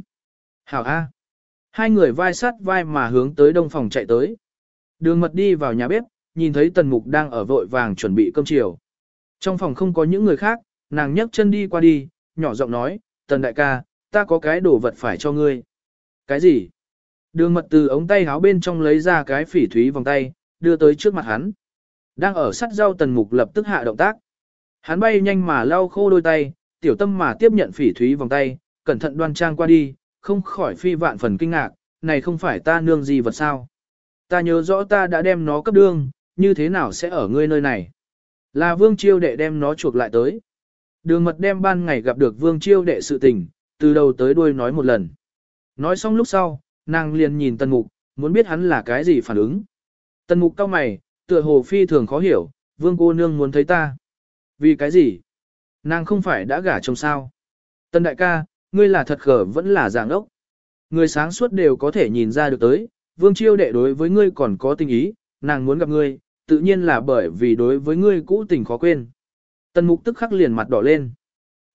Hảo A. Hai người vai sát vai mà hướng tới đông phòng chạy tới. Đường mật đi vào nhà bếp, nhìn thấy tần mục đang ở vội vàng chuẩn bị cơm chiều. Trong phòng không có những người khác, nàng nhấc chân đi qua đi, nhỏ giọng nói, tần đại ca, ta có cái đồ vật phải cho ngươi. Cái gì? Đường mật từ ống tay háo bên trong lấy ra cái phỉ thúy vòng tay, đưa tới trước mặt hắn. Đang ở sắt rau tần mục lập tức hạ động tác. Hắn bay nhanh mà lau khô đôi tay, tiểu tâm mà tiếp nhận phỉ thúy vòng tay, cẩn thận đoan trang qua đi, không khỏi phi vạn phần kinh ngạc, này không phải ta nương gì vật sao. Ta nhớ rõ ta đã đem nó cấp đương, như thế nào sẽ ở ngươi nơi này. Là vương chiêu đệ đem nó chuộc lại tới. Đường mật đem ban ngày gặp được vương chiêu đệ sự tình, từ đầu tới đuôi nói một lần. Nói xong lúc sau, nàng liền nhìn tần mục, muốn biết hắn là cái gì phản ứng. Tần mục cao mày, tựa hồ phi thường khó hiểu, vương cô nương muốn thấy ta. Vì cái gì? Nàng không phải đã gả chồng sao? Tần đại ca, ngươi là thật khở vẫn là dạng ốc. Người sáng suốt đều có thể nhìn ra được tới, vương chiêu đệ đối với ngươi còn có tình ý, nàng muốn gặp ngươi, tự nhiên là bởi vì đối với ngươi cũ tình khó quên. Tần mục tức khắc liền mặt đỏ lên.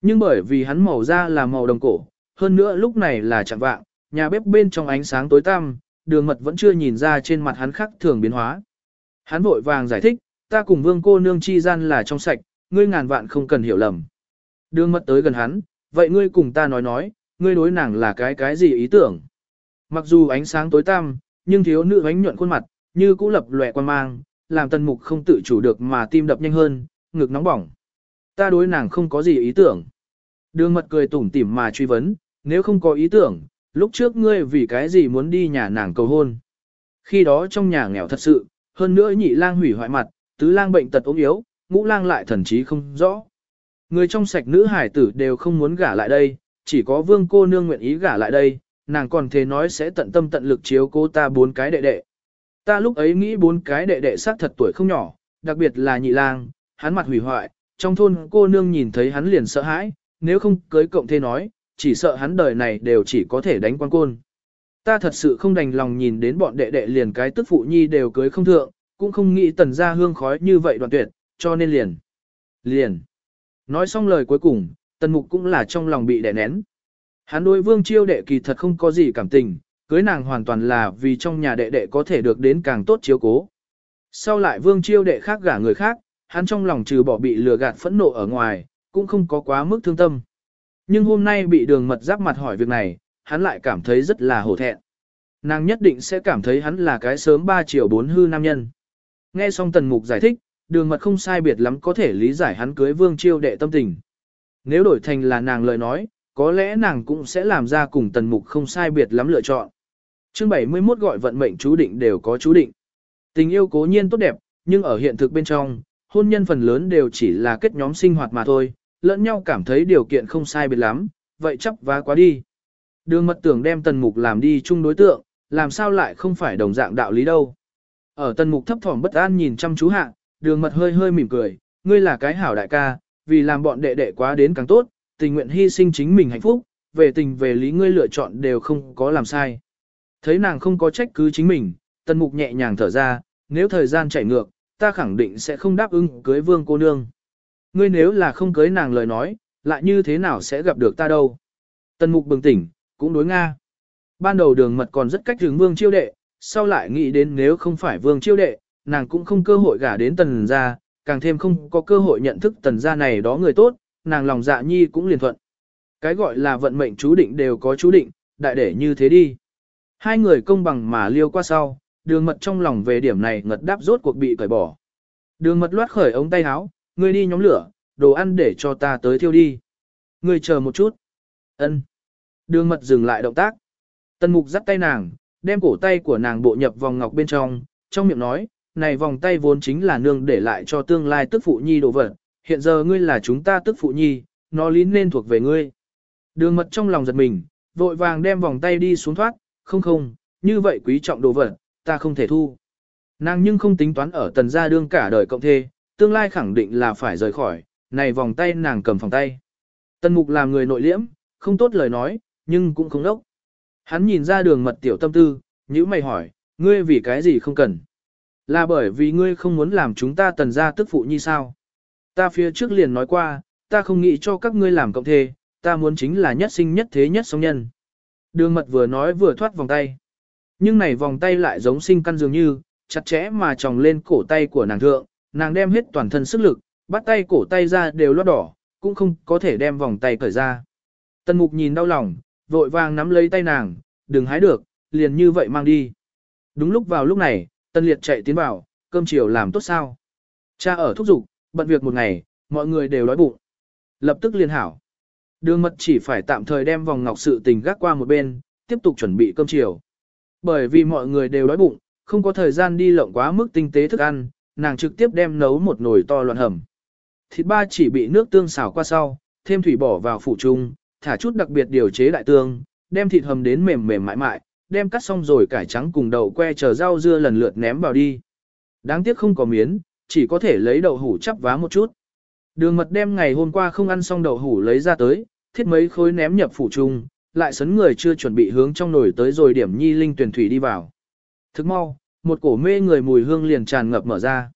Nhưng bởi vì hắn màu da là màu đồng cổ, hơn nữa lúc này là chẳng vạng, nhà bếp bên trong ánh sáng tối tăm, đường mật vẫn chưa nhìn ra trên mặt hắn khắc thường biến hóa. Hắn vội vàng giải thích, ta cùng vương cô nương chi gian là trong sạch, ngươi ngàn vạn không cần hiểu lầm. Đường mật tới gần hắn, vậy ngươi cùng ta nói nói, ngươi đối nàng là cái cái gì ý tưởng. Mặc dù ánh sáng tối tăm, nhưng thiếu nữ ánh nhuận khuôn mặt, như cũ lập lòe quan mang, làm tần mục không tự chủ được mà tim đập nhanh hơn, ngực nóng bỏng. Ta đối nàng không có gì ý tưởng. Đường mật cười tủm tỉm mà truy vấn, nếu không có ý tưởng, lúc trước ngươi vì cái gì muốn đi nhà nàng cầu hôn. Khi đó trong nhà nghèo thật sự, hơn nữa nhị lang hủy hoại mặt, tứ lang bệnh tật ốm yếu, ngũ lang lại thần trí không rõ. Người trong sạch nữ hải tử đều không muốn gả lại đây, chỉ có vương cô nương nguyện ý gả lại đây, nàng còn thế nói sẽ tận tâm tận lực chiếu cô ta bốn cái đệ đệ. Ta lúc ấy nghĩ bốn cái đệ đệ xác thật tuổi không nhỏ, đặc biệt là nhị lang, hắn mặt hủy hoại, trong thôn cô nương nhìn thấy hắn liền sợ hãi, nếu không cưới cộng thế nói, chỉ sợ hắn đời này đều chỉ có thể đánh quan côn. Ta thật sự không đành lòng nhìn đến bọn đệ đệ liền cái tức phụ nhi đều cưới không thượng, cũng không nghĩ tần ra hương khói như vậy đoạn tuyệt, cho nên liền. Liền. Nói xong lời cuối cùng, tần mục cũng là trong lòng bị đè nén. Hắn đối vương chiêu đệ kỳ thật không có gì cảm tình, cưới nàng hoàn toàn là vì trong nhà đệ đệ có thể được đến càng tốt chiếu cố. Sau lại vương chiêu đệ khác gả người khác, hắn trong lòng trừ bỏ bị lừa gạt phẫn nộ ở ngoài, cũng không có quá mức thương tâm. Nhưng hôm nay bị đường mật giáp mặt hỏi việc này, hắn lại cảm thấy rất là hổ thẹn. Nàng nhất định sẽ cảm thấy hắn là cái sớm 3 triệu 4 hư nam nhân. Nghe xong tần mục giải thích, đường mật không sai biệt lắm có thể lý giải hắn cưới vương chiêu đệ tâm tình. Nếu đổi thành là nàng lời nói, có lẽ nàng cũng sẽ làm ra cùng tần mục không sai biệt lắm lựa chọn. Chương 71 gọi vận mệnh chú định đều có chú định. Tình yêu cố nhiên tốt đẹp, nhưng ở hiện thực bên trong, hôn nhân phần lớn đều chỉ là kết nhóm sinh hoạt mà thôi, lẫn nhau cảm thấy điều kiện không sai biệt lắm, vậy chấp vá quá đi. Đường mật tưởng đem tần mục làm đi chung đối tượng, làm sao lại không phải đồng dạng đạo lý đâu. Ở tần mục thấp thỏm bất an nhìn chăm chú hạ, đường mật hơi hơi mỉm cười, ngươi là cái hảo đại ca, vì làm bọn đệ đệ quá đến càng tốt, tình nguyện hy sinh chính mình hạnh phúc, về tình về lý ngươi lựa chọn đều không có làm sai. Thấy nàng không có trách cứ chính mình, tần mục nhẹ nhàng thở ra, nếu thời gian chạy ngược, ta khẳng định sẽ không đáp ứng cưới vương cô nương. Ngươi nếu là không cưới nàng lời nói, lại như thế nào sẽ gặp được ta đâu. Tần mục bừng tỉnh, cũng đối Nga. Ban đầu đường mật còn rất cách hướng vương chiêu đệ, sau lại nghĩ đến nếu không phải vương chiêu đệ, nàng cũng không cơ hội gả đến tần gia, càng thêm không có cơ hội nhận thức tần gia này đó người tốt, nàng lòng dạ nhi cũng liền thuận. Cái gọi là vận mệnh chú định đều có chú định, đại để như thế đi. Hai người công bằng mà liêu qua sau, đường mật trong lòng về điểm này ngật đáp rốt cuộc bị cởi bỏ. Đường mật loát khởi ống tay áo, ngươi đi nhóm lửa, đồ ăn để cho ta tới thiêu đi. Ngươi chờ một chút. Ân. Đường mật dừng lại động tác. Tần mục dắt tay nàng, đem cổ tay của nàng bộ nhập vòng ngọc bên trong, trong miệng nói, này vòng tay vốn chính là nương để lại cho tương lai tức phụ nhi đồ vật, hiện giờ ngươi là chúng ta tức phụ nhi, nó lý nên thuộc về ngươi. Đường mật trong lòng giật mình, vội vàng đem vòng tay đi xuống thoát, không không, như vậy quý trọng đồ vật, ta không thể thu. Nàng nhưng không tính toán ở tần gia đương cả đời cộng thê, tương lai khẳng định là phải rời khỏi, này vòng tay nàng cầm phòng tay. Tân mục làm người nội liễm, không tốt lời nói, nhưng cũng không đốc. Hắn nhìn ra đường mật tiểu tâm tư, nhữ mày hỏi, ngươi vì cái gì không cần? Là bởi vì ngươi không muốn làm chúng ta tần gia tức phụ như sao? Ta phía trước liền nói qua, ta không nghĩ cho các ngươi làm cộng thê, ta muốn chính là nhất sinh nhất thế nhất sống nhân. Đường mật vừa nói vừa thoát vòng tay. Nhưng này vòng tay lại giống sinh căn dường như, chặt chẽ mà tròng lên cổ tay của nàng thượng, nàng đem hết toàn thân sức lực, bắt tay cổ tay ra đều lót đỏ, cũng không có thể đem vòng tay cởi ra. Tần mục nhìn đau lòng, vội vàng nắm lấy tay nàng, đừng hái được, liền như vậy mang đi. Đúng lúc vào lúc này, Tân Liệt chạy tiến vào, cơm chiều làm tốt sao. Cha ở thúc giục, bận việc một ngày, mọi người đều đói bụng. Lập tức liên hảo. Đường mật chỉ phải tạm thời đem vòng ngọc sự tình gác qua một bên, tiếp tục chuẩn bị cơm chiều. Bởi vì mọi người đều đói bụng, không có thời gian đi lộng quá mức tinh tế thức ăn, nàng trực tiếp đem nấu một nồi to loạn hầm. Thịt ba chỉ bị nước tương xào qua sau, thêm thủy bỏ vào phủ chung, thả chút đặc biệt điều chế đại tương, đem thịt hầm đến mềm mềm mại mại, đem cắt xong rồi cải trắng cùng đậu que chờ rau dưa lần lượt ném vào đi. Đáng tiếc không có miến, chỉ có thể lấy đậu hủ chắp vá một chút. Đường mật đem ngày hôm qua không ăn xong đậu hủ lấy ra tới, thiết mấy khối ném nhập phủ chung, lại sấn người chưa chuẩn bị hướng trong nồi tới rồi điểm nhi linh tuyển thủy đi vào. Thức mau, một cổ mê người mùi hương liền tràn ngập mở ra.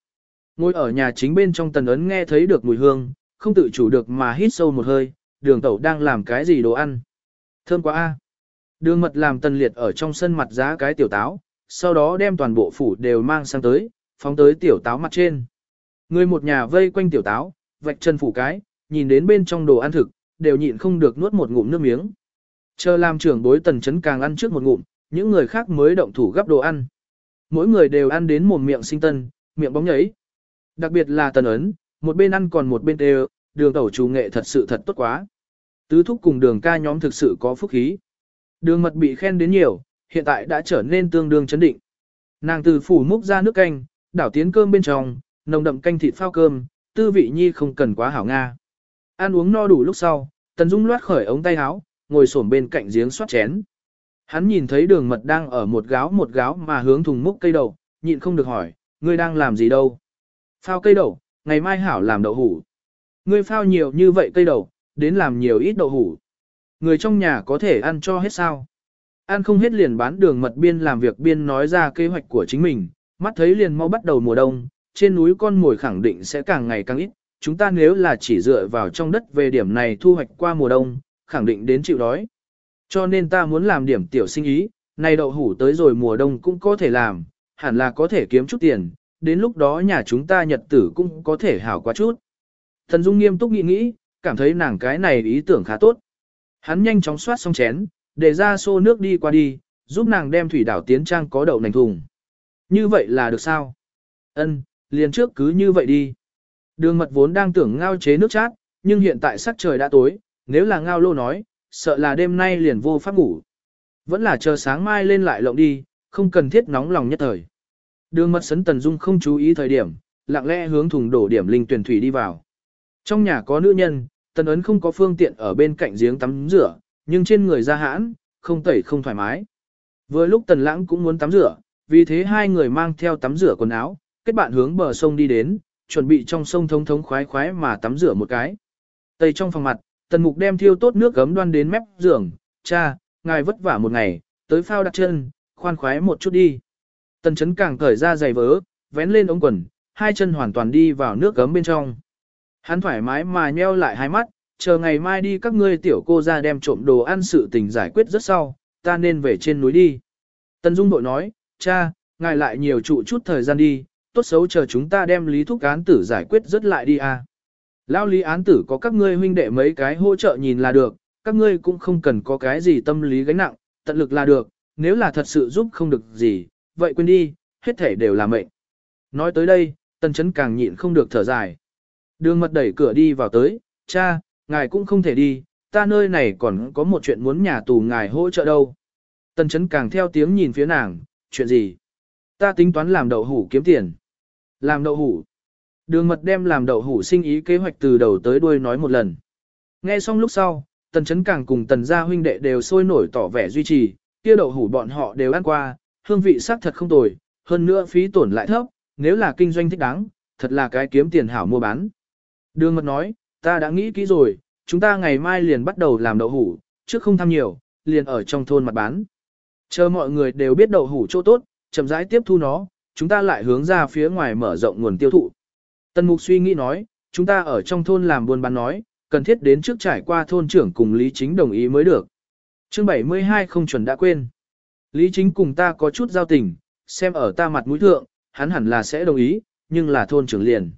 Ngồi ở nhà chính bên trong tần ấn nghe thấy được mùi hương, không tự chủ được mà hít sâu một hơi, đường tẩu đang làm cái gì đồ ăn. Thơm quá a. Đường mật làm tần liệt ở trong sân mặt giá cái tiểu táo, sau đó đem toàn bộ phủ đều mang sang tới, phóng tới tiểu táo mặt trên. Người một nhà vây quanh tiểu táo, vạch chân phủ cái, nhìn đến bên trong đồ ăn thực, đều nhịn không được nuốt một ngụm nước miếng. Chờ làm trưởng bối tần chấn càng ăn trước một ngụm, những người khác mới động thủ gấp đồ ăn. Mỗi người đều ăn đến một miệng sinh tân, miệng bóng nhấy. Đặc biệt là tần ấn, một bên ăn còn một bên đều, đường tẩu chủ nghệ thật sự thật tốt quá. Tứ thúc cùng đường ca nhóm thực sự có phúc khí. Đường mật bị khen đến nhiều, hiện tại đã trở nên tương đương chấn định. Nàng từ phủ múc ra nước canh, đảo tiến cơm bên trong, nồng đậm canh thịt phao cơm, tư vị nhi không cần quá hảo nga. Ăn uống no đủ lúc sau, Tần Dung loát khởi ống tay áo, ngồi xổm bên cạnh giếng xoát chén. Hắn nhìn thấy đường mật đang ở một gáo một gáo mà hướng thùng múc cây đậu, nhịn không được hỏi, ngươi đang làm gì đâu? Phao cây đậu, ngày mai hảo làm đậu hủ. Ngươi phao nhiều như vậy cây đậu, đến làm nhiều ít đậu hủ. Người trong nhà có thể ăn cho hết sao? Ăn không hết liền bán đường mật biên làm việc biên nói ra kế hoạch của chính mình, mắt thấy liền mau bắt đầu mùa đông, trên núi con mồi khẳng định sẽ càng ngày càng ít, chúng ta nếu là chỉ dựa vào trong đất về điểm này thu hoạch qua mùa đông, khẳng định đến chịu đói. Cho nên ta muốn làm điểm tiểu sinh ý, này đậu hủ tới rồi mùa đông cũng có thể làm, hẳn là có thể kiếm chút tiền, đến lúc đó nhà chúng ta nhật tử cũng có thể hảo quá chút. Thần Dung nghiêm túc nghĩ nghĩ, cảm thấy nàng cái này ý tưởng khá tốt. Hắn nhanh chóng xoát xong chén, để ra xô nước đi qua đi, giúp nàng đem thủy đảo tiến trang có đậu nành thùng. Như vậy là được sao? Ân, liền trước cứ như vậy đi. Đường mật vốn đang tưởng ngao chế nước chát, nhưng hiện tại sắc trời đã tối, nếu là ngao lô nói, sợ là đêm nay liền vô pháp ngủ. Vẫn là chờ sáng mai lên lại lộng đi, không cần thiết nóng lòng nhất thời. Đường mật sấn tần dung không chú ý thời điểm, lặng lẽ hướng thùng đổ điểm linh tuyển thủy đi vào. Trong nhà có nữ nhân, tần ấn không có phương tiện ở bên cạnh giếng tắm rửa, nhưng trên người ra hãn, không tẩy không thoải mái. Vừa lúc tần lãng cũng muốn tắm rửa, vì thế hai người mang theo tắm rửa quần áo, kết bạn hướng bờ sông đi đến, chuẩn bị trong sông thông thống khoái khoái mà tắm rửa một cái. Tây trong phòng mặt, tần mục đem thiêu tốt nước gấm đoan đến mép giường, cha, ngài vất vả một ngày, tới phao đặt chân, khoan khoái một chút đi. Tần chấn càng cởi ra giày vớ, vén lên ống quần, hai chân hoàn toàn đi vào nước gấm bên trong. Hắn thoải mái mà nheo lại hai mắt, chờ ngày mai đi các ngươi tiểu cô ra đem trộm đồ ăn sự tình giải quyết rất sau, ta nên về trên núi đi. Tần Dung đội nói, cha, ngài lại nhiều trụ chút thời gian đi, tốt xấu chờ chúng ta đem lý thúc án tử giải quyết rất lại đi à. Lao lý án tử có các ngươi huynh đệ mấy cái hỗ trợ nhìn là được, các ngươi cũng không cần có cái gì tâm lý gánh nặng, tận lực là được, nếu là thật sự giúp không được gì, vậy quên đi, hết thể đều là mệnh. Nói tới đây, tần chấn càng nhịn không được thở dài. Đường mật đẩy cửa đi vào tới, cha, ngài cũng không thể đi, ta nơi này còn có một chuyện muốn nhà tù ngài hỗ trợ đâu. Tần chấn càng theo tiếng nhìn phía nàng, chuyện gì? Ta tính toán làm đậu hủ kiếm tiền. Làm đậu hủ. Đường mật đem làm đậu hủ sinh ý kế hoạch từ đầu tới đuôi nói một lần. Nghe xong lúc sau, tần chấn càng cùng tần gia huynh đệ đều sôi nổi tỏ vẻ duy trì, kia đậu hủ bọn họ đều ăn qua, hương vị sắc thật không tồi, hơn nữa phí tổn lại thấp, nếu là kinh doanh thích đáng, thật là cái kiếm tiền hảo mua bán. Đường mật nói, ta đã nghĩ kỹ rồi, chúng ta ngày mai liền bắt đầu làm đậu hủ, trước không tham nhiều, liền ở trong thôn mặt bán. Chờ mọi người đều biết đậu hủ chỗ tốt, chậm rãi tiếp thu nó, chúng ta lại hướng ra phía ngoài mở rộng nguồn tiêu thụ. Tân Mục suy nghĩ nói, chúng ta ở trong thôn làm buôn bán nói, cần thiết đến trước trải qua thôn trưởng cùng Lý Chính đồng ý mới được. Chương 72 không chuẩn đã quên. Lý Chính cùng ta có chút giao tình, xem ở ta mặt mũi thượng, hắn hẳn là sẽ đồng ý, nhưng là thôn trưởng liền.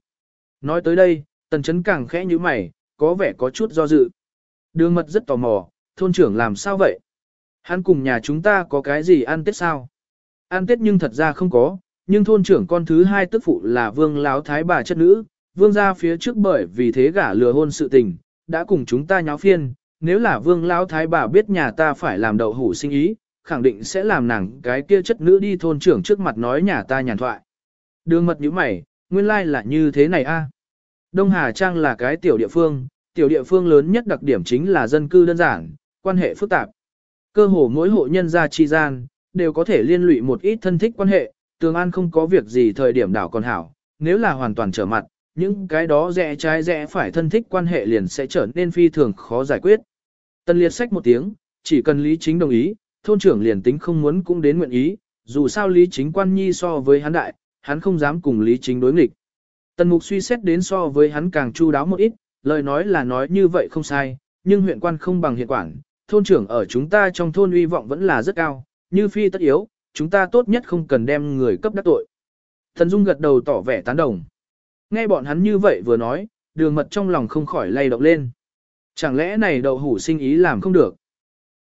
Nói tới đây, tần chấn càng khẽ như mày, có vẻ có chút do dự. Đường mật rất tò mò, thôn trưởng làm sao vậy? Hắn cùng nhà chúng ta có cái gì ăn tết sao? Ăn tết nhưng thật ra không có, nhưng thôn trưởng con thứ hai tức phụ là vương láo thái bà chất nữ, vương ra phía trước bởi vì thế gả lừa hôn sự tình, đã cùng chúng ta nháo phiên, nếu là vương lão thái bà biết nhà ta phải làm đậu hủ sinh ý, khẳng định sẽ làm nàng cái kia chất nữ đi thôn trưởng trước mặt nói nhà ta nhàn thoại. Đường mật như mày, nguyên lai like là như thế này a. Đông Hà Trang là cái tiểu địa phương, tiểu địa phương lớn nhất đặc điểm chính là dân cư đơn giản, quan hệ phức tạp. Cơ hồ mỗi hộ nhân gia chi gian, đều có thể liên lụy một ít thân thích quan hệ, tường an không có việc gì thời điểm đảo còn hảo, nếu là hoàn toàn trở mặt, những cái đó rẽ trái rẽ phải thân thích quan hệ liền sẽ trở nên phi thường khó giải quyết. Tân liệt sách một tiếng, chỉ cần Lý Chính đồng ý, thôn trưởng liền tính không muốn cũng đến nguyện ý, dù sao Lý Chính quan nhi so với hắn đại, hắn không dám cùng Lý Chính đối nghịch. Tần mục suy xét đến so với hắn càng chu đáo một ít, lời nói là nói như vậy không sai, nhưng huyện quan không bằng hiện quản, thôn trưởng ở chúng ta trong thôn uy vọng vẫn là rất cao, như phi tất yếu, chúng ta tốt nhất không cần đem người cấp đắc tội. Thần Dung gật đầu tỏ vẻ tán đồng. Nghe bọn hắn như vậy vừa nói, đường mật trong lòng không khỏi lay động lên. Chẳng lẽ này đậu hủ sinh ý làm không được?